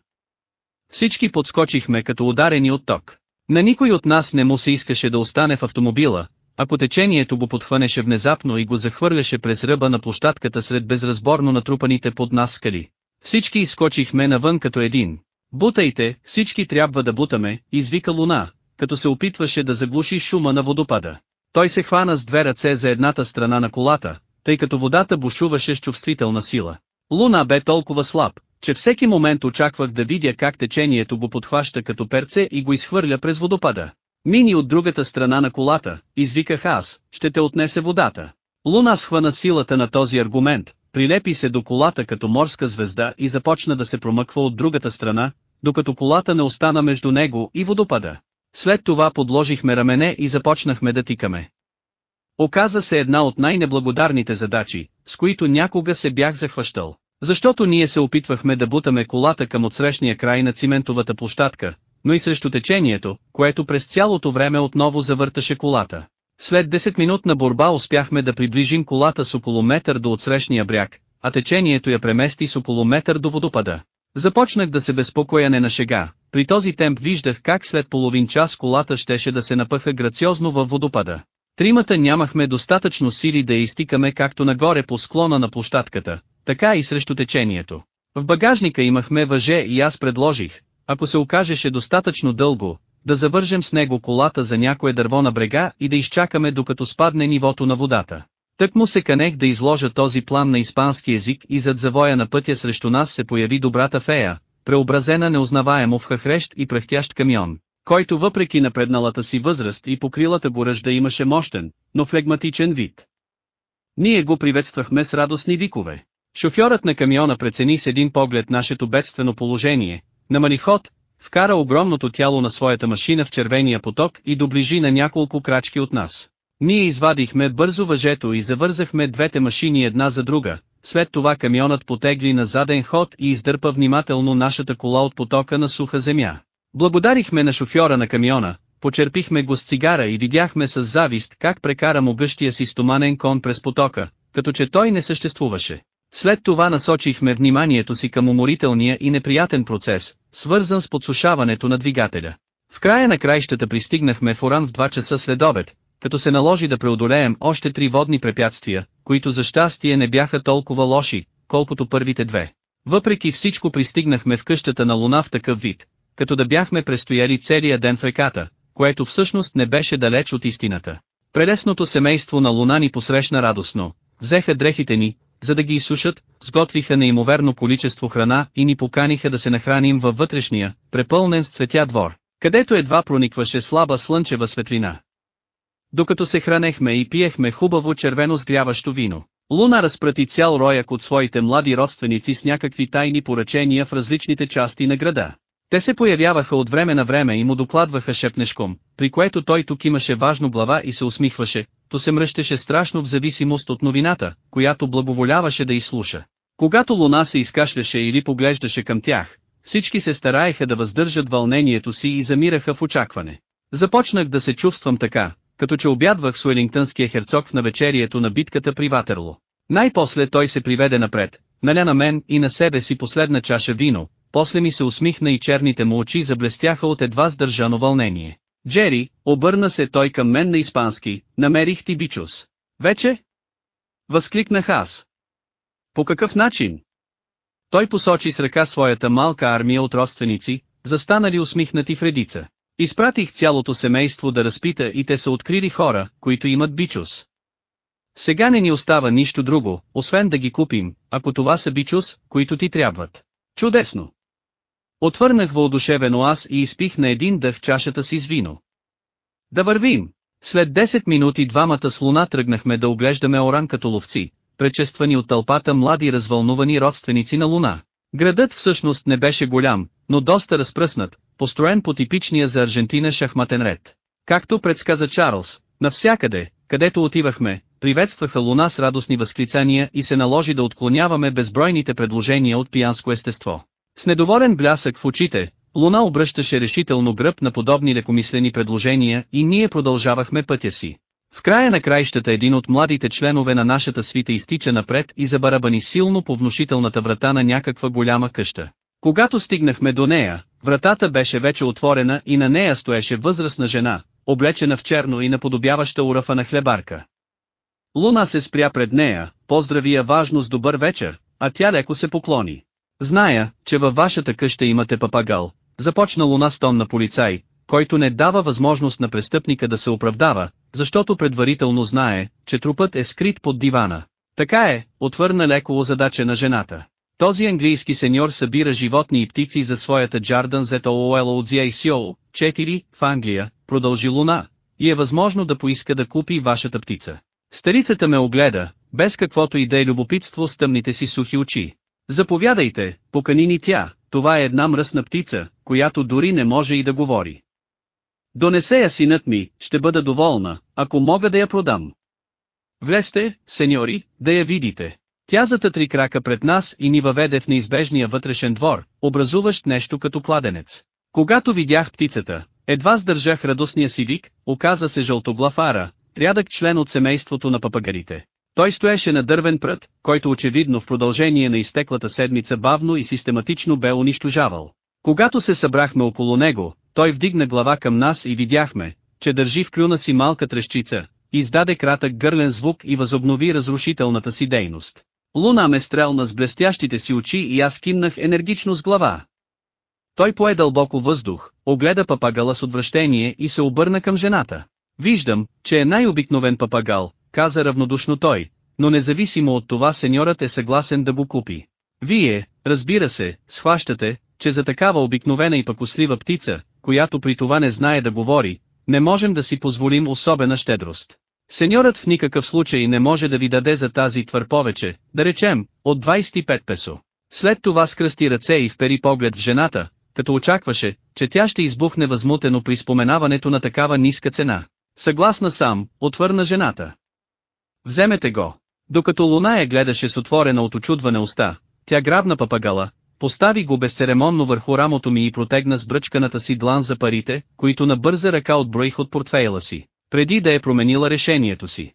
Всички подскочихме като ударени от ток. На никой от нас не му се искаше да остане в автомобила, ако течението го подхванеше внезапно и го захвърляше през ръба на площадката сред безразборно натрупаните под нас скали. Всички изскочихме навън като един. Бутайте, всички трябва да бутаме, извика Луна, като се опитваше да заглуши шума на водопада. Той се хвана с две ръце за едната страна на колата, тъй като водата бушуваше с чувствителна сила. Луна бе толкова слаб, че всеки момент очаквах да видя как течението го подхваща като перце и го изхвърля през водопада. Мини от другата страна на колата, извиках аз, ще те отнесе водата. Луна схвана силата на този аргумент, прилепи се до колата като морска звезда и започна да се промъква от другата страна, докато колата не остана между него и водопада. След това подложихме рамене и започнахме да тикаме. Оказа се една от най-неблагодарните задачи, с които някога се бях захващал. Защото ние се опитвахме да бутаме колата към отсрещния край на циментовата площадка, но и срещу течението, което през цялото време отново завърташе колата. След 10-минутна борба успяхме да приближим колата с около метър до отсрещния бряг, а течението я премести с около метър до водопада. Започнах да се безпокоя не на шега, при този темп виждах как след половин час колата щеше да се напъха грациозно във водопада. Тримата нямахме достатъчно сили да изтикаме както нагоре по склона на площадката, така и срещу течението. В багажника имахме въже и аз предложих, ако се окажеше достатъчно дълго, да завържем с него колата за някое дърво на брега и да изчакаме докато спадне нивото на водата. Тък му се канех да изложа този план на испански език и зад завоя на пътя срещу нас се появи добрата фея, преобразена неузнаваемо в хахрещ и пръхтящ камион, който въпреки напредналата си възраст и покрилата го ръжда имаше мощен, но флегматичен вид. Ние го приветствахме с радостни викове. Шофьорът на камиона прецени с един поглед нашето бедствено положение, намали ход, вкара огромното тяло на своята машина в червения поток и доближи на няколко крачки от нас. Ние извадихме бързо въжето и завързахме двете машини една за друга, след това камионът потегли на заден ход и издърпа внимателно нашата кола от потока на суха земя. Благодарихме на шофьора на камиона, почерпихме го с цигара и видяхме с завист как прекара могъщия си стоманен кон през потока, като че той не съществуваше. След това насочихме вниманието си към уморителния и неприятен процес, свързан с подсушаването на двигателя. В края на краищата пристигнахме в Оран в 2 часа след обед, като се наложи да преодолеем още три водни препятствия, които за щастие не бяха толкова лоши, колкото първите две. Въпреки всичко пристигнахме в къщата на Луна в такъв вид, като да бяхме престояли целия ден в реката, което всъщност не беше далеч от истината. Прелесното семейство на Луна ни посрещна радостно, взеха дрехите ни, за да ги изсушат, сготвиха неимоверно количество храна и ни поканиха да се нахраним във вътрешния, препълнен с цветя двор, където едва проникваше слаба слънчева светлина. Докато се хранехме и пиехме хубаво червено сгряващо вино, Луна разпрати цял рояк от своите млади родственици с някакви тайни поръчения в различните части на града. Те се появяваха от време на време и му докладваха шепнешком, при което той тук имаше важно глава и се усмихваше, то се мръщеше страшно в зависимост от новината, която благоволяваше да изслуша. Когато луна се изкашляше или поглеждаше към тях, всички се стараеха да въздържат вълнението си и замираха в очакване. Започнах да се чувствам така, като че обядвах с Уелингтънския херцог в навечерието на битката при Ватерло. Най-после той се приведе напред, наля на мен и на себе си последна чаша вино, после ми се усмихна и черните му очи заблестяха от едва сдържано вълнение. Джери, обърна се той към мен на испански, намерих ти бичус. Вече? Възкликнах аз. По какъв начин? Той посочи с ръка своята малка армия от родственици, застанали усмихнати в редица. Изпратих цялото семейство да разпита и те са открили хора, които имат бичус. Сега не ни остава нищо друго, освен да ги купим, ако това са бичус, които ти трябват. Чудесно! Отвърнах въодушевено аз и изпих на един дъх чашата си с вино. Да вървим! След 10 минути двамата с луна тръгнахме да оглеждаме Оран като ловци, пречествани от тълпата млади развълнувани родственици на луна. Градът всъщност не беше голям, но доста разпръснат, построен по типичния за Аржентина шахматен ред. Както предсказа Чарлз, навсякъде, където отивахме, приветстваха луна с радостни възклицания и се наложи да отклоняваме безбройните предложения от пиянско естество. С недоволен блясък в очите, Луна обръщаше решително гръб на подобни лекомислени предложения и ние продължавахме пътя си. В края на краищата един от младите членове на нашата свита изтича напред и забарабани силно по внушителната врата на някаква голяма къща. Когато стигнахме до нея, вратата беше вече отворена и на нея стоеше възрастна жена, облечена в черно и наподобяваща урафа на хлебарка. Луна се спря пред нея, поздрави я важно с добър вечер, а тя леко се поклони. Зная, че във вашата къща имате папагал, започна луна с тон на полицай, който не дава възможност на престъпника да се оправдава, защото предварително знае, че трупът е скрит под дивана. Така е, отвърна леко задача на жената. Този английски сеньор събира животни и птици за своята Джардан ZOOL от ZICO, 4, в Англия, продължи Луна, и е възможно да поиска да купи вашата птица. Старицата ме огледа, без каквото и да е любопитство с тъмните си сухи очи. Заповядайте, покани ни тя, това е една мръсна птица, която дори не може и да говори. Донесе я синът ми, ще бъда доволна, ако мога да я продам. Влезте, сеньори, да я видите. Тя затътри крака пред нас и ни въведе в неизбежния вътрешен двор, образуващ нещо като кладенец. Когато видях птицата, едва сдържах радостния си вик, оказа се жълтоглафара, рядък член от семейството на папагарите. Той стоеше на дървен прът, който очевидно в продължение на изтеклата седмица бавно и систематично бе унищожавал. Когато се събрахме около него, той вдигна глава към нас и видяхме, че държи в клюна си малка трещица, издаде кратък гърлен звук и възобнови разрушителната си дейност. Луна ме стрелна с блестящите си очи и аз кимнах енергично с глава. Той пое дълбоко въздух, огледа папагала с отвращение и се обърна към жената. Виждам, че е най-обикновен папагал, каза равнодушно той, но независимо от това сеньорът е съгласен да го купи. Вие, разбира се, схващате, че за такава обикновена и пакослива птица, която при това не знае да говори, не можем да си позволим особена щедрост. Сеньорът в никакъв случай не може да ви даде за тази твър повече, да речем, от 25 песо. След това скръсти ръце и впери поглед в жената, като очакваше, че тя ще избухне възмутено при споменаването на такава ниска цена. Съгласна сам, отвърна жената. Вземете го. Докато Луна я гледаше с отворена от очудване уста, тя грабна папагала, постави го безцеремонно върху рамото ми и протегна с бръчканата си длан за парите, които на бърза ръка отброих от портфейла си, преди да е променила решението си.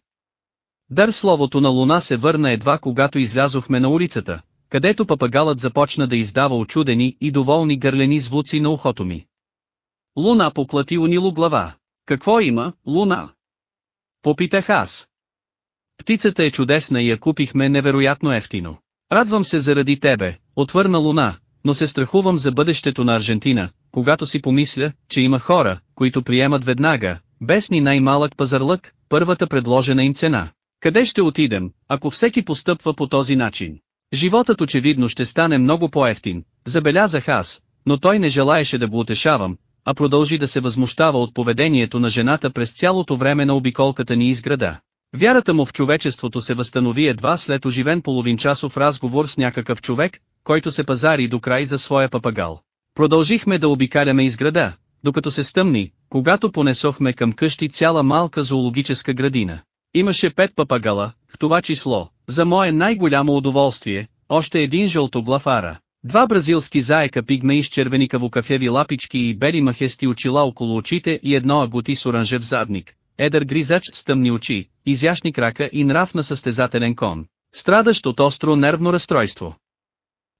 Дар словото на Луна се върна едва когато излязохме на улицата, където папагалът започна да издава очудени и доволни гърлени звуци на ухото ми. Луна поклати унило глава. Какво има, Луна? Попитах аз. Птицата е чудесна и я купихме невероятно ефтино. Радвам се заради тебе, отвърна Луна, но се страхувам за бъдещето на Аржентина, когато си помисля, че има хора, които приемат веднага, без ни най-малък пазарлък, първата предложена им цена. Къде ще отидем, ако всеки постъпва по този начин? Животът очевидно ще стане много по-ефтин, забелязах аз, но той не желаеше да го утешавам, а продължи да се възмущава от поведението на жената през цялото време на обиколката ни из града. Вярата му в човечеството се възстанови едва след оживен половинчасов разговор с някакъв човек, който се пазари до край за своя папагал. Продължихме да обикаляме из града, докато се стъмни, когато понесохме към къщи цяла малка зоологическа градина. Имаше пет папагала, в това число, за мое най-голямо удоволствие, още един жълтоглафара, два бразилски заека пигмеи с червеникаво кафеви лапички и бели махести очила около очите и едно агути с оранжев задник, едър гризач с тъмни очи, изящни крака и нрав на състезателен кон, страдащ от остро нервно разстройство.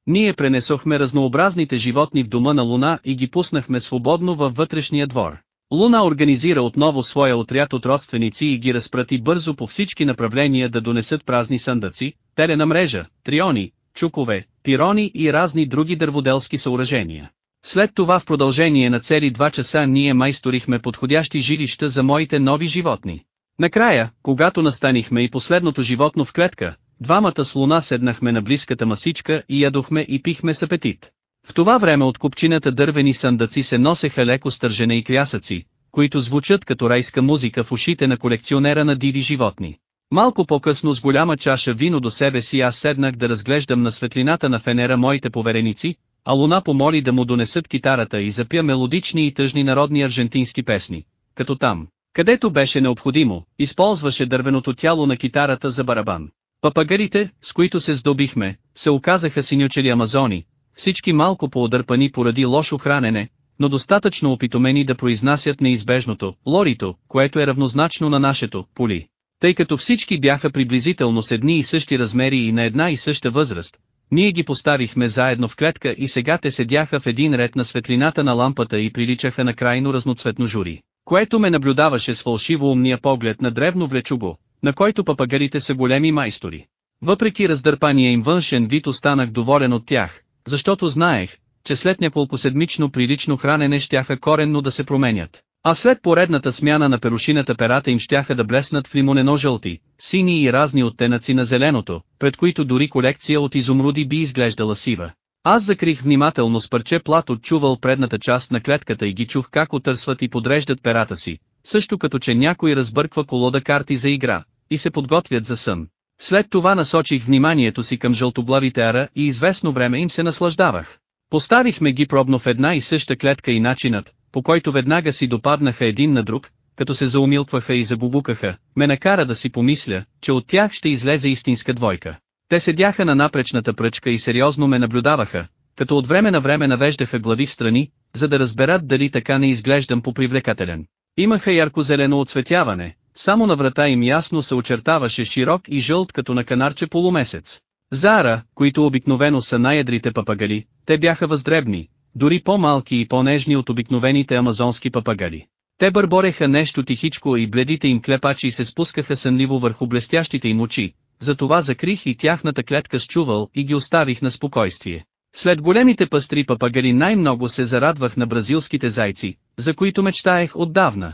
Ние пренесохме разнообразните животни в дома на Луна и ги пуснахме свободно във вътрешния двор. Луна организира отново своя отряд от родственици и ги разпрати бързо по всички направления да донесат празни съндъци, телена мрежа, триони, чукове, пирони и разни други дърводелски съоръжения. След това в продължение на цели два часа ние майсторихме подходящи жилища за моите нови животни. Накрая, когато настанихме и последното животно в клетка, двамата с луна седнахме на близката масичка и ядохме и пихме с апетит. В това време от купчината дървени съндъци се носеха леко стържене и крясъци, които звучат като райска музика в ушите на колекционера на диви животни. Малко по-късно с голяма чаша вино до себе си аз седнах да разглеждам на светлината на фенера моите повереници, а Луна помоли да му донесат китарата и запя мелодични и тъжни народни аржентински песни, като там, където беше необходимо, използваше дървеното тяло на китарата за барабан. Папагарите, с които се здобихме, се оказаха синючели амазони, всички малко поодърпани поради лошо хранене, но достатъчно опитомени да произнасят неизбежното, лорито, което е равнозначно на нашето, поли. Тъй като всички бяха приблизително с едни и същи размери и на една и съща възраст, ние ги поставихме заедно в клетка и сега те седяха в един ред на светлината на лампата и приличаха на крайно разноцветно жури, което ме наблюдаваше с фалшиво умния поглед на древно влечуго, на който папагарите са големи майстори. Въпреки раздърпания им външен вид останах доволен от тях, защото знаех, че след няколко седмично прилично хранене щяха коренно да се променят. А след поредната смяна на перушината перата им щяха да блеснат в лимонено жълти, сини и разни оттенъци на зеленото, пред които дори колекция от изумруди би изглеждала сива. Аз закрих внимателно с парче плат от чувал предната част на клетката и ги чух как отърсват и подреждат перата си, също като че някой разбърква колода карти за игра, и се подготвят за сън. След това насочих вниманието си към жълтоблавите ара и известно време им се наслаждавах. Поставихме ги пробно в една и съща клетка и начинът, по който веднага си допаднаха един на друг, като се заумилкваха и забубукаха, ме накара да си помисля, че от тях ще излезе истинска двойка. Те седяха на напречната пръчка и сериозно ме наблюдаваха, като от време на време навеждаха глави в страни, за да разберат дали така не изглеждам попривлекателен. Имаха ярко-зелено отсветяване, само на врата им ясно се очертаваше широк и жълт като на канарче полумесец. Зара, които обикновено са най-едрите папагали, те бяха въздребни, дори по-малки и по-нежни от обикновените амазонски папагали. Те бърбореха нещо тихичко и бледите им клепачи се спускаха сънливо върху блестящите им очи, затова закрих и тяхната клетка с чувал и ги оставих на спокойствие. След големите пастри папагали най-много се зарадвах на бразилските зайци, за които мечтаех отдавна.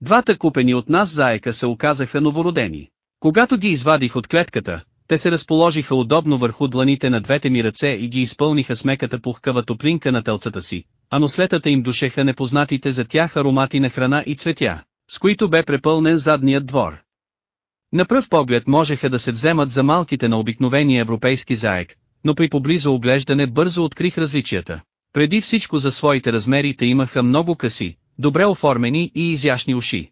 Двата купени от нас заека се оказаха новородени. Когато ги извадих от клетката, те се разположиха удобно върху дланите на двете ми ръце и ги изпълниха с меката пухкава топлинка на телцата си, а нослетата им душеха непознатите за тях аромати на храна и цветя, с които бе препълнен задният двор. На пръв поглед можеха да се вземат за малките на обикновения европейски заек, но при поблизо оглеждане бързо открих различията. Преди всичко за своите размери те имаха много къси, добре оформени и изящни уши.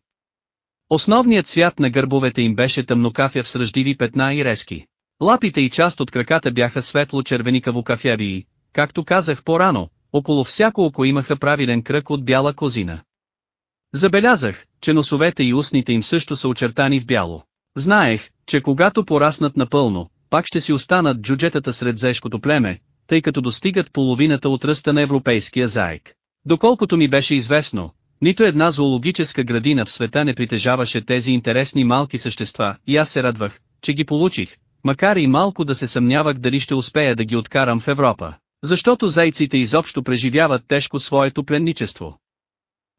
Основният цвят на гърбовете им беше тъмнокафя в сръждиви петна и резки. Лапите и част от краката бяха светло-червеникаво кафявии, както казах по-рано, около всяко око имаха правилен кръг от бяла козина. Забелязах, че носовете и устните им също са очертани в бяло. Знаех, че когато пораснат напълно, пак ще си останат джуджетата сред зешкото племе, тъй като достигат половината от ръста на европейския заек. Доколкото ми беше известно, нито една зоологическа градина в света не притежаваше тези интересни малки същества, и аз се радвах, че ги получих, макар и малко да се съмнявах дали ще успея да ги откарам в Европа. Защото зайците изобщо преживяват тежко своето пленничество.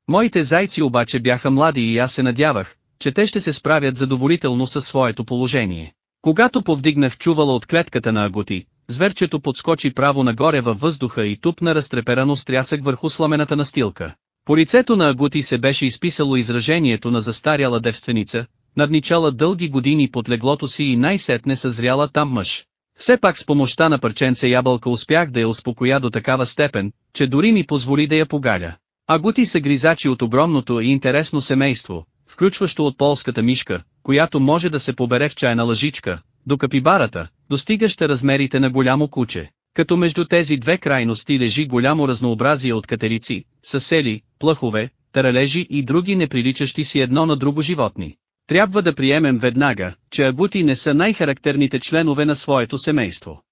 Моите зайци обаче бяха млади и аз се надявах, че те ще се справят задоволително със своето положение. Когато повдигнах чувала от клетката на агути, зверчето подскочи право нагоре във въздуха и тупна разтреперано стрясък върху сламената настилка. По лицето на Агути се беше изписало изражението на застаряла девственица, надничала дълги години под леглото си и най-сетне съзряла там мъж. Все пак с помощта на парченце ябълка успях да я успокоя до такава степен, че дори ми позволи да я погаля. Агути са гризачи от огромното и интересно семейство, включващо от полската мишка, която може да се побере в чайна лъжичка, до капибарата, достигаща размерите на голямо куче. Като между тези две крайности лежи голямо разнообразие от катерици, съсели, плъхове, таралежи и други неприличащи си едно на друго животни. Трябва да приемем веднага, че агути не са най-характерните членове на своето семейство.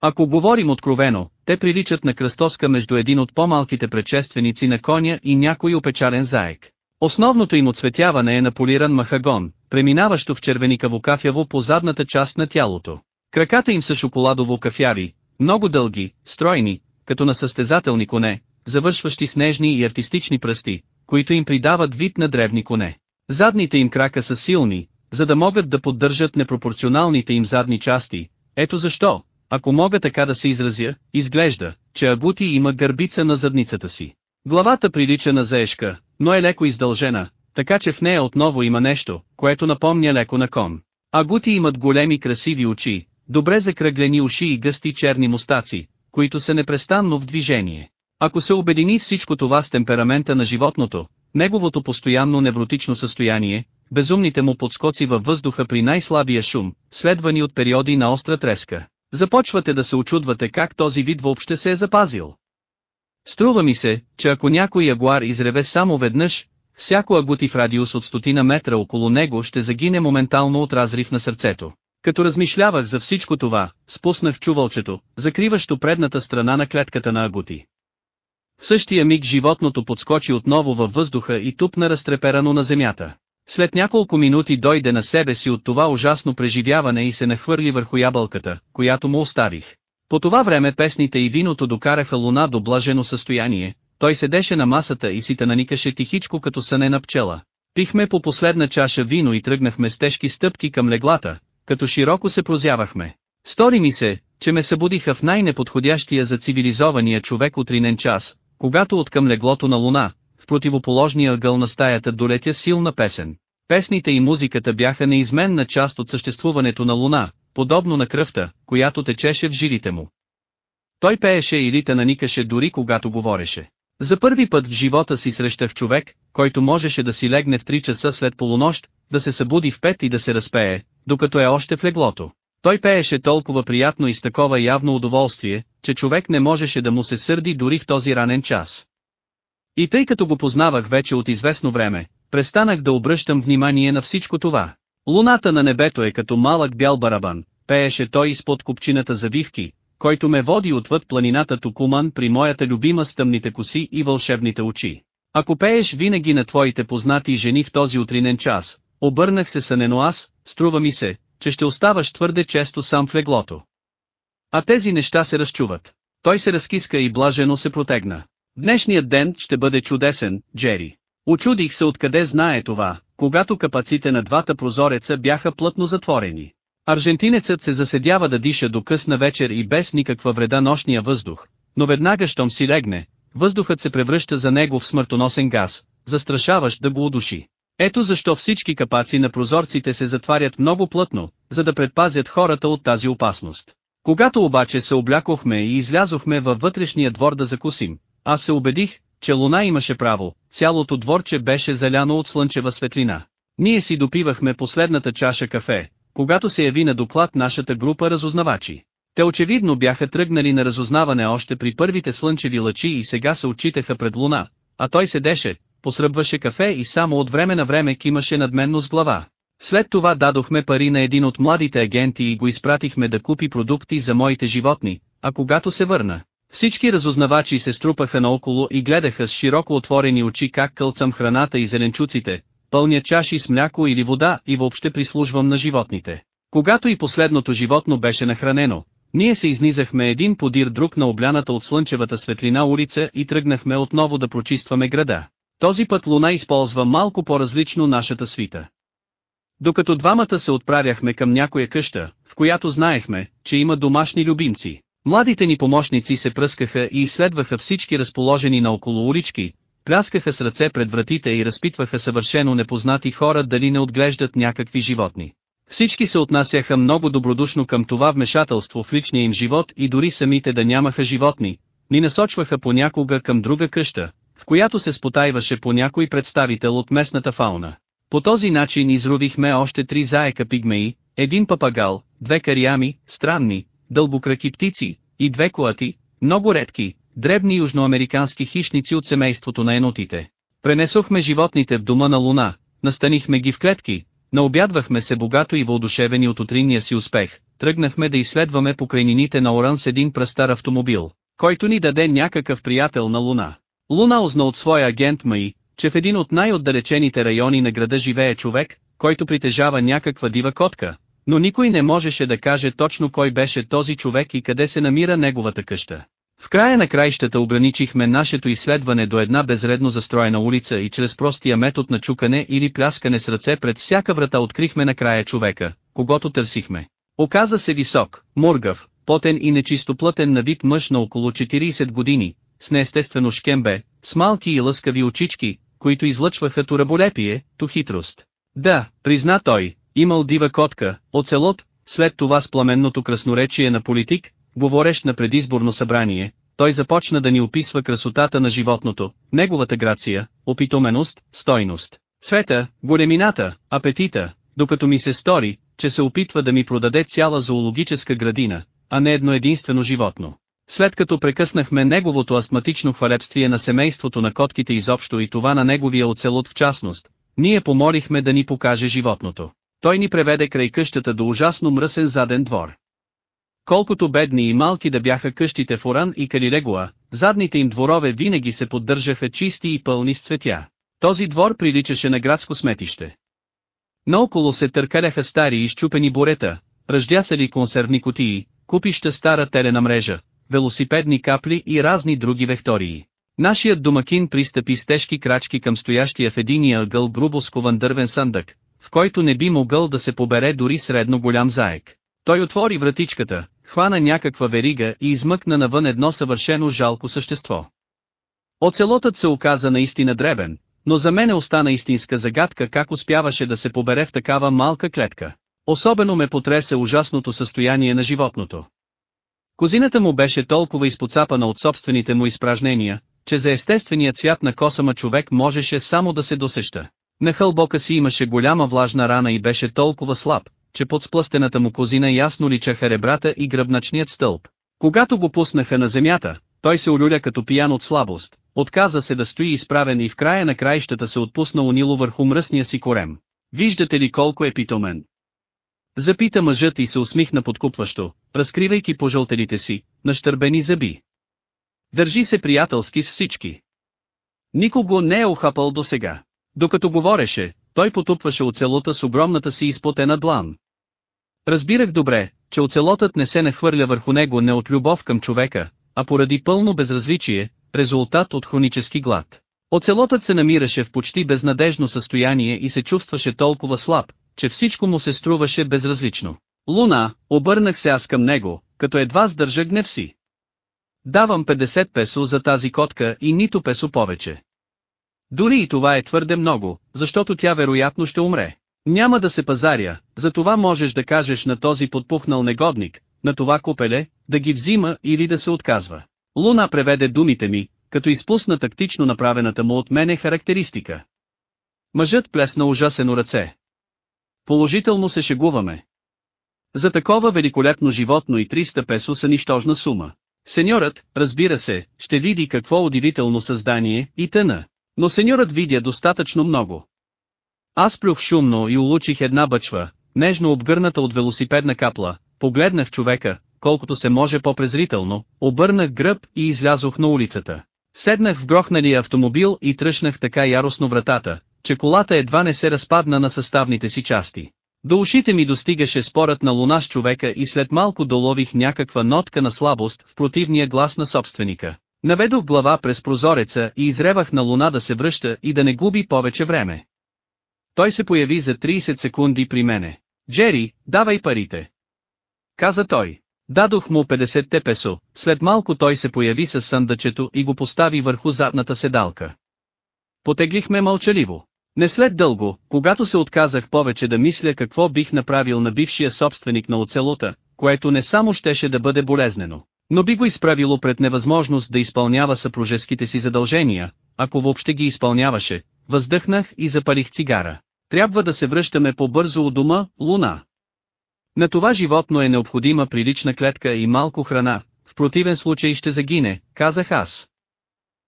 Ако говорим откровено, те приличат на кръстоска между един от по-малките предшественици на коня и някой опечален заек. Основното им отсветяване е на полиран махагон, преминаващо в червеникаво кафяво по задната част на тялото. Краката им са шоколадово кафяви, много дълги, стройни, като на състезателни коне, завършващи с нежни и артистични пръсти, които им придават вид на древни коне. Задните им крака са силни, за да могат да поддържат непропорционалните им задни части. Ето защо, ако мога така да се изразя, изглежда, че Агути има гърбица на задницата си. Главата прилича на заешка, но е леко издължена, така че в нея отново има нещо, което напомня леко на кон. Агути имат големи красиви очи, добре закръглени уши и гъсти черни мустаци, които са непрестанно в движение. Ако се обедини всичко това с темперамента на животното, неговото постоянно невротично състояние, безумните му подскоци във въздуха при най-слабия шум, следвани от периоди на остра треска, започвате да се очудвате как този вид въобще се е запазил. Струва ми се, че ако някой ягуар изреве само веднъж, всяко агути в радиус от стотина метра около него ще загине моментално от разрив на сърцето. Като размишлявах за всичко това, спуснах чувалчето, закриващо предната страна на клетката на агути. В същия миг животното подскочи отново във въздуха и тупна разтреперано на земята. След няколко минути дойде на себе си от това ужасно преживяване и се нахвърли върху ябълката, която му оставих. По това време песните и виното докараха луна до блажено състояние, той седеше на масата и си наникаше тихичко като сънена пчела. Пихме по последна чаша вино и тръгнахме с тежки стъпки към леглата, като широко се прозявахме. Стори ми се, че ме събудиха в най-неподходящия за цивилизования човек утринен час, когато от към леглото на луна, в противоположния ъгъл на стаята долетя силна песен. Песните и музиката бяха неизменна част от съществуването на луна, подобно на кръвта, която течеше в жилите му. Той пееше или те наникаше дори когато говореше. За първи път в живота си срещах човек, който можеше да си легне в 3 часа след полунощ, да се събуди в 5 и да се разпее, докато е още в леглото. Той пееше толкова приятно и с такова явно удоволствие, че човек не можеше да му се сърди дори в този ранен час. И тъй като го познавах вече от известно време, престанах да обръщам внимание на всичко това. Луната на небето е като малък бял барабан, пееше той изпод купчината завивки, който ме води отвъд планината Токуман при моята любима с тъмните коси и вълшебните очи. Ако пееш винаги на твоите познати жени в този утринен час, обърнах се сънено аз, струва ми се, че ще оставаш твърде често сам в леглото. А тези неща се разчуват. Той се разкиска и блажено се протегна. Днешният ден ще бъде чудесен, Джери. Очудих се откъде знае това, когато капаците на двата прозореца бяха плътно затворени. Аржентинецът се заседява да диша до късна вечер и без никаква вреда нощния въздух, но веднага щом си легне, въздухът се превръща за него в смъртоносен газ, застрашаващ да го удуши. Ето защо всички капаци на прозорците се затварят много плътно, за да предпазят хората от тази опасност. Когато обаче се облякохме и излязохме във вътрешния двор да закусим, аз се убедих, че луна имаше право, цялото дворче беше заляно от слънчева светлина. Ние си допивахме последната чаша кафе, когато се яви на доклад нашата група разузнавачи. Те очевидно бяха тръгнали на разузнаване още при първите слънчеви лъчи и сега се отчитаха пред луна, а той седеше, посръбваше кафе и само от време на време кимаше надменно с глава. След това дадохме пари на един от младите агенти и го изпратихме да купи продукти за моите животни, а когато се върна, всички разузнавачи се струпаха наоколо и гледаха с широко отворени очи как кълцам храната и зеленчуците, пълня чаши с мляко или вода и въобще прислужвам на животните. Когато и последното животно беше нахранено, ние се изнизахме един подир друг на обляната от слънчевата светлина улица и тръгнахме отново да прочистваме града. Този път Луна използва малко по-различно нашата свита. Докато двамата се отправяхме към някоя къща, в която знаехме, че има домашни любимци, младите ни помощници се пръскаха и изследваха всички разположени наоколо улички, пляскаха с ръце пред вратите и разпитваха съвършено непознати хора дали не отглеждат някакви животни. Всички се отнасяха много добродушно към това вмешателство в личния им живот и дори самите да нямаха животни, ни насочваха понякога към друга къща, в която се спотайваше по някой представител от местната фауна. По този начин изрубихме още три заека пигмеи, един папагал, две кариами, странни, дълбокраки птици, и две коати, много редки, дребни южноамерикански хищници от семейството на енотите. Пренесохме животните в дома на Луна, настанихме ги в клетки, наобядвахме се богато и въодушевени от утринния си успех, тръгнахме да изследваме покрайнините на Оран с един пръстар автомобил, който ни даде някакъв приятел на Луна. Луна узна от своя агент Май, че в един от най-отдалечените райони на града живее човек, който притежава някаква дива котка, но никой не можеше да каже точно кой беше този човек и къде се намира неговата къща. В края на краищата ограничихме нашето изследване до една безредно застроена улица и чрез простия метод на чукане или пляскане с ръце пред всяка врата открихме накрая човека, когато търсихме. Оказа се висок, мургав, потен и нечистоплътен на вид мъж на около 40 години, с неестествено шкембе, с малки и лъскави очички, които излъчваха то раболепие, то хитрост. Да, призна той, имал дива котка, оцелот, след това с пламенното красноречие на политик, говорещ на предизборно събрание, той започна да ни описва красотата на животното, неговата грация, опитоменост, стойност, цвета, големината, апетита, докато ми се стори, че се опитва да ми продаде цяла зоологическа градина, а не едно единствено животно. След като прекъснахме неговото астматично хвалебствие на семейството на котките изобщо и това на неговия оцелот в частност, ние помолихме да ни покаже животното. Той ни преведе край къщата до ужасно мръсен заден двор. Колкото бедни и малки да бяха къщите в Оран и Калилегуа, задните им дворове винаги се поддържаха чисти и пълни с цветя. Този двор приличаше на градско сметище. Наоколо се търкаляха стари изчупени борета, ръждясали консервни кутии, купища стара телена мрежа, велосипедни капли и разни други вектории. Нашият домакин пристъпи с тежки крачки към стоящия в единия ъгъл грубо скован дървен съндък, в който не би могъл да се побере дори средно голям заек. Той отвори вратичката, хвана някаква верига и измъкна навън едно съвършено жалко същество. Оцелотът се оказа наистина дребен, но за мене остана истинска загадка как успяваше да се побере в такава малка клетка. Особено ме потреса ужасното състояние на животното. Козината му беше толкова изпоцапана от собствените му изпражнения, че за естествения цвят на косама човек можеше само да се досеща. На хълбока си имаше голяма влажна рана и беше толкова слаб, че под сплъстената му козина ясно личаха ребрата и гръбначният стълб. Когато го пуснаха на земята, той се олюля като пиян от слабост, отказа се да стои изправен и в края на краищата се отпусна унило върху мръсния си корем. Виждате ли колко е питомен? Запита мъжът и се усмихна подкупващо, разкривайки пожълтелите си, нащърбени зъби. Държи се приятелски с всички. Никого не е охапал до сега. Докато говореше, той потупваше оцелота с огромната си изпотена длан. Разбирах добре, че оцелотът не се нахвърля върху него не от любов към човека, а поради пълно безразличие, резултат от хронически глад. Оцелотът се намираше в почти безнадежно състояние и се чувстваше толкова слаб, че всичко му се струваше безразлично. Луна, обърнах се аз към него, като едва сдържа гнев си. Давам 50 песо за тази котка и нито песо повече. Дори и това е твърде много, защото тя вероятно ще умре. Няма да се пазаря, за това можеш да кажеш на този подпухнал негодник, на това купеле, да ги взима или да се отказва. Луна преведе думите ми, като изпусна тактично направената му от мене характеристика. Мъжът плесна ужасено ръце. Положително се шегуваме. За такова великолепно животно и 300 песо са нищожна сума. Сеньорът, разбира се, ще види какво удивително създание и тъна. Но сеньорът видя достатъчно много. Аз плюх шумно и улучих една бъчва, нежно обгърната от велосипедна капла, погледнах човека, колкото се може по-презрително, обърнах гръб и излязох на улицата. Седнах в грохналия автомобил и тръщнах така яростно вратата, че колата едва не се разпадна на съставните си части. До ушите ми достигаше спорът на луна с човека и след малко долових някаква нотка на слабост в противния глас на собственика. Наведох глава през прозореца и изревах на луна да се връща и да не губи повече време. Той се появи за 30 секунди при мене. Джери, давай парите. Каза той. Дадох му 50 песо, след малко той се появи с съндъчето и го постави върху задната седалка. Потеглихме мълчаливо. Не след дълго, когато се отказах повече да мисля какво бих направил на бившия собственик на оцелота, което не само щеше да бъде болезнено, но би го изправило пред невъзможност да изпълнява съпружеските си задължения, ако въобще ги изпълняваше, въздъхнах и запалих цигара. Трябва да се връщаме по-бързо у дома, луна. На това животно е необходима прилична клетка и малко храна, в противен случай ще загине, казах аз.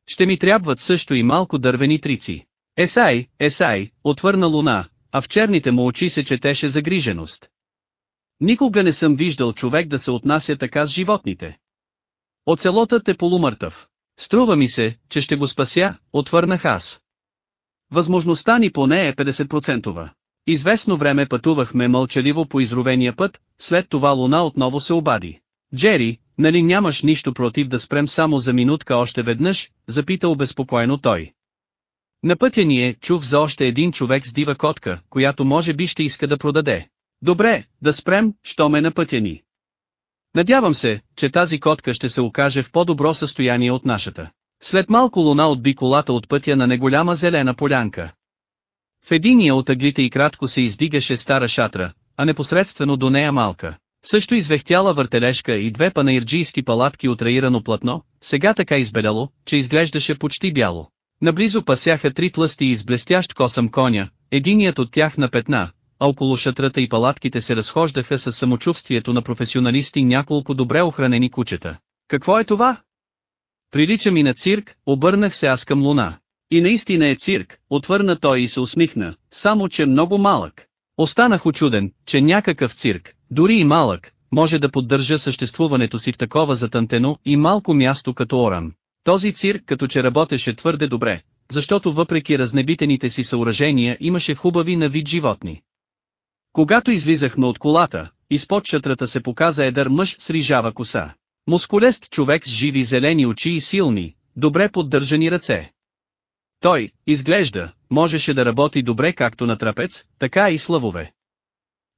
Ще ми трябват също и малко дървени трици. Есай, Есай, отвърна луна, а в черните му очи се четеше загриженост. Никога не съм виждал човек да се отнася така с животните. Оцелотът е полумъртъв. Струва ми се, че ще го спася, отвърнах аз. Възможността ни поне е 50%. Известно време пътувахме мълчаливо по изровения път, след това луна отново се обади. Джери, нали нямаш нищо против да спрем само за минутка още веднъж, запита обезпокоено той. На пътя ни е, чух за още един човек с дива котка, която може би ще иска да продаде. Добре, да спрем, що ме на пътя ни. Надявам се, че тази котка ще се окаже в по-добро състояние от нашата. След малко луна отби колата от пътя на неголяма зелена полянка. В единия от аглите и кратко се издигаше стара шатра, а непосредствено до нея малка. Също извехтяла въртележка и две панаирджийски палатки от раирано платно, сега така избеляло, че изглеждаше почти бяло. Наблизо пасяха три тлъсти и с блестящ косъм коня, единият от тях на петна, а около шатрата и палатките се разхождаха с самочувствието на професионалисти няколко добре охранени кучета. Какво е това? Прилича ми на цирк, обърнах се аз към луна. И наистина е цирк, отвърна той и се усмихна, само че много малък. Останах очуден, че някакъв цирк, дори и малък, може да поддържа съществуването си в такова затънтено и малко място като Оран. Този цирк като че работеше твърде добре, защото въпреки разнебитените си съоръжения имаше хубави на вид животни. Когато излизахме от колата, изпод шатрата се показа едър мъж с рижава коса. Мускулест човек с живи зелени очи и силни, добре поддържани ръце. Той, изглежда, можеше да работи добре както на трапец, така и славове.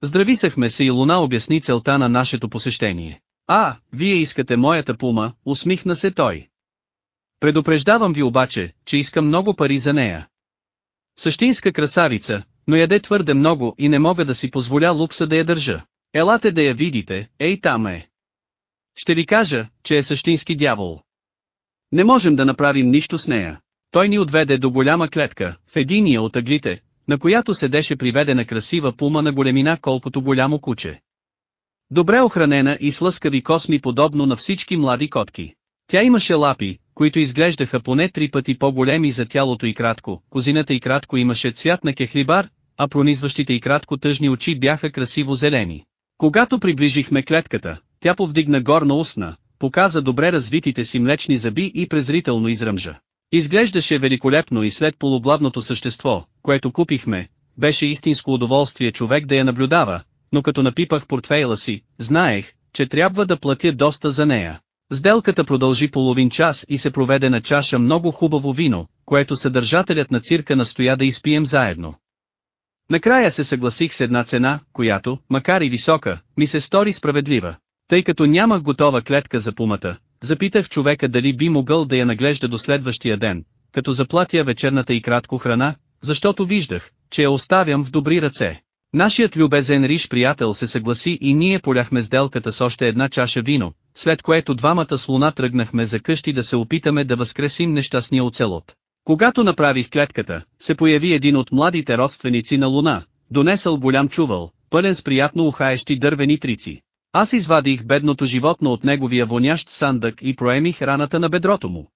Здрависахме се и Луна обясни целта на нашето посещение. А, вие искате моята пума, усмихна се той. Предупреждавам ви обаче, че искам много пари за нея. Същинска красавица, но яде твърде много и не мога да си позволя лукса да я държа. Елате да я видите, ей там е. Ще ви кажа, че е същински дявол. Не можем да направим нищо с нея. Той ни отведе до голяма клетка, в единия от аглите, на която седеше приведена красива пума на големина колкото голямо куче. Добре охранена и с лъскави косми подобно на всички млади котки. Тя имаше лапи, които изглеждаха поне три пъти по-големи за тялото и кратко, козината и кратко имаше цвят на кехлибар, а пронизващите и кратко тъжни очи бяха красиво зелени. Когато приближихме клетката, тя повдигна горна устна, показа добре развитите си млечни зъби и презрително изръмжа. Изглеждаше великолепно и след полубладното същество, което купихме, беше истинско удоволствие човек да я наблюдава, но като напипах портфейла си, знаех, че трябва да платя доста за нея. Сделката продължи половин час и се проведе на чаша много хубаво вино, което съдържателят на цирка настоя да изпием заедно. Накрая се съгласих с една цена, която, макар и висока, ми се стори справедлива. Тъй като нямах готова клетка за пумата, запитах човека дали би могъл да я наглежда до следващия ден, като заплатя вечерната и кратко храна, защото виждах, че я оставям в добри ръце. Нашият любезен Риш приятел се съгласи и ние поляхме сделката с още една чаша вино, след което двамата с луна тръгнахме за къщи да се опитаме да възкресим нещастния оцелот. Когато направих клетката, се появи един от младите родственици на луна, донесъл голям чувал, пълен с приятно ухаещи дървени трици. Аз извадих бедното животно от неговия вонящ сандък и проемих раната на бедрото му.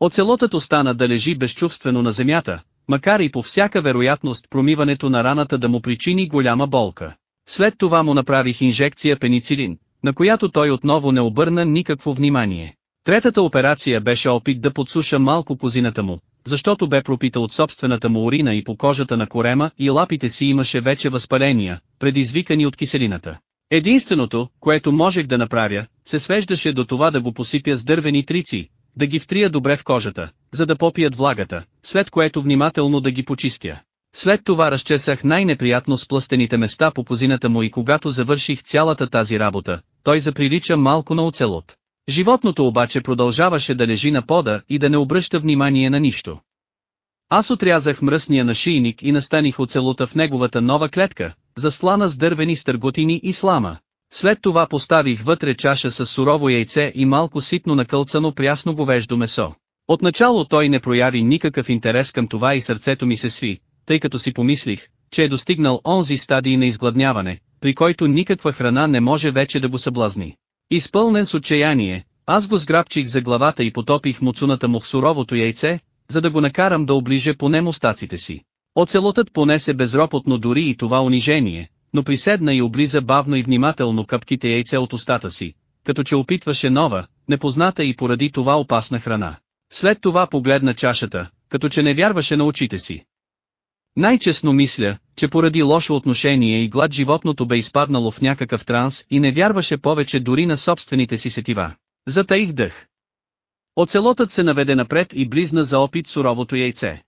Оцелотът остана да лежи безчувствено на земята, макар и по всяка вероятност промиването на раната да му причини голяма болка. След това му направих инжекция пеницилин, на която той отново не обърна никакво внимание. Третата операция беше опит да подсуша малко козината му, защото бе пропита от собствената му урина и по кожата на корема и лапите си имаше вече възпаления, предизвикани от киселината. Единственото, което можех да направя, се свеждаше до това да го посипя с дървени трици, да ги втрия добре в кожата, за да попият влагата, след което внимателно да ги почистя. След това разчесах най-неприятно сплъстените места по козината му и когато завърших цялата тази работа, той заприлича малко на оцелот. Животното обаче продължаваше да лежи на пода и да не обръща внимание на нищо. Аз отрязах мръсния нашийник и настаних оцелота в неговата нова клетка, заслана с дървени стърготини и слама. След това поставих вътре чаша с сурово яйце и малко ситно накълцано прясно говеждо месо. Отначало той не прояви никакъв интерес към това и сърцето ми се сви, тъй като си помислих, че е достигнал онзи стадий на изгладняване, при който никаква храна не може вече да го съблазни. Изпълнен с отчаяние, аз го сграбчих за главата и потопих муцуната му в суровото яйце, за да го накарам да оближе поне мустаците си. Оцелотът понесе безропотно дори и това унижение, но приседна и облиза бавно и внимателно капките яйце от устата си, като че опитваше нова, непозната и поради това опасна храна. След това погледна чашата, като че не вярваше на очите си. Най-честно мисля, че поради лошо отношение и глад животното бе изпаднало в някакъв транс и не вярваше повече дори на собствените си сетива. Затаих дъх. Оцелотът се наведе напред и близна за опит суровото яйце.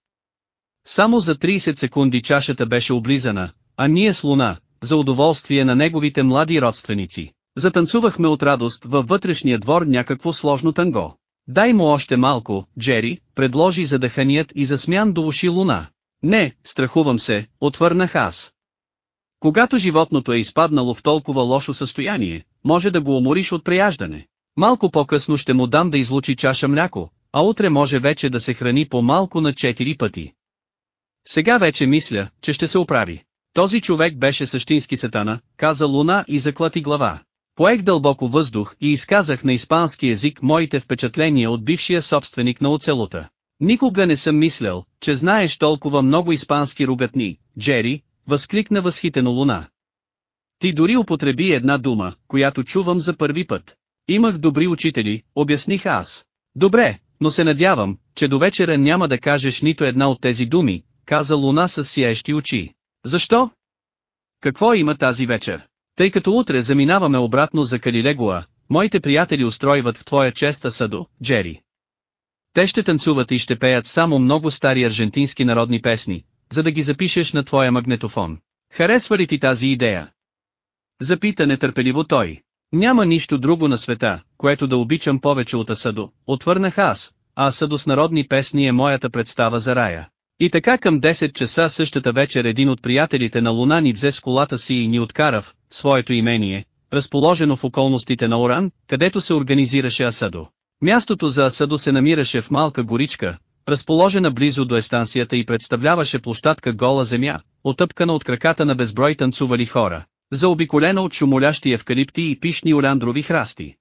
Само за 30 секунди чашата беше облизана, а ние с луна, за удоволствие на неговите млади родственици, затанцувахме от радост във вътрешния двор някакво сложно танго. Дай му още малко, Джери, предложи задъханият и засмян до уши луна. Не, страхувам се, отвърнах аз. Когато животното е изпаднало в толкова лошо състояние, може да го умориш от преяждане. Малко по-късно ще му дам да излучи чаша мляко, а утре може вече да се храни по-малко на 4 пъти. Сега вече мисля, че ще се оправи. Този човек беше същински сатана, каза Луна и заклати глава. Поех дълбоко въздух и изказах на испански език моите впечатления от бившия собственик на оцелота. Никога не съм мислял, че знаеш толкова много испански ругатни, Джери, възкликна възхитено Луна. Ти дори употреби една дума, която чувам за първи път. Имах добри учители, обясних аз. Добре, но се надявам, че до вечера няма да кажеш нито една от тези думи, каза Луна с сияещи очи. Защо? Какво има тази вечер? Тъй като утре заминаваме обратно за Калилегуа, моите приятели устройват в твоя чест Асадо, Джери. Те ще танцуват и ще пеят само много стари аржентински народни песни, за да ги запишеш на твоя магнетофон. Харесва ли ти тази идея? Запита нетърпеливо той. Няма нищо друго на света, което да обичам повече от Асадо, отвърнах аз, а Асадо с народни песни е моята представа за рая. И така към 10 часа същата вечер един от приятелите на Луна ни взе с колата си и ни откара в своето имение, разположено в околностите на Оран, където се организираше Асадо. Мястото за Асадо се намираше в малка горичка, разположена близо до естанцията и представляваше площадка гола земя, отъпкана от краката на безброй танцували хора, заобиколена от шумолящи евкалипти и пишни оландрови храсти.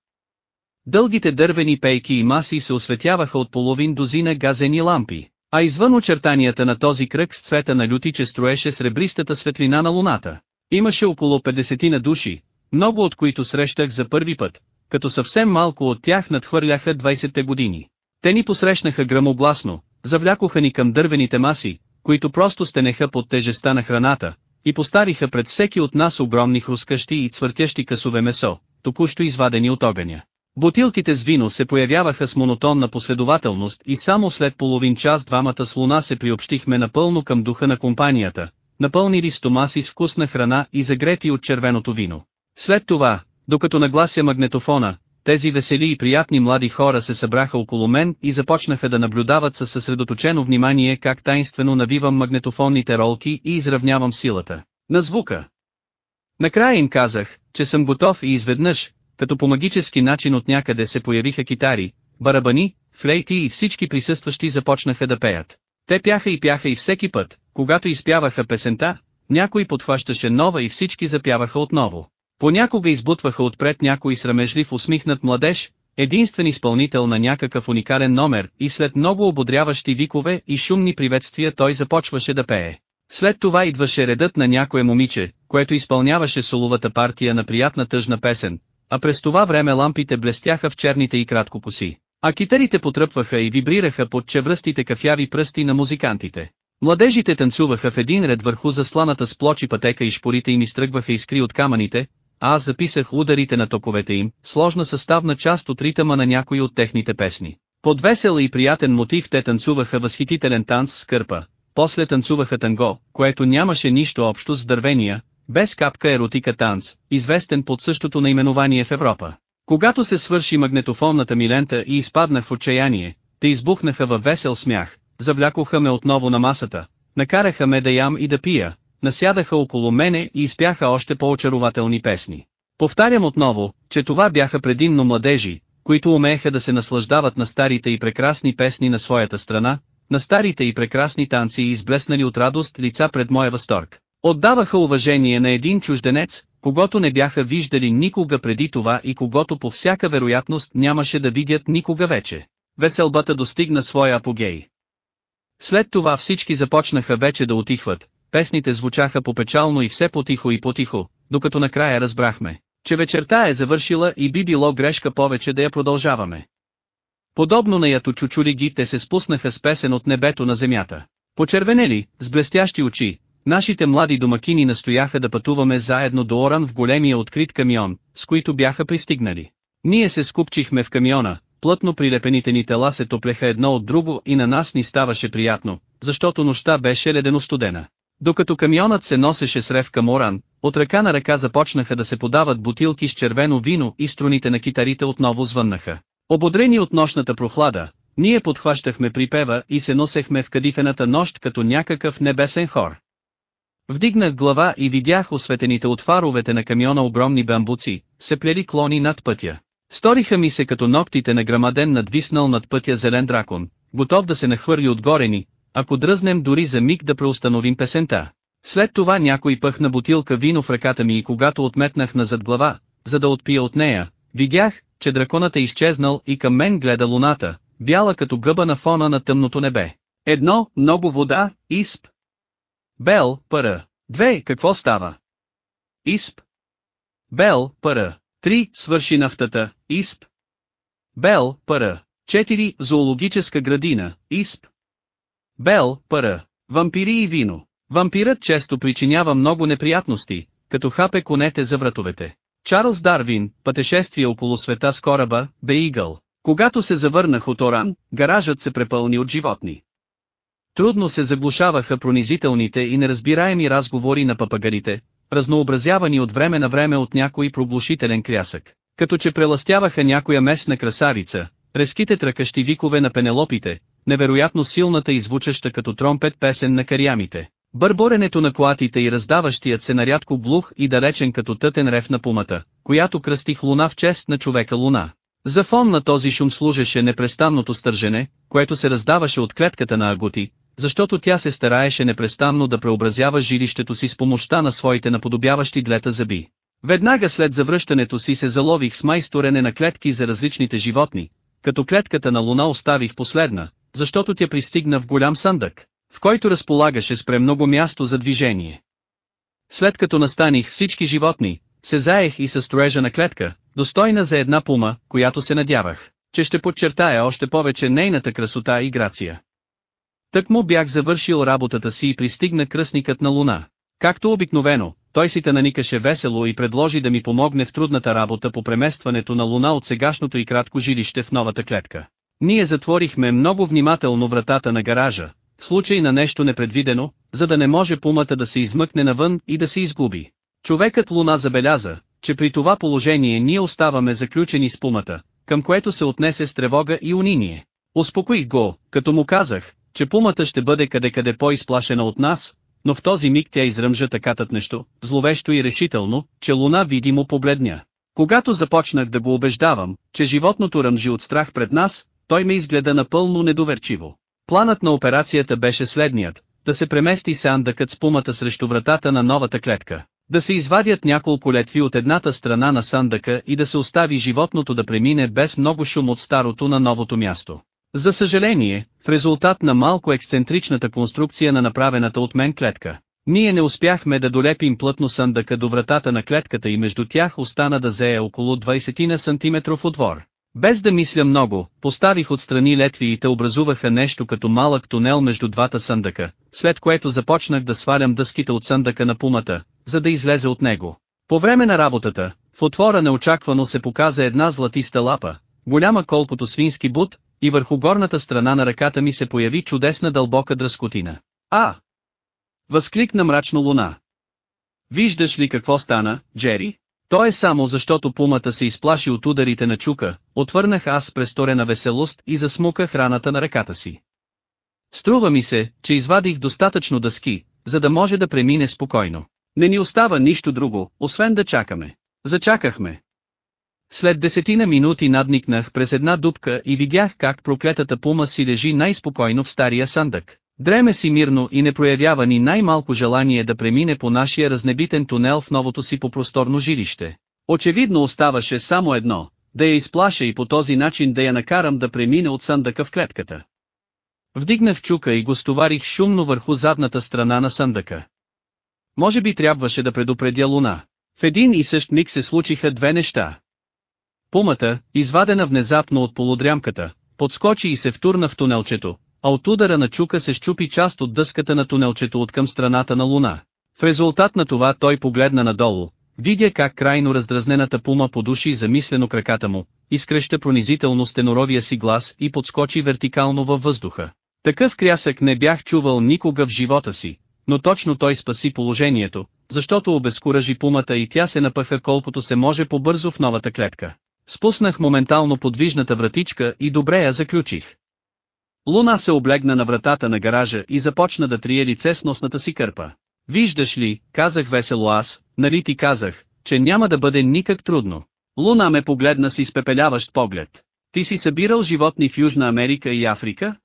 Дългите дървени пейки и маси се осветяваха от половин дозина газени лампи, а извън очертанията на този кръг с цвета на лютиче строеше сребристата светлина на луната. Имаше около 50 на души, много от които срещах за първи път, като съвсем малко от тях надхвърляха 20-те години. Те ни посрещнаха грамогласно, завлякоха ни към дървените маси, които просто стенеха под тежеста на храната, и поставиха пред всеки от нас огромни хрускащи и цвъртящи късове месо, току-що извадени от огъня. Бутилките с вино се появяваха с монотонна последователност и само след половин час двамата с луна се приобщихме напълно към духа на компанията, напълнили стомаси с вкусна храна и загрети от червеното вино. След това, докато наглася магнетофона, тези весели и приятни млади хора се събраха около мен и започнаха да наблюдават със съсредоточено внимание как тайнствено навивам магнетофонните ролки и изравнявам силата на звука. Накрая им казах, че съм готов и изведнъж, като по магически начин от някъде се появиха китари, барабани, флейти и всички присъстващи започнаха да пеят. Те пяха и пяха и всеки път, когато изпяваха песента, някой подхващаше нова и всички запяваха отново. Понякога избутваха отпред някой срамежлив усмихнат младеж, единствен изпълнител на някакъв уникален номер и след много ободряващи викове и шумни приветствия той започваше да пее. След това идваше редът на някое момиче, което изпълняваше соловата партия на приятна тъжна песен, а през това време лампите блестяха в черните и кратко коси, а китарите потръпваха и вибрираха под чевръстите кафяви пръсти на музикантите. Младежите танцуваха в един ред върху засланата с плочи пътека и шпорите им изтръгваха искри от камъните, аз записах ударите на токовете им, сложна съставна част от ритъма на някои от техните песни. Под весел и приятен мотив те танцуваха възхитителен танц с кърпа, после танцуваха танго, което нямаше нищо общо с дървения, без капка еротика танц, известен под същото наименование в Европа. Когато се свърши магнетофонната ми лента и изпаднах в отчаяние, те избухнаха във весел смях, завлякоха ме отново на масата, накараха ме да ям и да пия, насядаха около мене и изпяха още по-очарователни песни. Повтарям отново, че това бяха предимно младежи, които умееха да се наслаждават на старите и прекрасни песни на своята страна, на старите и прекрасни танци и изблеснали от радост лица пред моя възторг. Отдаваха уважение на един чужденец, когато не бяха виждали никога преди това и когато по всяка вероятност нямаше да видят никога вече. Веселбата достигна своя апогей. След това всички започнаха вече да отихват, песните звучаха попечално и все потихо и потихо, докато накрая разбрахме, че вечерта е завършила и би било грешка повече да я продължаваме. Подобно на ято чучули ги те се спуснаха с песен от небето на земята. Почервенели, с блестящи очи, нашите млади домакини настояха да пътуваме заедно до Оран в големия открит камион, с които бяха пристигнали. Ние се скупчихме в камиона, плътно прилепените ни тела се топлеха едно от друго и на нас ни ставаше приятно, защото нощта беше ледено студена. Докато камионът се носеше с рев към Оран, от ръка на ръка започнаха да се подават бутилки с червено вино и струните на китарите отново звъннаха. Ободрени от нощната прохлада, ние подхващахме припева и се носехме в кадифената нощ като някакъв небесен хор. Вдигнах глава и видях осветените от фаровете на камиона огромни бамбуци, се плели клони над пътя. Сториха ми се като ногтите на грамаден надвиснал над пътя зелен дракон, готов да се нахвърли отгоре ни, ако дръзнем дори за миг да преустановим песента. След това някой пъхна бутилка вино в ръката ми и когато отметнах назад глава, за да отпия от нея, видях, че драконът е изчезнал и към мен гледа луната, бяла като гъба на фона на тъмното небе. Едно, много вода, изп. Бел, пара. Две, какво става? Изп. Бел, пара. Три, свърши нафтата, изп. Бел, пара. Четири, зоологическа градина, изп. Бел, пара. Вампири и вино. Вампирът често причинява много неприятности, като хапе конете за вратовете. Чарлз Дарвин, пътешествие около света с кораба, Бейгъл. Когато се завърнах от Оран, гаражът се препълни от животни. Трудно се заглушаваха пронизителните и неразбираеми разговори на папагарите, разнообразявани от време на време от някой проглушителен крясък, като че преластяваха някоя местна красавица, резките тръкащи викове на пенелопите, невероятно силната и звучаща като тромпет песен на кариамите, бърборенето на коатите и раздаващият се нарядко глух и далечен като тътен рев на пумата, която кръстих луна в чест на човека луна. За фон на този шум служеше непрестанното стържене, което се раздаваше от клетката на Агути, защото тя се стараеше непрестанно да преобразява жилището си с помощта на своите наподобяващи длета зъби. Веднага след завръщането си се залових с майсторене на клетки за различните животни, като клетката на луна оставих последна, защото тя пристигна в голям съндък, в който разполагаше спре много място за движение. След като настаних всички животни, се заех и със строежа на клетка, достойна за една пума, която се надявах, че ще подчертая още повече нейната красота и грация. Тък му бях завършил работата си и пристигна кръстникът на луна. Както обикновено, той си те наникаше весело и предложи да ми помогне в трудната работа по преместването на луна от сегашното и кратко жилище в новата клетка. Ние затворихме много внимателно вратата на гаража, в случай на нещо непредвидено, за да не може пумата да се измъкне навън и да се изгуби. Човекът Луна забеляза, че при това положение ние оставаме заключени с пумата, към което се отнесе с тревога и униние. Успокоих го, като му казах, че пумата ще бъде къде-къде по-изплашена от нас, но в този миг тя изръмжа такатът нещо, зловещо и решително, че луна видимо побледня. Когато започнах да го убеждавам, че животното ръмжи от страх пред нас, той ме изгледа напълно недоверчиво. Планът на операцията беше следният, да се премести сандъкът с пумата срещу вратата на новата клетка, да се извадят няколко летви от едната страна на сандъка и да се остави животното да премине без много шум от старото на новото място. За съжаление, в резултат на малко ексцентричната конструкция на направената от мен клетка, ние не успяхме да долепим плътно съндъка до вратата на клетката и между тях остана да зее около 20 на сантиметров отвор. Без да мисля много, поставих отстрани летви и те образуваха нещо като малък тунел между двата съндъка, след което започнах да свалям дъските от съндъка на пумата, за да излезе от него. По време на работата, в отвора неочаквано се показа една златиста лапа, голяма колкото свински бут, и върху горната страна на ръката ми се появи чудесна дълбока дръскотина. А! Възкликна мрачно луна. Виждаш ли какво стана, Джери? То е само защото пумата се изплаши от ударите на чука, отвърнах аз с престорена веселост и засмуках раната на ръката си. Струва ми се, че извадих достатъчно дъски, за да може да премине спокойно. Не ни остава нищо друго, освен да чакаме. Зачакахме. След десетина минути надникнах през една дупка и видях как проклетата пума си лежи най-спокойно в стария сандък. Дреме си мирно и не проявява ни най-малко желание да премине по нашия разнебитен тунел в новото си попросторно жилище. Очевидно оставаше само едно, да я изплаша и по този начин да я накарам да премине от съндъка в клетката. Вдигнах чука и го стоварих шумно върху задната страна на съндъка. Може би трябваше да предупредя луна. В един и същ миг се случиха две неща. Пумата, извадена внезапно от полудрямката, подскочи и се втурна в тунелчето, а от удара на чука се щупи част от дъската на тунелчето от към страната на луна. В резултат на това той погледна надолу, видя как крайно раздразнената пума подуши замислено краката му, изкреща пронизително стеноровия си глас и подскочи вертикално във въздуха. Такъв крясък не бях чувал никога в живота си, но точно той спаси положението, защото обезкуражи пумата и тя се напъха колкото се може по-бързо в новата клетка. Спуснах моментално подвижната вратичка и добре я заключих. Луна се облегна на вратата на гаража и започна да трие лице с носната си кърпа. Виждаш ли, казах весело аз, нали ти казах, че няма да бъде никак трудно. Луна ме погледна с изпепеляващ поглед. Ти си събирал животни в Южна Америка и Африка?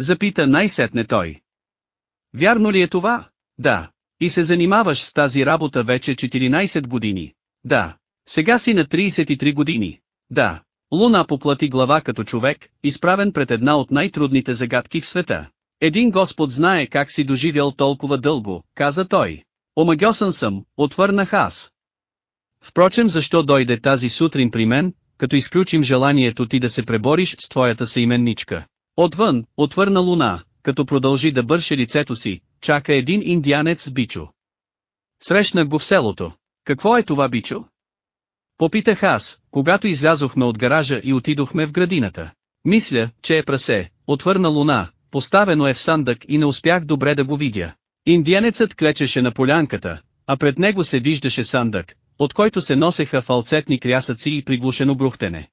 Запита най-сетне той. Вярно ли е това? Да. И се занимаваш с тази работа вече 14 години. Да. Сега си на 33 години. Да. Луна поплати глава като човек, изправен пред една от най-трудните загадки в света. Един Господ знае как си доживял толкова дълго, каза той. Омагьосан съм, отвърнах аз. Впрочем защо дойде тази сутрин при мен, като изключим желанието ти да се пребориш с твоята съименничка? Отвън, отвърна луна, като продължи да бърше лицето си, чака един индианец с бичо. Срещнах го в селото. Какво е това, бичо? Попитах аз, когато излязохме от гаража и отидохме в градината. Мисля, че е прасе, отвърна луна, поставено е в сандък и не успях добре да го видя. Индианецът клечеше на полянката, а пред него се виждаше сандък, от който се носеха фалцетни крясъци и приглушено брухтене.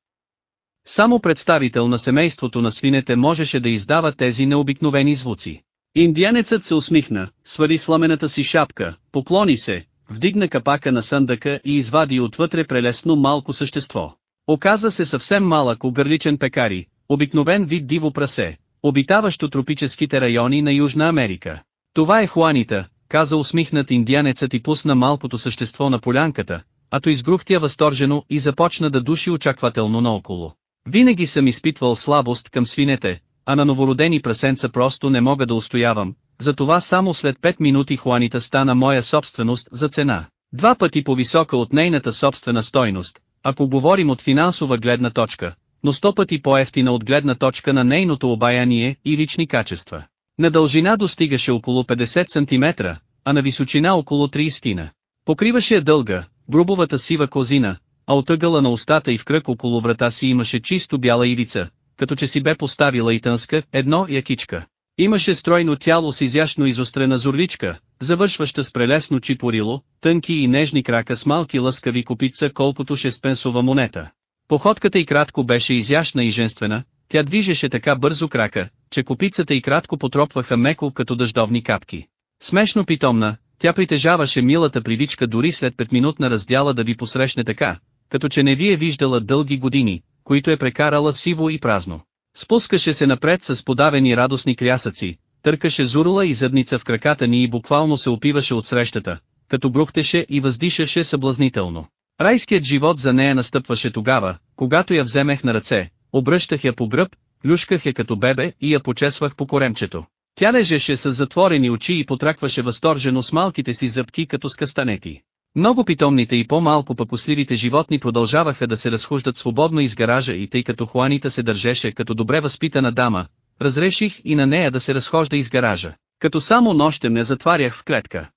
Само представител на семейството на свинете можеше да издава тези необикновени звуци. Индианецът се усмихна, свали сламената си шапка, поклони се, вдигна капака на съндъка и извади отвътре прелесно малко същество. Оказа се съвсем малък огърличен пекари, обикновен вид диво прасе, обитаващо тропическите райони на Южна Америка. Това е Хуанита, каза усмихнат индианецът и пусна малкото същество на полянката, а то изгрухтя възторжено и започна да души очаквателно наоколо. Винаги съм изпитвал слабост към свинете, а на новородени прасенца просто не мога да устоявам, затова само след 5 минути Хуанита стана моя собственост за цена. Два пъти по-висока от нейната собствена стойност, ако говорим от финансова гледна точка, но сто пъти по-ефтина от гледна точка на нейното обаяние и лични качества. На дължина достигаше около 50 см, а на височина около 30 Покриваше я дълга, грубовата сива козина, а от ъгъла на устата и в кръг около врата си имаше чисто бяла ивица, като че си бе поставила и тънска, едно якичка. Имаше стройно тяло с изящно изострена зорличка, завършваща с прелесно чипорило, тънки и нежни крака с малки лъскави копица колкото шестпенсова монета. Походката и кратко беше изящна и женствена, тя движеше така бързо крака, че копицата и кратко потропваха меко като дъждовни капки. Смешно питомна, тя притежаваше милата привичка дори след петминутна раздяла да ви посрещне така, като че не ви е виждала дълги години, които е прекарала сиво и празно. Спускаше се напред с подавени радостни крясъци, търкаше зурла и зъбница в краката ни и буквално се опиваше от срещата, като брухтеше и въздишаше съблазнително. Райският живот за нея настъпваше тогава, когато я вземех на ръце, обръщах я по гръб, люшках я като бебе и я почесвах по коремчето. Тя лежеше с затворени очи и потракваше възторжено с малките си зъбки като с кастанети. Много питомните и по-малко пъпосливите животни продължаваха да се разхождат свободно из гаража и тъй като Хуанита се държеше като добре възпитана дама, разреших и на нея да се разхожда из гаража, като само нощем не затварях в клетка.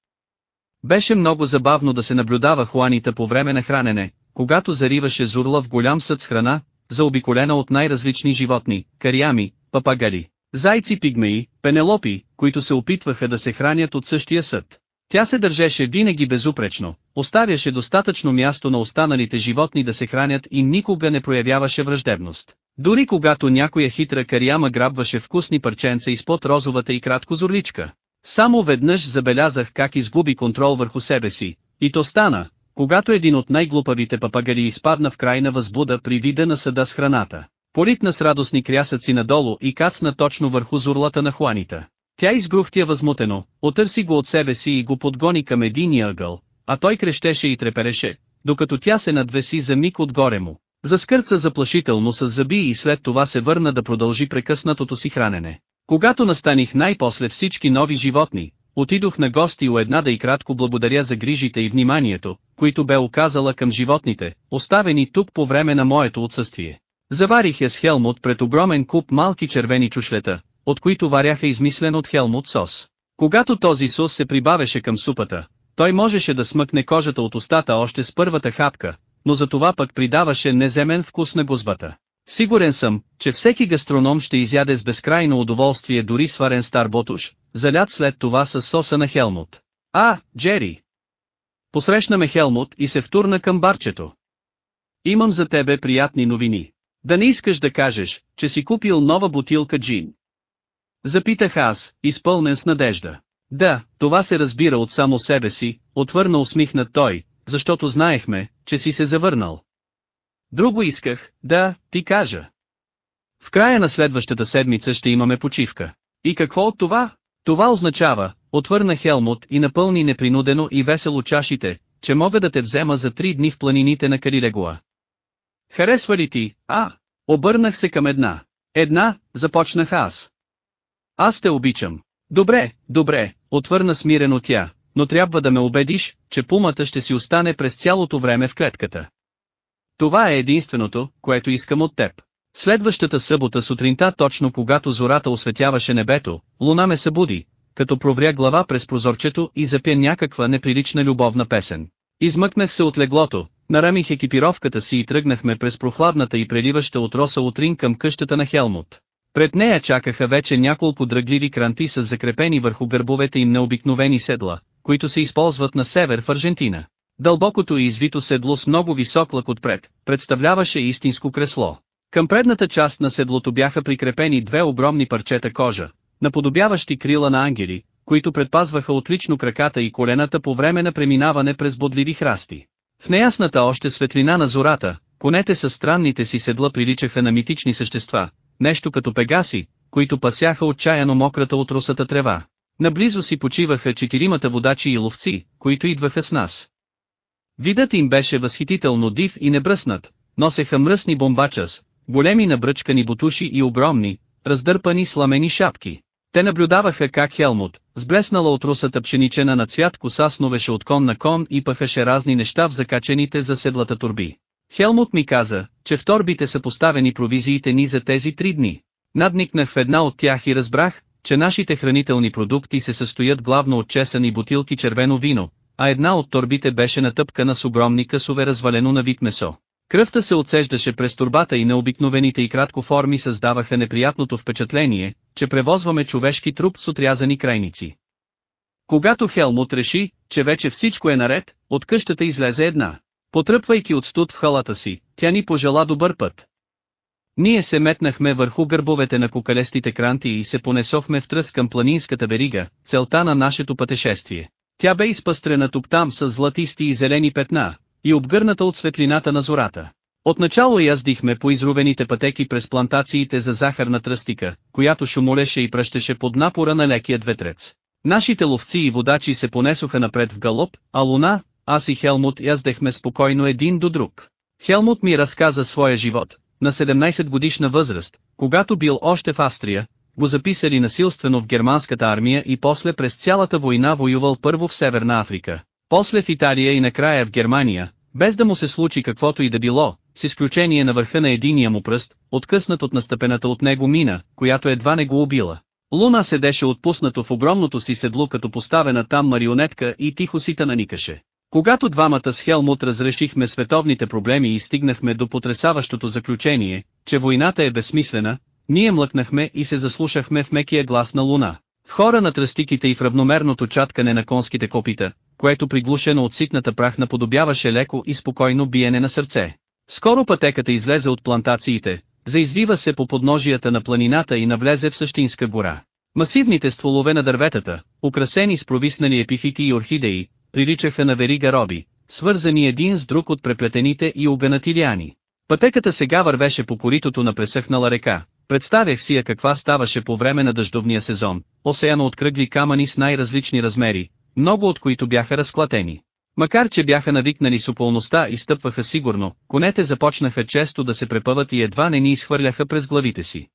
Беше много забавно да се наблюдава Хуанита по време на хранене, когато зариваше зурла в голям съд с храна, заобиколена от най-различни животни, кариами, папагали, зайци пигмеи, пенелопи, които се опитваха да се хранят от същия съд. Тя се държеше винаги безупречно, оставяше достатъчно място на останалите животни да се хранят и никога не проявяваше враждебност. Дори когато някоя хитра кариама грабваше вкусни парченца изпод розовата и кратко зорличка. Само веднъж забелязах как изгуби контрол върху себе си, и то стана, когато един от най-глупавите папагари изпадна в крайна възбуда при вида на съда с храната. Поритна с радостни крясъци надолу и кацна точно върху зурлата на Хуанита. Тя изгрухтя възмутено, отърси го от себе си и го подгони към единия ъгъл, а той крещеше и трепереше, докато тя се надвеси за миг отгоре му. Заскърца заплашително с зъби и след това се върна да продължи прекъснатото си хранене. Когато настаних най-после всички нови животни, отидох на гости у една да и кратко благодаря за грижите и вниманието, които бе оказала към животните, оставени тук по време на моето отсъствие. Заварих я с Хелмут пред огромен куп малки червени чушлета, от които варяха измислен от Хелмут сос. Когато този сос се прибавеше към супата, той можеше да смъкне кожата от устата още с първата хапка, но за това пък придаваше неземен вкус на гузбата. Сигурен съм, че всеки гастроном ще изяде с безкрайно удоволствие дори сварен стар ботуш, залят след това с соса на Хелмут. А, Джери! Посрещна ме Хелмут и се втурна към барчето. Имам за тебе приятни новини. Да не искаш да кажеш, че си купил нова бутилка джин. Запитах аз, изпълнен с надежда. Да, това се разбира от само себе си, отвърна усмихнат той, защото знаехме, че си се завърнал. Друго исках, да, ти кажа. В края на следващата седмица ще имаме почивка. И какво от това? Това означава, отвърна Хелмут и напълни непринудено и весело чашите, че мога да те взема за три дни в планините на Карилегуа. Харесва ли ти, а? Обърнах се към една. Една, започнах аз. Аз те обичам. Добре, добре, отвърна смирено тя, но трябва да ме убедиш, че пумата ще си остане през цялото време в клетката. Това е единственото, което искам от теб. Следващата събота сутринта точно когато зората осветяваше небето, луна ме събуди, като провря глава през прозорчето и запя някаква неприлична любовна песен. Измъкнах се от леглото, нарамих екипировката си и тръгнахме през прохладната и преливаща от роса утрин към къщата на Хелмут. Пред нея чакаха вече няколко дръгливи кранти с закрепени върху гърбовете им необикновени седла, които се използват на север в Аржентина. Дълбокото и извито седло с много висок лък отпред, представляваше истинско кресло. Към предната част на седлото бяха прикрепени две огромни парчета кожа, наподобяващи крила на ангели, които предпазваха отлично краката и колената по време на преминаване през бодливи храсти. В неясната още светлина на зората, конете с странните си седла приличаха на митични същества, нещо като пегаси, които пасяха отчаяно мократа от русата трева. Наблизо си почиваха четиримата водачи и ловци, които идваха с нас. Видът им беше възхитително див и небръснат, носеха мръсни бомбачас, големи набръчкани бутуши и огромни, раздърпани сламени шапки. Те наблюдаваха как Хелмут, сблеснала от русата пшеничена на цвят коса сновеше от кон на кон и пъхаше разни неща в закачените за седлата турби. Хелмут ми каза, че в торбите са поставени провизиите ни за тези три дни. Надникнах в една от тях и разбрах, че нашите хранителни продукти се състоят главно от чесани бутилки червено вино, а една от торбите беше натъпкана с огромни късове развалено на вид месо. Кръвта се отсеждаше през турбата и необикновените и кратко форми създаваха неприятното впечатление, че превозваме човешки труп с отрязани крайници. Когато Хелмут реши, че вече всичко е наред, от къщата излезе една. Потръпвайки от студ в халата си, тя ни пожела добър път. Ние се метнахме върху гърбовете на кокалестите кранти и се понесохме в тръс към планинската верига, целта на нашето пътешествие. Тя бе изпъстрена тук-там с златисти и зелени петна, и обгърната от светлината на зората. Отначало яздихме по изровените пътеки през плантациите за захарна тръстика, която шумолеше и пръщеше под напора на лекият ветрец. Нашите ловци и водачи се понесоха напред в галоп, а Луна, аз и Хелмут яздехме спокойно един до друг. Хелмут ми разказа своя живот, на 17 годишна възраст, когато бил още в Австрия, го записали насилствено в германската армия и после през цялата война воювал първо в Северна Африка, после в Италия и накрая в Германия, без да му се случи каквото и да било, с изключение на върха на единия му пръст, откъснат от настъпената от него мина, която едва не го убила. Луна седеше отпуснато в огромното си седло като поставена там марионетка и тихо си наникаше. Когато двамата с Хелмут разрешихме световните проблеми и стигнахме до потрясаващото заключение, че войната е безсмислена, ние млъкнахме и се заслушахме в мекия глас на Луна. В хора на тръстиките и в равномерното чаткане на конските копита, което приглушено от ситната прах наподобяваше леко и спокойно биене на сърце. Скоро пътеката излезе от плантациите, заизвива се по подножията на планината и навлезе в същинска гора. Масивните стволове на дърветата, украсени с провиснали епифити и орхидеи, приличаха на верига роби, свързани един с друг от преплетените и обенати лиани. Пътеката сега вървеше по коритото на пресъхнала река. Представях си я каква ставаше по време на дъждовния сезон, осеяно от кръгли камъни с най-различни размери, много от които бяха разклатени. Макар че бяха навикнали с ополността и стъпваха сигурно, конете започнаха често да се препъват и едва не ни изхвърляха през главите си.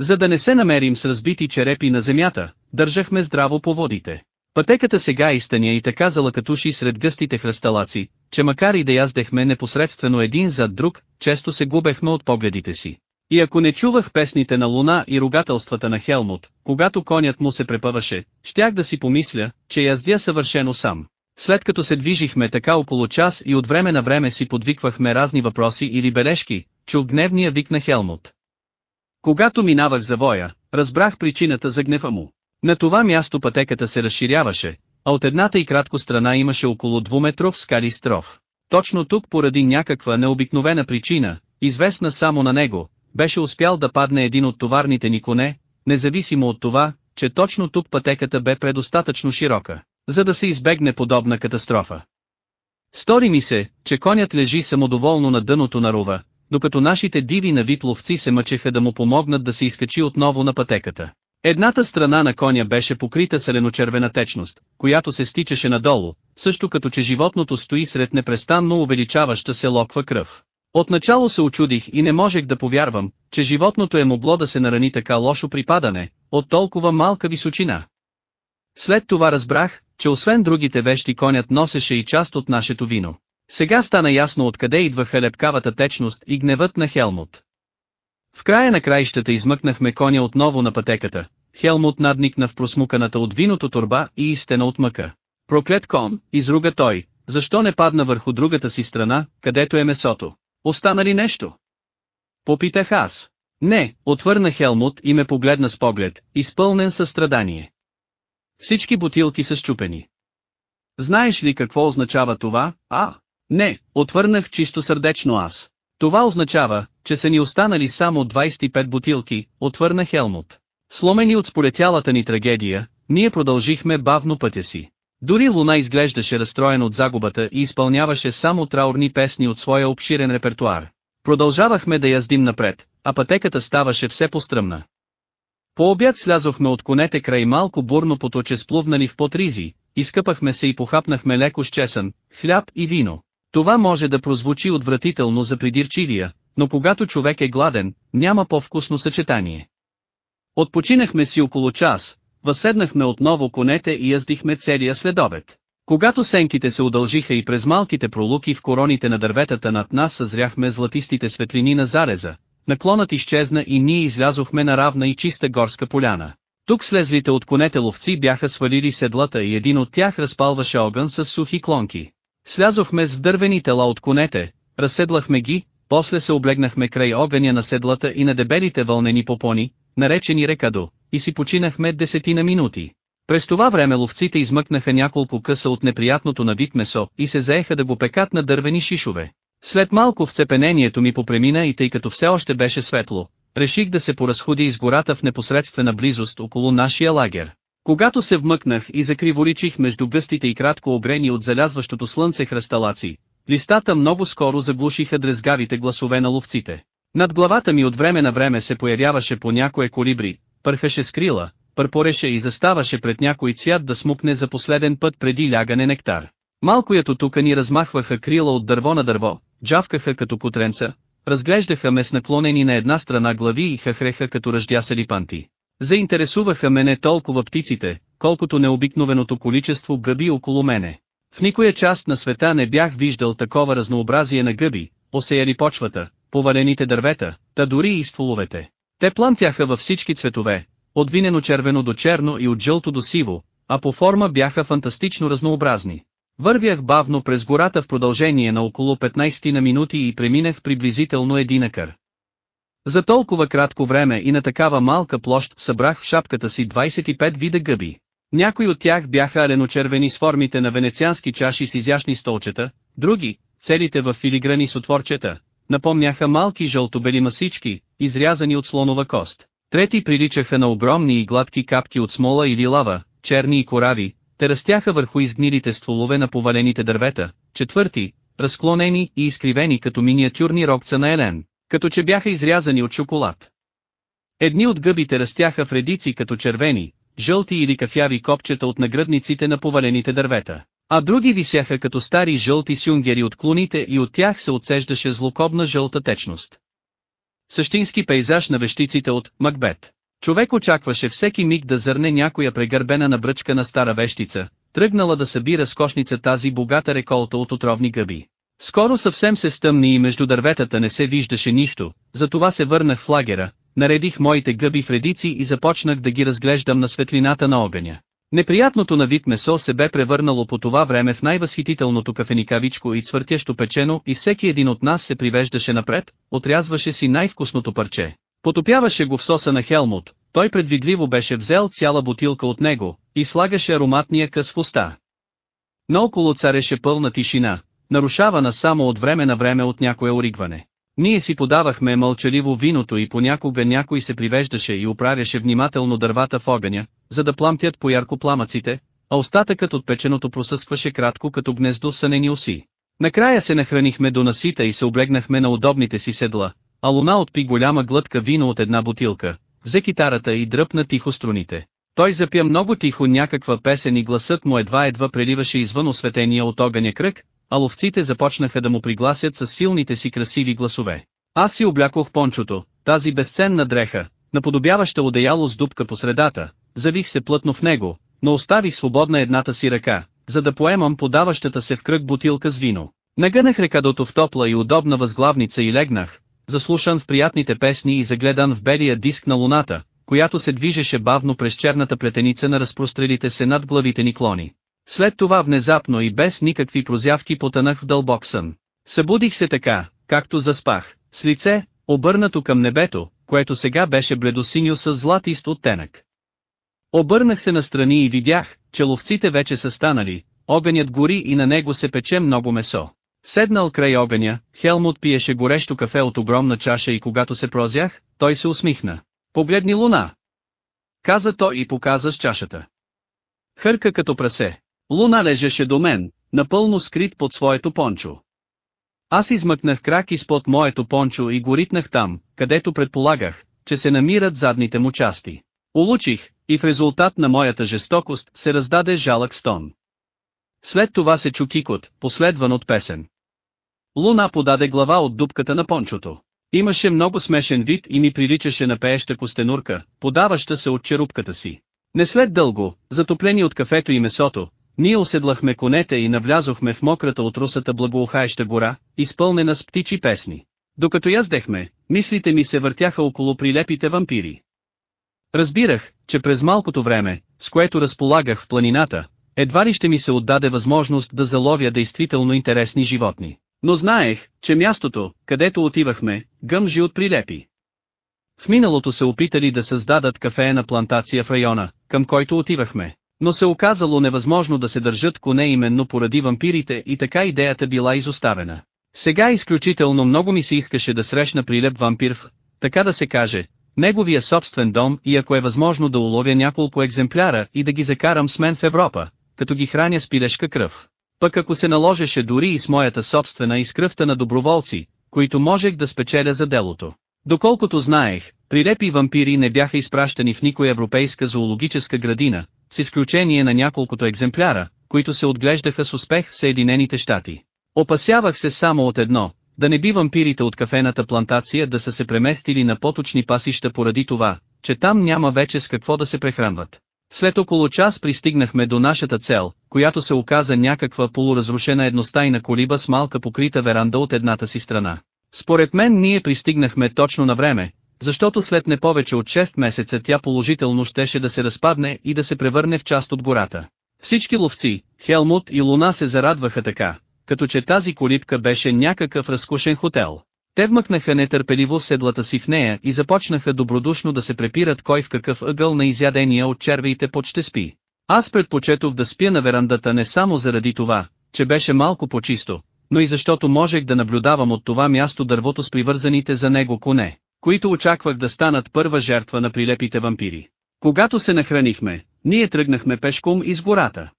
За да не се намерим с разбити черепи на земята, държахме здраво по водите. Пътеката сега изтъня и така залъкатуши сред гъстите хръсталаци, че макар и да яздехме непосредствено един зад друг, често се губехме от погледите си. И ако не чувах песните на Луна и ругателствата на Хелмут, когато конят му се препъваше, щях да си помисля, че яздя съвършено сам. След като се движихме така около час и от време на време си подвиквахме разни въпроси или бележки, чух гневния вик на Хелмут. Когато минавах завоя, разбрах причината за гнева му. На това място пътеката се разширяваше, а от едната и кратко страна имаше около двуметров скали стров. Точно тук поради някаква необикновена причина, известна само на него, беше успял да падне един от товарните ни коне, независимо от това, че точно тук пътеката бе предостатъчно широка, за да се избегне подобна катастрофа. Стори ми се, че конят лежи самодоволно на дъното на рова, докато нашите диви на вид ловци се мъчеха да му помогнат да се изкачи отново на пътеката. Едната страна на коня беше покрита селеночервена течност, която се стичаше надолу, също като че животното стои сред непрестанно увеличаваща се локва кръв. Отначало се очудих и не можех да повярвам, че животното е могло да се нарани така лошо при падане, от толкова малка височина. След това разбрах, че освен другите вещи конят носеше и част от нашето вино. Сега стана ясно откъде идваха лепкавата течност и гневът на Хелмут. В края на краищата измъкнахме коня отново на пътеката, Хелмут надникна в просмуканата от виното турба и изтена от мъка. Проклет кон, изруга той, защо не падна върху другата си страна, където е месото? Остана ли нещо? Попитах аз. Не, отвърна Хелмут и ме погледна с поглед, изпълнен със страдание. Всички бутилки са щупени. Знаеш ли какво означава това, а? Не, отвърнах чисто сърдечно аз. Това означава, че са ни останали само 25 бутилки, отвърна Хелмут. Сломени от сполетялата ни трагедия, ние продължихме бавно пътя си. Дори Луна изглеждаше разстроен от загубата и изпълняваше само траурни песни от своя обширен репертуар. Продължавахме да яздим напред, а пътеката ставаше все по-стръмна. По обяд слязохме от конете край малко бурно поточе сплувнали в потризи, изкъпахме се и похапнахме леко с чесън, хляб и вино. Това може да прозвучи отвратително за придирчивия, но когато човек е гладен, няма по-вкусно съчетание. Отпочинахме си около час, възседнахме отново конете и яздихме целия следобед. Когато сенките се удължиха и през малките пролуки в короните на дърветата над нас съзряхме златистите светлини на зареза, наклонът изчезна и ние излязохме на равна и чиста горска поляна. Тук слезлите от конете ловци бяха свалили седлата и един от тях разпалваше огън с сухи клонки. Слязохме с дървени тела от конете, разседлахме ги, после се облегнахме край огъня на седлата и на дебелите вълнени попони, наречени рекадо, и си починахме десетина минути. През това време ловците измъкнаха няколко къса от неприятното на вид месо и се заеха да го пекат на дървени шишове. След малко вцепенението ми попремина и тъй като все още беше светло, реших да се поразходя из гората в непосредствена близост около нашия лагер. Когато се вмъкнах и закриволичих между гъстите и кратко обрени от залязващото слънце хръсталаци, листата много скоро заглушиха дрезгавите гласове на ловците. Над главата ми от време на време се появяваше по някое колибри, пърхаше с крила, пърпореше и заставаше пред някой цвят да смукне за последен път преди лягане нектар. Малко ято тука ни размахваха крила от дърво на дърво, джавкаха като потренца, разглеждаха ме с наклонени на една страна глави и хахреха като ръждясали панти. Заинтересуваха ме не толкова птиците, колкото необикновеното количество гъби около мене. В никоя част на света не бях виждал такова разнообразие на гъби, осеяли почвата, повалените дървета, та дори и стволовете. Те пламтяха във всички цветове, от винено червено до черно и от жълто до сиво, а по форма бяха фантастично разнообразни. Вървях бавно през гората в продължение на около 15 на минути и преминах приблизително един акър. За толкова кратко време и на такава малка площ събрах в шапката си 25 вида гъби. Някои от тях бяха ареночервени с формите на венециански чаши с изящни столчета, други, целите в филиграни с отворчета, напомняха малки жълтобели масички, изрязани от слонова кост. Трети приличаха на огромни и гладки капки от смола или лава, черни и корави, те растяха върху изгнилите стволове на повалените дървета. Четвърти, разклонени и изкривени като миниатюрни рокца на Елен, като че бяха изрязани от шоколад. Едни от гъбите растяха в редици като червени, жълти или кафяви копчета от нагръдниците на повалените дървета, а други висяха като стари жълти сюнгери от клоните и от тях се отсеждаше злокобна жълта течност. Същински пейзаж на вещиците от Макбет. Човек очакваше всеки миг да зърне някоя прегърбена на бръчка на стара вещица, тръгнала да събира с кошница тази богата реколта от отровни гъби. Скоро съвсем се стъмни и между дърветата не се виждаше нищо, затова се върнах в лагера, наредих моите гъби в редици и започнах да ги разглеждам на светлината на огъня. Неприятното на вид месо се бе превърнало по това време в най-възхитителното кафеникавичко и цвъртящо печено и всеки един от нас се привеждаше напред, отрязваше си най-вкусното парче. Потопяваше го в соса на Хелмут, той предвидливо беше взел цяла бутилка от него, и слагаше ароматния къс в уста. Наоколо цареше пълна тишина, нарушавана само от време на време от някое оригване. Ние си подавахме мълчаливо виното и понякога някой се привеждаше и оправяше внимателно дървата в огъня, за да пламтят по ярко пламъците, а остатъкът от печеното просъскваше кратко като гнездо сънени оси. Накрая се нахранихме до насита и се облегнахме на удобните си седла, а луна отпи голяма глътка вино от една бутилка, взе китарата и дръпна тихо струните. Той запя много тихо някаква песен и гласът му едва-едва преливаше извън осветения от огъня кръг, а ловците започнаха да му пригласят с силните си красиви гласове. Аз си облякох пончото, тази безценна дреха, наподобяваща одеяло с дупка по средата, завих се плътно в него, но оставих свободна едната си ръка, за да поемам подаващата се в кръг бутилка с вино. Нагънах рекадото в топла и удобна възглавница и легнах, заслушан в приятните песни и загледан в белия диск на луната, която се движеше бавно през черната плетеница на разпрострелите се над главите ни клони. След това внезапно и без никакви прозявки потънах в дълбок сън. Събудих се така, както заспах, с лице, обърнато към небето, което сега беше бледосиньо с златист оттенък. Обърнах се настрани и видях, че ловците вече са станали, огънят гори и на него се пече много месо. Седнал край огъня, Хелмут пиеше горещо кафе от огромна чаша и когато се прозях, той се усмихна. Погледни луна! Каза той и показа с чашата. Хърка като прасе. Луна лежеше до мен, напълно скрит под своето пончо. Аз измъкнах крак изпод моето пончо и го ритнах там, където предполагах, че се намират задните му части. Улучих, и в резултат на моята жестокост се раздаде жалък стон. След това се чу кикот, последван от песен. Луна подаде глава от дупката на пончото. Имаше много смешен вид и ми приличаше на пееща костенурка, подаваща се от черупката си. Не след дълго, затоплени от кафето и месото, ние оседлахме конете и навлязохме в мократа от русата благоухаеща гора, изпълнена с птичи песни. Докато яздехме, мислите ми се въртяха около прилепите вампири. Разбирах, че през малкото време, с което разполагах в планината, едва ли ще ми се отдаде възможност да заловя действително интересни животни. Но знаех, че мястото, където отивахме, гъмжи от прилепи. В миналото се опитали да създадат кафеена плантация в района, към който отивахме, но се оказало невъзможно да се държат коне именно поради вампирите и така идеята била изоставена. Сега изключително много ми се искаше да срещна прилеп вампир в, така да се каже, неговия собствен дом и ако е възможно да уловя няколко екземпляра и да ги закарам с мен в Европа, като ги храня с пилешка кръв. Пък ако се наложеше дори и с моята собствена и с кръвта на доброволци, които можех да спечеля за делото. Доколкото знаех, прилепи вампири не бяха изпращани в никоя европейска зоологическа градина, с изключение на няколкото екземпляра, които се отглеждаха с успех в Съединените щати. Опасявах се само от едно, да не би вампирите от кафената плантация да са се преместили на поточни пасища поради това, че там няма вече с какво да се прехранват. След около час пристигнахме до нашата цел, която се оказа някаква полуразрушена едностайна колиба с малка покрита веранда от едната си страна. Според мен ние пристигнахме точно на време, защото след не повече от 6 месеца тя положително щеше да се разпадне и да се превърне в част от гората. Всички ловци, Хелмут и Луна се зарадваха така, като че тази колибка беше някакъв разкушен хотел. Те вмъкнаха нетърпеливо седлата си в нея и започнаха добродушно да се препират кой в какъв ъгъл на изядения от червиите под ще спи. Аз предпочетох да спя на верандата не само заради това, че беше малко по-чисто, но и защото можех да наблюдавам от това място дървото с привързаните за него коне, които очаквах да станат първа жертва на прилепите вампири. Когато се нахранихме, ние тръгнахме пешком из гората.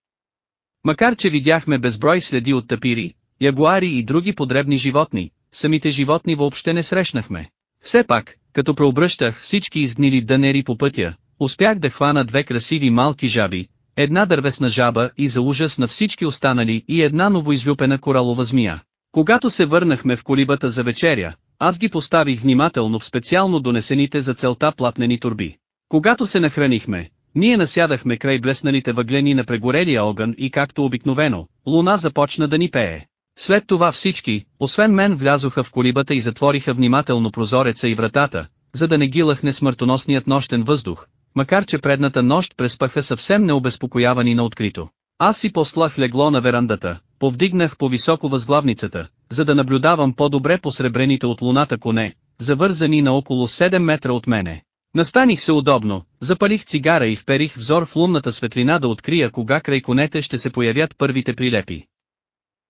Макар че видяхме безброй следи от тапири, ягуари и други подребни животни, самите животни въобще не срещнахме. Все пак, като преобръщах всички изгнили дънери по пътя, успях да хвана две красиви малки жаби, една дървесна жаба и за ужас на всички останали и една новоизлюпена коралова змия. Когато се върнахме в колибата за вечеря, аз ги поставих внимателно в специално донесените за целта платнени турби. Когато се нахранихме, ние насядахме край блесналите въглени на прегорелия огън и както обикновено, луна започна да ни пее. След това всички, освен мен влязоха в колибата и затвориха внимателно прозореца и вратата, за да не ги лъхне смъртоносният нощен въздух, макар че предната нощ преспаха съвсем необезпокоявани на открито. Аз си послах легло на верандата, повдигнах по-високо възглавницата, за да наблюдавам по-добре посребрените от луната коне, завързани на около 7 метра от мене. Настаних се удобно, запалих цигара и вперих взор в лунната светлина да открия кога край конете ще се появят първите прилепи.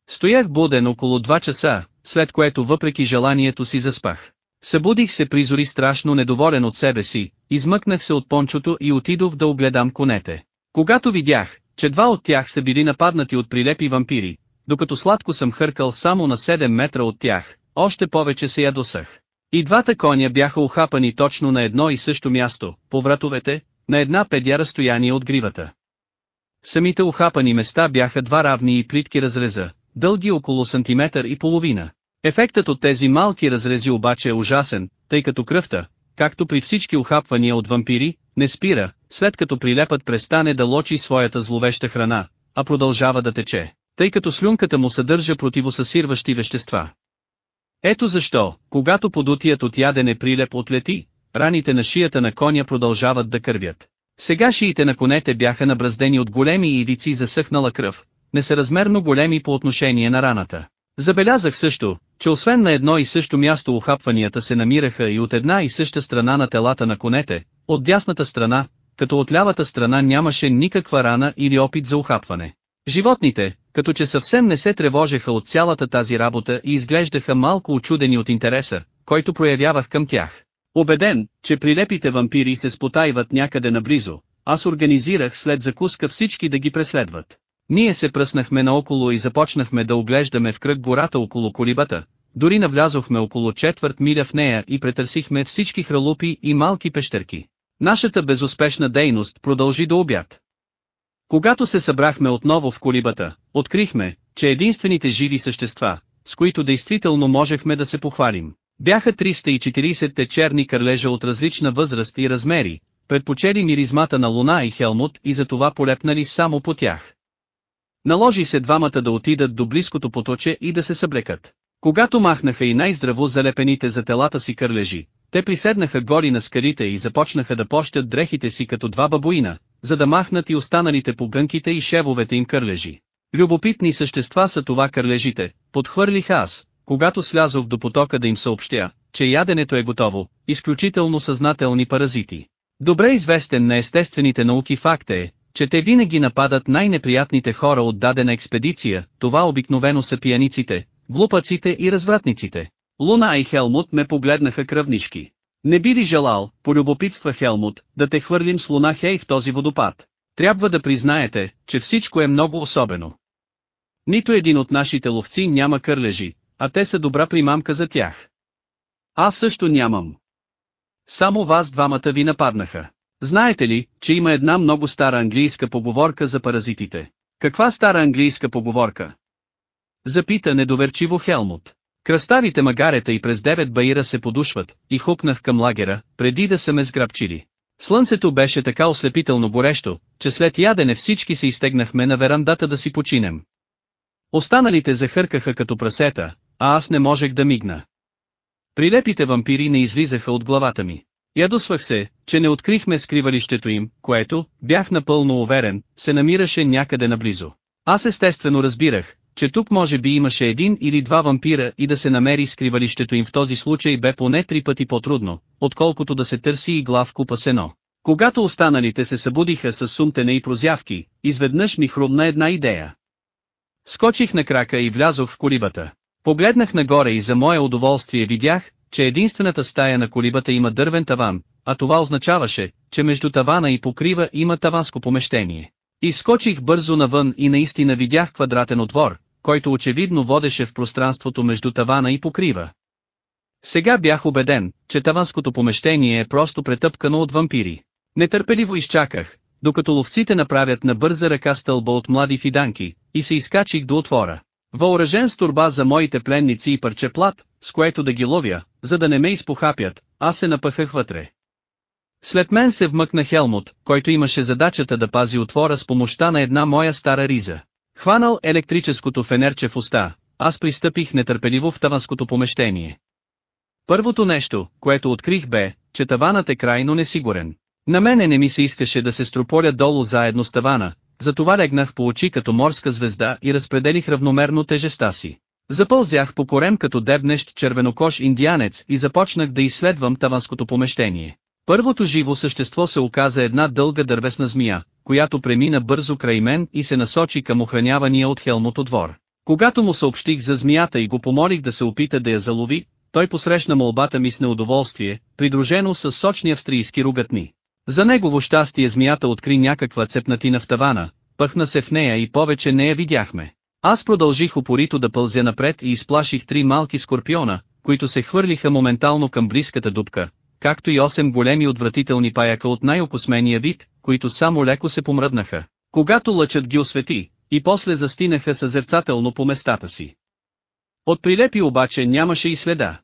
Стоях буден около 2 часа, след което въпреки желанието си заспах. Събудих се призори страшно недоволен от себе си, измъкнах се от пончото и отидох да огледам конете. Когато видях, че два от тях са били нападнати от прилепи вампири, докато сладко съм хъркал само на 7 метра от тях, още повече се ядосах. И двата коня бяха ухапани точно на едно и също място, по вратовете, на една педя разстояние от гривата. Самите ухапани места бяха два равни и плитки разреза, дълги около сантиметър и половина. Ефектът от тези малки разрези обаче е ужасен, тъй като кръвта, както при всички ухапвания от вампири, не спира, след като прилепът престане да лочи своята зловеща храна, а продължава да тече, тъй като слюнката му съдържа противосъсирващи вещества. Ето защо, когато подутият от ядене прилеп отлети, раните на шията на коня продължават да кървят. Сега шиите на конете бяха набраздени от големи ивици засъхнала кръв, несъразмерно големи по отношение на раната. Забелязах също, че освен на едно и също място ухапванията се намираха и от една и съща страна на телата на конете, от дясната страна, като от лявата страна нямаше никаква рана или опит за ухапване. Животните, като че съвсем не се тревожеха от цялата тази работа и изглеждаха малко очудени от интереса, който проявявах към тях. Обеден, че прилепите вампири се спотайват някъде наблизо, аз организирах след закуска всички да ги преследват. Ние се пръснахме наоколо и започнахме да оглеждаме в кръг гората около колибата, дори навлязохме около четвърт миля в нея и претърсихме всички хралупи и малки пещерки. Нашата безуспешна дейност продължи до обяд. Когато се събрахме отново в колибата, открихме, че единствените живи същества, с които действително можехме да се похвалим, бяха 340-те черни кърлежа от различна възраст и размери, предпочели миризмата на луна и хелмут и затова полепнали само по тях. Наложи се двамата да отидат до близкото поточе и да се съблекат. Когато махнаха и най-здраво залепените за телата си кърлежи, те приседнаха гори на скалите и започнаха да пощат дрехите си като два бабуина, за да махнат и останалите по гънките и шевовете им кърлежи. Любопитни същества са това кърлежите, подхвърлих аз, когато слязох до потока да им съобщя, че яденето е готово, изключително съзнателни паразити. Добре известен на естествените науки факт е, че те винаги нападат най-неприятните хора от дадена експедиция, това обикновено са пияниците, глупаците и развратниците. Луна и Хелмут ме погледнаха кръвнишки. Не би ли желал, полюбопитства Хелмут, да те хвърлим с луна Хей в този водопад? Трябва да признаете, че всичко е много особено. Нито един от нашите ловци няма кърлежи, а те са добра примамка за тях. Аз също нямам. Само вас двамата ви нападнаха. Знаете ли, че има една много стара английска поговорка за паразитите? Каква стара английска поговорка? Запита недоверчиво Хелмут. Кръставите магарета и през девет баира се подушват, и хукнах към лагера, преди да са ме сграбчили. Слънцето беше така ослепително горещо, че след ядене всички се изтегнахме на верандата да си починем. Останалите захъркаха като прасета, а аз не можех да мигна. Прилепите вампири не излизаха от главата ми. Ядосвах се, че не открихме скривалището им, което, бях напълно уверен, се намираше някъде наблизо. Аз естествено разбирах, че тук може би имаше един или два вампира и да се намери скривалището им в този случай бе поне три пъти по-трудно, отколкото да се търси и глав купа сено. Когато останалите се събудиха с сумтене и прозявки, изведнъж ми хрумна една идея. Скочих на крака и влязох в колибата. Погледнах нагоре и за мое удоволствие видях, че единствената стая на колибата има дървен таван, а това означаваше, че между тавана и покрива има таванско помещение. Изскочих бързо навън и наистина видях квадратен отвор, който очевидно водеше в пространството между тавана и покрива. Сега бях убеден, че таванското помещение е просто претъпкано от вампири. Нетърпеливо изчаках, докато ловците направят на бърза ръка стълба от млади фиданки, и се изкачих до отвора. Въоръжен с турба за моите пленници и парче плат, с което да ги ловя, за да не ме изпохапят, аз се напъхах вътре. След мен се вмъкна Хелмут, който имаше задачата да пази отвора с помощта на една моя стара риза. Хванал електрическото фенерче в уста, аз пристъпих нетърпеливо в таванското помещение. Първото нещо, което открих бе, че таванът е крайно несигурен. На мене не ми се искаше да се строполя долу заедно с тавана, затова легнах по очи като морска звезда и разпределих равномерно тежеста си. Запълзях по корем като дебнещ червенокош индианец и започнах да изследвам таванското помещение. Първото живо същество се оказа една дълга дървесна змия, която премина бързо край мен и се насочи към охранявания от Хелмото двор. Когато му съобщих за змията и го помолих да се опита да я залови, той посрещна молбата ми с неудоволствие, придружено с сочни австрийски ругатни. За негово щастие змията откри някаква цепнатина в тавана, пъхна се в нея и повече не я видяхме. Аз продължих упорито да пълзя напред и изплаших три малки скорпиона, които се хвърлиха моментално към близката дупка, както и 8 големи отвратителни паяка от най-окосмения вид, които само леко се помръднаха, когато лъчът ги освети, и после застинаха съзерцателно по местата си. От прилепи обаче нямаше и следа.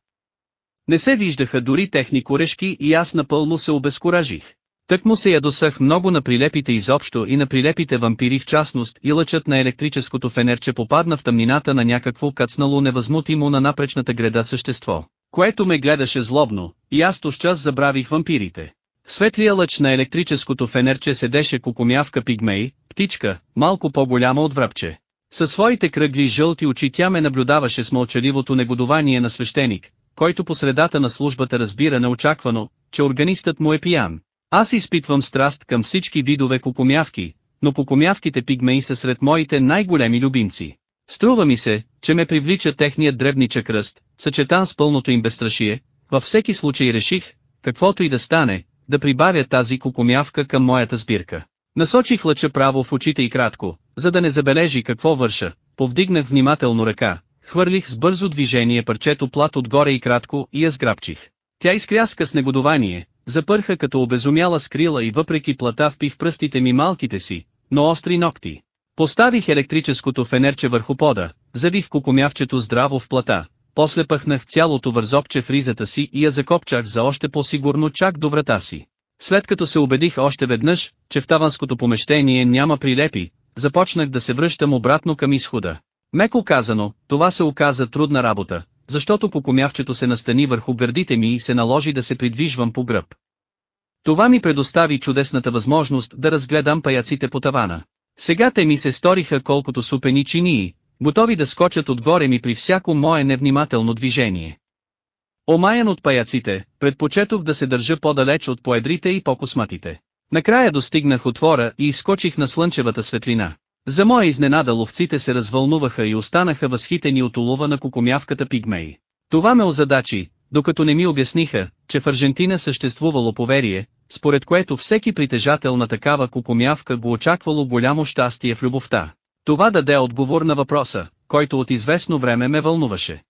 Не се виждаха дори техни корешки и аз напълно се обезкуражих. Тък му се ядосах много на прилепите изобщо и на прилепите вампири в частност и лъчът на електрическото фенерче попадна в тъмнината на някакво кацнало невъзмутимо на напречната греда същество, което ме гледаше злобно, и аз час забравих вампирите. Светлия лъч на електрическото фенерче седеше кукумявка пигмей, птичка, малко по-голяма от връбче. Със своите кръгли жълти очи тя ме наблюдаваше с мълчаливото негодование на свещеник, който по средата на службата разбира неочаквано, че органистът му е пиян. Аз изпитвам страст към всички видове кукумявки, но кукумявките пигмеи са сред моите най-големи любимци. Струва ми се, че ме привлича техният дребничък ръст, съчетан с пълното им безстрашие, във всеки случай реших, каквото и да стане, да прибавя тази кукумявка към моята сбирка. Насочих лъча право в очите и кратко, за да не забележи какво върша, повдигнах внимателно ръка, хвърлих с бързо движение парчето плат отгоре и кратко и я сграбчих. Тя изкряска с негодование, запърха като обезумяла скрила и въпреки плата впи в пръстите ми малките си, но остри ногти. Поставих електрическото фенерче върху пода, завих кукумявчето здраво в плата, после пъхнах цялото вързопче в ризата си и я закопчах за още по-сигурно чак до врата си. След като се убедих още веднъж, че в таванското помещение няма прилепи, започнах да се връщам обратно към изхода. Меко казано, това се оказа трудна работа, защото кукумявчето се настани върху гърдите ми и се наложи да се придвижвам по гръб. Това ми предостави чудесната възможност да разгледам паяците по тавана. Сега те ми се сториха колкото супени чинии, готови да скочат отгоре ми при всяко мое невнимателно движение. Омаян от паяците, предпочетох да се държа по-далеч от поедрите и по-косматите. Накрая достигнах отвора и изскочих на слънчевата светлина. За моя изненада ловците се развълнуваха и останаха възхитени от улова на кукумявката пигмей. Това ме озадачи, докато не ми обясниха, че в Аржентина съществувало поверие, според което всеки притежател на такава кукумявка го очаквало голямо щастие в любовта. Това даде отговор на въпроса, който от известно време ме вълнуваше.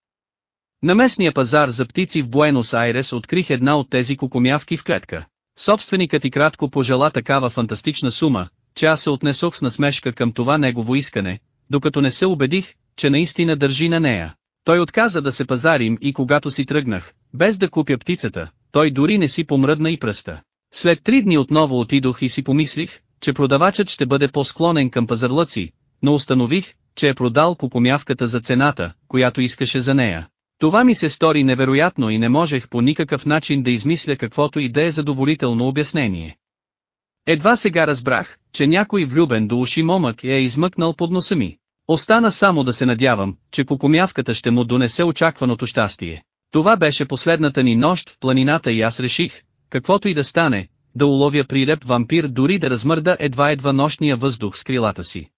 На местния пазар за птици в Буенос Айрес открих една от тези кукумявки в клетка. Собственикът и кратко пожела такава фантастична сума, че аз се отнесох с насмешка към това негово искане, докато не се убедих, че наистина държи на нея. Той отказа да се пазарим и когато си тръгнах, без да купя птицата, той дори не си помръдна и пръста. След три дни отново отидох и си помислих, че продавачът ще бъде по-склонен към пазарлъци, но установих, че е продал кукумявката за цената, която искаше за нея. Това ми се стори невероятно и не можех по никакъв начин да измисля каквото и да е задоволително обяснение. Едва сега разбрах, че някой влюбен до уши момък е измъкнал под носа ми. Остана само да се надявам, че кукумявката ще му донесе очакваното щастие. Това беше последната ни нощ в планината и аз реших, каквото и да стане, да уловя прилеп вампир дори да размърда едва-едва нощния въздух с крилата си.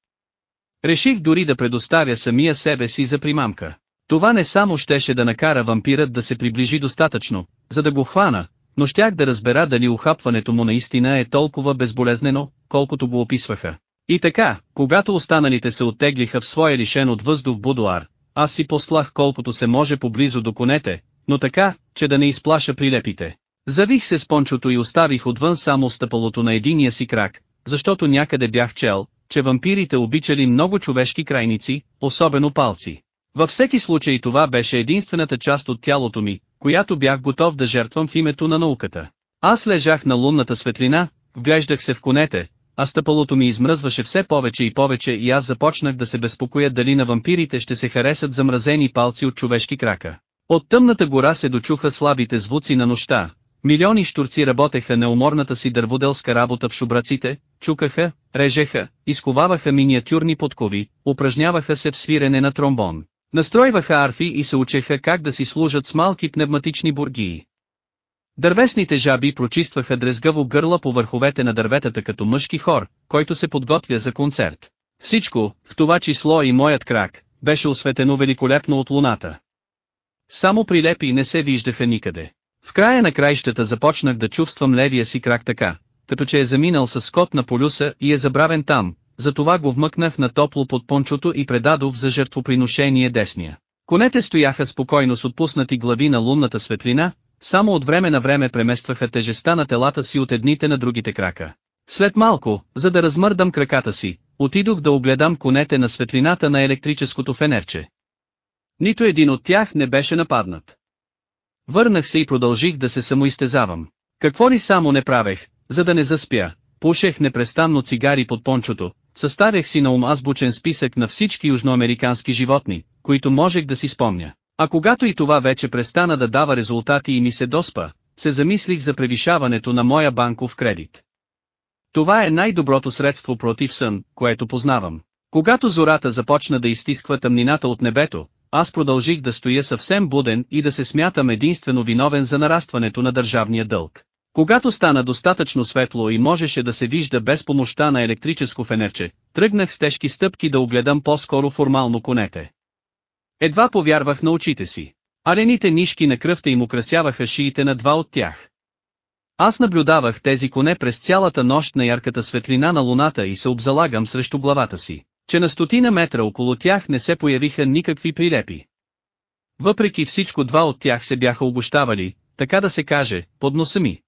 Реших дори да предоставя самия себе си за примамка. Това не само щеше да накара вампирът да се приближи достатъчно, за да го хвана, но щях да разбера дали ухапването му наистина е толкова безболезнено, колкото го описваха. И така, когато останалите се оттеглиха в своя лишен от въздух будуар, аз си послах колкото се може поблизо до конете, но така, че да не изплаша прилепите. Завих се с пончото и оставих отвън само стъпалото на единия си крак, защото някъде бях чел, че вампирите обичали много човешки крайници, особено палци. Във всеки случай това беше единствената част от тялото ми, която бях готов да жертвам в името на науката. Аз лежах на лунната светлина, вглеждах се в конете, а стъпалото ми измръзваше все повече и повече и аз започнах да се безпокоя дали на вампирите ще се харесат замразени палци от човешки крака. От тъмната гора се дочуха слабите звуци на нощта. Милиони штурци работеха неуморната си дърводелска работа в шубраците, чукаха, режеха, изковаваха миниатюрни подкови, упражняваха се в свирене на тромбон. Настройваха арфи и се учеха как да си служат с малки пневматични бургии. Дървесните жаби прочистваха дрезгаво гърла по върховете на дърветата като мъжки хор, който се подготвя за концерт. Всичко, в това число и моят крак, беше осветено великолепно от луната. Само прилепи не се виждаха никъде. В края на краищата започнах да чувствам левия си крак така, като че е заминал с скот на полюса и е забравен там, затова го вмъкнах на топло под пончото и предадох за жертвоприношение десния. Конете стояха спокойно с отпуснати глави на лунната светлина, само от време на време преместваха тежеста на телата си от едните на другите крака. След малко, за да размърдам краката си, отидох да огледам конете на светлината на електрическото фенерче. Нито един от тях не беше нападнат. Върнах се и продължих да се самоизтезавам. Какво ли само не правех, за да не заспя. Пушех непрестанно цигари под пончото, съставях си на ум азбучен списък на всички южноамерикански животни, които можех да си спомня. А когато и това вече престана да дава резултати и ми се доспа, се замислих за превишаването на моя банков кредит. Това е най-доброто средство против сън, което познавам. Когато зората започна да изтисква тъмнината от небето, аз продължих да стоя съвсем буден и да се смятам единствено виновен за нарастването на държавния дълг. Когато стана достатъчно светло и можеше да се вижда без помощта на електрическо фенерче, тръгнах с тежки стъпки да огледам по-скоро формално конете. Едва повярвах на очите си. Арените нишки на кръвта им украсяваха шиите на два от тях. Аз наблюдавах тези коне през цялата нощ на ярката светлина на луната и се обзалагам срещу главата си, че на стотина метра около тях не се появиха никакви прилепи. Въпреки всичко два от тях се бяха обощавали, така да се каже, под носа ми.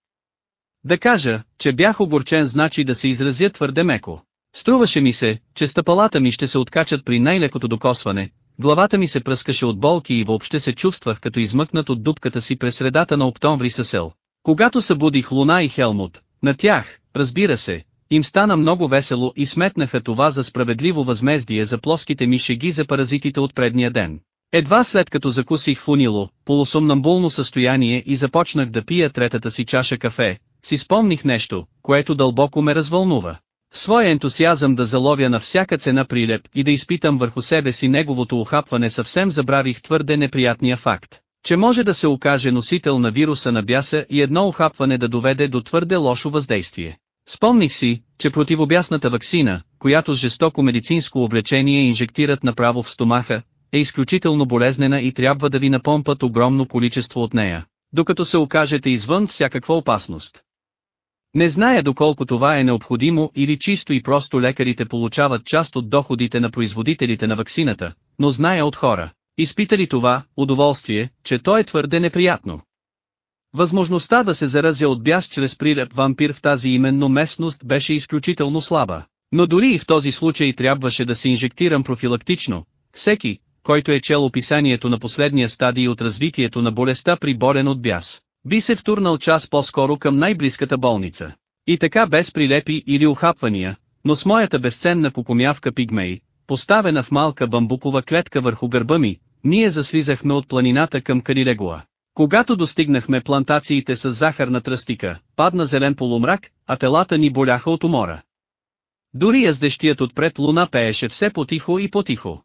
Да кажа, че бях огорчен значи да се изразя твърде меко. Струваше ми се, че стъпалата ми ще се откачат при най-лекото докосване, главата ми се пръскаше от болки и въобще се чувствах като измъкнат от дупката си през средата на октомври съсел. Когато събудих Луна и Хелмут, на тях, разбира се, им стана много весело и сметнаха това за справедливо възмездие за плоските ми шеги за паразитите от предния ден. Едва след като закусих в унило, полусомнамбулно състояние и започнах да пия третата си чаша кафе, си спомних нещо, което дълбоко ме развълнува. Своя ентусиазъм да заловя на всяка цена прилеп и да изпитам върху себе си неговото ухапване съвсем забравих твърде неприятния факт, че може да се окаже носител на вируса на бяса и едно ухапване да доведе до твърде лошо въздействие. Спомних си, че противобясната ваксина, която с жестоко медицинско облечение инжектират направо в стомаха, е изключително болезнена и трябва да ви напомпат огромно количество от нея, докато се окажете извън всякаква опасност. Не зная доколко това е необходимо или чисто и просто лекарите получават част от доходите на производителите на ваксината, но зная от хора, изпитали това, удоволствие, че то е твърде неприятно. Възможността да се заразя от бяс чрез прилеп вампир в тази именно местност беше изключително слаба. Но дори и в този случай трябваше да се инжектирам профилактично. Всеки, който е чел описанието на последния стадий от развитието на болестта при болен от бяс, би се втурнал час по-скоро към най-близката болница. И така без прилепи или ухапвания, но с моята безценна покомявка пигмей, поставена в малка бамбукова клетка върху гърба ми, ние заслизахме от планината към Карилегуа. Когато достигнахме плантациите с захарна тръстика, падна зелен полумрак, а телата ни боляха от умора. Дори яздещият отпред луна пееше все потихо и потихо.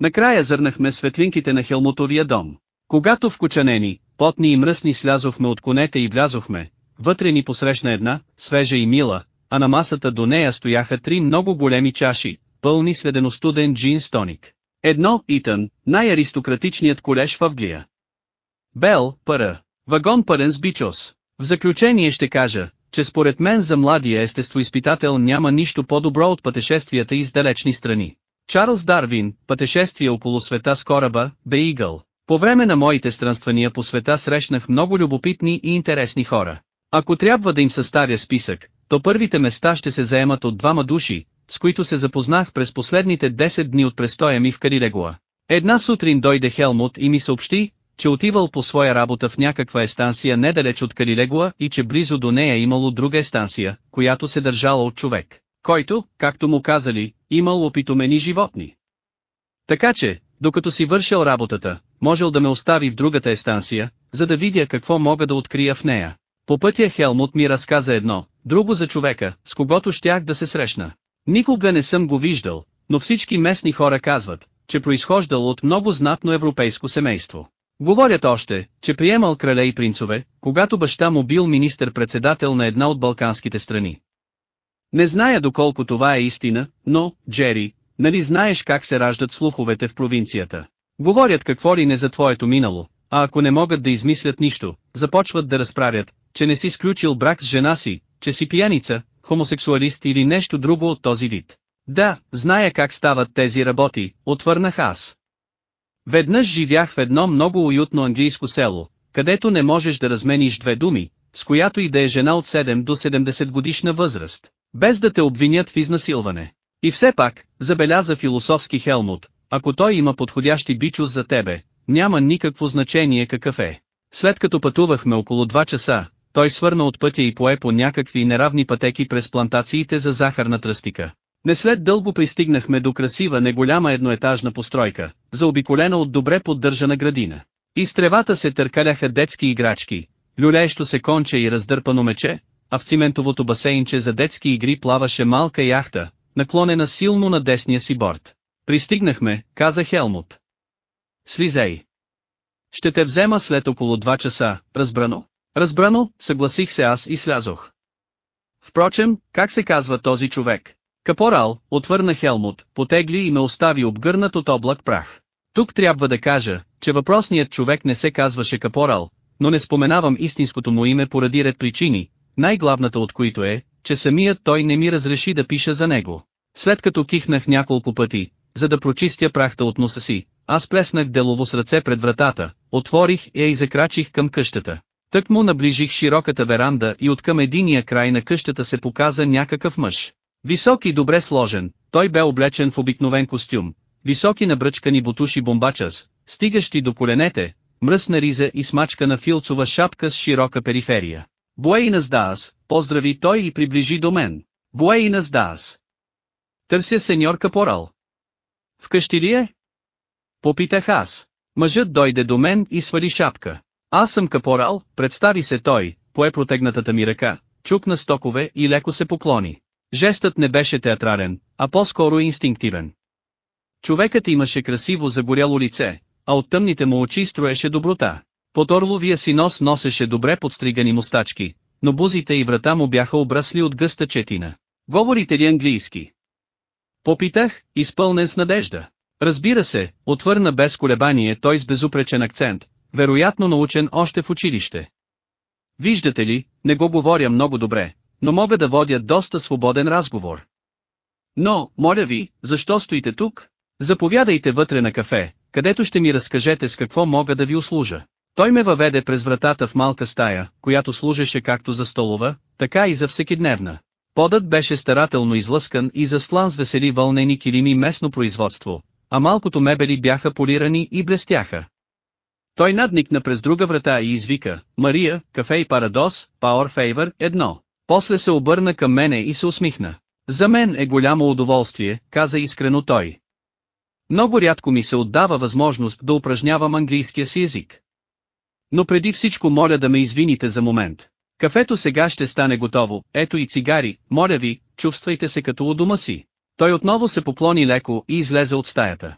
Накрая зърнахме светлинките на Хелмутовия дом. Когато вкучанени, потни и мръсни слязохме от конете и влязохме, вътре ни посрещна една, свежа и мила, а на масата до нея стояха три много големи чаши, пълни с леденостуден джин стоник. Едно, Итън, най-аристократичният колеж в Авглия. Бел, пара. Вагон пълен с бичос. В заключение ще кажа, че според мен за младия естествоизпитател няма нищо по-добро от пътешествията из далечни страни. Чарлз Дарвин, пътешествие около света с кораба, Бейгъл. По време на моите странствания по света срещнах много любопитни и интересни хора. Ако трябва да им съставя списък, то първите места ще се заемат от двама души, с които се запознах през последните 10 дни от престоя ми в Карилегуа. Една сутрин дойде Хелмут и ми съобщи, че отивал по своя работа в някаква естанция недалеч от Карилегуа и че близо до нея имало друга естанция, която се държала от човек, който, както му казали, имал опитомени животни. Така че, докато си вършил работата, можел да ме остави в другата естанция, за да видя какво мога да открия в нея. По пътя Хелмут ми разказа едно, друго за човека, с когото щях да се срещна. Никога не съм го виждал, но всички местни хора казват, че произхождал от много знатно европейско семейство. Говорят още, че приемал крале и принцове, когато баща му бил министър-председател на една от балканските страни. Не зная доколко това е истина, но, Джери, нали знаеш как се раждат слуховете в провинцията. Говорят какво ли не за твоето минало, а ако не могат да измислят нищо, започват да разправят, че не си сключил брак с жена си, че си пияница, хомосексуалист или нещо друго от този вид. Да, зная как стават тези работи, отвърнах аз. Веднъж живях в едно много уютно английско село, където не можеш да размениш две думи, с която и да е жена от 7 до 70 годишна възраст, без да те обвинят в изнасилване. И все пак, забеляза философски Хелмут, ако той има подходящи бичус за тебе, няма никакво значение какъв е. След като пътувахме около 2 часа, той свърна от пътя и пое по някакви неравни пътеки през плантациите за захарна тръстика. Не след дълго пристигнахме до красива неголяма едноетажна постройка, заобиколена от добре поддържана градина. Из тревата се търкаляха детски играчки, люлеещо се конче и раздърпано мече, а в циментовото басейнче за детски игри плаваше малка яхта, наклонена силно на десния си борт. Пристигнахме, каза Хелмут. Слизай. Ще те взема след около два часа, разбрано? Разбрано, съгласих се аз и слязох. Впрочем, как се казва този човек? Капорал, отвърна Хелмут, потегли и ме остави обгърнат от облак прах. Тук трябва да кажа, че въпросният човек не се казваше Капорал, но не споменавам истинското му име поради ред причини, най-главната от които е, че самият той не ми разреши да пиша за него. След като кихнах няколко пъти, за да прочистя прахта от носа си, аз плеснах делово с ръце пред вратата, отворих я и закрачих към къщата. Тък му наближих широката веранда и откъм единия край на къщата се показа някакъв мъж. Висок и добре сложен, той бе облечен в обикновен костюм, високи набръчкани бутуши бомбачас, стигащи до коленете, мръсна риза и смачка на филцова шапка с широка периферия. Буейнас Даас, поздрави той и приближи до мен. Буейнас Даас. Търся сеньор Капорал. Вкъщи ли е? Попитах аз. Мъжът дойде до мен и свали шапка. Аз съм Капорал, представи се той, пое протегнатата ми ръка, чукна стокове и леко се поклони. Жестът не беше театрален, а по-скоро инстинктивен. Човекът имаше красиво загоряло лице, а от тъмните му очи строеше доброта. Под орловия си нос носеше добре подстригани мустачки, но бузите и врата му бяха обрасли от гъста четина. Говорите ли английски? Попитах, изпълнен с надежда. Разбира се, отвърна без колебание той с безупречен акцент, вероятно научен още в училище. Виждате ли, не го говоря много добре, но мога да водя доста свободен разговор. Но, моля ви, защо стоите тук? Заповядайте вътре на кафе, където ще ми разкажете с какво мога да ви услужа. Той ме въведе през вратата в малка стая, която служеше както за столова, така и за всекидневна. Подът беше старателно излъскан и заслан с весели вълнени килими местно производство, а малкото мебели бяха полирани и блестяха. Той надникна през друга врата и извика, Мария, кафе и парадос, Power Favor, едно. После се обърна към мене и се усмихна. За мен е голямо удоволствие, каза искрено той. Много рядко ми се отдава възможност да упражнявам английския си език. Но преди всичко моля да ме извините за момент. Кафето сега ще стане готово, ето и цигари, моля ви, чувствайте се като у дома си. Той отново се поклони леко и излезе от стаята.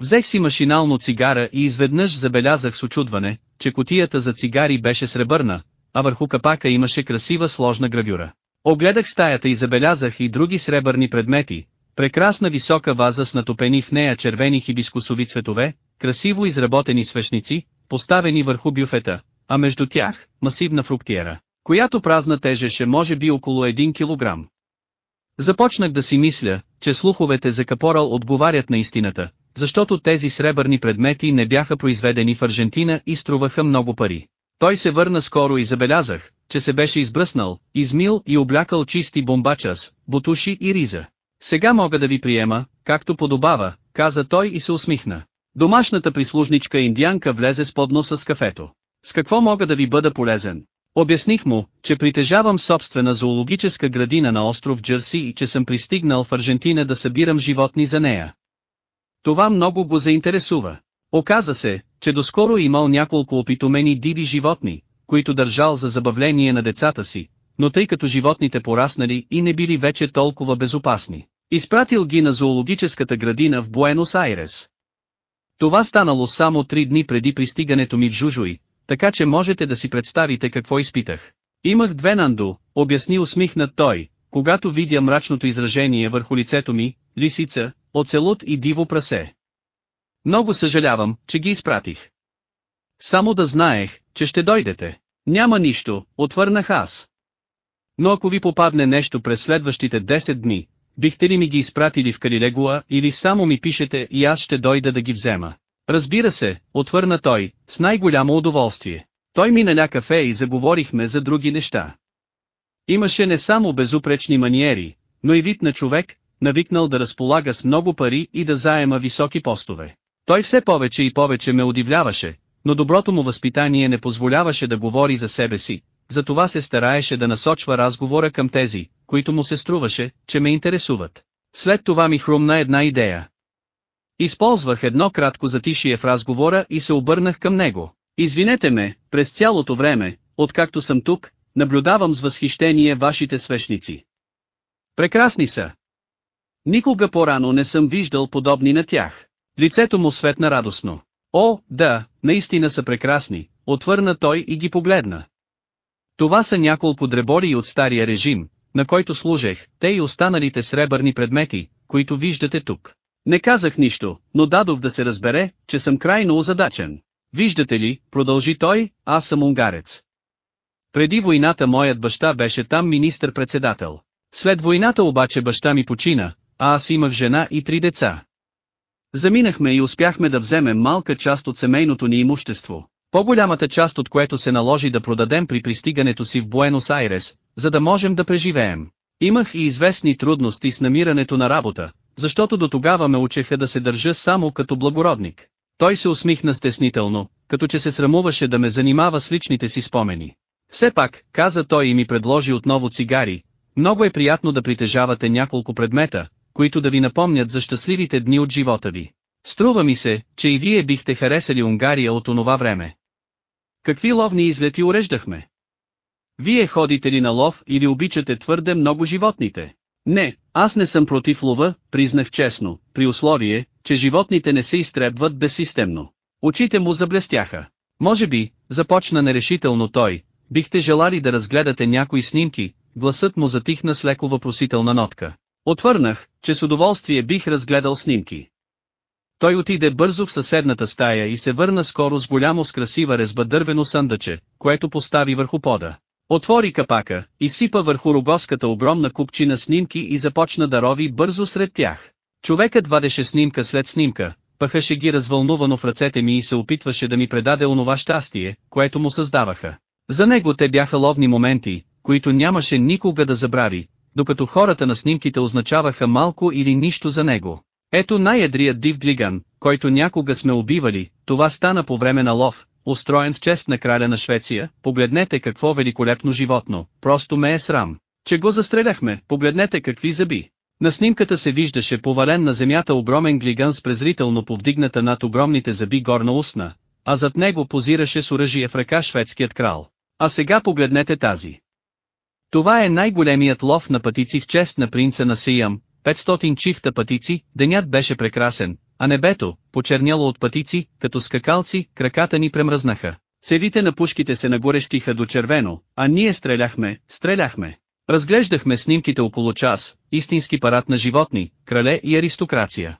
Взех си машинално цигара и изведнъж забелязах с очудване, че котията за цигари беше сребърна, а върху капака имаше красива сложна гравюра. Огледах стаята и забелязах и други сребърни предмети, прекрасна висока ваза с натопени в нея червени хибискусови цветове, красиво изработени свещници, поставени върху бюфета, а между тях, масивна фруктиера, която празна тежеше може би около 1 килограм. Започнах да си мисля, че слуховете за Капорал отговарят на истината, защото тези сребърни предмети не бяха произведени в Аржентина и струваха много пари. Той се върна скоро и забелязах, че се беше избръснал, измил и облякал чисти бомбачас, бутуши и риза. Сега мога да ви приема, както подобава, каза той и се усмихна. Домашната прислужничка индианка влезе с подноса с кафето. С какво мога да ви бъда полезен? Обясних му, че притежавам собствена зоологическа градина на остров Джерси и че съм пристигнал в Аржентина да събирам животни за нея. Това много го заинтересува. Оказа се, че доскоро имал няколко опитомени диви животни, които държал за забавление на децата си, но тъй като животните пораснали и не били вече толкова безопасни, изпратил ги на зоологическата градина в Буенос Айрес. Това станало само три дни преди пристигането ми в Жужуи, така че можете да си представите какво изпитах. Имах две нанду, обясни усмихнат той, когато видя мрачното изражение върху лицето ми, лисица, оцелот и диво прасе. Много съжалявам, че ги изпратих. Само да знаех, че ще дойдете. Няма нищо, отвърнах аз. Но ако ви попадне нещо през следващите 10 дни, бихте ли ми ги изпратили в Калилегуа или само ми пишете и аз ще дойда да ги взема. Разбира се, отвърна той, с най-голямо удоволствие. Той ми наля кафе и заговорихме за други неща. Имаше не само безупречни маниери, но и вид на човек, навикнал да разполага с много пари и да заема високи постове. Той все повече и повече ме удивляваше, но доброто му възпитание не позволяваше да говори за себе си, затова се стараеше да насочва разговора към тези, които му се струваше, че ме интересуват. След това ми хрумна една идея. Използвах едно кратко затишие в разговора и се обърнах към него. Извинете ме, през цялото време, откакто съм тук, наблюдавам с възхищение вашите свещници. Прекрасни са. Никога по-рано не съм виждал подобни на тях. Лицето му светна радостно. О, да, наистина са прекрасни, отвърна той и ги погледна. Това са няколко дребори от стария режим, на който служех, те и останалите сребърни предмети, които виждате тук. Не казах нищо, но дадох да се разбере, че съм крайно озадачен. Виждате ли, продължи той, аз съм унгарец. Преди войната моят баща беше там министър-председател. След войната обаче баща ми почина, а аз имах жена и три деца. Заминахме и успяхме да вземем малка част от семейното ни имущество, по-голямата част от което се наложи да продадем при пристигането си в Буенос Айрес, за да можем да преживеем. Имах и известни трудности с намирането на работа, защото до тогава ме учеха да се държа само като благородник. Той се усмихна стеснително, като че се срамуваше да ме занимава с личните си спомени. Все пак, каза той и ми предложи отново цигари, много е приятно да притежавате няколко предмета, които да ви напомнят за щастливите дни от живота ви. Струва ми се, че и вие бихте харесали Унгария от онова време. Какви ловни излети уреждахме? Вие ходите ли на лов или обичате твърде много животните? Не, аз не съм против лова, признах честно, при условие, че животните не се изтребват безсистемно. Очите му заблестяха. Може би, започна нерешително той, бихте желали да разгледате някои снимки, гласът му затихна с леко въпросителна нотка. Отвърнах, че с удоволствие бих разгледал снимки. Той отиде бързо в съседната стая и се върна скоро с голямо с красива резба дървено съндъче, което постави върху пода. Отвори капака, изсипа върху рогоската огромна купчина снимки и започна да рови бързо сред тях. Човекът вадеше снимка след снимка, пъхаше ги развълнувано в ръцете ми и се опитваше да ми предаде онова щастие, което му създаваха. За него те бяха ловни моменти, които нямаше никога да забрави, докато хората на снимките означаваха малко или нищо за него. Ето най-едрият див глиган, който някога сме убивали, това стана по време на лов, устроен в чест на краля на Швеция, погледнете какво великолепно животно, просто ме е срам. Че го застреляхме, погледнете какви зъби. На снимката се виждаше повален на земята огромен глиган с презрително повдигната над огромните зъби горна устна, а зад него позираше с оръжие в ръка шведският крал. А сега погледнете тази. Това е най-големият лов на пътици в чест на принца на Сиям, 500 чифта пътици, денят беше прекрасен, а небето, почерняло от пътици, като скакалци, краката ни премръзнаха. Целите на пушките се нагорещиха до червено, а ние стреляхме, стреляхме. Разглеждахме снимките около час, истински парад на животни, крале и аристокрация.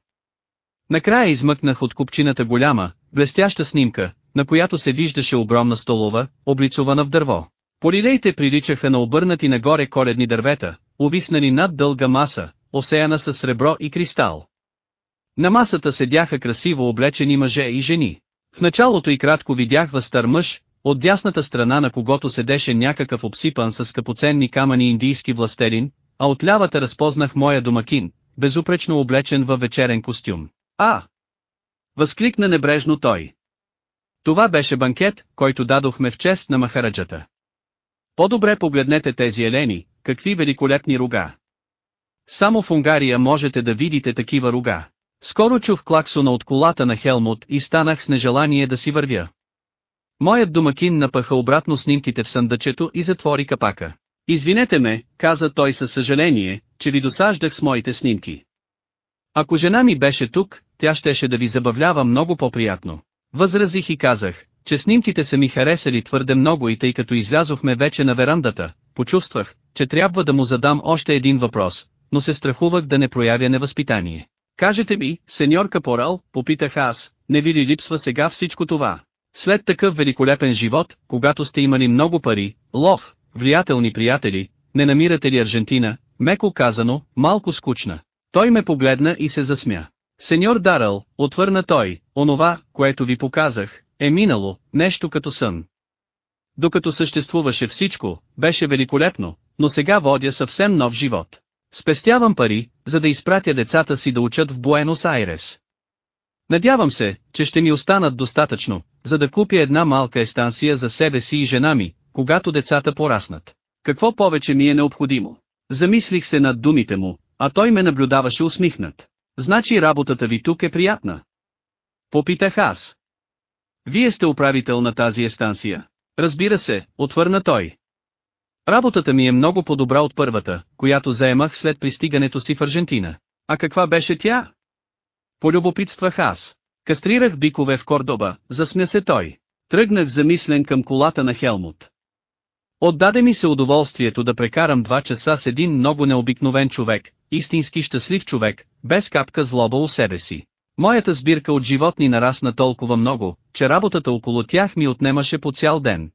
Накрая измъкнах от купчината голяма, блестяща снимка, на която се виждаше огромна столова, облицована в дърво. Полилеите приличаха на обърнати нагоре коледни дървета, увиснали над дълга маса, осеяна с сребро и кристал. На масата седяха красиво облечени мъже и жени. В началото и кратко видях възстар мъж, от дясната страна на когото седеше някакъв обсипан с скъпоценни камъни индийски властелин, а от лявата разпознах моя домакин, безупречно облечен във вечерен костюм. А! Възкликна небрежно той. Това беше банкет, който дадохме в чест на махараджата. По-добре погледнете тези елени, какви великолепни рога. Само в Унгария можете да видите такива рога. Скоро чух клаксона от колата на Хелмут и станах с нежелание да си вървя. Моят домакин напъха обратно снимките в съндъчето и затвори капака. Извинете ме, каза той със съжаление, че ви досаждах с моите снимки. Ако жена ми беше тук, тя щеше да ви забавлява много по-приятно. Възразих и казах, че снимките са ми харесали твърде много и тъй като излязохме вече на верандата, почувствах, че трябва да му задам още един въпрос, но се страхувах да не проявя невъзпитание. Кажете ми, сеньор Капорал, попитах аз, не ви ли липсва сега всичко това? След такъв великолепен живот, когато сте имали много пари, лов, влиятелни приятели, не намирате ли Аржентина, меко казано, малко скучна. Той ме погледна и се засмя. Сеньор Дарал, отвърна той, онова, което ви показах, е минало, нещо като сън. Докато съществуваше всичко, беше великолепно, но сега водя съвсем нов живот. Спестявам пари, за да изпратя децата си да учат в Буенос Айрес. Надявам се, че ще ми останат достатъчно, за да купя една малка естанция за себе си и жена ми, когато децата пораснат. Какво повече ми е необходимо? Замислих се над думите му, а той ме наблюдаваше усмихнат. Значи работата ви тук е приятна. Попитах аз. Вие сте управител на тази естанция. Разбира се, отвърна той. Работата ми е много по-добра от първата, която заемах след пристигането си в Аржентина. А каква беше тя? Полюбопитствах аз. Кастрирах бикове в Кордоба, засмя се той. Тръгнах замислен към колата на Хелмут. Отдаде ми се удоволствието да прекарам два часа с един много необикновен човек, истински щастлив човек, без капка злоба у себе си. Моята сбирка от животни нарасна толкова много, че работата около тях ми отнемаше по цял ден.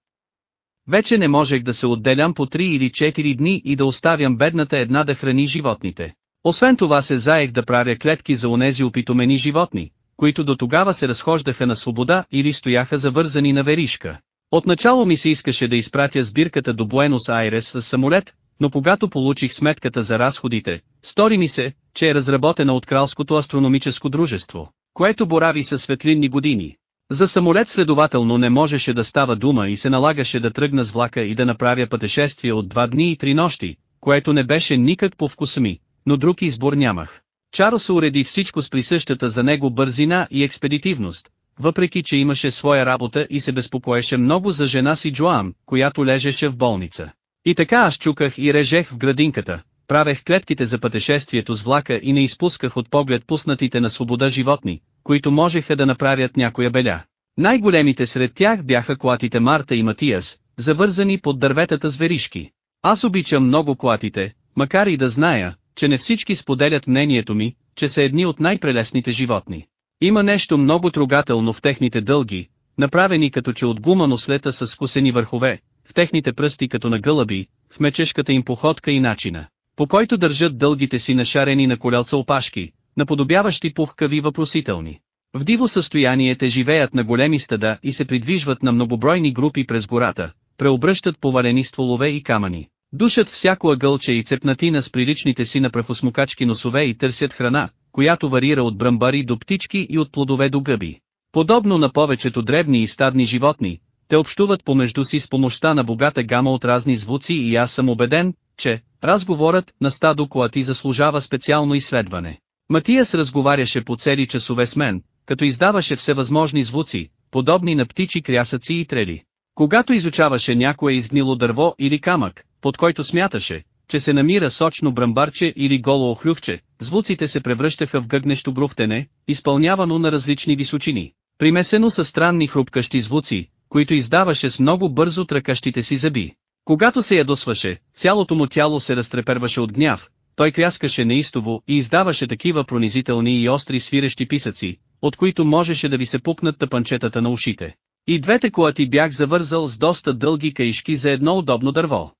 Вече не можех да се отделям по 3 или 4 дни и да оставям бедната една да храни животните. Освен това се заех да правя клетки за онези опитомени животни, които до тогава се разхождаха на свобода или стояха завързани на веришка. Отначало ми се искаше да изпратя сбирката до Буенос Айрес с самолет, но когато получих сметката за разходите, стори ми се, че е разработена от Кралското астрономическо дружество, което борави със светлинни години. За самолет следователно не можеше да става дума и се налагаше да тръгна с влака и да направя пътешествие от два дни и три нощи, което не беше никак по вкуса ми, но друг избор нямах. Чарлз уреди всичко с присъщата за него бързина и експедитивност, въпреки че имаше своя работа и се безпокоеше много за жена си Джоан, която лежеше в болница. И така аз чуках и режех в градинката, правех клетките за пътешествието с влака и не изпусках от поглед пуснатите на свобода животни, които можеха да направят някоя беля. Най-големите сред тях бяха клатите Марта и Матиас, завързани под дърветата с веришки. Аз обичам много клатите, макар и да зная, че не всички споделят мнението ми, че са едни от най-прелесните животни. Има нещо много трогателно в техните дълги, направени като че от гума слета с скусени върхове, в техните пръсти като на гълъби, в мечешката им походка и начина, по който държат дългите си нашарени на колелца опашки, наподобяващи пухкави въпросителни. В диво състояние те живеят на големи стада и се придвижват на многобройни групи през гората, преобръщат повалени стволове и камъни. Душат всяко ъгълче и цепнатина с приличните си на прахосмокачки носове и търсят храна, която варира от бръмбари до птички и от плодове до гъби. Подобно на повечето дребни и стадни животни, те общуват помежду си с помощта на богата гама от разни звуци и аз съм убеден, че разговорът на стадо коати заслужава специално изследване. Матиас разговаряше по цели часове с мен, като издаваше всевъзможни звуци, подобни на птичи крясъци и трели. Когато изучаваше някое изгнило дърво или камък, под който смяташе, че се намира сочно бръмбарче или голо охлювче, звуците се превръщаха в гъгнещо брухтене, изпълнявано на различни височини, примесено с странни хрупкащи звуци, които издаваше с много бързо тръкащите си зъби. Когато се ядосваше, цялото му тяло се разтреперваше от гняв, той кряскаше неистово и издаваше такива пронизителни и остри свирещи писъци, от които можеше да ви се пукнат тъпанчетата на ушите. И двете колати бях завързал с доста дълги каишки за едно удобно дърво.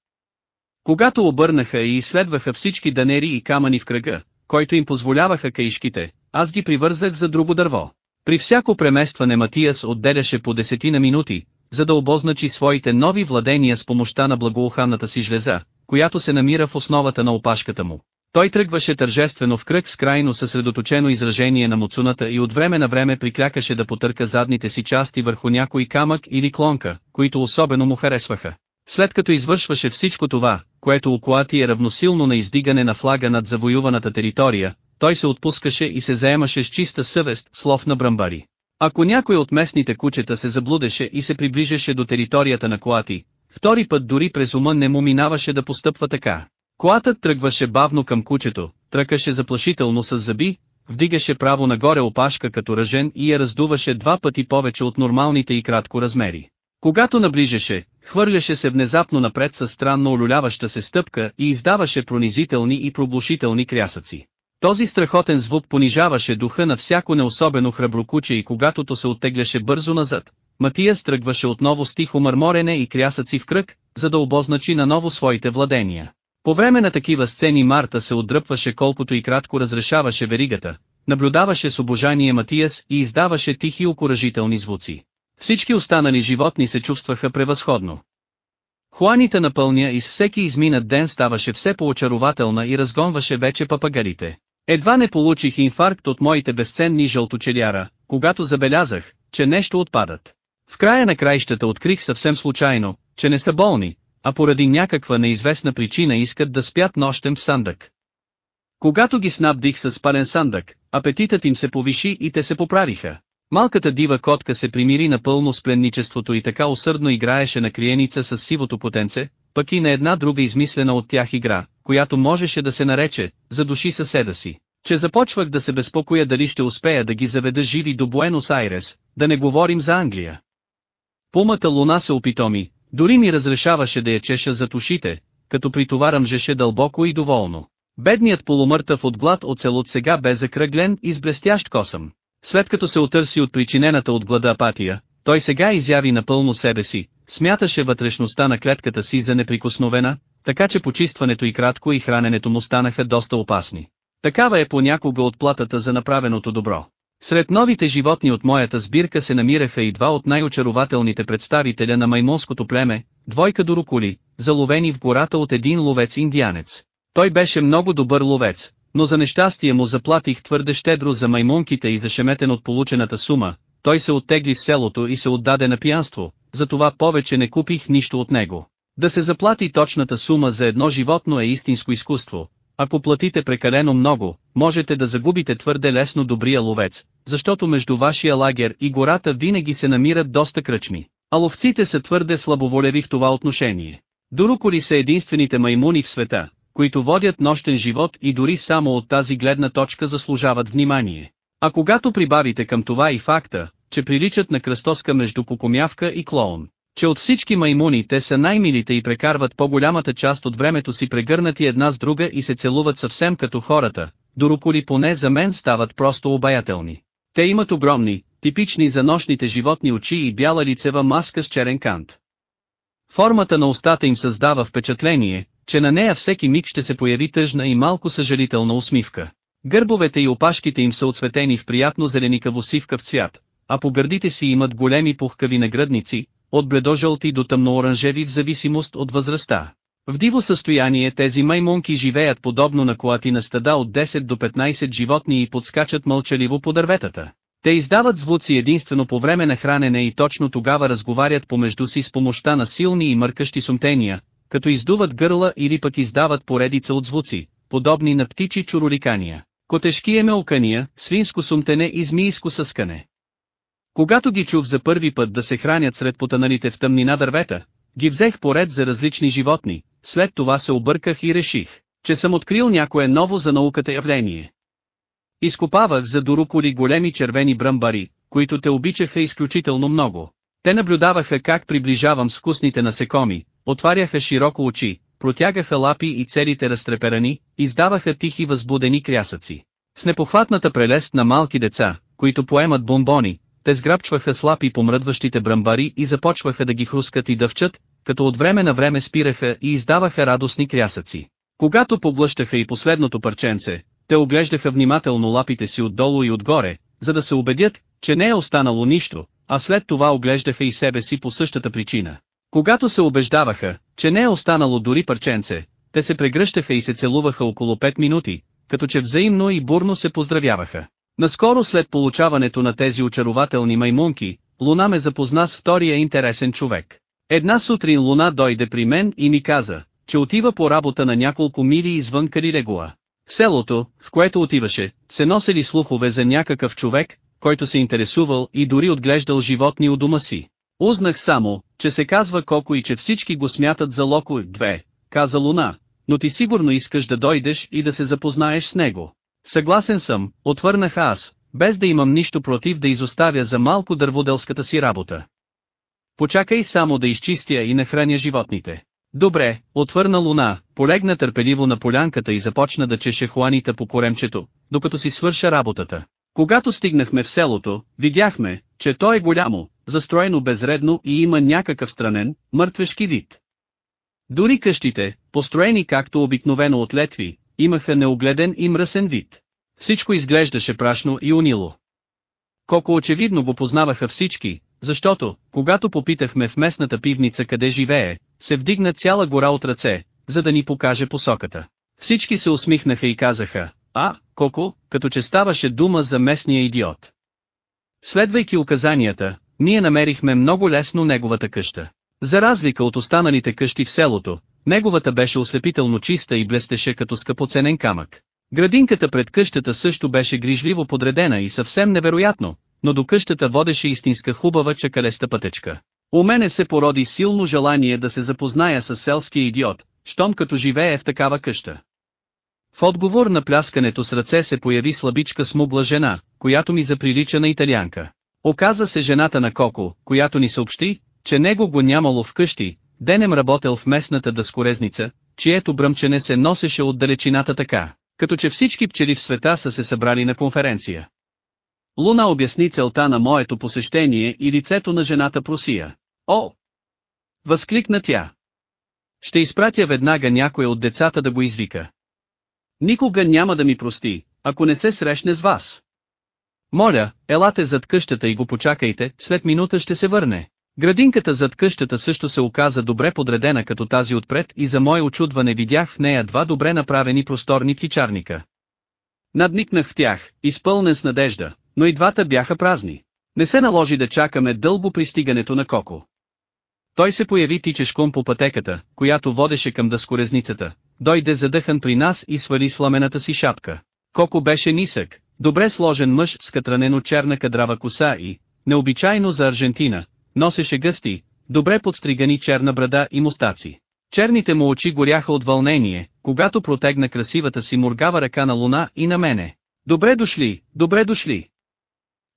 Когато обърнаха и изследваха всички данери и камъни в кръга, който им позволяваха каишките, аз ги привързах за друго дърво. При всяко преместване Матиас отделяше по десетина минути, за да обозначи своите нови владения с помощта на благоуханната си жлеза, която се намира в основата на опашката му. Той тръгваше тържествено в кръг с крайно съсредоточено изражение на муцуната и от време на време приклякаше да потърка задните си части върху някой камък или клонка, които особено му харесваха. След като извършваше всичко това, което Окуати е равносилно на издигане на флага над завоюваната територия, той се отпускаше и се заемаше с чиста съвест, слов на брамбари. Ако някой от местните кучета се заблудеше и се приближеше до територията на Коати, втори път дори през ума не му минаваше да постъпва така. Коатът тръгваше бавно към кучето, тръкаше заплашително с зъби, вдигаше право нагоре опашка като ръжен и я раздуваше два пъти повече от нормалните и кратко размери. Когато наближеше, хвърляше се внезапно напред със странно олюляваща се стъпка и издаваше пронизителни и проблушителни крясъци. Този страхотен звук понижаваше духа на всяко неособено храбро куче и когато то се оттегляше бързо назад, Матия стръгваше отново с тихо мърморене и крясъци в кръг, за да обозначи наново своите владения. По време на такива сцени Марта се отдръпваше колкото и кратко разрешаваше веригата, наблюдаваше с обожание Матиас и издаваше тихи окоръжителни звуци. Всички останали животни се чувстваха превъзходно. Хуанита напълня и с всеки изминат ден ставаше все по-очарователна и разгонваше вече папагалите. Едва не получих инфаркт от моите безценни жълточеляра, когато забелязах, че нещо отпадат. В края на краищата открих съвсем случайно, че не са болни, а поради някаква неизвестна причина искат да спят нощем в сандък. Когато ги снабдих с пален сандък, апетитът им се повиши и те се поправиха. Малката дива котка се примири напълно с пленничеството и така усърдно играеше на криеница с сивото потенце, пък и на една друга измислена от тях игра, която можеше да се нарече «За души съседа си», че започвах да се безпокоя дали ще успея да ги заведа живи до Буенос Айрес, да не говорим за Англия. Пумата луна се опитоми, дори ми разрешаваше да я чеша зад ушите, като при това ръмжеше дълбоко и доволно. Бедният полумъртъв от глад оцелот сега бе закръглен и с блестящ косъм. След като се отърси от причинената от глада апатия, той сега изяви напълно себе си, смяташе вътрешността на клетката си за неприкосновена, така че почистването и кратко и храненето му станаха доста опасни. Такава е понякога отплатата за направеното добро. Сред новите животни от моята сбирка се намираха и два от най-очарователните представителя на маймонското племе, двойка дороколи, заловени в гората от един ловец-индианец. Той беше много добър ловец, но за нещастие му заплатих твърде щедро за маймунките и зашеметен от получената сума, той се оттегли в селото и се отдаде на пиянство, затова повече не купих нищо от него. Да се заплати точната сума за едно животно е истинско изкуство. Ако платите прекалено много, можете да загубите твърде лесно добрия ловец, защото между вашия лагер и гората винаги се намират доста кръчми. А ловците са твърде слабоволеви в това отношение. Дуруколи са единствените маймуни в света, които водят нощен живот и дори само от тази гледна точка заслужават внимание. А когато прибавите към това и факта, че приличат на кръстоска между покомявка и клоун, че от всички маймуни те са най-милите и прекарват по-голямата част от времето си прегърнати една с друга и се целуват съвсем като хората, дороколи поне за мен стават просто обаятелни. Те имат огромни, типични за нощните животни очи и бяла лицева маска с черен кант. Формата на устата им създава впечатление, че на нея всеки миг ще се появи тъжна и малко съжалителна усмивка. Гърбовете и опашките им са отсветени в приятно зеленикаво сивкав цвят, а по гърдите си имат големи пухкави нагръдници, от бледожълти до тъмнооранжеви в зависимост от възрастта. В диво състояние тези маймунки живеят подобно на колати на стада от 10 до 15 животни и подскачат мълчаливо по дърветата. Те издават звуци единствено по време на хранене и точно тогава разговарят помежду си с помощта на силни и мъркащи сумтения, като издуват гърла или пък издават поредица от звуци, подобни на птичи чуроликания, котешки емелкания, свинско сумтене и змийско съскане. Когато ги чух за първи път да се хранят сред потаналите в тъмнина дървета, ги взех поред за различни животни, след това се обърках и реших, че съм открил някое ново за науката явление. Изкопавах за дуруколи големи червени бръмбари, които те обичаха изключително много. Те наблюдаваха как приближавам с вкусните насекоми, отваряха широко очи, протягаха лапи и целите разтреперани, издаваха тихи възбудени крясъци. С непохватната прелест на малки деца, които поемат бомбони, те сграбчваха слапи по мръдващите брамбари и започваха да ги хрускат и дъвчат, като от време на време спираха и издаваха радостни крясъци. Когато поглъщаха и последното парченце, те оглеждаха внимателно лапите си отдолу и отгоре, за да се убедят, че не е останало нищо, а след това оглеждаха и себе си по същата причина. Когато се убеждаваха, че не е останало дори парченце, те се прегръщаха и се целуваха около 5 минути, като че взаимно и бурно се поздравяваха. Наскоро след получаването на тези очарователни маймунки, Луна ме запозна с втория интересен човек. Една сутрин Луна дойде при мен и ми каза, че отива по работа на няколко мили извън Карирегуа. Селото, в което отиваше, се носели слухове за някакъв човек, който се интересувал и дори отглеждал животни у дома си. Узнах само, че се казва Коко и че всички го смятат за Локо 2, каза Луна, но ти сигурно искаш да дойдеш и да се запознаеш с него. Съгласен съм, отвърнах аз, без да имам нищо против да изоставя за малко дърводелската си работа. Почакай само да изчистя и нахраня животните. Добре, отвърна Луна, полегна търпеливо на полянката и започна да чеше хуанита по коремчето, докато си свърша работата. Когато стигнахме в селото, видяхме, че то е голямо, застроено безредно и има някакъв странен, мъртвешки вид. Дори къщите, построени както обикновено от летви, имаха неогледен и мръсен вид. Всичко изглеждаше прашно и унило. Колко очевидно го познаваха всички, защото, когато попитахме в местната пивница къде живее, се вдигна цяла гора от ръце, за да ни покаже посоката. Всички се усмихнаха и казаха, а, Коко, като че ставаше дума за местния идиот. Следвайки указанията, ние намерихме много лесно неговата къща. За разлика от останалите къщи в селото, неговата беше ослепително чиста и блестеше като скъпоценен камък. Градинката пред къщата също беше грижливо подредена и съвсем невероятно, но до къщата водеше истинска хубава чакалеста пътечка. У мене се породи силно желание да се запозная с селския идиот, щом като живее в такава къща. В отговор на пляскането с ръце се появи слабичка смугла жена, която ми заприлича на италианка. Оказа се жената на Коко, която ни съобщи, че него го нямало вкъщи, денем работел в местната дъскорезница, чието бръмчене се носеше от далечината така, като че всички пчели в света са се събрали на конференция. Луна обясни целта на моето посещение и лицето на жената просия. О! Възкликна тя. Ще изпратя веднага някой от децата да го извика. Никога няма да ми прости, ако не се срещне с вас. Моля, елате зад къщата и го почакайте, след минута ще се върне. Градинката зад къщата също се оказа добре подредена като тази отпред и за мое очудване видях в нея два добре направени просторни птичарника. Надникнах в тях, изпълнен с надежда, но и двата бяха празни. Не се наложи да чакаме дълго пристигането на Коко. Той се появи тичешком по пътеката, която водеше към дъскорезницата, дойде задъхан при нас и свали сламената си шапка. Коко беше нисък, добре сложен мъж с катранено черна кадрава коса и, необичайно за Аржентина, носеше гъсти, добре подстригани черна брада и мустаци. Черните му очи горяха от вълнение, когато протегна красивата си моргава ръка на луна и на мене. Добре дошли, добре дошли.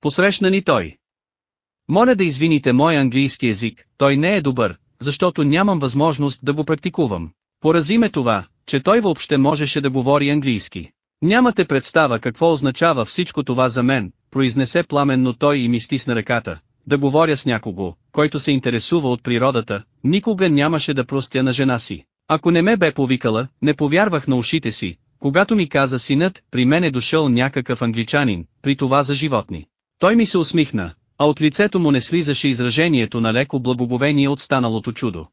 Посрещна ни той. Моля да извините мой английски език, той не е добър, защото нямам възможност да го практикувам. Порази ме това, че той въобще можеше да говори английски. Нямате представа какво означава всичко това за мен, произнесе пламенно той и ми стисна ръката. Да говоря с някого, който се интересува от природата, никога нямаше да простя на жена си. Ако не ме бе повикала, не повярвах на ушите си, когато ми каза синът, при мен е дошъл някакъв англичанин, при това за животни. Той ми се усмихна, а от лицето му не слизаше изражението на леко благоговение от станалото чудо.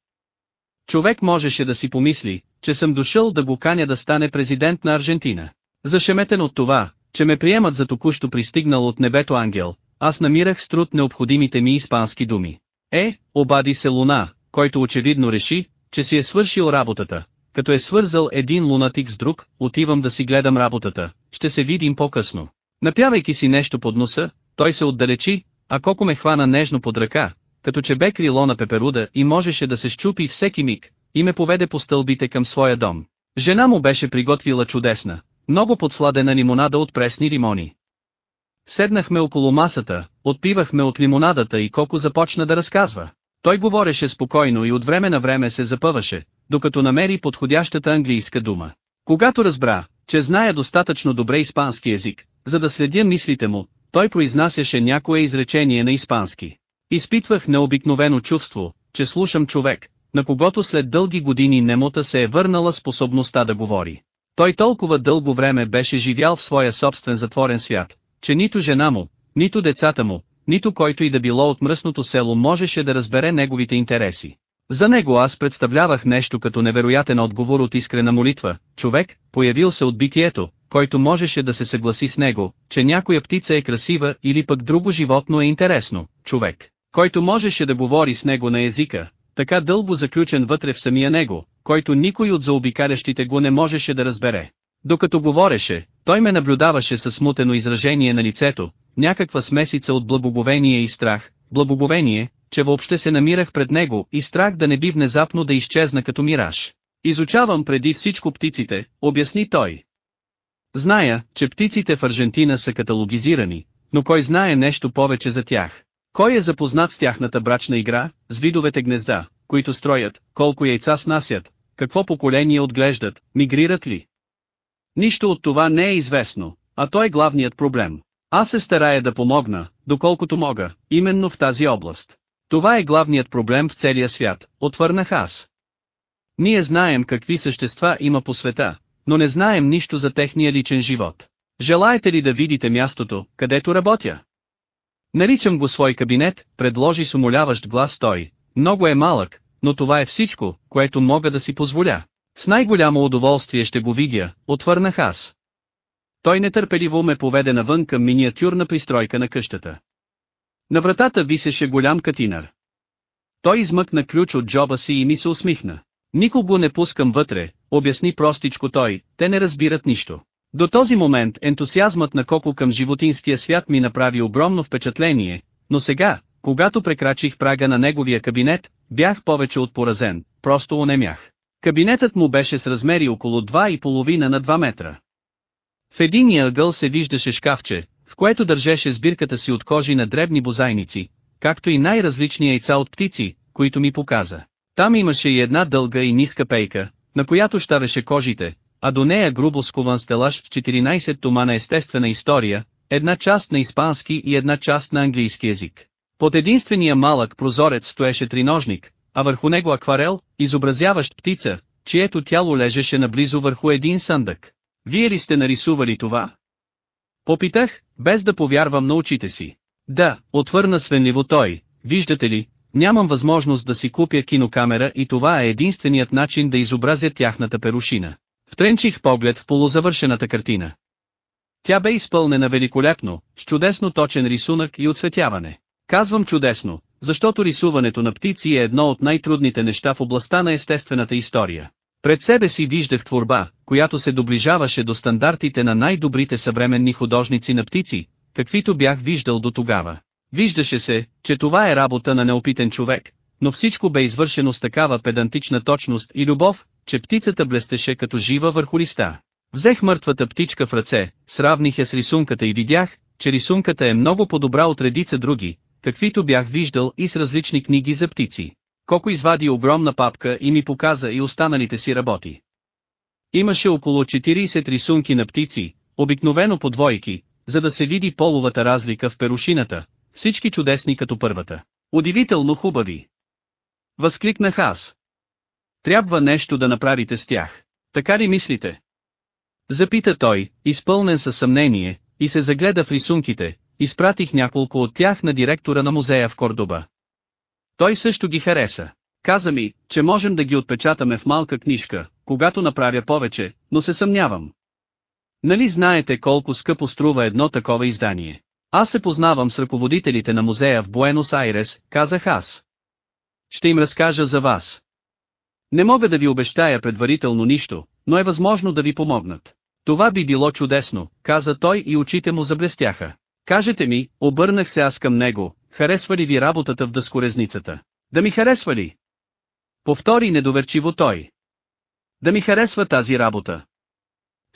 Човек можеше да си помисли, че съм дошъл да го каня да стане президент на Аржентина. Зашеметен от това, че ме приемат за току-що пристигнал от небето ангел, аз намирах с труд необходимите ми испански думи. Е, обади се Луна, който очевидно реши, че си е свършил работата. Като е свързал един лунатик с друг, отивам да си гледам работата, ще се видим по-късно. Напявайки си нещо под носа, той се отдалечи, а Коко ме хвана нежно под ръка, като че бе крило на пеперуда и можеше да се щупи всеки миг, и ме поведе по стълбите към своя дом. Жена му беше приготвила чудесна, много подсладена лимонада от пресни лимони. Седнахме около масата, отпивахме от лимонадата и Коко започна да разказва. Той говореше спокойно и от време на време се запъваше, докато намери подходящата английска дума. Когато разбра, че знае достатъчно добре испански език, за да следя мислите му, той произнасяше някое изречение на испански. Изпитвах необикновено чувство, че слушам човек, на когото след дълги години немота се е върнала способността да говори. Той толкова дълго време беше живял в своя собствен затворен свят, че нито жена му, нито децата му, нито който и да било от мръсното село можеше да разбере неговите интереси. За него аз представлявах нещо като невероятен отговор от искрена молитва, човек, появил се от битието, който можеше да се съгласи с него, че някоя птица е красива или пък друго животно е интересно, човек, който можеше да говори с него на езика, така дълго заключен вътре в самия него, който никой от заобикалящите го не можеше да разбере. Докато говореше, той ме наблюдаваше със смутено изражение на лицето, някаква смесица от благоговение и страх, благоговение, че въобще се намирах пред него и страх да не би внезапно да изчезна като мираж. Изучавам преди всичко птиците, обясни той. Зная, че птиците в Аржентина са каталогизирани, но кой знае нещо повече за тях? Кой е запознат с тяхната брачна игра, с видовете гнезда, които строят, колко яйца снасят, какво поколение отглеждат, мигрират ли? Нищо от това не е известно, а той е главният проблем. Аз се старая да помогна, доколкото мога, именно в тази област. Това е главният проблем в целия свят, отвърнах аз. Ние знаем какви същества има по света, но не знаем нищо за техния личен живот. Желаете ли да видите мястото, където работя? Наричам го свой кабинет, предложи с умоляващ глас той. Много е малък, но това е всичко, което мога да си позволя. С най-голямо удоволствие ще го видя, отвърнах аз. Той нетърпеливо ме поведе навън към миниатюрна пристройка на къщата. На вратата висеше голям катинар. Той измъкна ключ от джоба си и ми се усмихна. Никого не пускам вътре, обясни простичко той, те не разбират нищо. До този момент ентусиазмът на Коко към животинския свят ми направи огромно впечатление, но сега, когато прекрачих прага на неговия кабинет, бях повече от поразен, просто онемях. Кабинетът му беше с размери около 2,5 на 2 метра. В единия ъгъл се виждаше шкафче, в което държеше сбирката си от кожи на дребни бозайници, както и най-различни яйца от птици, които ми показа. Там имаше и една дълга и ниска пейка, на която щавеше кожите, а до нея грубо скован стелаж с 14 тома на естествена история, една част на испански и една част на английски език. Под единствения малък прозорец стоеше триножник, а върху него акварел, изобразяващ птица, чието тяло лежеше наблизо върху един съндък. Вие ли сте нарисували това? Попитах, без да повярвам на очите си. Да, отвърна свенливо той, виждате ли, нямам възможност да си купя кинокамера и това е единственият начин да изобразя тяхната перушина. Втренчих поглед в полузавършената картина. Тя бе изпълнена великолепно, с чудесно точен рисунък и отсветяване. Казвам чудесно, защото рисуването на птици е едно от най-трудните неща в областта на естествената история. Пред себе си виждах творба, която се доближаваше до стандартите на най-добрите съвременни художници на птици, каквито бях виждал до тогава. Виждаше се, че това е работа на неопитен човек, но всичко бе извършено с такава педантична точност и любов, че птицата блестеше като жива върху листа. Взех мъртвата птичка в ръце, сравних я с рисунката и видях, че рисунката е много по-добра от редица други, каквито бях виждал и с различни книги за птици. Коко извади огромна папка и ми показа и останалите си работи. Имаше около 40 рисунки на птици, обикновено по двойки, за да се види половата разлика в перушината, всички чудесни като първата. Удивително хубави. Възкликнах аз. Трябва нещо да направите с тях. Така ли мислите? Запита той, изпълнен със съмнение, и се загледа в рисунките, изпратих няколко от тях на директора на музея в Кордоба. Той също ги хареса. Каза ми, че можем да ги отпечатаме в малка книжка, когато направя повече, но се съмнявам. Нали знаете колко скъпо струва едно такова издание? Аз се познавам с ръководителите на музея в Буенос Айрес, казах аз. Ще им разкажа за вас. Не мога да ви обещая предварително нищо, но е възможно да ви помогнат. Това би било чудесно, каза той и очите му заблестяха. Кажете ми, обърнах се аз към него, харесва ли ви работата в дъскорезницата? Да ми харесва ли? Повтори недоверчиво той. Да ми харесва тази работа.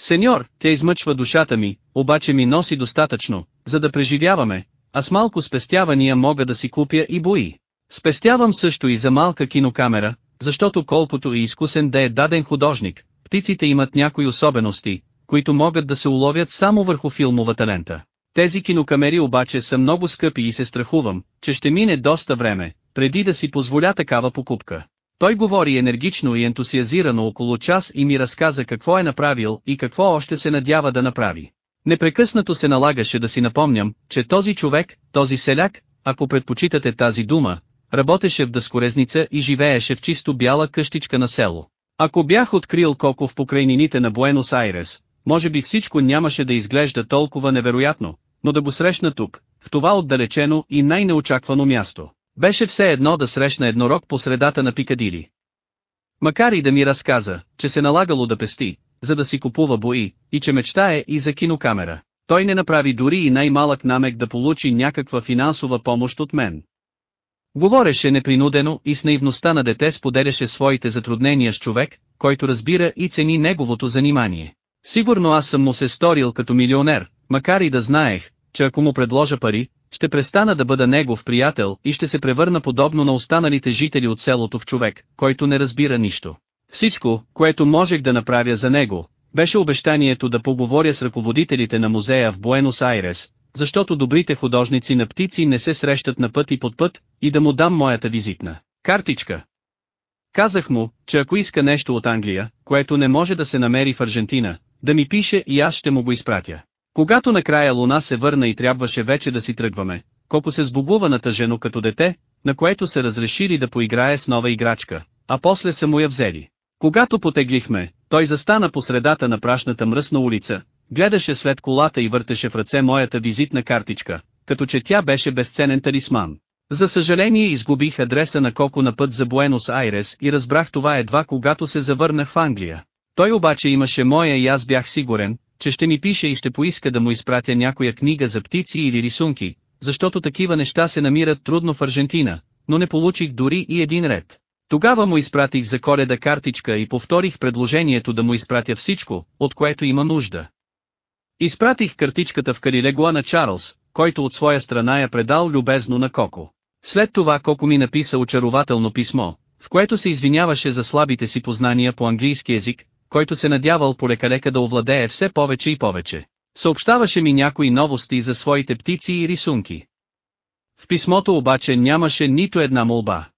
Сеньор, тя измъчва душата ми, обаче ми носи достатъчно, за да преживяваме, а с малко спестявания мога да си купя и бои. Спестявам също и за малка кинокамера, защото колкото и изкусен да е даден художник, птиците имат някои особености, които могат да се уловят само върху филмовата лента. Тези кинокамери обаче са много скъпи и се страхувам, че ще мине доста време, преди да си позволя такава покупка. Той говори енергично и ентусиазирано около час и ми разказа какво е направил и какво още се надява да направи. Непрекъснато се налагаше да си напомням, че този човек, този селяк, ако предпочитате тази дума, работеше в дъскорезница и живееше в чисто бяла къщичка на село. Ако бях открил Коко в покрайнините на Буенос Айрес, може би всичко нямаше да изглежда толкова невероятно, но да го срещна тук, в това отдалечено и най-неочаквано място. Беше все едно да срещна еднорог по средата на Пикадили. Макар и да ми разказа, че се налагало да пести, за да си купува бои, и че мечтае и за кинокамера, той не направи дори и най-малък намек да получи някаква финансова помощ от мен. Говореше непринудено и с наивността на дете споделяше своите затруднения с човек, който разбира и цени неговото занимание. Сигурно аз съм му се сторил като милионер, макар и да знаех, че ако му предложа пари, ще престана да бъда негов приятел и ще се превърна подобно на останалите жители от селото в човек, който не разбира нищо. Всичко, което можех да направя за него, беше обещанието да поговоря с ръководителите на музея в Буенос Айрес, защото добрите художници на птици не се срещат на път и под път, и да му дам моята визитна картичка. Казах му, че ако иска нещо от Англия, което не може да се намери в Аржентина, да ми пише и аз ще му го изпратя. Когато накрая Луна се върна и трябваше вече да си тръгваме, Коко се сбогува натъжено като дете, на което се разрешили да поиграе с нова играчка, а после са му я взели. Когато потеглихме, той застана по средата на прашната мръсна улица, гледаше след колата и въртеше в ръце моята визитна картичка, като че тя беше безценен талисман. За съжаление изгубих адреса на Коко на път за Буенос Айрес и разбрах това едва когато се завърнах в Англия. Той обаче имаше моя и аз бях сигурен, че ще ми пише и ще поиска да му изпратя някоя книга за птици или рисунки, защото такива неща се намират трудно в Аржентина, но не получих дори и един ред. Тогава му изпратих за коледа картичка и повторих предложението да му изпратя всичко, от което има нужда. Изпратих картичката в карилегуа на Чарлз, който от своя страна я предал любезно на Коко. След това Коко ми написа очарователно писмо, в което се извиняваше за слабите си познания по английски език, който се надявал полека-лека да овладее все повече и повече. Съобщаваше ми някои новости за своите птици и рисунки. В писмото обаче нямаше нито една молба.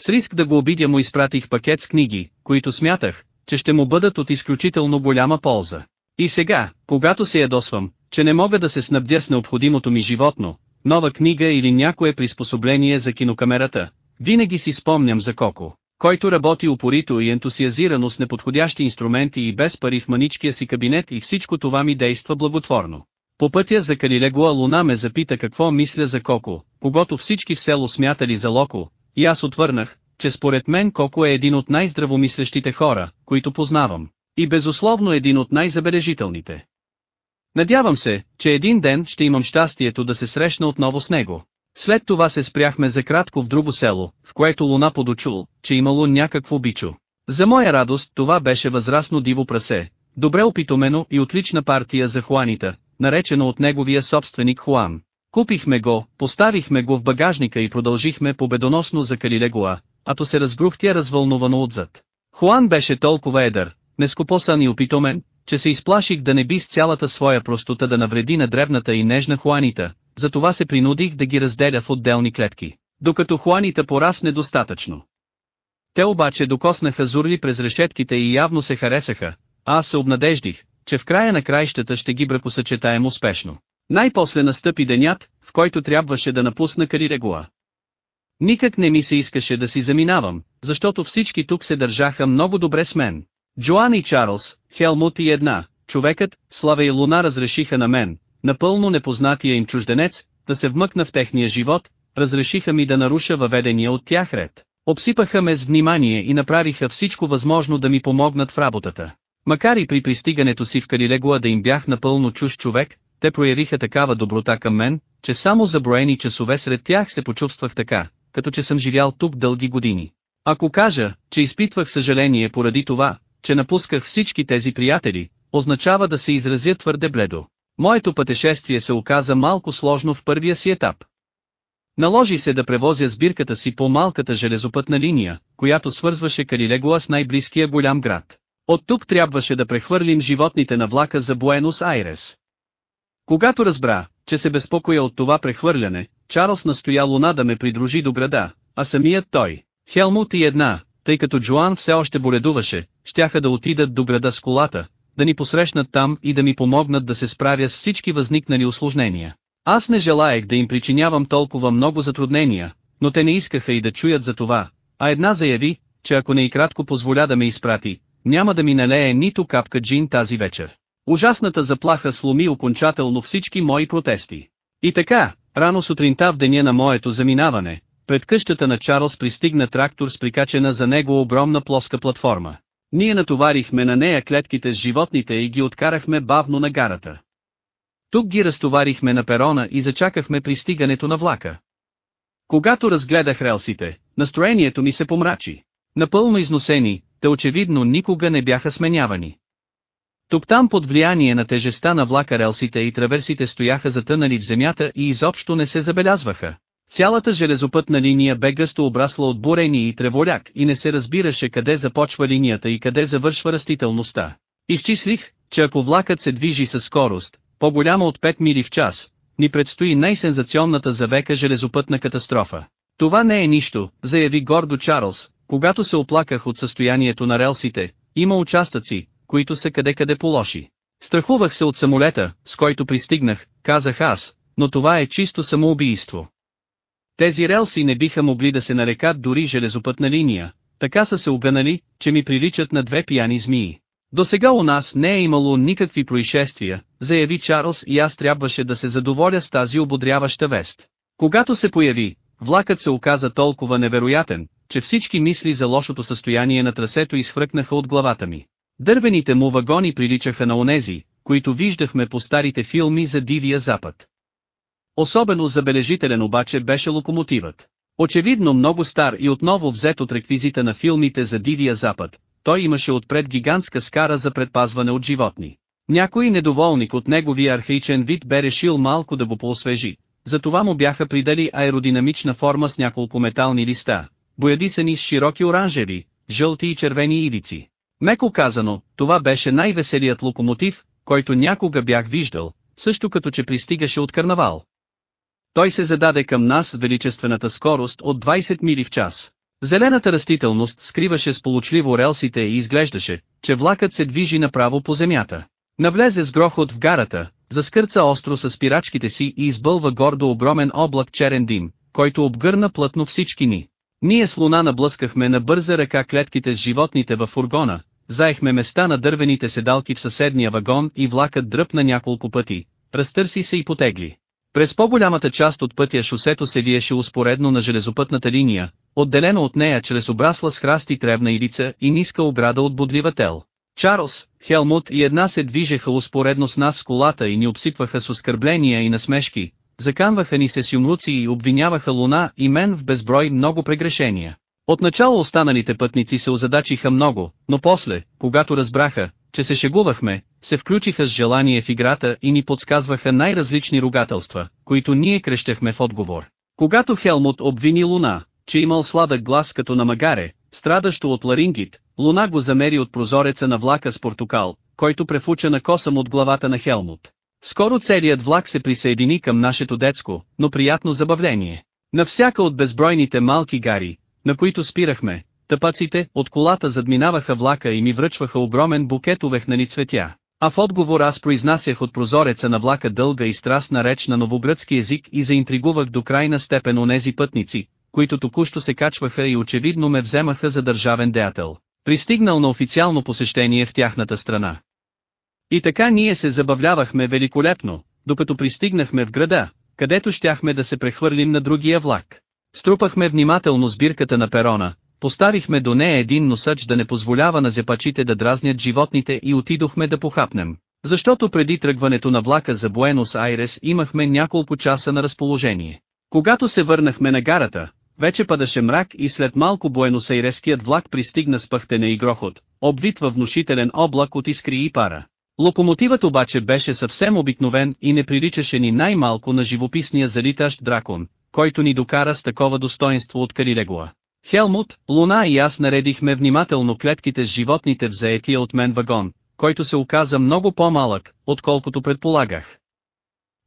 С риск да го обидя му изпратих пакет с книги, които смятах, че ще му бъдат от изключително голяма полза. И сега, когато се ядосвам, че не мога да се снабдя с необходимото ми животно, нова книга или някое приспособление за кинокамерата, винаги си спомням за Коко, който работи упорито и ентусиазирано с неподходящи инструменти и без пари в маничкия си кабинет и всичко това ми действа благотворно. По пътя за Калилегуа Луна ме запита какво мисля за Коко, когато всички в село смятали за Локо, и аз отвърнах, че според мен Коко е един от най-здравомислещите хора, които познавам, и безусловно един от най-забележителните. Надявам се, че един ден ще имам щастието да се срещна отново с него. След това се спряхме за кратко в друго село, в което Луна подочул, че имало някакво бичо. За моя радост това беше възрастно диво прасе, добре опитомено и отлична партия за Хуанита, наречено от неговия собственик Хуан. Купихме го, поставихме го в багажника и продължихме победоносно за Калилегуа, ато се разгрухтя развълнувано отзад. Хуан беше толкова едър, нескопосан и опитомен, че се изплаших да не би с цялата своя простота да навреди на дребната и нежна Хуанита, затова се принудих да ги разделя в отделни клетки, докато Хуанита порасне достатъчно. Те обаче докоснаха зурли през решетките и явно се харесаха, а аз се обнадеждих, че в края на краищата ще ги бракосъчетаем успешно. Най-после настъпи денят, в който трябваше да напусна Карирегуа. Никак не ми се искаше да си заминавам, защото всички тук се държаха много добре с мен. Джоан и Чарлз, Хелмут и една, човекът, Слава и Луна разрешиха на мен, напълно непознатия им чужденец, да се вмъкна в техния живот, разрешиха ми да наруша въведения от тях ред. Обсипаха ме с внимание и направиха всичко възможно да ми помогнат в работата. Макар и при пристигането си в Калилегуа да им бях напълно чуж човек, те проявиха такава доброта към мен, че само за броени часове сред тях се почувствах така, като че съм живял тук дълги години. Ако кажа, че изпитвах съжаление поради това, че напусках всички тези приятели, означава да се изразя твърде бледо. Моето пътешествие се оказа малко сложно в първия си етап. Наложи се да превозя сбирката си по малката железопътна линия, която свързваше Карилегуа с най-близкия голям град. От тук трябваше да прехвърлим животните на влака за Буенос Айрес. Когато разбра, че се безпокоя от това прехвърляне, Чарлз настоя Луна да ме придружи до града, а самият той, Хелмут и една, тъй като Джоан все още боледуваше, щяха да отидат до града с колата, да ни посрещнат там и да ми помогнат да се справя с всички възникнали осложнения. Аз не желаех да им причинявам толкова много затруднения, но те не искаха и да чуят за това, а една заяви, че ако не и кратко позволя да ме изпрати, няма да ми налее нито капка джин тази вечер. Ужасната заплаха сломи окончателно всички мои протести. И така, рано сутринта в деня на моето заминаване, пред къщата на Чарлз пристигна трактор с прикачена за него огромна плоска платформа. Ние натоварихме на нея клетките с животните и ги откарахме бавно на гарата. Тук ги разтоварихме на перона и зачакахме пристигането на влака. Когато разгледах релсите, настроението ми се помрачи. Напълно износени, те очевидно никога не бяха сменявани. Тук-там под влияние на тежеста на влака релсите и траверсите стояха затънали в земята и изобщо не се забелязваха. Цялата железопътна линия бе гъсто обрасла от бурени и треволяк и не се разбираше къде започва линията и къде завършва растителността. Изчислих, че ако влакът се движи със скорост, по-голяма от 5 мили в час, ни предстои най-сензационната за века железопътна катастрофа. Това не е нищо, заяви гордо Чарлз, когато се оплаках от състоянието на релсите, има участъци, които са къде-къде по-лоши. Страхувах се от самолета, с който пристигнах, казах аз, но това е чисто самоубийство. Тези релси не биха могли да се нарекат дори железопътна линия, така са се огънали, че ми приличат на две пияни змии. До сега у нас не е имало никакви происшествия, заяви Чарлз и аз трябваше да се задоволя с тази ободряваща вест. Когато се появи, Влакът се оказа толкова невероятен, че всички мисли за лошото състояние на трасето изхвъркнаха от главата ми. Дървените му вагони приличаха на онези, които виждахме по старите филми за Дивия Запад. Особено забележителен обаче беше локомотивът. Очевидно много стар и отново взет от реквизита на филмите за Дивия Запад, той имаше отпред гигантска скара за предпазване от животни. Някой недоволник от неговия архаичен вид бе решил малко да го поосвежи, затова му бяха придали аеродинамична форма с няколко метални листа, боядисани с широки оранжеви, жълти и червени ивици. Меко казано, това беше най-веселият локомотив, който някога бях виждал, също като че пристигаше от карнавал. Той се зададе към нас с величествената скорост от 20 мили в час. Зелената растителност скриваше сполучливо релсите и изглеждаше, че влакът се движи направо по земята. Навлезе с грохот в гарата, заскърца остро с спирачките си и избълва гордо огромен облак черен дим, който обгърна плътно всички ни. Ние с луна наблъскахме на бърза ръка клетките с животните във фургона, заехме места на дървените седалки в съседния вагон и влакът дръпна няколко пъти, разтърси се и потегли. През по-голямата част от пътя шосето се виеше успоредно на железопътната линия, отделено от нея чрез обрасла с храсти тревна ивица и ниска ограда от бодлива тел. Чарлз, Хелмут и една се движеха успоредно с нас с колата и ни обсипваха с оскърбления и насмешки, заканваха ни се с юмруци и обвиняваха Луна и мен в безброй много прегрешения. Отначало останалите пътници се озадачиха много, но после, когато разбраха, че се шегувахме, се включиха с желание в играта и ни подсказваха най-различни ругателства, които ние крещехме в отговор. Когато Хелмут обвини Луна, че имал сладък глас като на магаре, страдащо от ларингит, Луна го замери от прозореца на влака с портокал, който префуча на косъм от главата на Хелмут. Скоро целият влак се присъедини към нашето детско, но приятно забавление. На всяка от безбройните малки гари, на които спирахме, тъпаците от колата задминаваха влака и ми връчваха огромен букет увехнани цветя. А в отговор аз произнасях от прозореца на влака дълга и страстна реч на новогръцки език и заинтригувах до крайна степен онези пътници, които току-що се качваха и очевидно ме вземаха за държавен деятел, пристигнал на официално посещение в тяхната страна. И така ние се забавлявахме великолепно, докато пристигнахме в града, където щяхме да се прехвърлим на другия влак. Струпахме внимателно сбирката на перона, поставихме до нея един носач да не позволява на зепачите да дразнят животните и отидохме да похапнем. Защото преди тръгването на влака за Буенос Айрес имахме няколко часа на разположение. Когато се върнахме на гарата, вече падаше мрак и след малко буеносайреският влак пристигна с пъхтене и грохот, обвит във внушителен облак от искри и пара. Локомотивът обаче беше съвсем обикновен и не приличаше ни най-малко на живописния залитащ дракон, който ни докара с такова достоинство от Карилегуа. Хелмут, Луна и аз наредихме внимателно клетките с животните в заетия от мен вагон, който се оказа много по-малък, отколкото предполагах.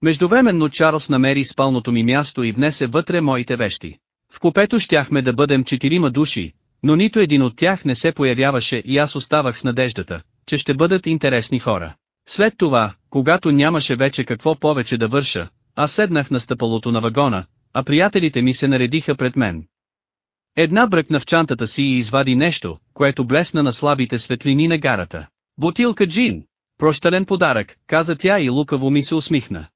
Междувременно Чарлз намери спалното ми място и внесе вътре моите вещи. В купето щяхме да бъдем четирима души, но нито един от тях не се появяваше и аз оставах с надеждата, че ще бъдат интересни хора. След това, когато нямаше вече какво повече да върша, аз седнах на стъпалото на вагона, а приятелите ми се наредиха пред мен. Една бръкна в чантата си и извади нещо, което блесна на слабите светлини на гарата. Бутилка джин! Прощален подарък, каза тя и лукаво ми се усмихна.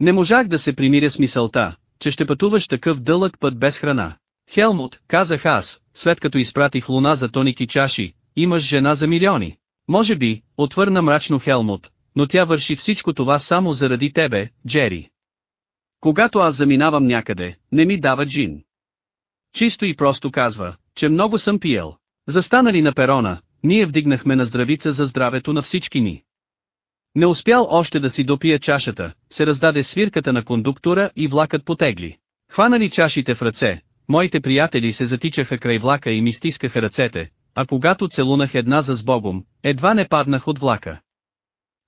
Не можах да се примиря с мисълта, че ще пътуваш такъв дълъг път без храна. Хелмут, казах аз, след като изпратих луна за тоники чаши, имаш жена за милиони. Може би, отвърна мрачно Хелмут, но тя върши всичко това само заради тебе, Джери. Когато аз заминавам някъде, не ми дава джин. Чисто и просто казва, че много съм пиел. Застанали на перона, ние вдигнахме на здравица за здравето на всички ни. Не успял още да си допия чашата, се раздаде свирката на кондуктора и влакът потегли. Хванали чашите в ръце, моите приятели се затичаха край влака и ми стискаха ръцете, а когато целунах една за сбогом, едва не паднах от влака.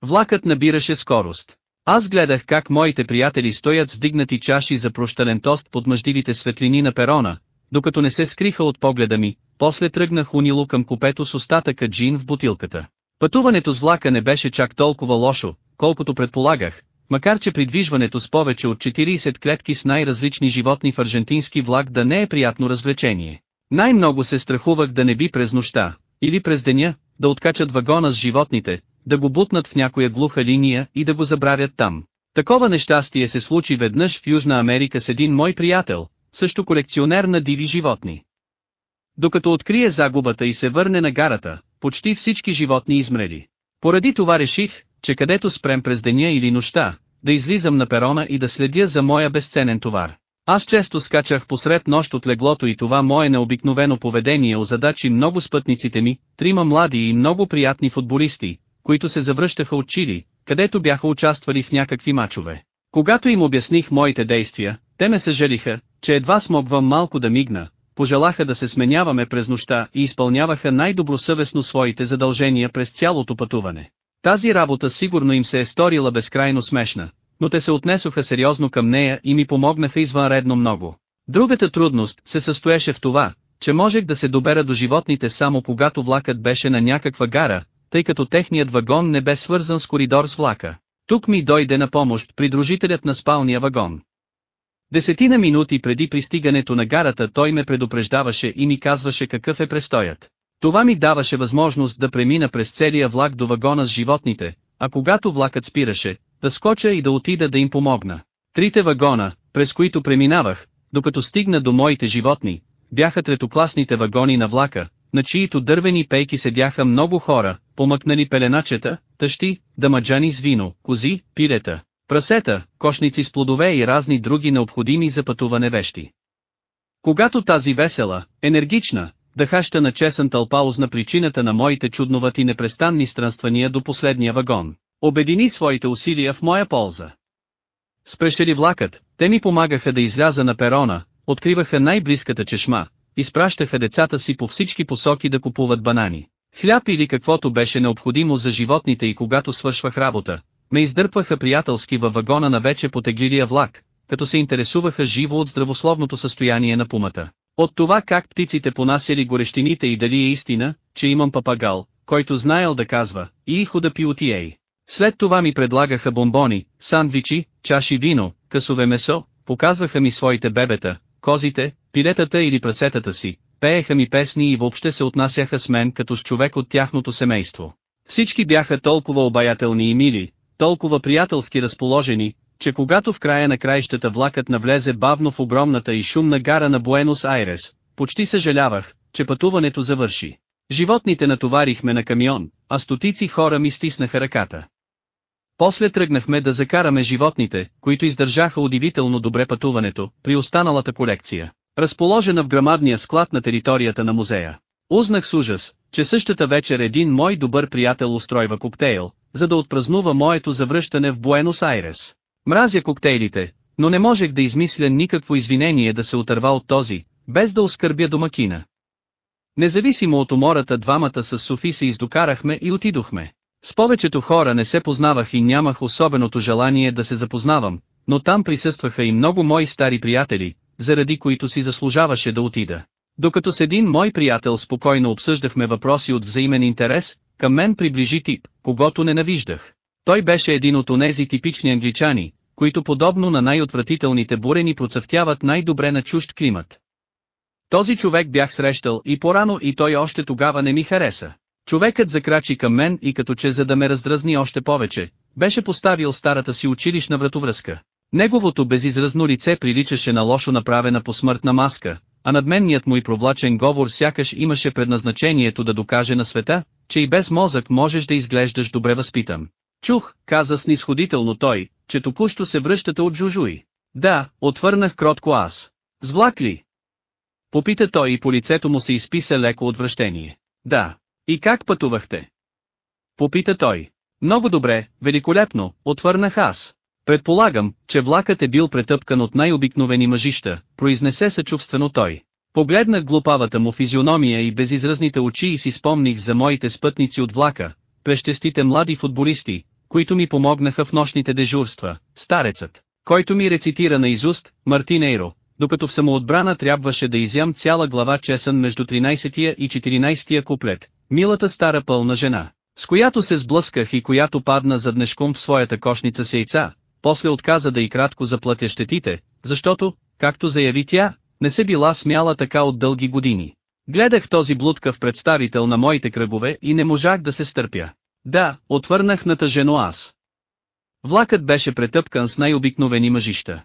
Влакът набираше скорост. Аз гледах как моите приятели стоят с вдигнати чаши за прощален тост под мъждивите светлини на перона, докато не се скриха от погледа ми, после тръгнах унило към купето с остатъка джин в бутилката. Пътуването с влака не беше чак толкова лошо, колкото предполагах, макар че придвижването с повече от 40 клетки с най-различни животни в аржентински влак да не е приятно развлечение. Най-много се страхувах да не би през нощта, или през деня, да откачат вагона с животните, да го бутнат в някоя глуха линия и да го забравят там. Такова нещастие се случи веднъж в Южна Америка с един мой приятел, също колекционер на диви животни. Докато открие загубата и се върне на гарата, почти всички животни измрели. Поради това реших, че където спрем през деня или нощта, да излизам на перона и да следя за моя безценен товар. Аз често скачах посред нощ от леглото и това мое необикновено поведение озадачи много спътниците ми, трима млади и много приятни футболисти, които се завръщаха от Чили, където бяха участвали в някакви мачове. Когато им обясних моите действия, те ме съжалиха, че едва смогвам малко да мигна, пожелаха да се сменяваме през нощта и изпълняваха най-добросъвестно своите задължения през цялото пътуване. Тази работа сигурно им се е сторила безкрайно смешна, но те се отнесоха сериозно към нея и ми помогнаха извънредно много. Другата трудност се състоеше в това, че можех да се добера до животните само когато влакът беше на някаква гара, тъй като техният вагон не бе свързан с коридор с влака. Тук ми дойде на помощ придружителят на спалния вагон. Десетина минути преди пристигането на гарата той ме предупреждаваше и ми казваше какъв е престоят. Това ми даваше възможност да премина през целия влак до вагона с животните, а когато влакът спираше, да скоча и да отида да им помогна. Трите вагона, през които преминавах, докато стигна до моите животни, бяха третокласните вагони на влака, на чието дървени пейки седяха много хора, помъкнали пеленачета, тъщи, дамаджани с вино, кози, пилета, прасета, кошници с плодове и разни други необходими за пътуване вещи. Когато тази весела, енергична, дъхаща на чесън тълпа узна причината на моите чудновати непрестанни странствания до последния вагон, обедини своите усилия в моя полза. Спреше ли влакът, те ми помагаха да изляза на перона, откриваха най-близката чешма, изпращаха децата си по всички посоки да купуват банани, хляб или каквото беше необходимо за животните и когато свършвах работа, ме издърпваха приятелски във вагона на вече потеглилия влак, като се интересуваха живо от здравословното състояние на пумата. От това как птиците понасяли горещините и дали е истина, че имам папагал, който знаел да казва, и худа пиотией. След това ми предлагаха бомбони, сандвичи, чаши вино, късове месо, показваха ми своите бебета, козите, пилетата или прасетата си, пееха ми песни и въобще се отнасяха с мен като с човек от тяхното семейство. Всички бяха толкова обаятелни и мили, толкова приятелски разположени, че когато в края на краищата влакът навлезе бавно в огромната и шумна гара на Буенос Айрес, почти съжалявах, че пътуването завърши. Животните натоварихме на камион, а стотици хора ми стиснаха ръката. После тръгнахме да закараме животните, които издържаха удивително добре пътуването, при останалата колекция, разположена в грамадния склад на територията на музея. Узнах с ужас, че същата вечер един мой добър приятел устройва коктейл, за да отпразнува моето завръщане в Буенос Айрес. Мразя коктейлите, но не можех да измисля никакво извинение да се отърва от този, без да оскърбя домакина. Независимо от умората двамата с Софи се издокарахме и отидохме. С повечето хора не се познавах и нямах особеното желание да се запознавам, но там присъстваха и много мои стари приятели, заради които си заслужаваше да отида. Докато с един мой приятел спокойно обсъждахме въпроси от взаимен интерес, към мен приближи тип, когато ненавиждах. Той беше един от онези типични англичани, които подобно на най-отвратителните бурени процъфтяват най-добре на чужд климат. Този човек бях срещал и порано и той още тогава не ми хареса. Човекът закрачи към мен и като че за да ме раздразни още повече, беше поставил старата си училищна вратовръзка. Неговото безизразно лице приличаше на лошо направена посмъртна маска, а надменният му и провлачен говор сякаш имаше предназначението да докаже на света, че и без мозък можеш да изглеждаш добре възпитан. Чух, каза снисходително той, че току-що се връщате от Жужуи. Да, отвърнах кротко аз. С влак ли? Попита той и по лицето му се изписа леко отвращение. Да. И как пътувахте? Попита той. Много добре, великолепно, отвърнах аз. Предполагам, че влакът е бил претъпкан от най-обикновени мъжища, произнесе съчувствено той. Погледнах глупавата му физиономия и безизразните очи и си спомних за моите спътници от влака, прещестите млади футболисти, които ми помогнаха в нощните дежурства, старецът, който ми рецитира на изуст, Мартинейро, докато в самоотбрана трябваше да изям цяла глава чесън между 13-тия и 14-тия куплет, милата стара пълна жена, с която се сблъсках и която падна заднешком в своята кошница с яйца, после отказа да и кратко заплатя щетите, защото, както заяви тя, не се била смяла така от дълги години. Гледах този блудкав представител на моите кръгове и не можах да се стърпя. Да, отвърнах натъжено аз. Влакът беше претъпкан с най-обикновени мъжища.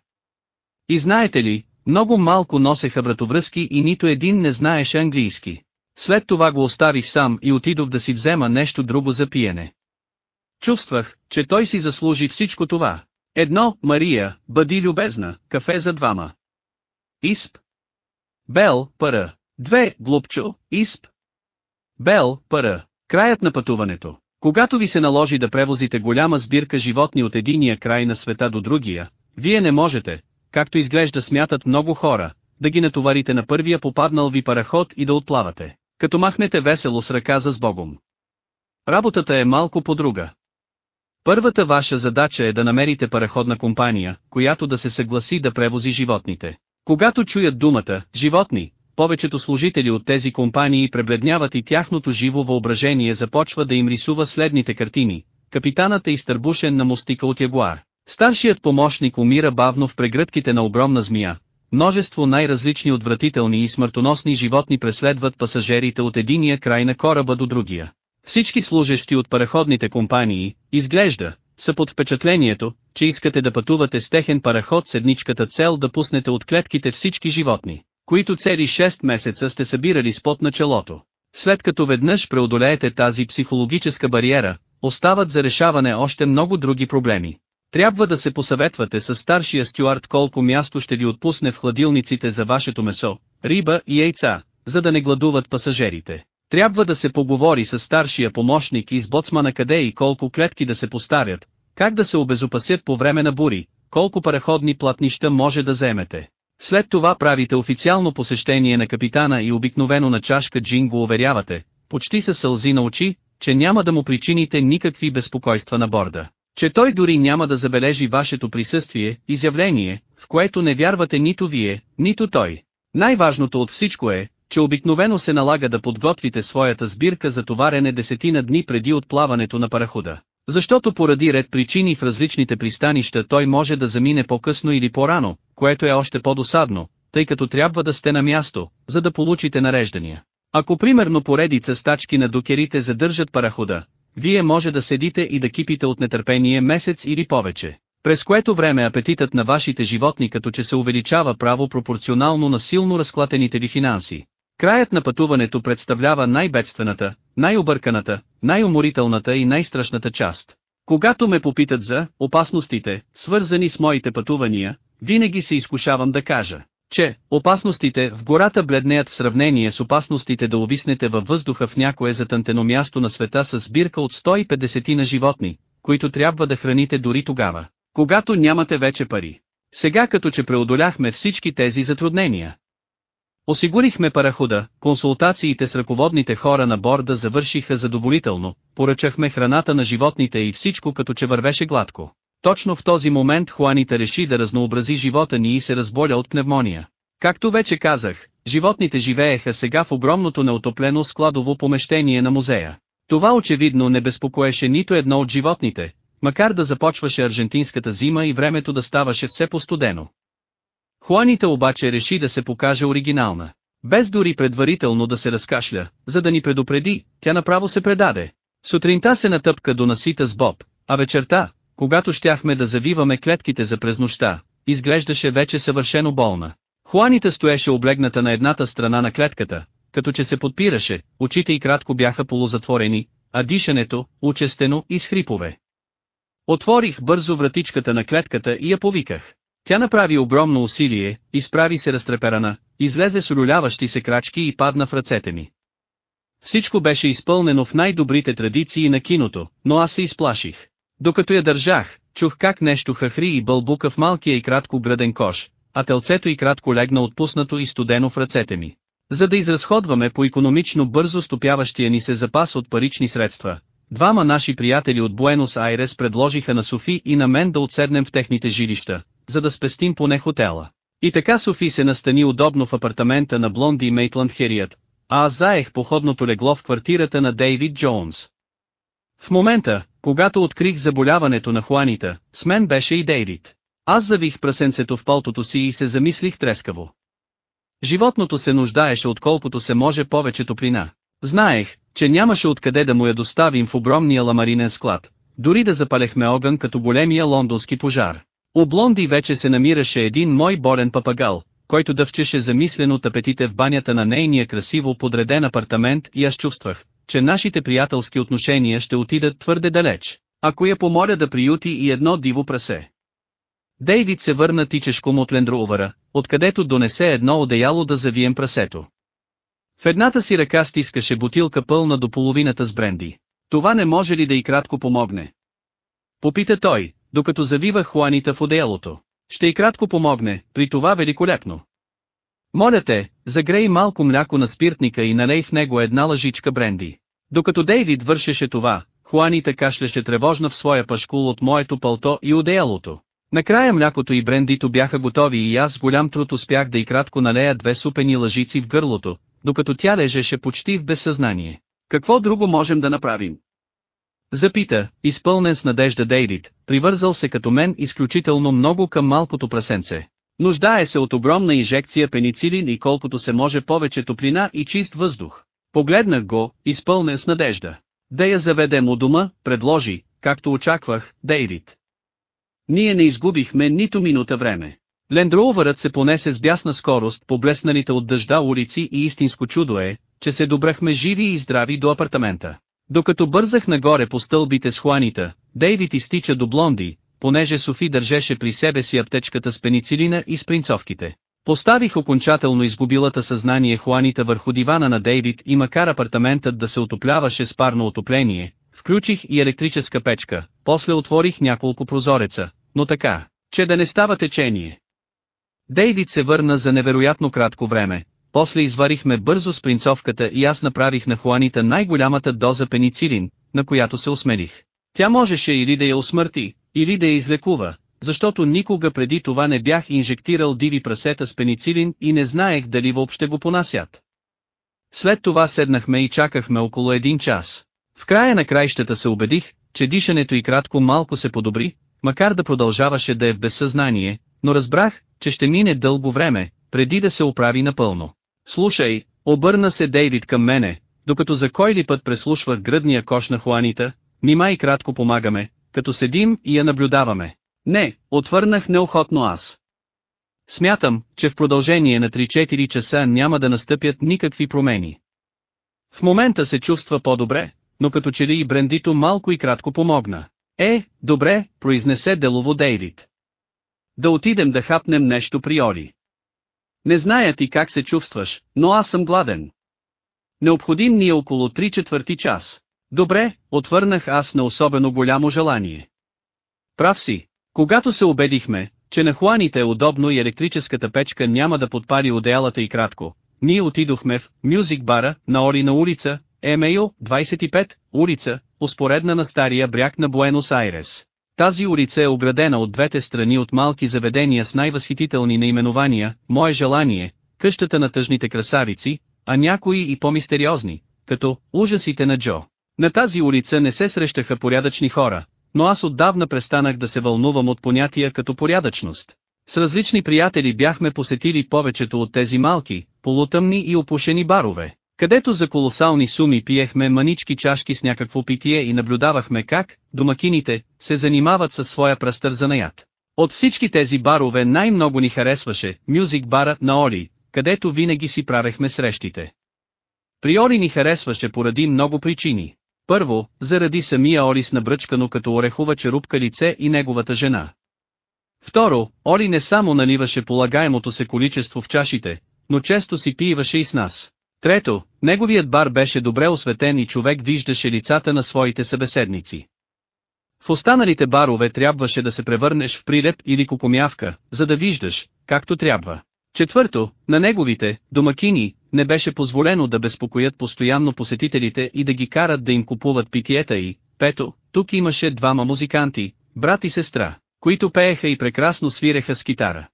И знаете ли, Много малко носеха вратовръзки и нито един не знаеше английски. След това го оставих сам и отидох да си взема нещо друго за пиене. Чувствах, че той си заслужи всичко това. Едно, Мария, бъди любезна, кафе за двама. Исп. Бел, пара. Две, глупчо, Исп. Бел, пара. Краят на пътуването. Когато ви се наложи да превозите голяма сбирка животни от единия край на света до другия, вие не можете, както изглежда смятат много хора, да ги натоварите на първия попаднал ви параход и да отплавате, като махнете весело с ръка за сбогом. Работата е малко по-друга. Първата ваша задача е да намерите параходна компания, която да се съгласи да превози животните. Когато чуят думата «животни», повечето служители от тези компании пребледняват и тяхното живо въображение започва да им рисува следните картини. Капитанът е изтърбушен на мостика от ягуар. Старшият помощник умира бавно в прегръдките на огромна змия. Множество най-различни отвратителни и смъртоносни животни преследват пасажерите от единия край на кораба до другия. Всички служещи от параходните компании, изглежда, са под впечатлението, че искате да пътувате с техен параход с едничката цел да пуснете от клетките всички животни, които цели 6 месеца сте събирали с пот на челото. След като веднъж преодолеете тази психологическа бариера, остават за решаване още много други проблеми. Трябва да се посъветвате с старшия стюард колко място ще ви отпусне в хладилниците за вашето месо, риба и яйца, за да не гладуват пасажерите. Трябва да се поговори с старшия помощник и с боцмана къде и колко клетки да се поставят, как да се обезопасят по време на бури, колко параходни платнища може да заемете. След това правите официално посещение на капитана и обикновено на чашка джин го уверявате, почти със сълзи на очи, че няма да му причините никакви безпокойства на борда. Че той дори няма да забележи вашето присъствие, изявление, в което не вярвате нито вие, нито той. Най-важното от всичко е, че обикновено се налага да подготвите своята сбирка за товарене десетина дни преди отплаването на парахода. Защото поради ред причини в различните пристанища той може да замине по-късно или по-рано, което е още по-досадно, тъй като трябва да сте на място, за да получите нареждания. Ако примерно поредица стачки на докерите задържат парахода, вие може да седите и да кипите от нетърпение месец или повече, през което време апетитът на вашите животни като че се увеличава право пропорционално на силно разклатените ви финанси. Краят на пътуването представлява най-бедствената, най-обърканата, най-уморителната и най-страшната част. Когато ме попитат за опасностите, свързани с моите пътувания, винаги се изкушавам да кажа, че опасностите в гората бледнеят в сравнение с опасностите да увиснете във въздуха в някое затънтено място на света с сбирка от 150 на животни, които трябва да храните дори тогава, когато нямате вече пари. Сега като че преодоляхме всички тези затруднения, Осигурихме парахода, консултациите с ръководните хора на борда завършиха задоволително, поръчахме храната на животните и всичко като че вървеше гладко. Точно в този момент Хуанита реши да разнообрази живота ни и се разболя от пневмония. Както вече казах, животните живееха сега в огромното неотоплено складово помещение на музея. Това очевидно не безпокоеше нито едно от животните, макар да започваше аржентинската зима и времето да ставаше все по-студено. Хуанита обаче реши да се покаже оригинална. Без дори предварително да се разкашля, за да ни предупреди, тя направо се предаде. Сутринта се натъпка до насита с Боб, а вечерта, когато щяхме да завиваме клетките за през нощта, изглеждаше вече съвършено болна. Хуанита стоеше облегната на едната страна на клетката, като че се подпираше, очите й кратко бяха полузатворени, а дишането, учестено и с хрипове. Отворих бързо вратичката на клетката и я повиках. Тя направи огромно усилие, изправи се разтреперана, излезе с руляващи се крачки и падна в ръцете ми. Всичко беше изпълнено в най-добрите традиции на киното, но аз се изплаших. Докато я държах, чух как нещо хахри и бълбука в малкия и кратко граден кош, а телцето и кратко легна отпуснато и студено в ръцете ми. За да изразходваме по економично бързо стопяващия ни се запас от парични средства, двама наши приятели от Буенос Айрес предложиха на Софи и на мен да отседнем в техните жилища, за да спестим поне хотела. И така Софи се настани удобно в апартамента на Блонди Мейтланд Херият, а аз заех походното легло в квартирата на Дейвид Джонс. В момента, когато открих заболяването на Хуанита, с мен беше и Дейвид. Аз завих прасенцето в полтото си и се замислих трескаво. Животното се нуждаеше от колкото се може повече топлина. Знаех, че нямаше откъде да му я доставим в огромния ламаринен склад, дори да запалехме огън като големия лондонски пожар. У Блонди вече се намираше един мой болен папагал, който дъвчеше замислено тапетите в банята на нейния красиво подреден апартамент и аз чувствах, че нашите приятелски отношения ще отидат твърде далеч, ако я помоля да приюти и едно диво прасе. Дейвид се върна тичешком от лендроувара, откъдето донесе едно одеяло да завием прасето. В едната си ръка стискаше бутилка пълна до половината с бренди. Това не може ли да и кратко помогне? Попита той, докато завива Хуанита в одеялото. Ще и кратко помогне, при това великолепно. Моля те, загрей малко мляко на спиртника и налей в него една лъжичка бренди. Докато Дейвид вършеше това, Хуанита кашляше тревожно в своя пашкул от моето пълто и одеялото. Накрая млякото и брендито бяха готови и аз с голям труд успях да и кратко налея две супени лъжици в гърлото, докато тя лежеше почти в безсъзнание. Какво друго можем да направим? Запита, изпълнен с надежда Дейвид, привързал се като мен изключително много към малкото прасенце. Нуждае се от огромна инжекция пеницилин и колкото се може повече топлина и чист въздух. Погледнах го, изпълнен с надежда. Да я заведем у дома, предложи, както очаквах, Дейвид. Ние не изгубихме нито минута време. Лендроувърът се понесе с бясна скорост по блесналите от дъжда улици и истинско чудо е, че се добрахме живи и здрави до апартамента. Докато бързах нагоре по стълбите с хуанита, Дейвид изтича до блонди, понеже Софи държеше при себе си аптечката с пеницилина и спринцовките. Поставих окончателно изгубилата съзнание Хуанита върху дивана на Дейвид и макар апартаментът да се отопляваше с парно отопление, включих и електрическа печка, после отворих няколко прозореца, но така, че да не става течение. Дейвид се върна за невероятно кратко време, после изварихме бързо спринцовката и аз направих на Хуанита най-голямата доза пеницилин, на която се усмелих. Тя можеше или да я усмърти, или да я излекува, защото никога преди това не бях инжектирал диви прасета с пеницилин и не знаех дали въобще го понасят. След това седнахме и чакахме около един час. В края на краищата се убедих, че дишането и кратко малко се подобри, макар да продължаваше да е в безсъзнание, но разбрах, че ще мине дълго време, преди да се оправи напълно. Слушай, обърна се Дейвид към мене, докато за кой ли път преслушвах гръдния кош на Хуанита, нима и кратко помагаме, като седим и я наблюдаваме. Не, отвърнах неохотно аз. Смятам, че в продължение на 3-4 часа няма да настъпят никакви промени. В момента се чувства по-добре, но като че ли и брендито малко и кратко помогна. Е, добре, произнесе делово Дейвид. Да отидем да хапнем нещо при Ори. Не зная ти как се чувстваш, но аз съм гладен. Необходим ни е около 3 четвърти час. Добре, отвърнах аз на особено голямо желание. Прав си. Когато се убедихме, че на хуаните е удобно и електрическата печка няма да подпали одеялата и кратко, ние отидохме в мюзик бара на Ори на улица, Емейл, 25, улица, успоредна на стария бряг на Буенос Айрес. Тази улица е оградена от двете страни от малки заведения с най-възхитителни наименования, Мое желание, къщата на тъжните красавици, а някои и по-мистериозни, като ужасите на Джо. На тази улица не се срещаха порядъчни хора, но аз отдавна престанах да се вълнувам от понятия като порядъчност. С различни приятели бяхме посетили повечето от тези малки, полутъмни и опушени барове, където за колосални суми пиехме манички чашки с някакво питие и наблюдавахме как, домакините, се занимават със своя пръстър занаят. От всички тези барове най-много ни харесваше мюзик барът на Оли, където винаги си правехме срещите. При Оли ни харесваше поради много причини. Първо, заради самия Оли с набръчкано като орехова черупка лице и неговата жена. Второ, Оли не само наливаше полагаемото се количество в чашите, но често си пиваше и с нас. Трето, неговият бар беше добре осветен и човек виждаше лицата на своите събеседници. В останалите барове трябваше да се превърнеш в прилеп или кукумявка, за да виждаш, както трябва. Четвърто, на неговите, домакини, не беше позволено да безпокоят постоянно посетителите и да ги карат да им купуват питиета и, пето, тук имаше двама музиканти, брат и сестра, които пееха и прекрасно свиреха с китара.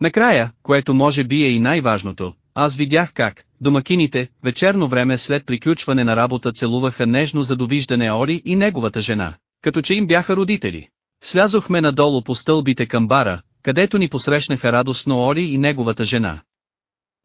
Накрая, което може би е и най-важното, аз видях как, домакините, вечерно време след приключване на работа целуваха нежно за довиждане Ори и неговата жена, като че им бяха родители. Слязохме надолу по стълбите към бара, където ни посрещнаха радостно Ори и неговата жена.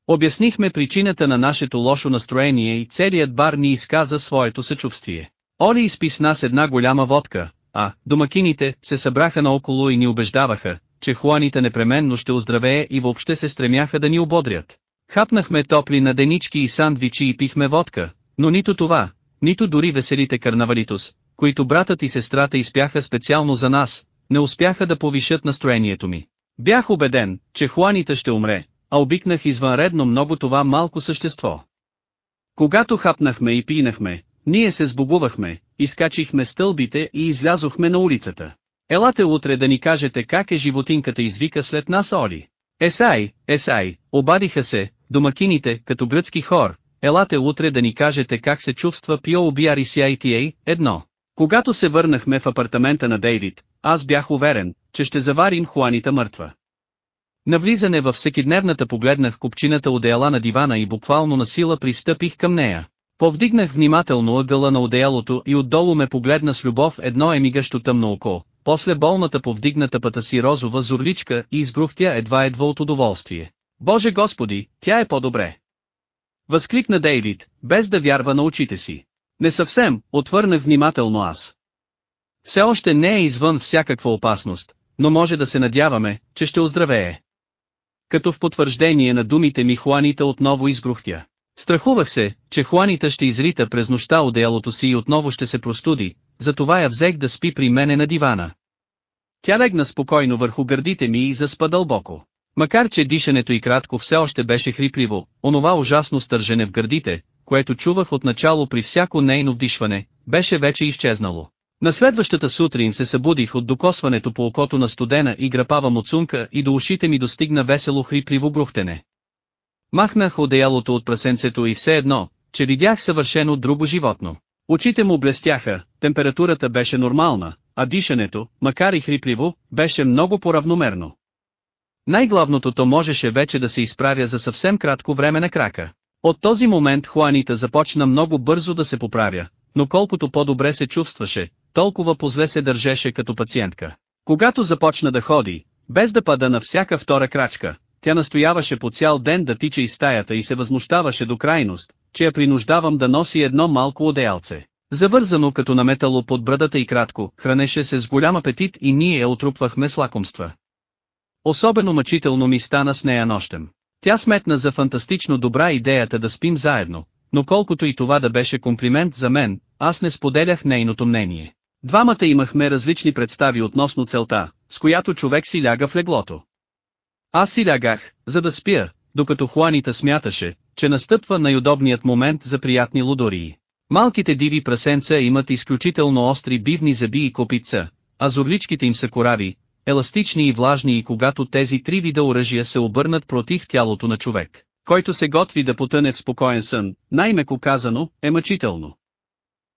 Обяснихме причината на нашето лошо настроение и целият бар ни изказа своето съчувствие. Оли изпи с една голяма водка, а, домакините, се събраха наоколо и ни убеждаваха, че хуаните непременно ще оздравее и въобще се стремяха да ни ободрят. Хапнахме топли наденички и сандвичи и пихме водка, но нито това, нито дори веселите карнавалитус, които братът и сестрата изпяха специално за нас, не успяха да повишат настроението ми. Бях убеден, че Хуанита ще умре, а обикнах извънредно много това малко същество. Когато хапнахме и пинахме, ние се сбогувахме, изкачихме стълбите и излязохме на улицата. Елате утре да ни кажете как е животинката извика след нас Оли. Есай, Есай, обадиха се, домакините, като гръцки хор, елате утре да ни кажете как се чувства POBRCITA, едно. Когато се върнахме в апартамента на Дейвид, аз бях уверен, че ще заварим Хуанита мъртва. Навлизане във всекидневната погледнах купчината одеяла на дивана и буквално на сила пристъпих към нея. Повдигнах внимателно ъгъла на одеялото и отдолу ме погледна с любов едно емигащо тъмно око, после болната повдигната пъта си розова зорличка и изгрухтя едва едва от удоволствие. Боже Господи, тя е по-добре. Възкликна Дейвид, без да вярва на очите си. Не съвсем, отвърнах внимателно аз. Все още не е извън всякаква опасност, но може да се надяваме, че ще оздравее. Като в потвърждение на думите ми Хуанита отново изгрухтя. Страхувах се, че Хуанита ще изрита през нощта одеялото си и отново ще се простуди, затова я взех да спи при мене на дивана. Тя легна спокойно върху гърдите ми и заспа дълбоко. Макар че дишането и кратко все още беше хрипливо, онова ужасно стържене в гърдите, което чувах отначало при всяко нейно вдишване, беше вече изчезнало. На следващата сутрин се събудих от докосването по окото на студена и грапава муцунка и до ушите ми достигна весело хрипливо брухтене. Махнах одеялото от прасенцето и все едно, че видях съвършено друго животно. Очите му блестяха, температурата беше нормална, а дишането, макар и хрипливо, беше много по-равномерно. Най-главното то можеше вече да се изправя за съвсем кратко време на крака. От този момент Хуанита започна много бързо да се поправя, но колкото по-добре се чувстваше, толкова позле се държеше като пациентка. Когато започна да ходи, без да пада на всяка втора крачка, тя настояваше по цял ден да тича из стаята и се възмущаваше до крайност, че я принуждавам да носи едно малко одеялце. Завързано като наметало под брадата и кратко, хранеше се с голям апетит и ние я отрупвахме с лакомства. Особено мъчително ми стана с нея нощем. Тя сметна за фантастично добра идеята да спим заедно, но колкото и това да беше комплимент за мен, аз не споделях нейното мнение. Двамата имахме различни представи относно целта, с която човек си ляга в леглото. Аз си лягах, за да спя, докато Хуанита смяташе, че настъпва най-удобният момент за приятни лудории. Малките диви прасенца имат изключително остри бивни зъби и копица, а зорличките им са корави, еластични и влажни и когато тези три вида оръжия се обърнат против тялото на човек, който се готви да потъне в спокоен сън, най-меко казано, е мъчително.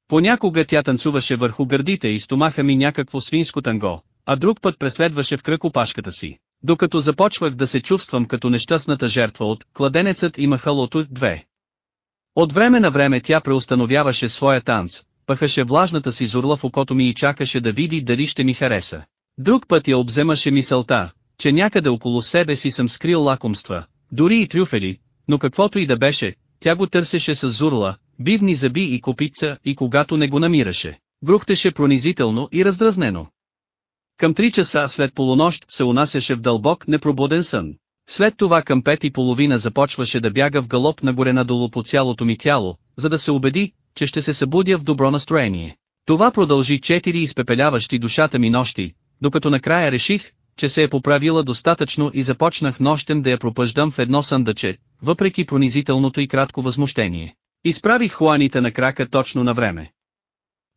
Понякога тя танцуваше върху гърдите и стомаха ми някакво свинско танго, а друг път преследваше в кръг опашката си. Докато започвах да се чувствам като нещастната жертва от «Кладенецът и махалото 2». От време на време тя преустановяваше своя танц, пъхаше влажната си зурла в окото ми и чакаше да види дали ще ми хареса. Друг път я обземаше мисълта, че някъде около себе си съм скрил лакомства, дори и трюфели, но каквото и да беше, тя го търсеше с зурла, бивни зъби и копица и когато не го намираше, брухтеше пронизително и раздразнено. Към три часа след полунощ се унасяше в дълбок непробуден сън. След това към пет и половина започваше да бяга в галоп нагоре надолу по цялото ми тяло, за да се убеди, че ще се събудя в добро настроение. Това продължи четири изпепеляващи душата ми нощи, докато накрая реших, че се е поправила достатъчно и започнах нощем да я пропъждам в едно съндъче, въпреки пронизителното и кратко възмущение. Изправих хуаните на крака точно на време.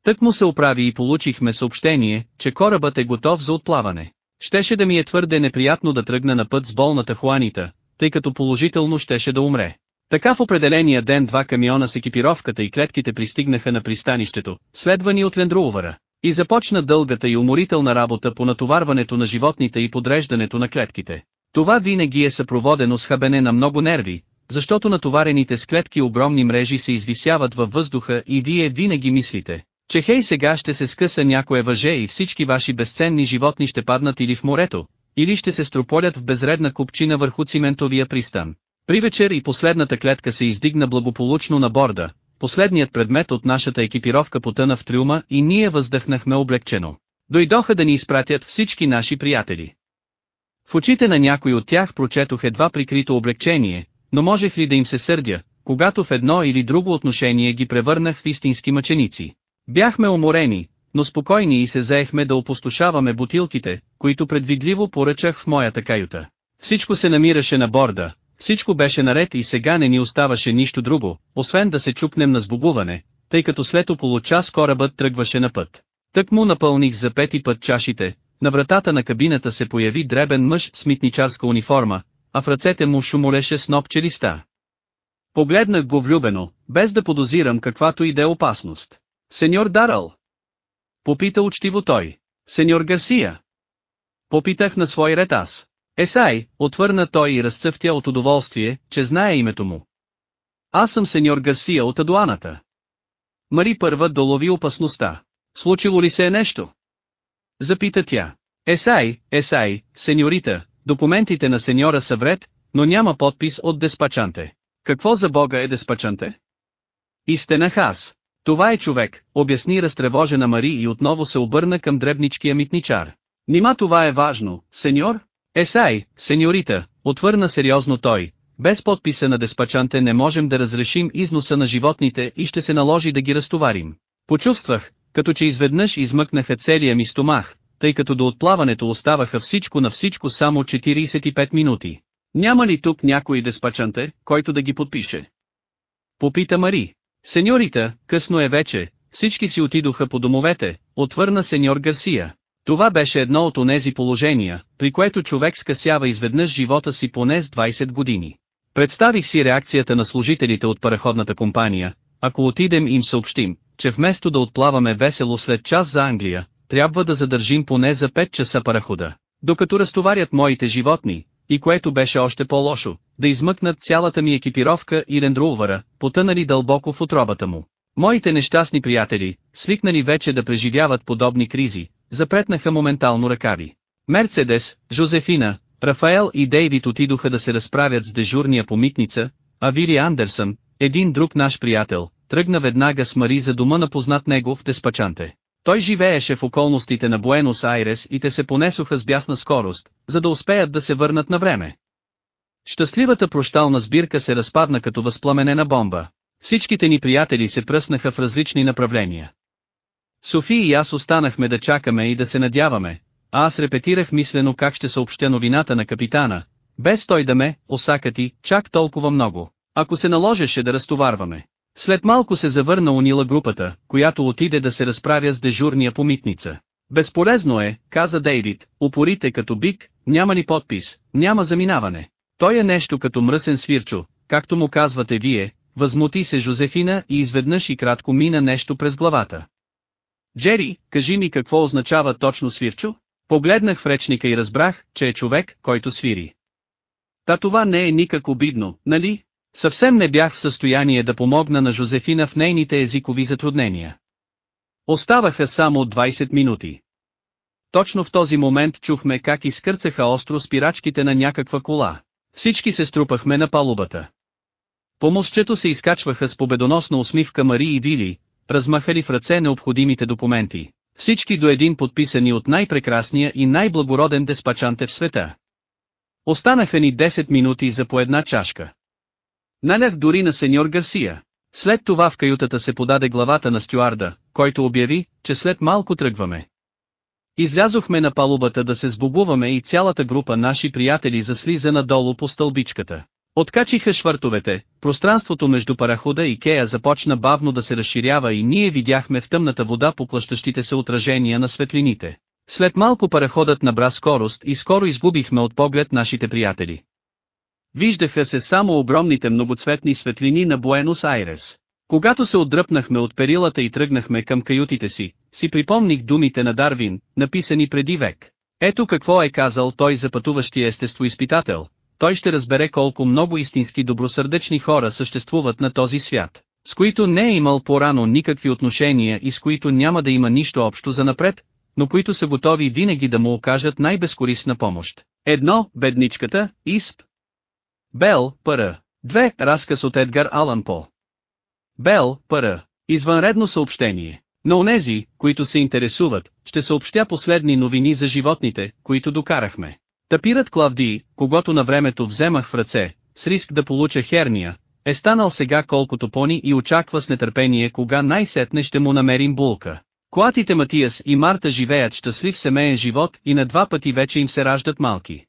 Тък му се оправи и получихме съобщение, че корабът е готов за отплаване. Щеше да ми е твърде неприятно да тръгна на път с болната Хуанита, тъй като положително щеше да умре. Така в определения ден два камиона с екипировката и клетките пристигнаха на пристанището, следвани от Лендроувара. И започна дългата и уморителна работа по натоварването на животните и подреждането на клетките. Това винаги е съпроводено с хабене на много нерви, защото натоварените с клетки огромни мрежи се извисяват във въздуха и вие винаги мислите, че хей сега ще се скъса някое въже и всички ваши безценни животни ще паднат или в морето, или ще се строполят в безредна купчина върху циментовия пристан. При вечер и последната клетка се издигна благополучно на борда, последният предмет от нашата екипировка потъна в трюма и ние въздъхнахме облегчено. Дойдоха да ни изпратят всички наши приятели. В очите на някой от тях прочетох едва прикрито облегчение, но можех ли да им се сърдя, когато в едно или друго отношение ги превърнах в истински мъченици. Бяхме уморени, но спокойни и се заехме да опустошаваме бутилките, които предвидливо поръчах в моята каюта. Всичко се намираше на борда, всичко беше наред и сега не ни оставаше нищо друго, освен да се чукнем на сбогуване, тъй като след около час корабът тръгваше на път. Тък му напълних за пети път чашите, на вратата на кабината се появи дребен мъж с митничарска униформа, а в ръцете му шумолеше снопче листа. Погледнах го влюбено, без да подозирам каквато и да е опасност. Сеньор Дарал. Попита учтиво той. Сеньор Гарсия. Попитах на свой ред аз. Есай, отвърна той и разцъфтя от удоволствие, че знае името му. Аз съм сеньор Гарсия от Адуаната. Мари първа долови опасността. Случило ли се е нещо? Запита тя. Есай, Есай, сеньорита, документите на сеньора са вред, но няма подпис от деспачанте. Какво за бога е деспачанте? Истенах аз. Това е човек, обясни разтревожена Мари и отново се обърна към дребничкия митничар. Нима това е важно, сеньор? Есай, сеньорита, отвърна сериозно той, без подписа на деспачанте не можем да разрешим износа на животните и ще се наложи да ги разтоварим. Почувствах, като че изведнъж измъкнаха целия ми стомах, тъй като до отплаването оставаха всичко на всичко само 45 минути. Няма ли тук някой деспачанте, който да ги подпише? Попита Мари. Сеньорита, късно е вече, всички си отидоха по домовете, отвърна сеньор Гарсия. Това беше едно от онези положения, при което човек скъсява изведнъж живота си поне с 20 години. Представих си реакцията на служителите от параходната компания, ако отидем им съобщим, че вместо да отплаваме весело след час за Англия, трябва да задържим поне за 5 часа парахода, докато разтоварят моите животни, и което беше още по-лошо, да измъкнат цялата ми екипировка и рендрулвара, потънали дълбоко в отробата му. Моите нещастни приятели, свикнали вече да преживяват подобни кризи, запретнаха моментално ръкави. Мерцедес, Жозефина, Рафаел и Дейвид отидоха да се разправят с дежурния по митница, а Вили Андерсън, един друг наш приятел, тръгна веднага с Мари за дома на познат него в Деспачанте. Той живееше в околностите на Буенос Айрес и те се понесоха с бясна скорост, за да успеят да се върнат на време. Щастливата прощална сбирка се разпадна като възпламенена бомба. Всичките ни приятели се пръснаха в различни направления. Софи и аз останахме да чакаме и да се надяваме, а аз репетирах мислено как ще съобщя новината на капитана, без той да ме, осакати, чак толкова много, ако се наложеше да разтоварваме. След малко се завърна унила групата, която отиде да се разправя с дежурния по митница. Безполезно е, каза Дейвид, упорите като бик, няма ли подпис, няма заминаване. Той е нещо като мръсен свирчо, както му казвате вие, възмути се Жозефина и изведнъж и кратко мина нещо през главата. Джери, кажи ми какво означава точно свирчо? Погледнах в речника и разбрах, че е човек, който свири. Та това не е никак обидно, нали? Съвсем не бях в състояние да помогна на Жозефина в нейните езикови затруднения. Оставаха само 20 минути. Точно в този момент чухме как изкърцаха остро спирачките на някаква кола. Всички се струпахме на палубата. По мостчето се изкачваха с победоносна усмивка Мари и Вили, размахали в ръце необходимите документи, всички до един подписани от най-прекрасния и най-благороден деспачанте в света. Останаха ни 10 минути за по една чашка. Налях дори на сеньор Гарсия. След това в каютата се подаде главата на стюарда, който обяви, че след малко тръгваме. Излязохме на палубата да се сбогуваме и цялата група наши приятели заслиза надолу по стълбичката. Откачиха швартовете, пространството между парахода и кея започна бавно да се разширява и ние видяхме в тъмната вода поплащащите се отражения на светлините. След малко параходът набра скорост и скоро изгубихме от поглед нашите приятели. Виждаха се само огромните многоцветни светлини на Буенос Айрес. Когато се отдръпнахме от перилата и тръгнахме към каютите си, си припомних думите на Дарвин, написани преди век. Ето какво е казал той за пътуващия естествоизпитател, той ще разбере колко много истински добросърдечни хора съществуват на този свят, с които не е имал порано никакви отношения и с които няма да има нищо общо за напред, но които са готови винаги да му окажат най-безкорисна помощ. Едно, бедничката, Исп. Бел, Пър. Две, разказ от Едгар Алан По. Бел, Пър. Извънредно съобщение. На онези, които се интересуват, ще съобщя последни новини за животните, които докарахме. Тапират Клавдий, когато на времето вземах в ръце, с риск да получа херния, е станал сега колкото пони и очаква с нетърпение кога най-сетне ще му намерим булка. Клатите Матиас и Марта живеят щастлив семейен живот и на два пъти вече им се раждат малки.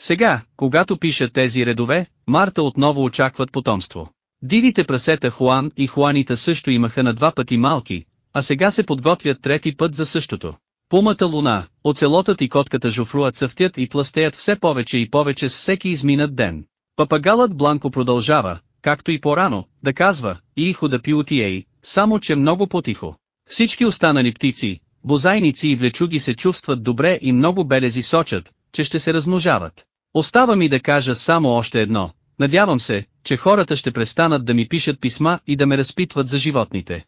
Сега, когато пишат тези редове, Марта отново очакват потомство. Дивите прасета Хуан и Хуанита също имаха на два пъти малки, а сега се подготвят трети път за същото. Пумата луна, оцелотът и котката Жофруа цъфтят и пластеят все повече и повече с всеки изминат ден. Папагалът Бланко продължава, както и по-рано, да казва, и да пиутией, само че много по-тихо. Всички останали птици, бозайници и влечуги се чувстват добре и много белези сочат, че ще се размножават. Остава ми да кажа само още едно, надявам се, че хората ще престанат да ми пишат писма и да ме разпитват за животните.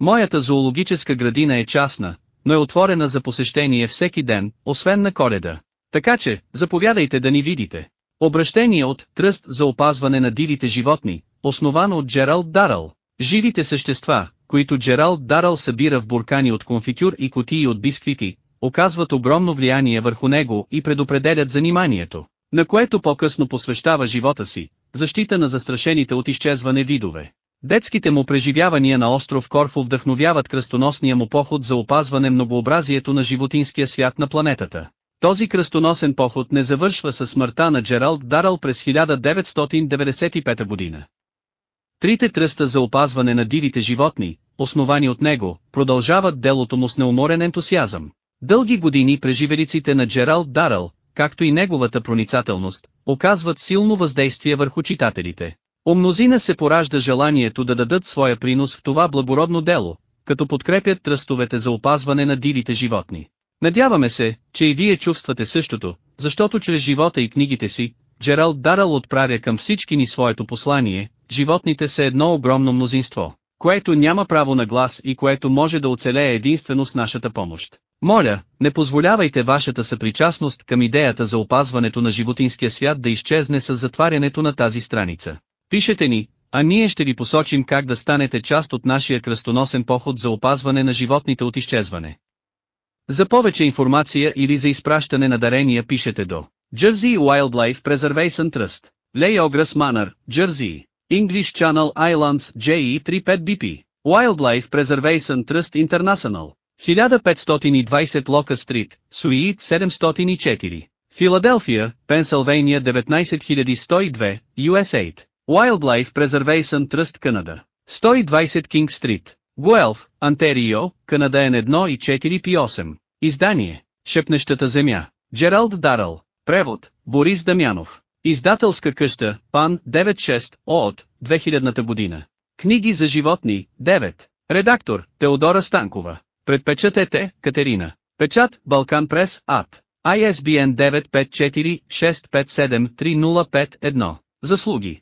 Моята зоологическа градина е частна, но е отворена за посещение всеки ден, освен на коледа. Така че, заповядайте да ни видите. Обращение от Тръст за опазване на дивите животни, основано от Джералд Даръл. Живите същества, които Джералд Даръл събира в буркани от конфитюр и котии от бисквити, оказват огромно влияние върху него и предопределят заниманието, на което по-късно посвещава живота си, защита на застрашените от изчезване видове. Детските му преживявания на остров Корфу вдъхновяват кръстоносния му поход за опазване многообразието на животинския свят на планетата. Този кръстоносен поход не завършва със смъртта на Джералд Дарал през 1995 година. Трите тръста за опазване на дивите животни, основани от него, продължават делото му с неуморен ентусиазъм. Дълги години преживелиците на Джералд Дарал, както и неговата проницателност, оказват силно въздействие върху читателите. У мнозина се поражда желанието да дадат своя принос в това благородно дело, като подкрепят тръстовете за опазване на дивите животни. Надяваме се, че и вие чувствате същото, защото чрез живота и книгите си, Джералд Дарал отправя към всички ни своето послание, животните са едно огромно мнозинство, което няма право на глас и което може да оцелее единствено с нашата помощ. Моля, не позволявайте вашата съпричастност към идеята за опазването на животинския свят да изчезне с затварянето на тази страница. Пишете ни, а ние ще ви посочим как да станете част от нашия кръстоносен поход за опазване на животните от изчезване. За повече информация или за изпращане на дарения пишете до Jersey Wildlife Preservation Trust, Leyogras Manor, Jersey, English Channel Islands JE35BP, Wildlife Preservation Trust International, 1520 Лока Стрит, Суит 704, Филаделфия, Пенсилвания 19102, USA. Wildlife Preservation Trust Canada. 120 King Street. Гуелф, Антерио, Канада N1 и 4 P8. Издание. Шепнещата земя. Джералд Даръл. Превод. Борис Дамянов. Издателска къща, ПАН 96, от 2000 година. Книги за животни, 9. Редактор, Теодора Станкова. Предпечатете, Катерина. Печат, Балкан Прес, АД. ISBN 954-657-305-1. Заслуги.